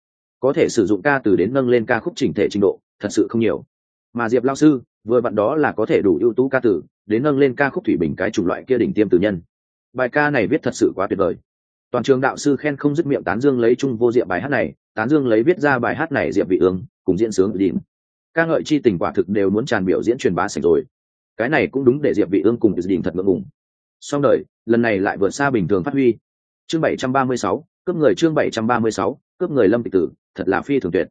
Có thể sử dụng ca từ đến nâng lên ca khúc chỉnh thể trình độ, thật sự không nhiều. Mà diệp lao sư, vừa vặn đó là có thể đủ ưu tú ca từ, đến nâng lên ca khúc thủy bình cái chủng loại kia đỉnh tiêm từ nhân. Bài ca này viết thật sự quá tuyệt vời toàn trường đạo sư khen không dứt miệng tán dương lấy chung vô diệm bài hát này tán dương lấy viết ra bài hát này diệp vị ương cùng diễn sướng đỉnh. Ca ngợi chi tình quả thực đều muốn tràn biểu diễn truyền bá sạch rồi. Cái này cũng đúng để diệp vị ương cùng đỉnh thật ngượng ngùng. Song đời lần này lại vượt xa bình thường phát huy. Chương 736, cướp người chương 736, cướp người lâm tịch tử thật là phi thường tuyệt.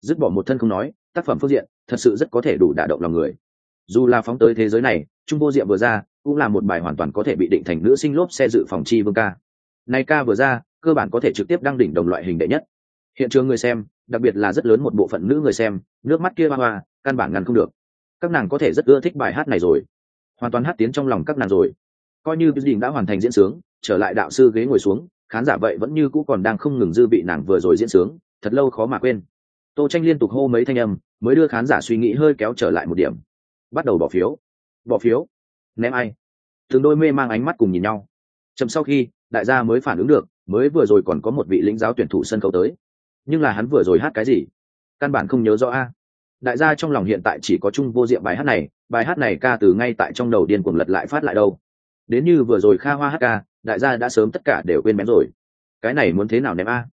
Dứt bỏ một thân không nói tác phẩm phương diện thật sự rất có thể đủ đả động lòng người. Dù là phóng tới thế giới này trung vô diệm vừa ra cũng là một bài hoàn toàn có thể bị định thành nữ sinh lốp xe dự phòng chi vương ca nay ca vừa ra, cơ bản có thể trực tiếp đăng đỉnh đồng loại hình đệ nhất. Hiện trường người xem, đặc biệt là rất lớn một bộ phận nữ người xem, nước mắt kia ba hoa, căn bản ngăn không được. Các nàng có thể rất ưa thích bài hát này rồi. Hoàn toàn hát tiến trong lòng các nàng rồi. Coi như đình đã hoàn thành diễn sướng, trở lại đạo sư ghế ngồi xuống, khán giả vậy vẫn như cũ còn đang không ngừng dư vị nàng vừa rồi diễn sướng, thật lâu khó mà quên. Tô tranh liên tục hô mấy thanh âm, mới đưa khán giả suy nghĩ hơi kéo trở lại một điểm. Bắt đầu bỏ phiếu. Bỏ phiếu? Ném ai? Từng đôi mê mang ánh mắt cùng nhìn nhau. Chậm sau khi đại gia mới phản ứng được, mới vừa rồi còn có một vị lĩnh giáo tuyển thủ sân khấu tới. Nhưng là hắn vừa rồi hát cái gì? Căn bản không nhớ rõ a. Đại gia trong lòng hiện tại chỉ có chung vô diệm bài hát này, bài hát này ca từ ngay tại trong đầu điên cuồng lật lại phát lại đâu. Đến như vừa rồi kha hoa hát ca, đại gia đã sớm tất cả đều quên bén rồi. Cái này muốn thế nào ném a?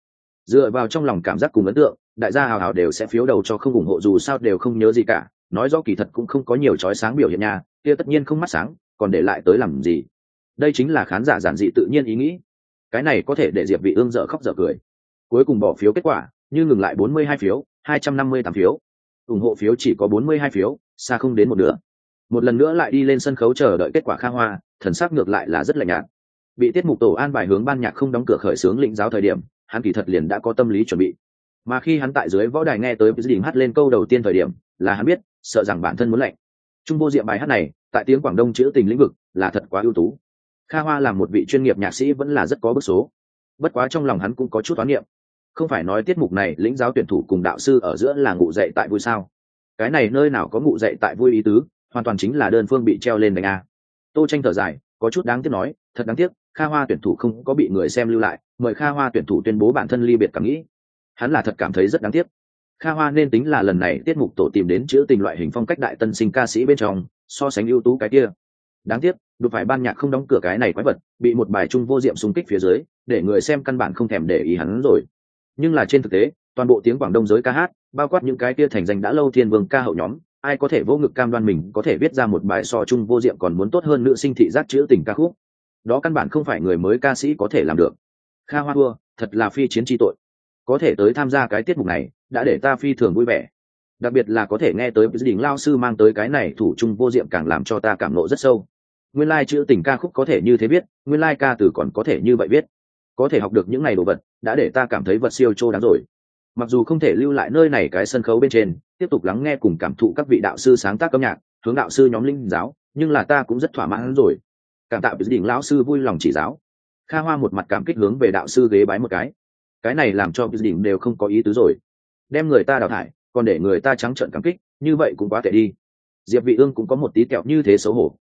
Dựa vào trong lòng cảm giác cùng ấn tượng, đại gia hào hào đều sẽ phiếu đầu cho không ủng hộ dù sao đều không nhớ gì cả. Nói rõ kỳ thật cũng không có nhiều trói sáng biểu hiện nha, kia tất nhiên không mắt sáng, còn để lại tới làm gì? Đây chính là khán giả giản dị tự nhiên ý nghĩ. Cái này có thể để diệp vị ương dở khóc dở cười. Cuối cùng bỏ phiếu kết quả, như ngừng lại 42 phiếu 258 phiếu. Ủng hộ phiếu chỉ có 42 phiếu, xa không đến một nửa. Một lần nữa lại đi lên sân khấu chờ đợi kết quả kha hoa, thần sắc ngược lại là rất lạnh nhạt. Bị tiết mục tổ an bài hướng ban nhạc không đóng cửa khởi sướng lĩnh giáo thời điểm, hắn kỳ thật liền đã có tâm lý chuẩn bị. Mà khi hắn tại dưới võ đài nghe tới cái đình hát lên câu đầu tiên thời điểm, là hắn biết, sợ rằng bản thân muốn lạnh. Trung vô diệm bài hát này, tại tiếng quảng đông chữ tình lĩnh vực, là thật quá ưu tú kha hoa là một vị chuyên nghiệp nhạc sĩ vẫn là rất có bức số. Bất quá trong lòng hắn cũng có chút toán niệm. Không phải nói tiết mục này lĩnh giáo tuyển thủ cùng đạo sư ở giữa là ngụ dạy tại vui sao? Cái này nơi nào có ngụ dạy tại vui ý tứ, hoàn toàn chính là đơn phương bị treo lên đánh a. Tô tranh thở dài, có chút đáng tiếc nói, thật đáng tiếc, kha hoa tuyển thủ không có bị người xem lưu lại, mời kha hoa tuyển thủ tuyên bố bản thân ly biệt cảm nghĩ. Hắn là thật cảm thấy rất đáng tiếc. Kha hoa nên tính là lần này tiết mục tổ tìm đến chữ tình loại hình phong cách đại tân sinh ca sĩ bên trong, so sánh ưu tú cái kia đáng tiếc, đụng phải ban nhạc không đóng cửa cái này quái vật, bị một bài trung vô diệm xung kích phía dưới, để người xem căn bản không thèm để ý hắn rồi. Nhưng là trên thực tế, toàn bộ tiếng quảng đông giới ca hát, bao quát những cái kia thành danh đã lâu thiên vương ca hậu nhóm, ai có thể vô ngực cam đoan mình có thể viết ra một bài so trung vô diệm còn muốn tốt hơn nữ sinh thị giác chữ tình ca khúc? Đó căn bản không phải người mới ca sĩ có thể làm được. Kha hoa thua, thật là phi chiến tri tội. Có thể tới tham gia cái tiết mục này, đã để ta phi thường vui vẻ đặc biệt là có thể nghe tới đỉnh lao sư mang tới cái này thủ trung vô diệm càng làm cho ta cảm nộ rất sâu. Nguyên lai chữ tình ca khúc có thể như thế biết nguyên lai ca từ còn có thể như vậy biết có thể học được những ngày đồ vật, đã để ta cảm thấy vật siêu trô đáng rồi. Mặc dù không thể lưu lại nơi này cái sân khấu bên trên, tiếp tục lắng nghe cùng cảm thụ các vị đạo sư sáng tác âm nhạc, hướng đạo sư nhóm linh giáo, nhưng là ta cũng rất thỏa mãn rồi. Cảm tạo đỉnh lão sư vui lòng chỉ giáo. Kha hoa một mặt cảm kích hướng về đạo sư ghế bái một cái. Cái này làm cho đỉnh đều không có ý tứ rồi. Đem người ta đào thải còn để người ta trắng trợn cảm kích, như vậy cũng quá tệ đi. Diệp vị ương cũng có một tí kẹo như thế xấu hổ.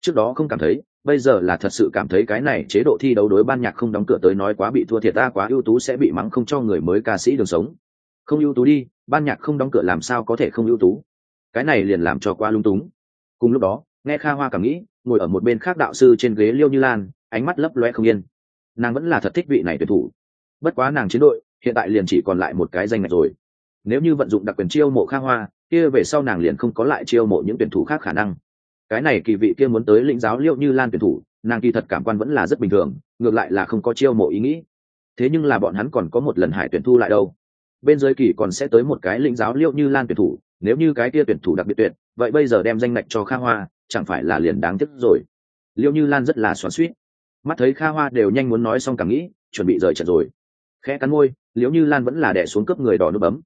Trước đó không cảm thấy, bây giờ là thật sự cảm thấy cái này chế độ thi đấu đối ban nhạc không đóng cửa tới nói quá bị thua thiệt ta, quá ưu tú sẽ bị mắng không cho người mới ca sĩ đường sống. Không ưu tú đi, ban nhạc không đóng cửa làm sao có thể không ưu tú? Cái này liền làm cho quá lung túng. Cùng lúc đó, nghe kha hoa cảm nghĩ, ngồi ở một bên khác đạo sư trên ghế liêu như lan, ánh mắt lấp loe không yên. Nàng vẫn là thật thích vị này tuyển thủ. Bất quá nàng chiến đội, hiện tại liền chỉ còn lại một cái danh ngạch rồi nếu như vận dụng đặc quyền chiêu mộ kha hoa, kia về sau nàng liền không có lại chiêu mộ những tuyển thủ khác khả năng. Cái này kỳ vị kia muốn tới lĩnh giáo liệu như lan tuyển thủ, nàng kỳ thật cảm quan vẫn là rất bình thường, ngược lại là không có chiêu mộ ý nghĩ. Thế nhưng là bọn hắn còn có một lần hải tuyển thu lại đâu. Bên dưới kỳ còn sẽ tới một cái lĩnh giáo liệu như lan tuyển thủ, nếu như cái kia tuyển thủ đặc biệt tuyệt, vậy bây giờ đem danh lệch cho kha hoa, chẳng phải là liền đáng tiếc rồi. Liệu như lan rất là xoắn suýt mắt thấy kha hoa đều nhanh muốn nói xong càng nghĩ, chuẩn bị rời trận rồi. Khẽ cắn môi liệu như lan vẫn là đẻ xuống cướp người đỏ nước bấm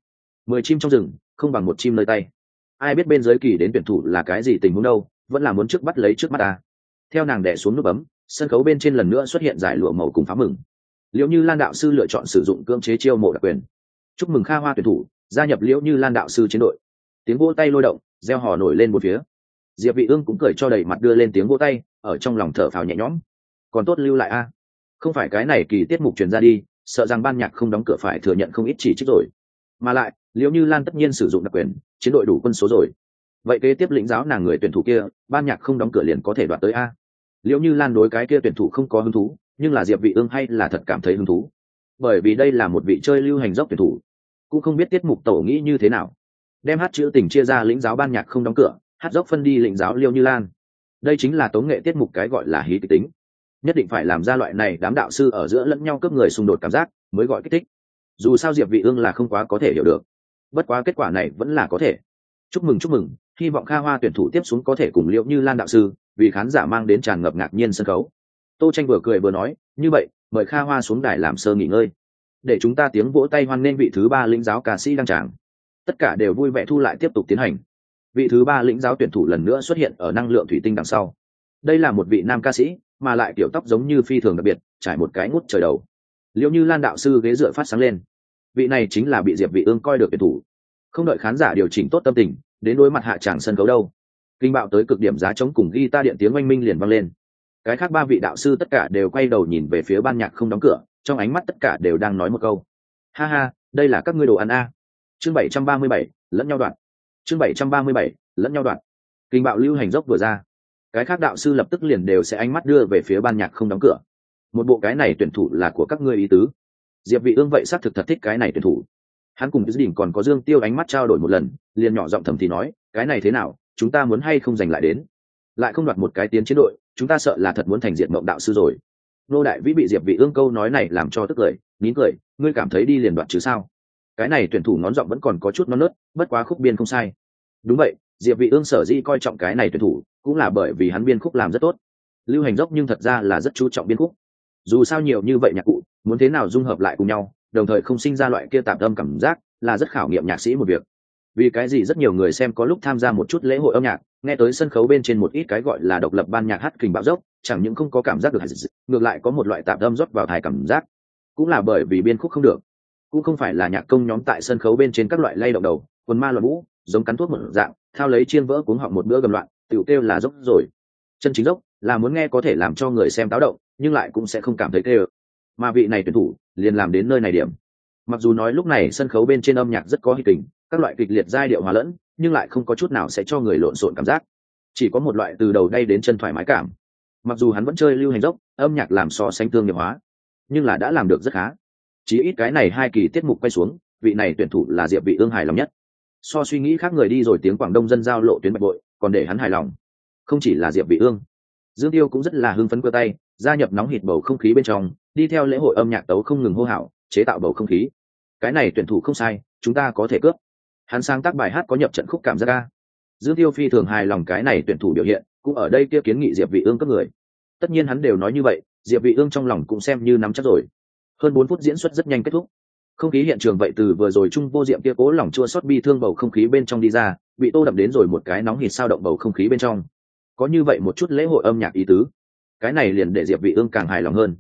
mười chim trong rừng, không bằng một chim nơi tay. Ai biết bên dưới kỳ đến tuyển thủ là cái gì tình huống đâu, vẫn là muốn trước bắt lấy trước mắt ta. Theo nàng đẻ xuống nút bấm, sân khấu bên trên lần nữa xuất hiện giải lụa màu cùng phá mừng. Liệu như lan đạo sư lựa chọn sử dụng cưỡng chế chiêu mộ đặc quyền. Chúc mừng kha hoa tuyển thủ, gia nhập liễu như lan đạo sư chiến đội. Tiếng vỗ tay lôi động gieo hò nổi lên một phía. Diệp vị ương cũng cười cho đầy mặt đưa lên tiếng vỗ tay, ở trong lòng thở phào nhẹ nhõm. Còn tốt lưu lại a. Không phải cái này kỳ tiết mục truyền ra đi, sợ rằng ban nhạc không đóng cửa phải thừa nhận không ít chỉ trích rồi. Mà lại liệu như lan tất nhiên sử dụng đặc quyền, chiến đội đủ quân số rồi. Vậy kế tiếp lĩnh giáo nàng người tuyển thủ kia, ban nhạc không đóng cửa liền có thể đoạt tới a. Liệu như lan đối cái kia tuyển thủ không có hứng thú, nhưng là diệp vị ương hay là thật cảm thấy hứng thú. Bởi vì đây là một vị chơi lưu hành dốc tuyển thủ, cũng không biết tiết mục tổ nghĩ như thế nào. Đem hát chữ tình chia ra lĩnh giáo ban nhạc không đóng cửa, hát dốc phân đi lĩnh giáo liêu như lan. Đây chính là tống nghệ tiết mục cái gọi là hí kịch tính. Nhất định phải làm ra loại này đám đạo sư ở giữa lẫn nhau cướp người xung đột cảm giác, mới gọi kích thích. Dù sao diệp vị ương là không quá có thể hiểu được bất quá kết quả này vẫn là có thể. Chúc mừng chúc mừng. Hy vọng kha hoa tuyển thủ tiếp xuống có thể cùng liệu như lan đạo sư, vì khán giả mang đến tràn ngập ngạc nhiên sân khấu. Tô tranh vừa cười vừa nói, như vậy, mời kha hoa xuống đài làm sơ nghỉ ngơi. Để chúng ta tiếng vỗ tay hoan nghênh vị thứ ba lĩnh giáo ca sĩ đăng tràng. Tất cả đều vui vẻ thu lại tiếp tục tiến hành. Vị thứ ba lĩnh giáo tuyển thủ lần nữa xuất hiện ở năng lượng thủy tinh đằng sau. Đây là một vị nam ca sĩ, mà lại kiểu tóc giống như phi thường đặc biệt, trải một cái ngút trời đầu. Liệu như lan đạo sư ghế dựa phát sáng lên vị này chính là bị diệp vị ương coi được tuyển thủ. Không đợi khán giả điều chỉnh tốt tâm tình, đến đối mặt hạ tràng sân khấu đâu, kinh bạo tới cực điểm giá chống cùng ghi ta điện tiếng oanh minh liền vang lên. Cái khác ba vị đạo sư tất cả đều quay đầu nhìn về phía ban nhạc không đóng cửa, trong ánh mắt tất cả đều đang nói một câu. Ha ha, đây là các ngươi đồ ăn a. Chương bảy trăm ba mươi bảy, lẫn nhau đoạn. Chương bảy trăm ba mươi bảy, lẫn nhau đoạn. Kinh bạo lưu hành dốc vừa ra. Cái khác đạo sư lập tức liền đều sẽ ánh mắt đưa về phía ban nhạc không đóng cửa. Một bộ cái này tuyển thủ là của các ngươi ý tứ diệp vị ương vậy xác thực thật thích cái này tuyển thủ. Hắn cùng cái đỉnh còn có dương tiêu ánh mắt trao đổi một lần, liền nhỏ giọng thầm thì nói, cái này thế nào, chúng ta muốn hay không giành lại đến? Lại không đoạt một cái tiến chiến đội, chúng ta sợ là thật muốn thành diệt mộng đạo sư rồi. Nô đại vĩ bị diệp vị ương câu nói này làm cho tức cười, nín cười, ngươi cảm thấy đi liền đoạt chứ sao? Cái này tuyển thủ ngón giọng vẫn còn có chút non nớt, bất quá khúc biên không sai. Đúng vậy, diệp vị ương sở dĩ coi trọng cái này tuyển thủ, cũng là bởi vì hắn biên khúc làm rất tốt. Lưu hành dốc nhưng thật ra là rất chú trọng biên khúc. Dù sao nhiều như vậy nhạc cụ muốn thế nào dung hợp lại cùng nhau, đồng thời không sinh ra loại kia tạm âm cảm giác, là rất khảo nghiệm nhạc sĩ một việc. Vì cái gì rất nhiều người xem có lúc tham gia một chút lễ hội âm nhạc, nghe tới sân khấu bên trên một ít cái gọi là độc lập ban nhạc hát kình bạo dốc, chẳng những không có cảm giác được ngược lại có một loại tạm âm rót vào thải cảm giác. Cũng là bởi vì biên khúc không được. Cũng không phải là nhạc công nhóm tại sân khấu bên trên các loại lay động đầu, quần ma loạn vũ, giống cắn thuốc một dạng, thao lấy chiên vỡ cuống họng một bữa gầm loạn, tiểu kêu là dốc rồi. Chân chính dốc là muốn nghe có thể làm cho người xem táo động, nhưng lại cũng sẽ không cảm thấy kêu mà vị này tuyển thủ liền làm đến nơi này điểm. Mặc dù nói lúc này sân khấu bên trên âm nhạc rất có hy tình các loại kịch liệt giai điệu hòa lẫn, nhưng lại không có chút nào sẽ cho người lộn xộn cảm giác. Chỉ có một loại từ đầu đây đến chân thoải mái cảm. Mặc dù hắn vẫn chơi lưu hành dốc, âm nhạc làm so sánh tương nghiệp hóa, nhưng là đã làm được rất khá. Chỉ ít cái này hai kỳ tiết mục quay xuống, vị này tuyển thủ là diệp vị ương hài lòng nhất. So suy nghĩ khác người đi rồi tiếng quảng đông dân giao lộ tuyến bạch bội, còn để hắn hài lòng. Không chỉ là diệp vị ương. Dương tiêu cũng rất là hưng phấn cơ tay, gia nhập nóng hít bầu không khí bên trong đi theo lễ hội âm nhạc tấu không ngừng hô hào, chế tạo bầu không khí. Cái này tuyển thủ không sai, chúng ta có thể cướp. Hắn sáng tác bài hát có nhập trận khúc cảm giác ca dương tiêu phi thường hài lòng cái này tuyển thủ biểu hiện, cũng ở đây kia kiến nghị diệp vị ương cấp người. Tất nhiên hắn đều nói như vậy, diệp vị ương trong lòng cũng xem như nắm chắc rồi. Hơn bốn phút diễn xuất rất nhanh kết thúc. Không khí hiện trường vậy từ vừa rồi trung vô diệm kia cố lòng chua xót bi thương bầu không khí bên trong đi ra, bị tô đậm đến rồi một cái nóng hít sao động bầu không khí bên trong. Có như vậy một chút lễ hội âm nhạc ý tứ. Cái này liền để diệp vị ương càng hài lòng hơn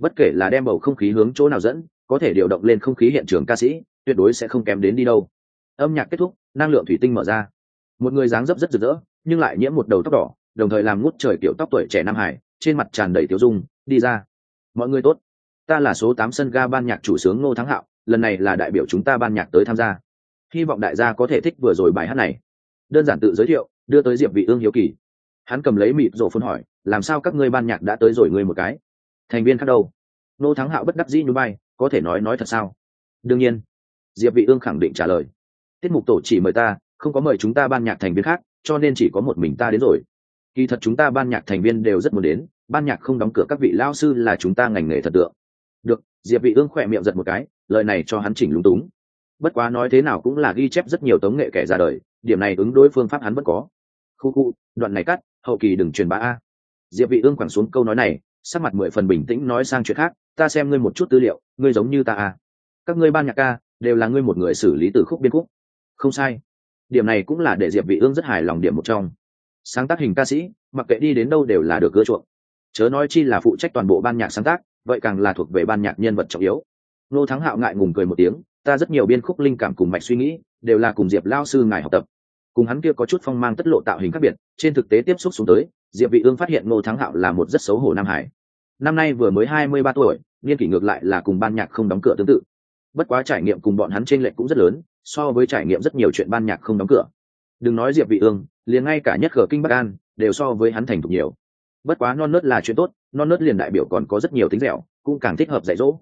bất kể là đem bầu không khí hướng chỗ nào dẫn, có thể điều động lên không khí hiện trường ca sĩ, tuyệt đối sẽ không kém đến đi đâu. Âm nhạc kết thúc, năng lượng thủy tinh mở ra. Một người dáng dấp rất rực rỡ, nhưng lại nhiễm một đầu tóc đỏ, đồng thời làm ngút trời kiểu tóc tuổi trẻ nam hải, trên mặt tràn đầy tiêu dung, đi ra. Mọi người tốt. Ta là số tám sân ga ban nhạc chủ sướng ngô thắng hạo, lần này là đại biểu chúng ta ban nhạc tới tham gia. Hy vọng đại gia có thể thích vừa rồi bài hát này. Đơn giản tự giới thiệu, đưa tới diệp vị ương hiếu kỳ. Hắn cầm lấy mịt rổ phun hỏi, làm sao các ngươi ban nhạc đã tới rồi ngươi một cái? Thành viên khác đâu? Nô thắng hạo bất đắc dĩ nhún bay có thể nói nói thật sao? Đương nhiên, diệp vị ương khẳng định trả lời. Tiết mục tổ chỉ mời ta, không có mời chúng ta ban nhạc thành viên khác, cho nên chỉ có một mình ta đến rồi. Kỳ thật chúng ta ban nhạc thành viên đều rất muốn đến, ban nhạc không đóng cửa các vị lao sư là chúng ta ngành nghề thật tượng. Được, diệp vị ương khỏe miệng giật một cái, lời này cho hắn chỉnh lúng túng. Bất quá nói thế nào cũng là ghi chép rất nhiều tống nghệ kẻ ra đời, điểm này ứng đối phương pháp hắn vẫn có. Khu khu, đoạn này cắt, hậu kỳ đừng truyền bá a. Diệp vị ương quẳng xuống câu nói này sắc mặt mười phần bình tĩnh nói sang chuyện khác, ta xem ngươi một chút tư liệu, ngươi giống như ta à? các ngươi ban nhạc ca, đều là ngươi một người xử lý từ khúc biên khúc. Không sai. Điểm này cũng là để diệp vị ương rất hài lòng điểm một trong. Sáng tác hình ca sĩ, mặc kệ đi đến đâu đều là được cưa chuộng. Chớ nói chi là phụ trách toàn bộ ban nhạc sáng tác, vậy càng là thuộc về ban nhạc nhân vật trọng yếu. Nô thắng hạo ngại ngùng cười một tiếng, ta rất nhiều biên khúc linh cảm cùng mạch suy nghĩ, đều là cùng diệp lao sư ngài học tập cùng hắn kia có chút phong mang tất lộ tạo hình khác biệt, trên thực tế tiếp xúc xuống tới, diệp vị ương phát hiện ngô thắng hạo là một rất xấu hổ nam hải. Năm nay vừa mới 23 tuổi, niên kỷ ngược lại là cùng ban nhạc không đóng cửa tương tự. Bất quá trải nghiệm cùng bọn hắn trên lệch cũng rất lớn, so với trải nghiệm rất nhiều chuyện ban nhạc không đóng cửa. Đừng nói diệp vị ương, liền ngay cả nhất khở kinh bắc an, đều so với hắn thành thục nhiều. Bất quá non nớt là chuyện tốt, non nớt liền đại biểu còn có rất nhiều tính dẻo, cũng càng thích hợp dạy dỗ.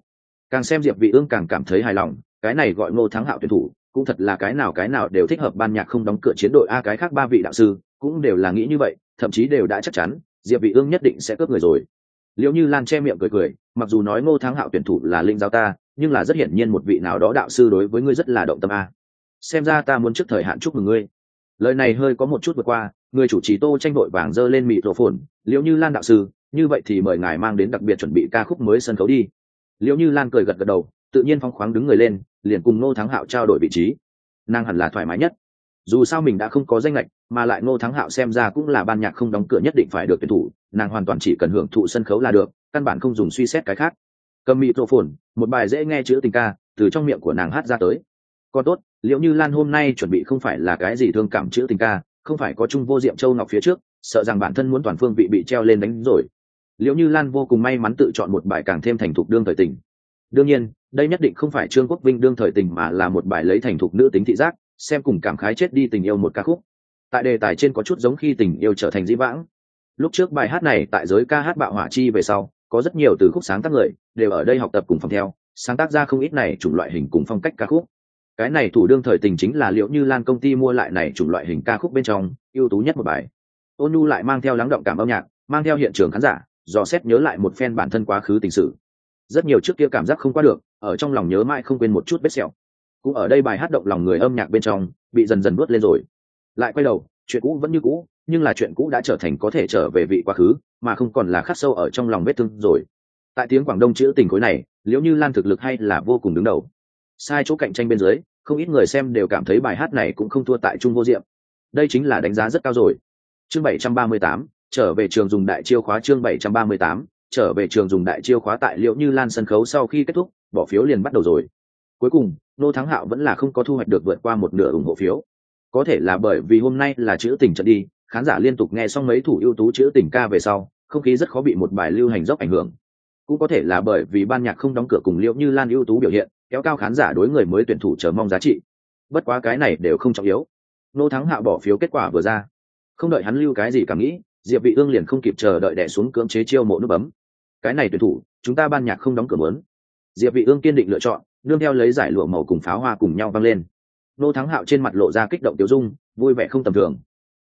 Càng xem diệp vị ương càng cảm thấy hài lòng, cái này gọi ngô thắng hạo tuyển thủ cũng thật là cái nào cái nào đều thích hợp ban nhạc không đóng cửa chiến đội a, cái khác ba vị đạo sư cũng đều là nghĩ như vậy, thậm chí đều đã chắc chắn, diệp vị ương nhất định sẽ cướp người rồi. Liệu như lan che miệng cười cười, mặc dù nói ngô thắng hạo tuyển thủ là linh giáo ta, nhưng là rất hiển nhiên một vị nào đó đạo sư đối với ngươi rất là động tâm a. Xem ra ta muốn trước thời hạn chúc mừng ngươi. Lời này hơi có một chút vượt qua, người chủ trì tô tranh đội vàng dơ lên mịt rổ phồn liệu như lan đạo sư, như vậy thì mời ngài mang đến đặc biệt chuẩn bị ca khúc mới sân khấu đi. Liệu như lan cười gật gật đầu, tự nhiên phong khoáng đứng người lên liền cùng ngô thắng hạo trao đổi vị trí. Nàng hẳn là thoải mái nhất. Dù sao mình đã không có danh lệch mà lại ngô thắng hạo xem ra cũng là ban nhạc không đóng cửa nhất định phải được tuyển thủ, nàng hoàn toàn chỉ cần hưởng thụ sân khấu là được, căn bản không dùng suy xét cái khác. Cầm mịt phồn, một bài dễ nghe chữ tình ca, từ trong miệng của nàng hát ra tới. Còn tốt, liệu như lan hôm nay chuẩn bị không phải là cái gì thương cảm chữ tình ca, không phải có chung vô diệm châu ngọc phía trước, sợ rằng bản thân muốn toàn phương vị bị treo lên đánh rồi. Liệu như lan vô cùng may mắn tự chọn một bài càng thêm thành thục đương thời tình đương nhiên, đây nhất định không phải trương quốc vinh đương thời tình mà là một bài lấy thành thục nữ tính thị giác, xem cùng cảm khái chết đi tình yêu một ca khúc. Tại đề tài trên có chút giống khi tình yêu trở thành dĩ vãng. Lúc trước bài hát này tại giới ca hát bạo hỏa chi về sau, có rất nhiều từ khúc sáng tác người đều ở đây học tập cùng phòng theo, sáng tác ra không ít này chủng loại hình cùng phong cách ca khúc. Cái này thủ đương thời tình chính là liệu như lan công ty mua lại này chủng loại hình ca khúc bên trong, ưu tú nhất một bài. Ôn nhu lại mang theo lắng động cảm âm nhạc, mang theo hiện trường khán giả, dò xét nhớ lại một phen bản thân quá khứ tình sự rất nhiều trước kia cảm giác không qua được ở trong lòng nhớ mãi không quên một chút vết sẹo. Cũng ở đây bài hát động lòng người âm nhạc bên trong bị dần dần nuốt lên rồi. Lại quay đầu chuyện cũ vẫn như cũ nhưng là chuyện cũ đã trở thành có thể trở về vị quá khứ mà không còn là khắc sâu ở trong lòng vết thương rồi. Tại tiếng quảng đông chữ tình khối này liễu như lan thực lực hay là vô cùng đứng đầu? Sai chỗ cạnh tranh bên dưới không ít người xem đều cảm thấy bài hát này cũng không thua tại trung vô diệm. Đây chính là đánh giá rất cao rồi. Chương 738, trở về trường dùng đại chiêu khóa chương 738, trở về trường dùng đại chiêu khóa tại liệu như lan sân khấu sau khi kết thúc, bỏ phiếu liền bắt đầu rồi. Cuối cùng, nô thắng hạo vẫn là không có thu hoạch được vượt qua một nửa ủng hộ phiếu. Có thể là bởi vì hôm nay là chữ tình trận đi, khán giả liên tục nghe xong mấy thủ ưu tú chữ tình ca về sau, không khí rất khó bị một bài lưu hành dốc ảnh hưởng. Cũng có thể là bởi vì ban nhạc không đóng cửa cùng liệu như lan ưu tú biểu hiện, kéo cao khán giả đối người mới tuyển thủ chờ mong giá trị. Bất quá cái này đều không trọng yếu. Nô thắng hạo bỏ phiếu kết quả vừa ra. Không đợi hắn lưu cái gì cảm nghĩ, diệp vị ương liền không kịp chờ đợi đè xuống cưỡng chế chiêu mộ nút bấm cái này tuyển thủ, chúng ta ban nhạc không đóng cửa lớn diệp vị ương kiên định lựa chọn, nương theo lấy giải lụa màu cùng pháo hoa cùng nhau vang lên. Nô thắng hạo trên mặt lộ ra kích động tiêu dung, vui vẻ không tầm thường.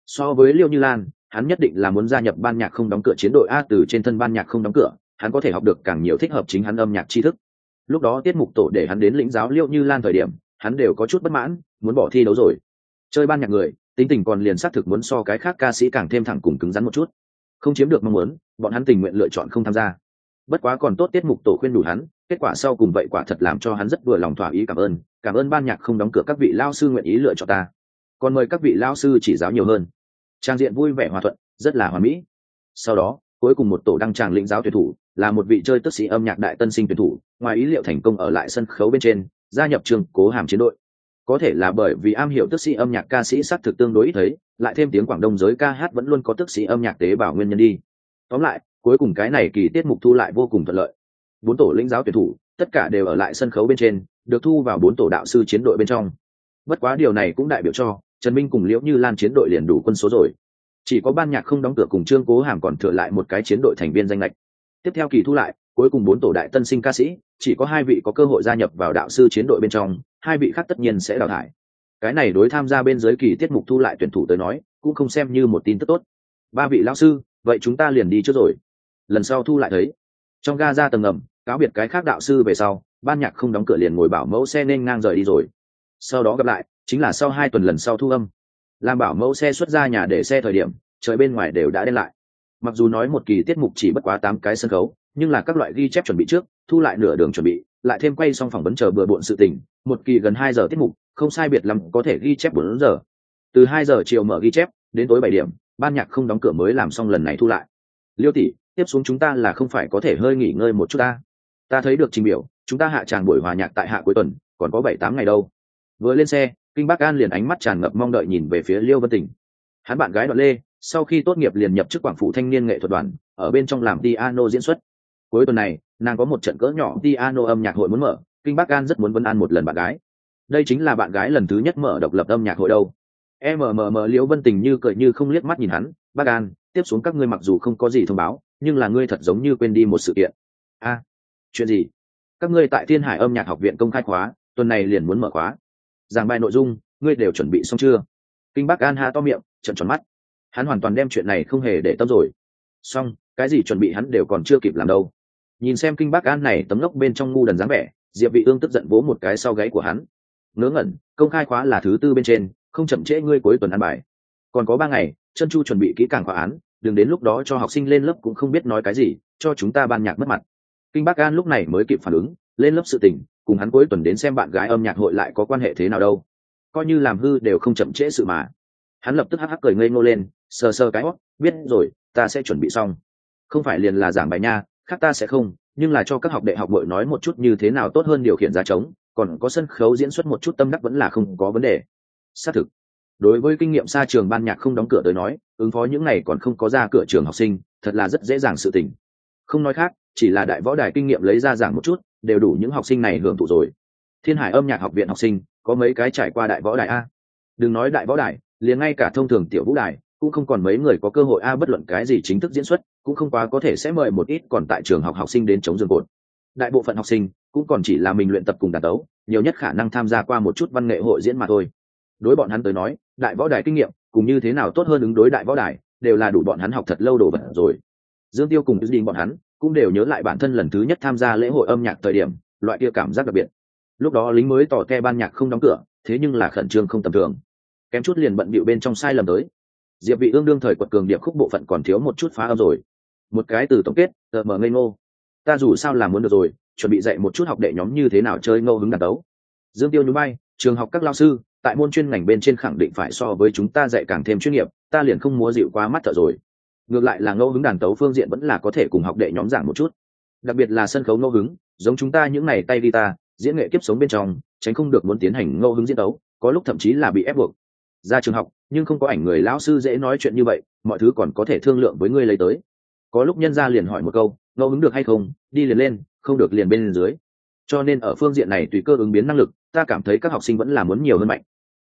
So với liêu như lan, hắn nhất định là muốn gia nhập ban nhạc không đóng cửa chiến đội a từ trên thân ban nhạc không đóng cửa, hắn có thể học được càng nhiều thích hợp chính hắn âm nhạc tri thức. Lúc đó tiết mục tổ để hắn đến lĩnh giáo liêu như lan thời điểm, hắn đều có chút bất mãn, muốn bỏ thi đấu rồi. Chơi ban nhạc người, tính tình còn liền xác thực muốn so cái khác ca sĩ càng thêm thẳng cùng cứng rắn một chút. Không chiếm được mong muốn, bọn hắn tình nguyện lựa chọn không tham gia bất quá còn tốt tiết mục tổ khuyên đủ hắn, kết quả sau cùng vậy quả thật làm cho hắn rất vừa lòng thỏa ý cảm ơn cảm ơn ban nhạc không đóng cửa các vị lao sư nguyện ý lựa chọn ta. Còn mời các vị lao sư chỉ giáo nhiều hơn. Trang diện vui vẻ hòa thuận, rất là hòa mỹ. Sau đó, cuối cùng một tổ đăng tràng lĩnh giáo tuyển thủ, là một vị chơi tức sĩ âm nhạc đại tân sinh tuyển thủ, ngoài ý liệu thành công ở lại sân khấu bên trên, gia nhập trường cố hàm chiến đội. Có thể là bởi vì am hiểu tức sĩ âm nhạc ca sĩ xác thực tương đối ít thấy, lại thêm tiếng quảng đông giới ca hát vẫn luôn có tức sĩ âm nhạc tế bào nguyên nhân đi. Tóm lại cuối cùng cái này kỳ tiết mục thu lại vô cùng thuận lợi. Bốn tổ lĩnh giáo tuyển thủ, tất cả đều ở lại sân khấu bên trên, được thu vào bốn tổ đạo sư chiến đội bên trong. Bất quá điều này cũng đại biểu cho, trần minh cùng liễu như lan chiến đội liền đủ quân số rồi. Chỉ có ban nhạc không đóng cửa cùng trương cố hàm còn thừa lại một cái chiến đội thành viên danh lệch tiếp theo kỳ thu lại, cuối cùng bốn tổ đại tân sinh ca sĩ, chỉ có hai vị có cơ hội gia nhập vào đạo sư chiến đội bên trong, hai vị khác tất nhiên sẽ đào thải. Cái này đối tham gia bên dưới kỳ tiết mục thu lại tuyển thủ tới nói, cũng không xem như một tin tức tốt. Ba vị lão sư, vậy chúng ta liền đi trước rồi lần sau thu lại thấy. Trong ga ra tầng ngầm cáo biệt cái khác đạo sư về sau, ban nhạc không đóng cửa liền ngồi bảo mẫu xe nên ngang rời đi rồi. Sau đó gặp lại, chính là sau hai tuần lần sau thu âm. Làm bảo mẫu xe xuất ra nhà để xe thời điểm, trời bên ngoài đều đã đen lại. Mặc dù nói một kỳ tiết mục chỉ bất quá tám cái sân khấu, nhưng là các loại ghi chép chuẩn bị trước, thu lại nửa đường chuẩn bị, lại thêm quay xong phỏng vấn chờ bừa bộn sự tình, một kỳ gần hai giờ tiết mục, không sai biệt lắm có thể ghi chép bốn giờ. Từ hai giờ chiều mở ghi chép, đến tối bảy điểm, ban nhạc không đóng cửa mới làm xong lần này thu lại. Liêu tỷ tiếp xuống chúng ta là không phải có thể hơi nghỉ ngơi một chút ta. Ta thấy được trình biểu, chúng ta hạ tràng buổi hòa nhạc tại hạ cuối tuần, còn có bảy tám ngày đâu. Vừa lên xe, kinh bắc an liền ánh mắt tràn ngập mong đợi nhìn về phía liêu vân tỉnh. Hắn bạn gái đoạn lê, sau khi tốt nghiệp liền nhập chức quảng phủ thanh niên nghệ thuật đoàn, ở bên trong làm piano diễn xuất. Cuối tuần này, nàng có một trận cỡ nhỏ piano âm nhạc hội muốn mở, kinh bắc an rất muốn vấn an một lần bạn gái. Đây chính là bạn gái lần thứ nhất mở độc lập âm nhạc hội đâu. Mmm liễu vân tình như cười như không liếc mắt nhìn hắn, bác an tiếp xuống các ngươi mặc dù không có gì thông báo, nhưng là ngươi thật giống như quên đi một sự kiện. A, chuyện gì? Các ngươi tại thiên hải âm nhạc học viện công khai khóa, tuần này liền muốn mở khóa. Giảng bài nội dung, ngươi đều chuẩn bị xong chưa? Kinh bắc an ha to miệng trận tròn mắt. Hắn hoàn toàn đem chuyện này không hề để tâm rồi. Xong, cái gì chuẩn bị hắn đều còn chưa kịp làm đâu. Nhìn xem kinh bắc an này tấm lốc bên trong ngu đần dáng vẻ, diệp vị ương tức giận vỗ một cái sau gáy của hắn. Ngớ ngẩn, công khai khóa là thứ tư bên trên, không chậm trễ ngươi cuối tuần ăn bài. Còn có ba ngày chân chu chuẩn bị kỹ càng khóa án, đừng đến lúc đó cho học sinh lên lớp cũng không biết nói cái gì, cho chúng ta ban nhạc mất mặt. Kinh bắc an lúc này mới kịp phản ứng, lên lớp sự tình, cùng hắn cuối tuần đến xem bạn gái âm nhạc hội lại có quan hệ thế nào đâu. Coi như làm hư đều không chậm trễ sự mà. Hắn lập tức hắc hắc cười ngây ngô lên, sờ sờ cái hót biết rồi, ta sẽ chuẩn bị xong. Không phải liền là giảng bài nha, khác ta sẽ không, nhưng là cho các học đệ học bội nói một chút như thế nào tốt hơn điều khiển giá trống, còn có sân khấu diễn xuất một chút tâm đắc vẫn là không có vấn đề. Xác thực đối với kinh nghiệm xa trường ban nhạc không đóng cửa tới nói, ứng phó những ngày còn không có ra cửa trường học sinh, thật là rất dễ dàng sự tình. Không nói khác, chỉ là đại võ đài kinh nghiệm lấy ra giảng một chút, đều đủ những học sinh này hưởng thụ rồi. Thiên hải âm nhạc học viện học sinh, có mấy cái trải qua đại võ đài a. Đừng nói đại võ đài, liền ngay cả thông thường tiểu vũ đài, cũng không còn mấy người có cơ hội a bất luận cái gì chính thức diễn xuất, cũng không quá có thể sẽ mời một ít còn tại trường học học sinh đến chống giường cột. Đại bộ phận học sinh, cũng còn chỉ là mình luyện tập cùng đàn tấu nhiều nhất khả năng tham gia qua một chút văn nghệ hội diễn mà thôi đối bọn hắn tới nói, đại võ đài kinh nghiệm, cùng như thế nào tốt hơn ứng đối đại võ đài, đều là đủ bọn hắn học thật lâu đồ vật rồi. Dương tiêu cùng đình bọn hắn cũng đều nhớ lại bản thân lần thứ nhất tham gia lễ hội âm nhạc thời điểm, loại kia cảm giác đặc biệt. Lúc đó lính mới tỏ ke ban nhạc không đóng cửa, thế nhưng là khẩn trương không tầm thường. Kém chút liền bận bịu bên trong sai lầm tới. Diệp vị ương đương thời quật cường điệp khúc bộ phận còn thiếu một chút phá âm rồi. Một cái từ tổng kết, tờ mở ngây ngô. Ta dù sao làm muốn được rồi, chuẩn bị dạy một chút học đệ nhóm như thế nào chơi ngô hứng đàn tấu dương tiêu nhún bay trường học các lao sư, tại môn chuyên ngành bên trên khẳng định phải so với chúng ta dạy càng thêm chuyên nghiệp, ta liền không múa dịu quá mắt thợ rồi. Ngược lại là ngẫu hứng đàn tấu phương diện vẫn là có thể cùng học đệ nhóm giảng một chút. Đặc biệt là sân khấu ngẫu hứng, giống chúng ta những ngày tay đi ta diễn nghệ kiếp sống bên trong, tránh không được muốn tiến hành ngẫu hứng diễn tấu, có lúc thậm chí là bị ép buộc. Ra trường học, nhưng không có ảnh người lão sư dễ nói chuyện như vậy, mọi thứ còn có thể thương lượng với ngươi lấy tới. Có lúc nhân gia liền hỏi một câu, ngẫu hứng được hay không? Đi liền lên, không được liền bên dưới. Cho nên ở phương diện này tùy cơ ứng biến năng lực ta cảm thấy các học sinh vẫn là muốn nhiều hơn mạnh.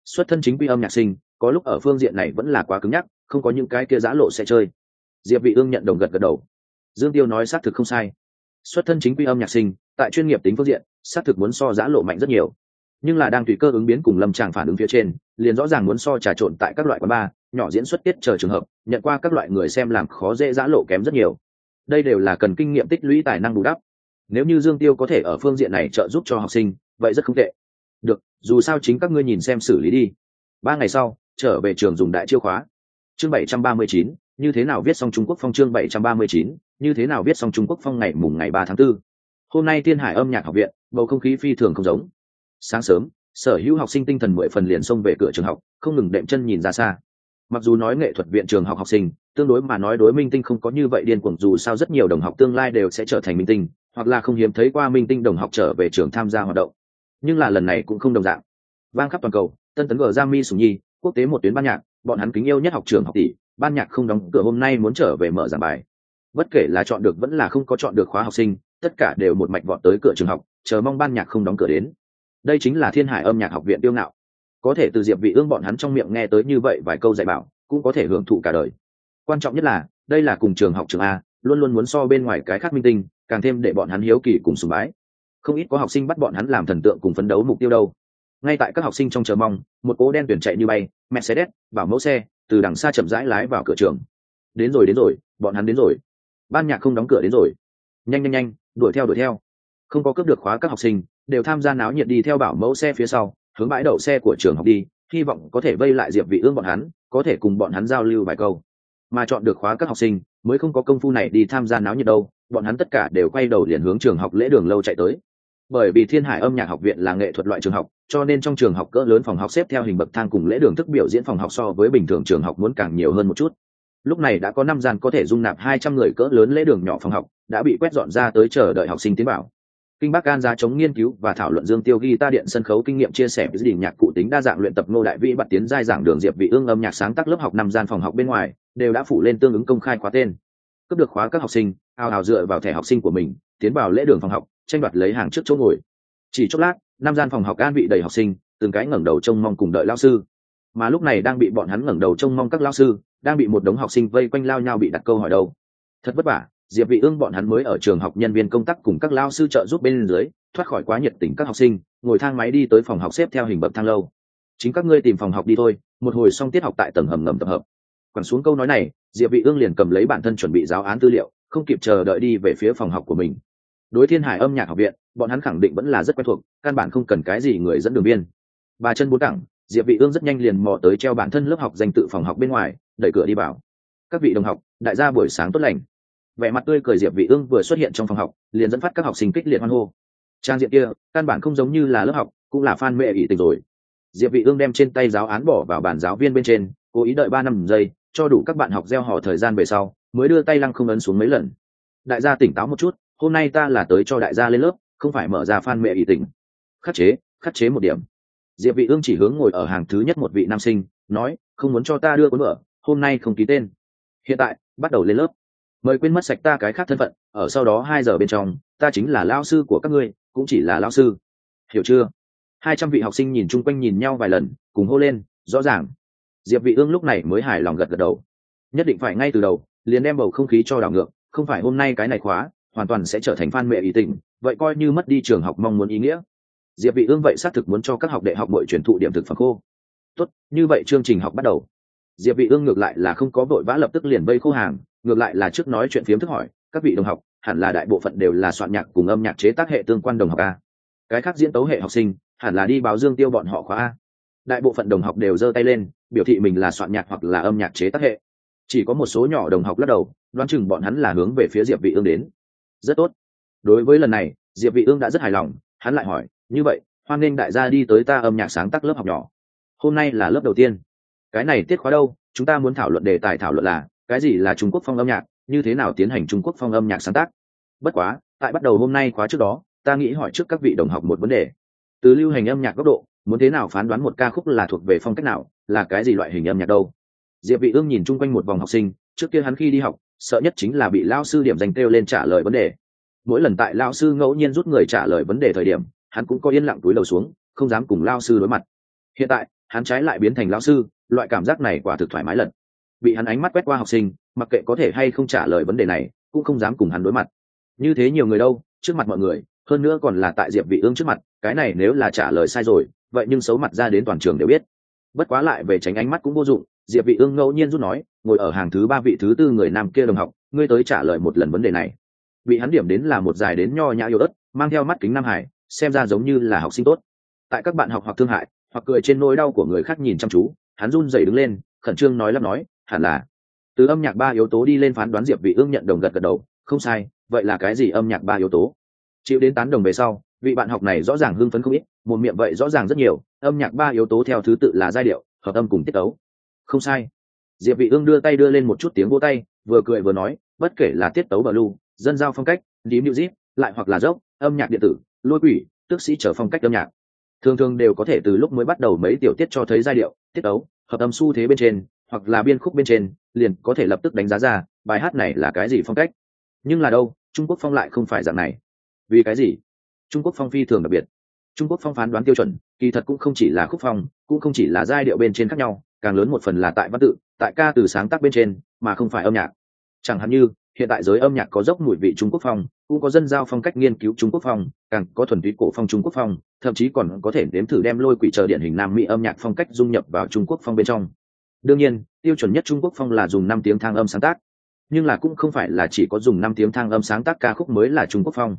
Xuất thân chính quy âm nhạc sinh, có lúc ở phương diện này vẫn là quá cứng nhắc, không có những cái kia giã lộ sẽ chơi. Diệp vị ương nhận đồng gật gật đầu. Dương tiêu nói xác thực không sai. Xuất thân chính quy âm nhạc sinh, tại chuyên nghiệp tính phương diện, xác thực muốn so giã lộ mạnh rất nhiều. Nhưng là đang tùy cơ ứng biến cùng lâm tràng phản ứng phía trên, liền rõ ràng muốn so trà trộn tại các loại quán bar, nhỏ diễn xuất tiết chờ trường hợp, nhận qua các loại người xem làm khó dễ giã lộ kém rất nhiều. Đây đều là cần kinh nghiệm tích lũy tài năng bù đắp. Nếu như dương tiêu có thể ở phương diện này trợ giúp cho học sinh, vậy rất không tệ dù sao chính các ngươi nhìn xem xử lý đi. Ba ngày sau, trở về trường dùng đại chiêu khóa. Chương bảy trăm ba mươi chín, như thế nào viết xong trung quốc phong chương bảy trăm ba mươi chín, như thế nào viết xong trung quốc phong ngày mùng ngày ba tháng 4. hôm nay thiên hải âm nhạc học viện, bầu không khí phi thường không giống. Sáng sớm, sở hữu học sinh tinh thần mười phần liền xông về cửa trường học, không ngừng đệm chân nhìn ra xa. Mặc dù nói nghệ thuật viện trường học học sinh, tương đối mà nói đối minh tinh không có như vậy điên cuồng, dù sao rất nhiều đồng học tương lai đều sẽ trở thành minh tinh, hoặc là không hiếm thấy qua minh tinh đồng học trở về trường tham gia hoạt động nhưng là lần này cũng không đồng dạng. Vang khắp toàn cầu, tân tấn gờ gia mi sùng nhi, quốc tế một tuyến ban nhạc, bọn hắn kính yêu nhất học trường học tỷ, ban nhạc không đóng cửa hôm nay muốn trở về mở giảng bài. Bất kể là chọn được vẫn là không có chọn được khóa học sinh, tất cả đều một mạch vọt tới cửa trường học, chờ mong ban nhạc không đóng cửa đến. Đây chính là thiên hải âm nhạc học viện tiêu ngạo. Có thể từ diệp vị ương bọn hắn trong miệng nghe tới như vậy vài câu dạy bảo, cũng có thể hưởng thụ cả đời. Quan trọng nhất là, đây là cùng trường học trường a, luôn luôn muốn so bên ngoài cái khác minh tinh, càng thêm để bọn hắn hiếu kỳ cùng sùng bái không ít có học sinh bắt bọn hắn làm thần tượng cùng phấn đấu mục tiêu đâu. Ngay tại các học sinh trong chờ mong, một cố đen tuyển chạy như bay, mercedes, bảo mẫu xe, từ đằng xa chậm rãi lái vào cửa trường. Đến rồi đến rồi, bọn hắn đến rồi. Ban nhạc không đóng cửa đến rồi. Nhanh nhanh nhanh, đuổi theo đuổi theo. Không có cướp được khóa các học sinh, đều tham gia náo nhiệt đi theo bảo mẫu xe phía sau, hướng bãi đậu xe của trường học đi, hy vọng có thể vây lại diệp vị ương bọn hắn, có thể cùng bọn hắn giao lưu vài câu. Mà chọn được khóa các học sinh, mới không có công phu này đi tham gia náo nhiệt đâu, bọn hắn tất cả đều quay đầu liền hướng trường học lễ đường lâu chạy tới bởi vì thiên hải âm nhạc học viện là nghệ thuật loại trường học, cho nên trong trường học cỡ lớn phòng học xếp theo hình bậc thang cùng lễ đường thức biểu diễn phòng học so với bình thường trường học muốn càng nhiều hơn một chút. Lúc này đã có năm gian có thể dung nạp hai trăm người cỡ lớn lễ đường nhỏ phòng học, đã bị quét dọn ra tới chờ đợi học sinh tiến bảo kinh bắc an ra chống nghiên cứu và thảo luận dương tiêu ghi ta điện sân khấu kinh nghiệm chia sẻ với đình nhạc cụ tính đa dạng luyện tập ngô đại vĩ bật tiến giai giảng đường diệp vị ương âm nhạc sáng tác lớp học năm gian phòng học bên ngoài, đều đã phủ lên tương ứng công khai khóa tên. Cấp được khóa các học sinh, ao ào dựa vào thẻ học sinh của mình, tiến vào lễ đường phòng học tranh đoạt lấy hàng trước chỗ ngồi. Chỉ chốc lát, năm gian phòng học an bị đầy học sinh, từng cái ngẩng đầu trông mong cùng đợi lao sư. Mà lúc này đang bị bọn hắn ngẩng đầu trông mong các lao sư, đang bị một đống học sinh vây quanh lao nhau bị đặt câu hỏi đâu. Thật vất vả, diệp vị ương bọn hắn mới ở trường học nhân viên công tác cùng các lao sư trợ giúp bên dưới, thoát khỏi quá nhiệt tình các học sinh, ngồi thang máy đi tới phòng học xếp theo hình bậc thang lâu. Chính các ngươi tìm phòng học đi thôi, một hồi xong tiết học tại tầng hầm ngầm tập hợp. Quẳng xuống câu nói này, diệp vị ương liền cầm lấy bản thân chuẩn bị giáo án tư liệu, không kịp chờ đợi đi về phía phòng học của mình đối thiên hải âm nhạc học viện, bọn hắn khẳng định vẫn là rất quen thuộc, căn bản không cần cái gì người dẫn đường biên. Ba chân bốn cẳng, diệp vị ương rất nhanh liền mò tới treo bản thân lớp học danh tự phòng học bên ngoài, đẩy cửa đi vào. Các vị đồng học, đại gia buổi sáng tốt lành. Vẻ mặt tươi cười diệp vị ương vừa xuất hiện trong phòng học, liền dẫn phát các học sinh kích liệt hoan hô. Trang diện kia, căn bản không giống như là lớp học, cũng là fan mẹ ủy tình rồi. Diệp vị ương đem trên tay giáo án bỏ vào bàn giáo viên bên trên, cố ý đợi ba năm giây, cho đủ các bạn học gieo họ thời gian về sau, mới đưa tay lăng không ấn xuống mấy lần. Đại gia tỉnh táo một chút hôm nay ta là tới cho đại gia lên lớp, không phải mở ra phan mẹ ý tình. Khắc chế khắc chế một điểm. Diệp vị ương chỉ hướng ngồi ở hàng thứ nhất một vị nam sinh, nói, không muốn cho ta đưa cuốn vở hôm nay không ký tên. Hiện tại, bắt đầu lên lớp. Mời quên mất sạch ta cái khác thân phận, ở sau đó hai giờ bên trong, ta chính là lao sư của các ngươi, cũng chỉ là lao sư. Hiểu chưa? Hai trăm vị học sinh nhìn chung quanh nhìn nhau vài lần, cùng hô lên, rõ ràng. Diệp vị ương lúc này mới hài lòng gật gật đầu. Nhất định phải ngay từ đầu, liền đem bầu không khí cho đảo ngược, không phải hôm nay cái này khóa hoàn toàn sẽ trở thành phan mẹ ý tình, vậy coi như mất đi trường học mong muốn ý nghĩa. Diệp vị ương vậy xác thực muốn cho các học đệ học bội truyền thụ điểm thực phẩm khô. Tốt, như vậy chương trình học bắt đầu. Diệp vị ương ngược lại là không có vội vã lập tức liền vây khô hàng, ngược lại là trước nói chuyện phiếm thức hỏi, các vị đồng học, hẳn là đại bộ phận đều là soạn nhạc cùng âm nhạc chế tác hệ tương quan đồng học a. Cái khác diễn tấu hệ học sinh, hẳn là đi báo dương tiêu bọn họ khóa a. Đại bộ phận đồng học đều giơ tay lên, biểu thị mình là soạn nhạc hoặc là âm nhạc chế tác hệ. Chỉ có một số nhỏ đồng học lắc đầu, đoán chừng bọn hắn là hướng về phía diệp vị ương đến rất tốt. Đối với lần này, diệp vị ương đã rất hài lòng, hắn lại hỏi, như vậy, hoan nghênh đại gia đi tới ta âm nhạc sáng tác lớp học nhỏ. Hôm nay là lớp đầu tiên. Cái này tiết khóa đâu? Chúng ta muốn thảo luận đề tài thảo luận là, cái gì là trung quốc phong âm nhạc, như thế nào tiến hành trung quốc phong âm nhạc sáng tác? Bất quá, tại bắt đầu hôm nay khóa trước đó, ta nghĩ hỏi trước các vị đồng học một vấn đề. Từ lưu hành âm nhạc góc độ, muốn thế nào phán đoán một ca khúc là thuộc về phong cách nào, là cái gì loại hình âm nhạc đâu? Diệp vị ương nhìn chung quanh một vòng học sinh, trước kia hắn khi đi học sợ nhất chính là bị lao sư điểm danh kêu lên trả lời vấn đề. Mỗi lần tại lao sư ngẫu nhiên rút người trả lời vấn đề thời điểm, hắn cũng có yên lặng túi đầu xuống, không dám cùng lao sư đối mặt. Hiện tại, hắn trái lại biến thành lao sư, loại cảm giác này quả thực thoải mái lật bị hắn ánh mắt quét qua học sinh, mặc kệ có thể hay không trả lời vấn đề này, cũng không dám cùng hắn đối mặt. Như thế nhiều người đâu, trước mặt mọi người, hơn nữa còn là tại diệp vị ương trước mặt, cái này nếu là trả lời sai rồi, vậy nhưng xấu mặt ra đến toàn trường đều biết. Bất quá lại về tránh ánh mắt cũng vô dụng, diệp vị ương ngẫu nhiên rút nói ngồi ở hàng thứ ba vị thứ tư người nam kia đồng học, ngươi tới trả lời một lần vấn đề này. Bị hắn điểm đến là một dài đến nho nhã yếu ớt, mang theo mắt kính nam hải, xem ra giống như là học sinh tốt. Tại các bạn học hoặc thương hại, hoặc cười trên nỗi đau của người khác nhìn chăm chú, hắn run rẩy đứng lên, khẩn trương nói lắp nói, hẳn là. Từ âm nhạc ba yếu tố đi lên phán đoán diệp vị ương nhận đồng gật gật đầu, không sai, vậy là cái gì âm nhạc ba yếu tố? Chịu đến tán đồng về sau, vị bạn học này rõ ràng hưng phấn không ít, một miệng vậy rõ ràng rất nhiều, âm nhạc ba yếu tố theo thứ tự là giai điệu, hợp âm cùng tiết tấu. Không sai diệp vị ương đưa tay đưa lên một chút tiếng vỗ tay, vừa cười vừa nói, bất kể là tiết tấu blue dân giao phong cách điệu music, lại hoặc là dốc, âm nhạc điện tử, lôi quỷ, tước sĩ trở phong cách âm nhạc. Thường thường đều có thể từ lúc mới bắt đầu mấy tiểu tiết cho thấy giai điệu, tiết tấu, hợp âm xu thế bên trên, hoặc là biên khúc bên trên, liền có thể lập tức đánh giá ra bài hát này là cái gì phong cách. Nhưng là đâu, trung quốc phong lại không phải dạng này. Vì cái gì? Trung quốc phong phi thường đặc biệt. Trung quốc phong phán đoán tiêu chuẩn, kỳ thật cũng không chỉ là khúc phong, cũng không chỉ là giai điệu bên trên khác nhau càng lớn một phần là tại văn tự, tại ca từ sáng tác bên trên, mà không phải âm nhạc. Chẳng hạn như, hiện tại giới âm nhạc có dốc mùi vị trung quốc phong, cũng có dân giao phong cách nghiên cứu trung quốc phong, càng có thuần túy cổ phong trung quốc phong, thậm chí còn có thể nếm thử đem lôi quỷ chờ điển hình nam mỹ âm nhạc phong cách dung nhập vào trung quốc phong bên trong. Đương nhiên, tiêu chuẩn nhất trung quốc phong là dùng năm tiếng thang âm sáng tác. Nhưng là cũng không phải là chỉ có dùng năm tiếng thang âm sáng tác ca khúc mới là trung quốc phong.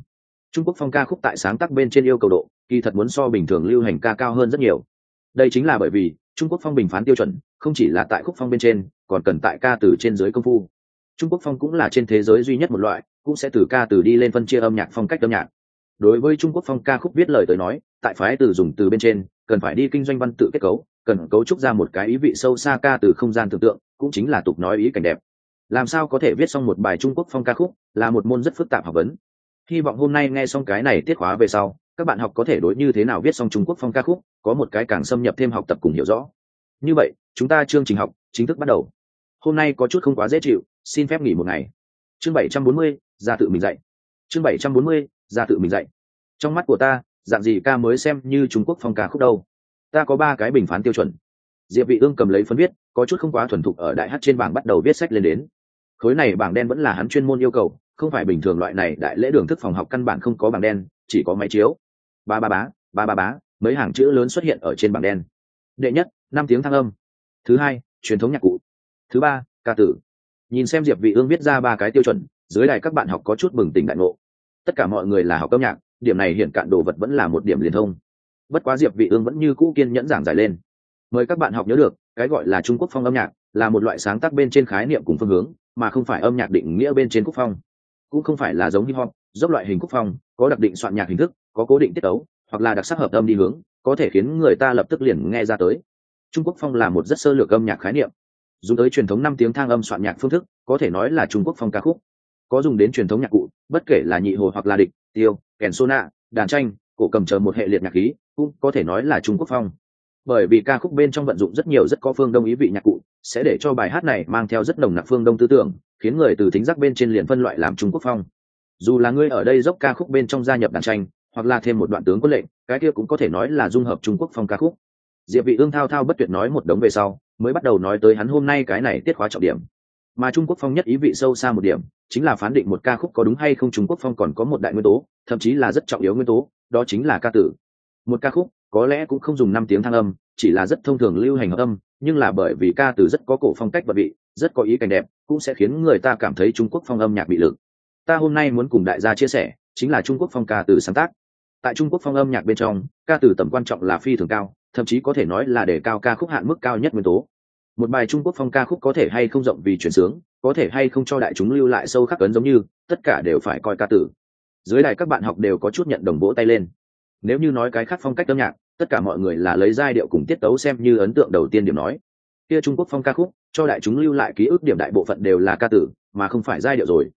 Trung quốc phong ca khúc tại sáng tác bên trên yêu cầu độ, kỳ thật muốn so bình thường lưu hành ca cao hơn rất nhiều đây chính là bởi vì, trung quốc phong bình phán tiêu chuẩn, không chỉ là tại khúc phong bên trên, còn cần tại ca từ trên dưới công phu. Trung quốc phong cũng là trên thế giới duy nhất một loại, cũng sẽ từ ca từ đi lên phân chia âm nhạc phong cách âm nhạc. Đối với trung quốc phong ca khúc viết lời tới nói, tại phái từ dùng từ bên trên, cần phải đi kinh doanh văn tự kết cấu, cần cấu trúc ra một cái ý vị sâu xa ca từ không gian tưởng tượng, cũng chính là tục nói ý cảnh đẹp. Làm sao có thể viết xong một bài trung quốc phong ca khúc, là một môn rất phức tạp học vấn. Hy vọng hôm nay nghe xong cái này tiết khóa về sau các bạn học có thể đối như thế nào viết xong trung quốc phong ca khúc, có một cái càng xâm nhập thêm học tập cùng hiểu rõ. Như vậy, chúng ta chương trình học chính thức bắt đầu. Hôm nay có chút không quá dễ chịu, xin phép nghỉ một ngày. Chương bảy trăm bốn mươi ra tự mình dạy. Chương bảy trăm bốn mươi ra tự mình dạy. Trong mắt của ta, dạng gì ca mới xem như trung quốc phong ca khúc đâu? Ta có ba cái bình phán tiêu chuẩn. Diệp vị ương cầm lấy phân viết, có chút không quá thuần thục ở đại hát trên bảng bắt đầu viết sách lên đến. Khối này bảng đen vẫn là hắn chuyên môn yêu cầu, không phải bình thường loại này đại lễ đường thức phòng học căn bản không có bảng đen, chỉ có máy chiếu ba ba bá ba ba bá mấy hàng chữ lớn xuất hiện ở trên bảng đen. Đệ nhất, năm tiếng thăng âm. Thứ hai, truyền thống nhạc cụ. Thứ ba, ca tử. Nhìn xem diệp vị ương viết ra ba cái tiêu chuẩn, dưới đài các bạn học có chút bừng tỉnh đại ngộ. Tất cả mọi người là học âm nhạc, điểm này hiện cạn đồ vật vẫn là một điểm liên thông. Bất quá diệp vị ương vẫn như cũ kiên nhẫn giảng giải lên. Mời các bạn học nhớ được, cái gọi là trung quốc phong âm nhạc là một loại sáng tác bên trên khái niệm cùng phương hướng, mà không phải âm nhạc định nghĩa bên trên quốc phong. Cũng không phải là giống hip hop dốc loại hình quốc phong, có đặc định soạn nhạc hình thức, có cố định tiết tấu, hoặc là đặc sắc hợp âm đi hướng, có thể khiến người ta lập tức liền nghe ra tới. Trung quốc phong là một rất sơ lược âm nhạc khái niệm. Dùng tới truyền thống năm tiếng thang âm soạn nhạc phương thức, có thể nói là trung quốc phong ca khúc. Có dùng đến truyền thống nhạc cụ, bất kể là nhị hồ hoặc là địch, tiêu, kèn sô nạ đàn tranh, cổ cầm chờ một hệ liệt nhạc khí, cũng có thể nói là trung quốc phong. Bởi vì ca khúc bên trong vận dụng rất nhiều rất có phương đông ý vị nhạc cụ, sẽ để cho bài hát này mang theo rất nồng nặc phương đông tư tưởng, khiến người từ thính giác bên trên liền phân loại làm trung quốc phong dù là ngươi ở đây dốc ca khúc bên trong gia nhập đàn tranh, hoặc là thêm một đoạn tướng quân lệnh, cái kia cũng có thể nói là dung hợp trung quốc phong ca khúc. Diệp vị ương thao thao bất tuyệt nói một đống về sau, mới bắt đầu nói tới hắn hôm nay cái này tiết khóa trọng điểm. Mà trung quốc phong nhất ý vị sâu xa một điểm, chính là phán định một ca khúc có đúng hay không trung quốc phong còn có một đại nguyên tố, thậm chí là rất trọng yếu nguyên tố, đó chính là ca tử. Một ca khúc, có lẽ cũng không dùng năm tiếng thăng âm, chỉ là rất thông thường lưu hành hợp âm, nhưng là bởi vì ca tử rất có cổ phong cách vật vị, rất có ý cảnh đẹp, cũng sẽ khiến người ta cảm thấy trung quốc phong âm nhạc bị lực ta hôm nay muốn cùng đại gia chia sẻ, chính là trung quốc phong ca từ sáng tác. Tại trung quốc phong âm nhạc bên trong, ca từ tầm quan trọng là phi thường cao, thậm chí có thể nói là để cao ca khúc hạn mức cao nhất nguyên tố. Một bài trung quốc phong ca khúc có thể hay không rộng vì chuyển sướng, có thể hay không cho đại chúng lưu lại sâu khắc ấn giống như, tất cả đều phải coi ca tử dưới đài các bạn học đều có chút nhận đồng vỗ tay lên. Nếu như nói cái khác phong cách âm nhạc, tất cả mọi người là lấy giai điệu cùng tiết tấu xem như ấn tượng đầu tiên điểm nói. Kia trung quốc phong ca khúc, cho đại chúng lưu lại ký ức điểm đại bộ phận đều là ca tử mà không phải giai điệu rồi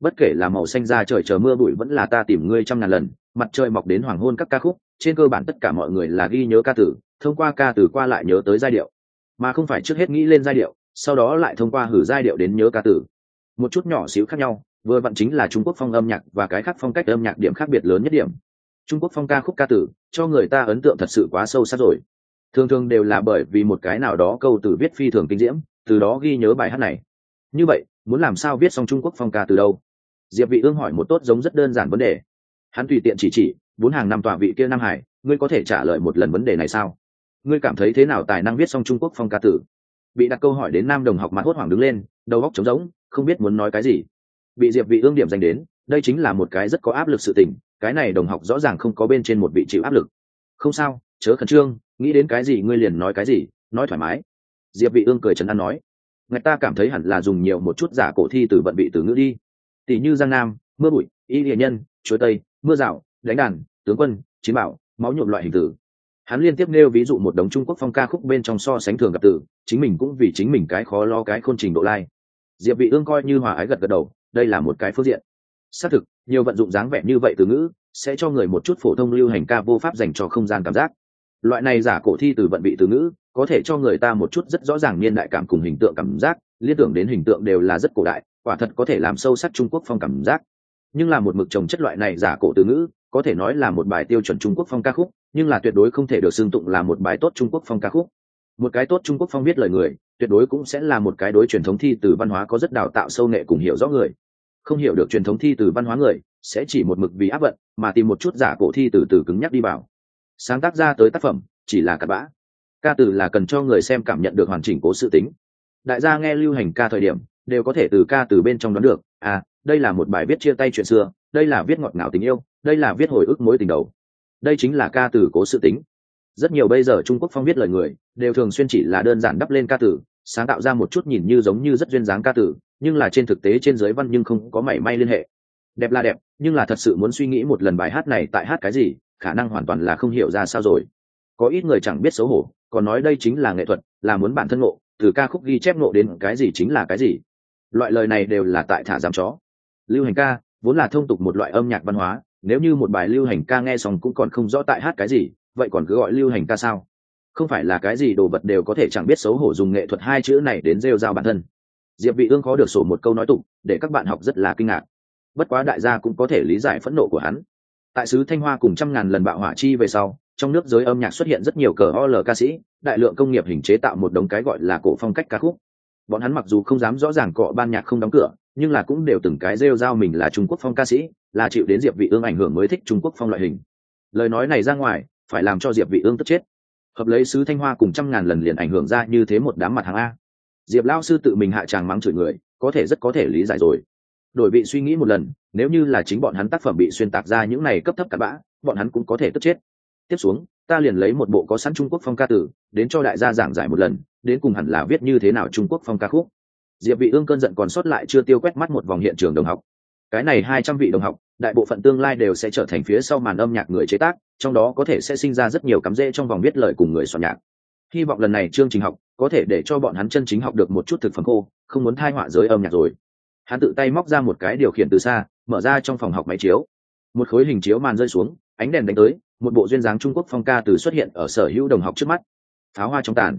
bất kể là màu xanh ra trời chờ mưa bụi vẫn là ta tìm ngươi trăm ngàn lần, mặt trời mọc đến hoàng hôn các ca khúc, trên cơ bản tất cả mọi người là ghi nhớ ca tử thông qua ca tử qua lại nhớ tới giai điệu. Mà không phải trước hết nghĩ lên giai điệu, sau đó lại thông qua hử giai điệu đến nhớ ca tử một chút nhỏ xíu khác nhau, vừa vặn chính là trung quốc phong âm nhạc và cái khác phong cách âm nhạc điểm khác biệt lớn nhất điểm. Trung quốc phong ca khúc ca tử cho người ta ấn tượng thật sự quá sâu sắc rồi. Thường thường đều là bởi vì một cái nào đó câu từ viết phi thường kinh diễm, từ đó ghi nhớ bài hát này. Như vậy, muốn làm sao viết xong trung quốc phong ca từ đâu? Diệp vị ương hỏi một tốt giống rất đơn giản vấn đề. Hắn tùy tiện chỉ chỉ, bốn hàng năm tòa vị kia nam hải, ngươi có thể trả lời một lần vấn đề này sao? Ngươi cảm thấy thế nào tài năng viết xong trung quốc phong ca tử? Bị đặt câu hỏi đến nam đồng học mặt hốt hoảng đứng lên, đầu óc trống rỗng, không biết muốn nói cái gì. Bị diệp vị ương điểm dành đến, đây chính là một cái rất có áp lực sự tình, cái này đồng học rõ ràng không có bên trên một vị chịu áp lực. Không sao, chớ khẩn trương, nghĩ đến cái gì ngươi liền nói cái gì, nói thoải mái. Diệp vị ương cười chấn an nói. Người ta cảm thấy hẳn là dùng nhiều một chút giả cổ thi từ vận bị từ ngữ đi tỷ như giang nam, mưa bụi, y địa nhân, chuối tây, mưa rào đánh đàn, tướng quân, chiến bảo, máu nhuộm loại hình tử. Hắn liên tiếp nêu ví dụ một đống trung quốc phong ca khúc bên trong so sánh thường gặp từ chính mình cũng vì chính mình cái khó lo cái khôn trình độ lai. Diệp vị ương coi như hòa ái gật gật đầu, đây là một cái phương diện. Xác thực, nhiều vận dụng dáng vẻ như vậy từ ngữ, sẽ cho người một chút phổ thông lưu hành ca vô pháp dành cho không gian cảm giác. Loại này giả cổ thi từ vận vị từ ngữ, có thể cho người ta một chút rất rõ ràng niên đại cảm cùng hình tượng cảm giác, liên tưởng đến hình tượng đều là rất cổ đại quả thật có thể làm sâu sắc trung quốc phong cảm giác. Nhưng là một mực trồng chất loại này giả cổ từ ngữ, có thể nói là một bài tiêu chuẩn trung quốc phong ca khúc, nhưng là tuyệt đối không thể được xưng tụng là một bài tốt trung quốc phong ca khúc. Một cái tốt trung quốc phong viết lời người, tuyệt đối cũng sẽ là một cái đối truyền thống thi từ văn hóa có rất đào tạo sâu nghệ cùng hiểu rõ người. Không hiểu được truyền thống thi từ văn hóa người, sẽ chỉ một mực vì áp vận, mà tìm một chút giả cổ thi từ từ cứng nhắc đi vào. Sáng tác ra tới tác phẩm, chỉ là cặn bã. Ca từ là cần cho người xem cảm nhận được hoàn chỉnh cố sự tính. Đại gia nghe lưu hành ca thời điểm đều có thể từ ca từ bên trong đoán được à đây là một bài viết chia tay chuyện xưa, đây là viết ngọt ngào tình yêu, đây là viết hồi ức mối tình đầu. Đây chính là ca từ cố sự tính. Rất nhiều bây giờ trung quốc phong viết lời người, đều thường xuyên chỉ là đơn giản đắp lên ca từ, sáng tạo ra một chút nhìn như giống như rất duyên dáng ca từ, nhưng là trên thực tế trên giới văn nhưng không có mảy may liên hệ. Đẹp là đẹp, nhưng là thật sự muốn suy nghĩ một lần bài hát này tại hát cái gì, khả năng hoàn toàn là không hiểu ra sao rồi. Có ít người chẳng biết xấu hổ, còn nói đây chính là nghệ thuật, là muốn bản thân ngộ, từ ca khúc ghi chép ngộ đến cái gì chính là cái gì loại lời này đều là tại thả giảm chó. Lưu hành ca vốn là thông tục một loại âm nhạc văn hóa, nếu như một bài lưu hành ca nghe xong cũng còn không rõ tại hát cái gì, vậy còn cứ gọi lưu hành ca sao? Không phải là cái gì đồ vật đều có thể chẳng biết xấu hổ dùng nghệ thuật hai chữ này đến rêu rao bản thân. Diệp vị ương khó được sổ một câu nói tục, để các bạn học rất là kinh ngạc. Bất quá đại gia cũng có thể lý giải phẫn nộ của hắn. Tại sứ thanh hoa cùng trăm ngàn lần bạo hỏa chi về sau, trong nước giới âm nhạc xuất hiện rất nhiều cờ ol ca sĩ, đại lượng công nghiệp hình chế tạo một đống cái gọi là cổ phong cách ca khúc bọn hắn mặc dù không dám rõ ràng cọ ban nhạc không đóng cửa, nhưng là cũng đều từng cái rêu rao mình là trung quốc phong ca sĩ, là chịu đến diệp vị ương ảnh hưởng mới thích trung quốc phong loại hình. Lời nói này ra ngoài, phải làm cho diệp vị ương tức chết. Hợp lấy sứ thanh hoa cùng trăm ngàn lần liền ảnh hưởng ra như thế một đám mặt hàng a. Diệp lao sư tự mình hạ tràng mắng chửi người, có thể rất có thể lý giải rồi. Đổi vị suy nghĩ một lần, nếu như là chính bọn hắn tác phẩm bị xuyên tạc ra những này cấp thấp cặn bã, bọn hắn cũng có thể tức chết. Tiếp xuống ta liền lấy một bộ có sẵn trung quốc phong ca tử đến cho đại gia giảng giải một lần, đến cùng hẳn là viết như thế nào trung quốc phong ca khúc. Diệp vị ương cơn giận còn sót lại chưa tiêu quét mắt một vòng hiện trường đồng học. Cái này hai trăm vị đồng học, đại bộ phận tương lai đều sẽ trở thành phía sau màn âm nhạc người chế tác, trong đó có thể sẽ sinh ra rất nhiều cắm rễ trong vòng viết lời cùng người soạn nhạc. Hy vọng lần này chương trình học có thể để cho bọn hắn chân chính học được một chút thực phẩm khô, không muốn thai họa giới âm nhạc rồi. Hắn tự tay móc ra một cái điều khiển từ xa, mở ra trong phòng học máy chiếu. Một khối hình chiếu màn rơi xuống ánh đèn đánh tới, một bộ duyên dáng trung quốc phong ca từ xuất hiện ở sở hữu đồng học trước mắt. Pháo hoa trong tàn.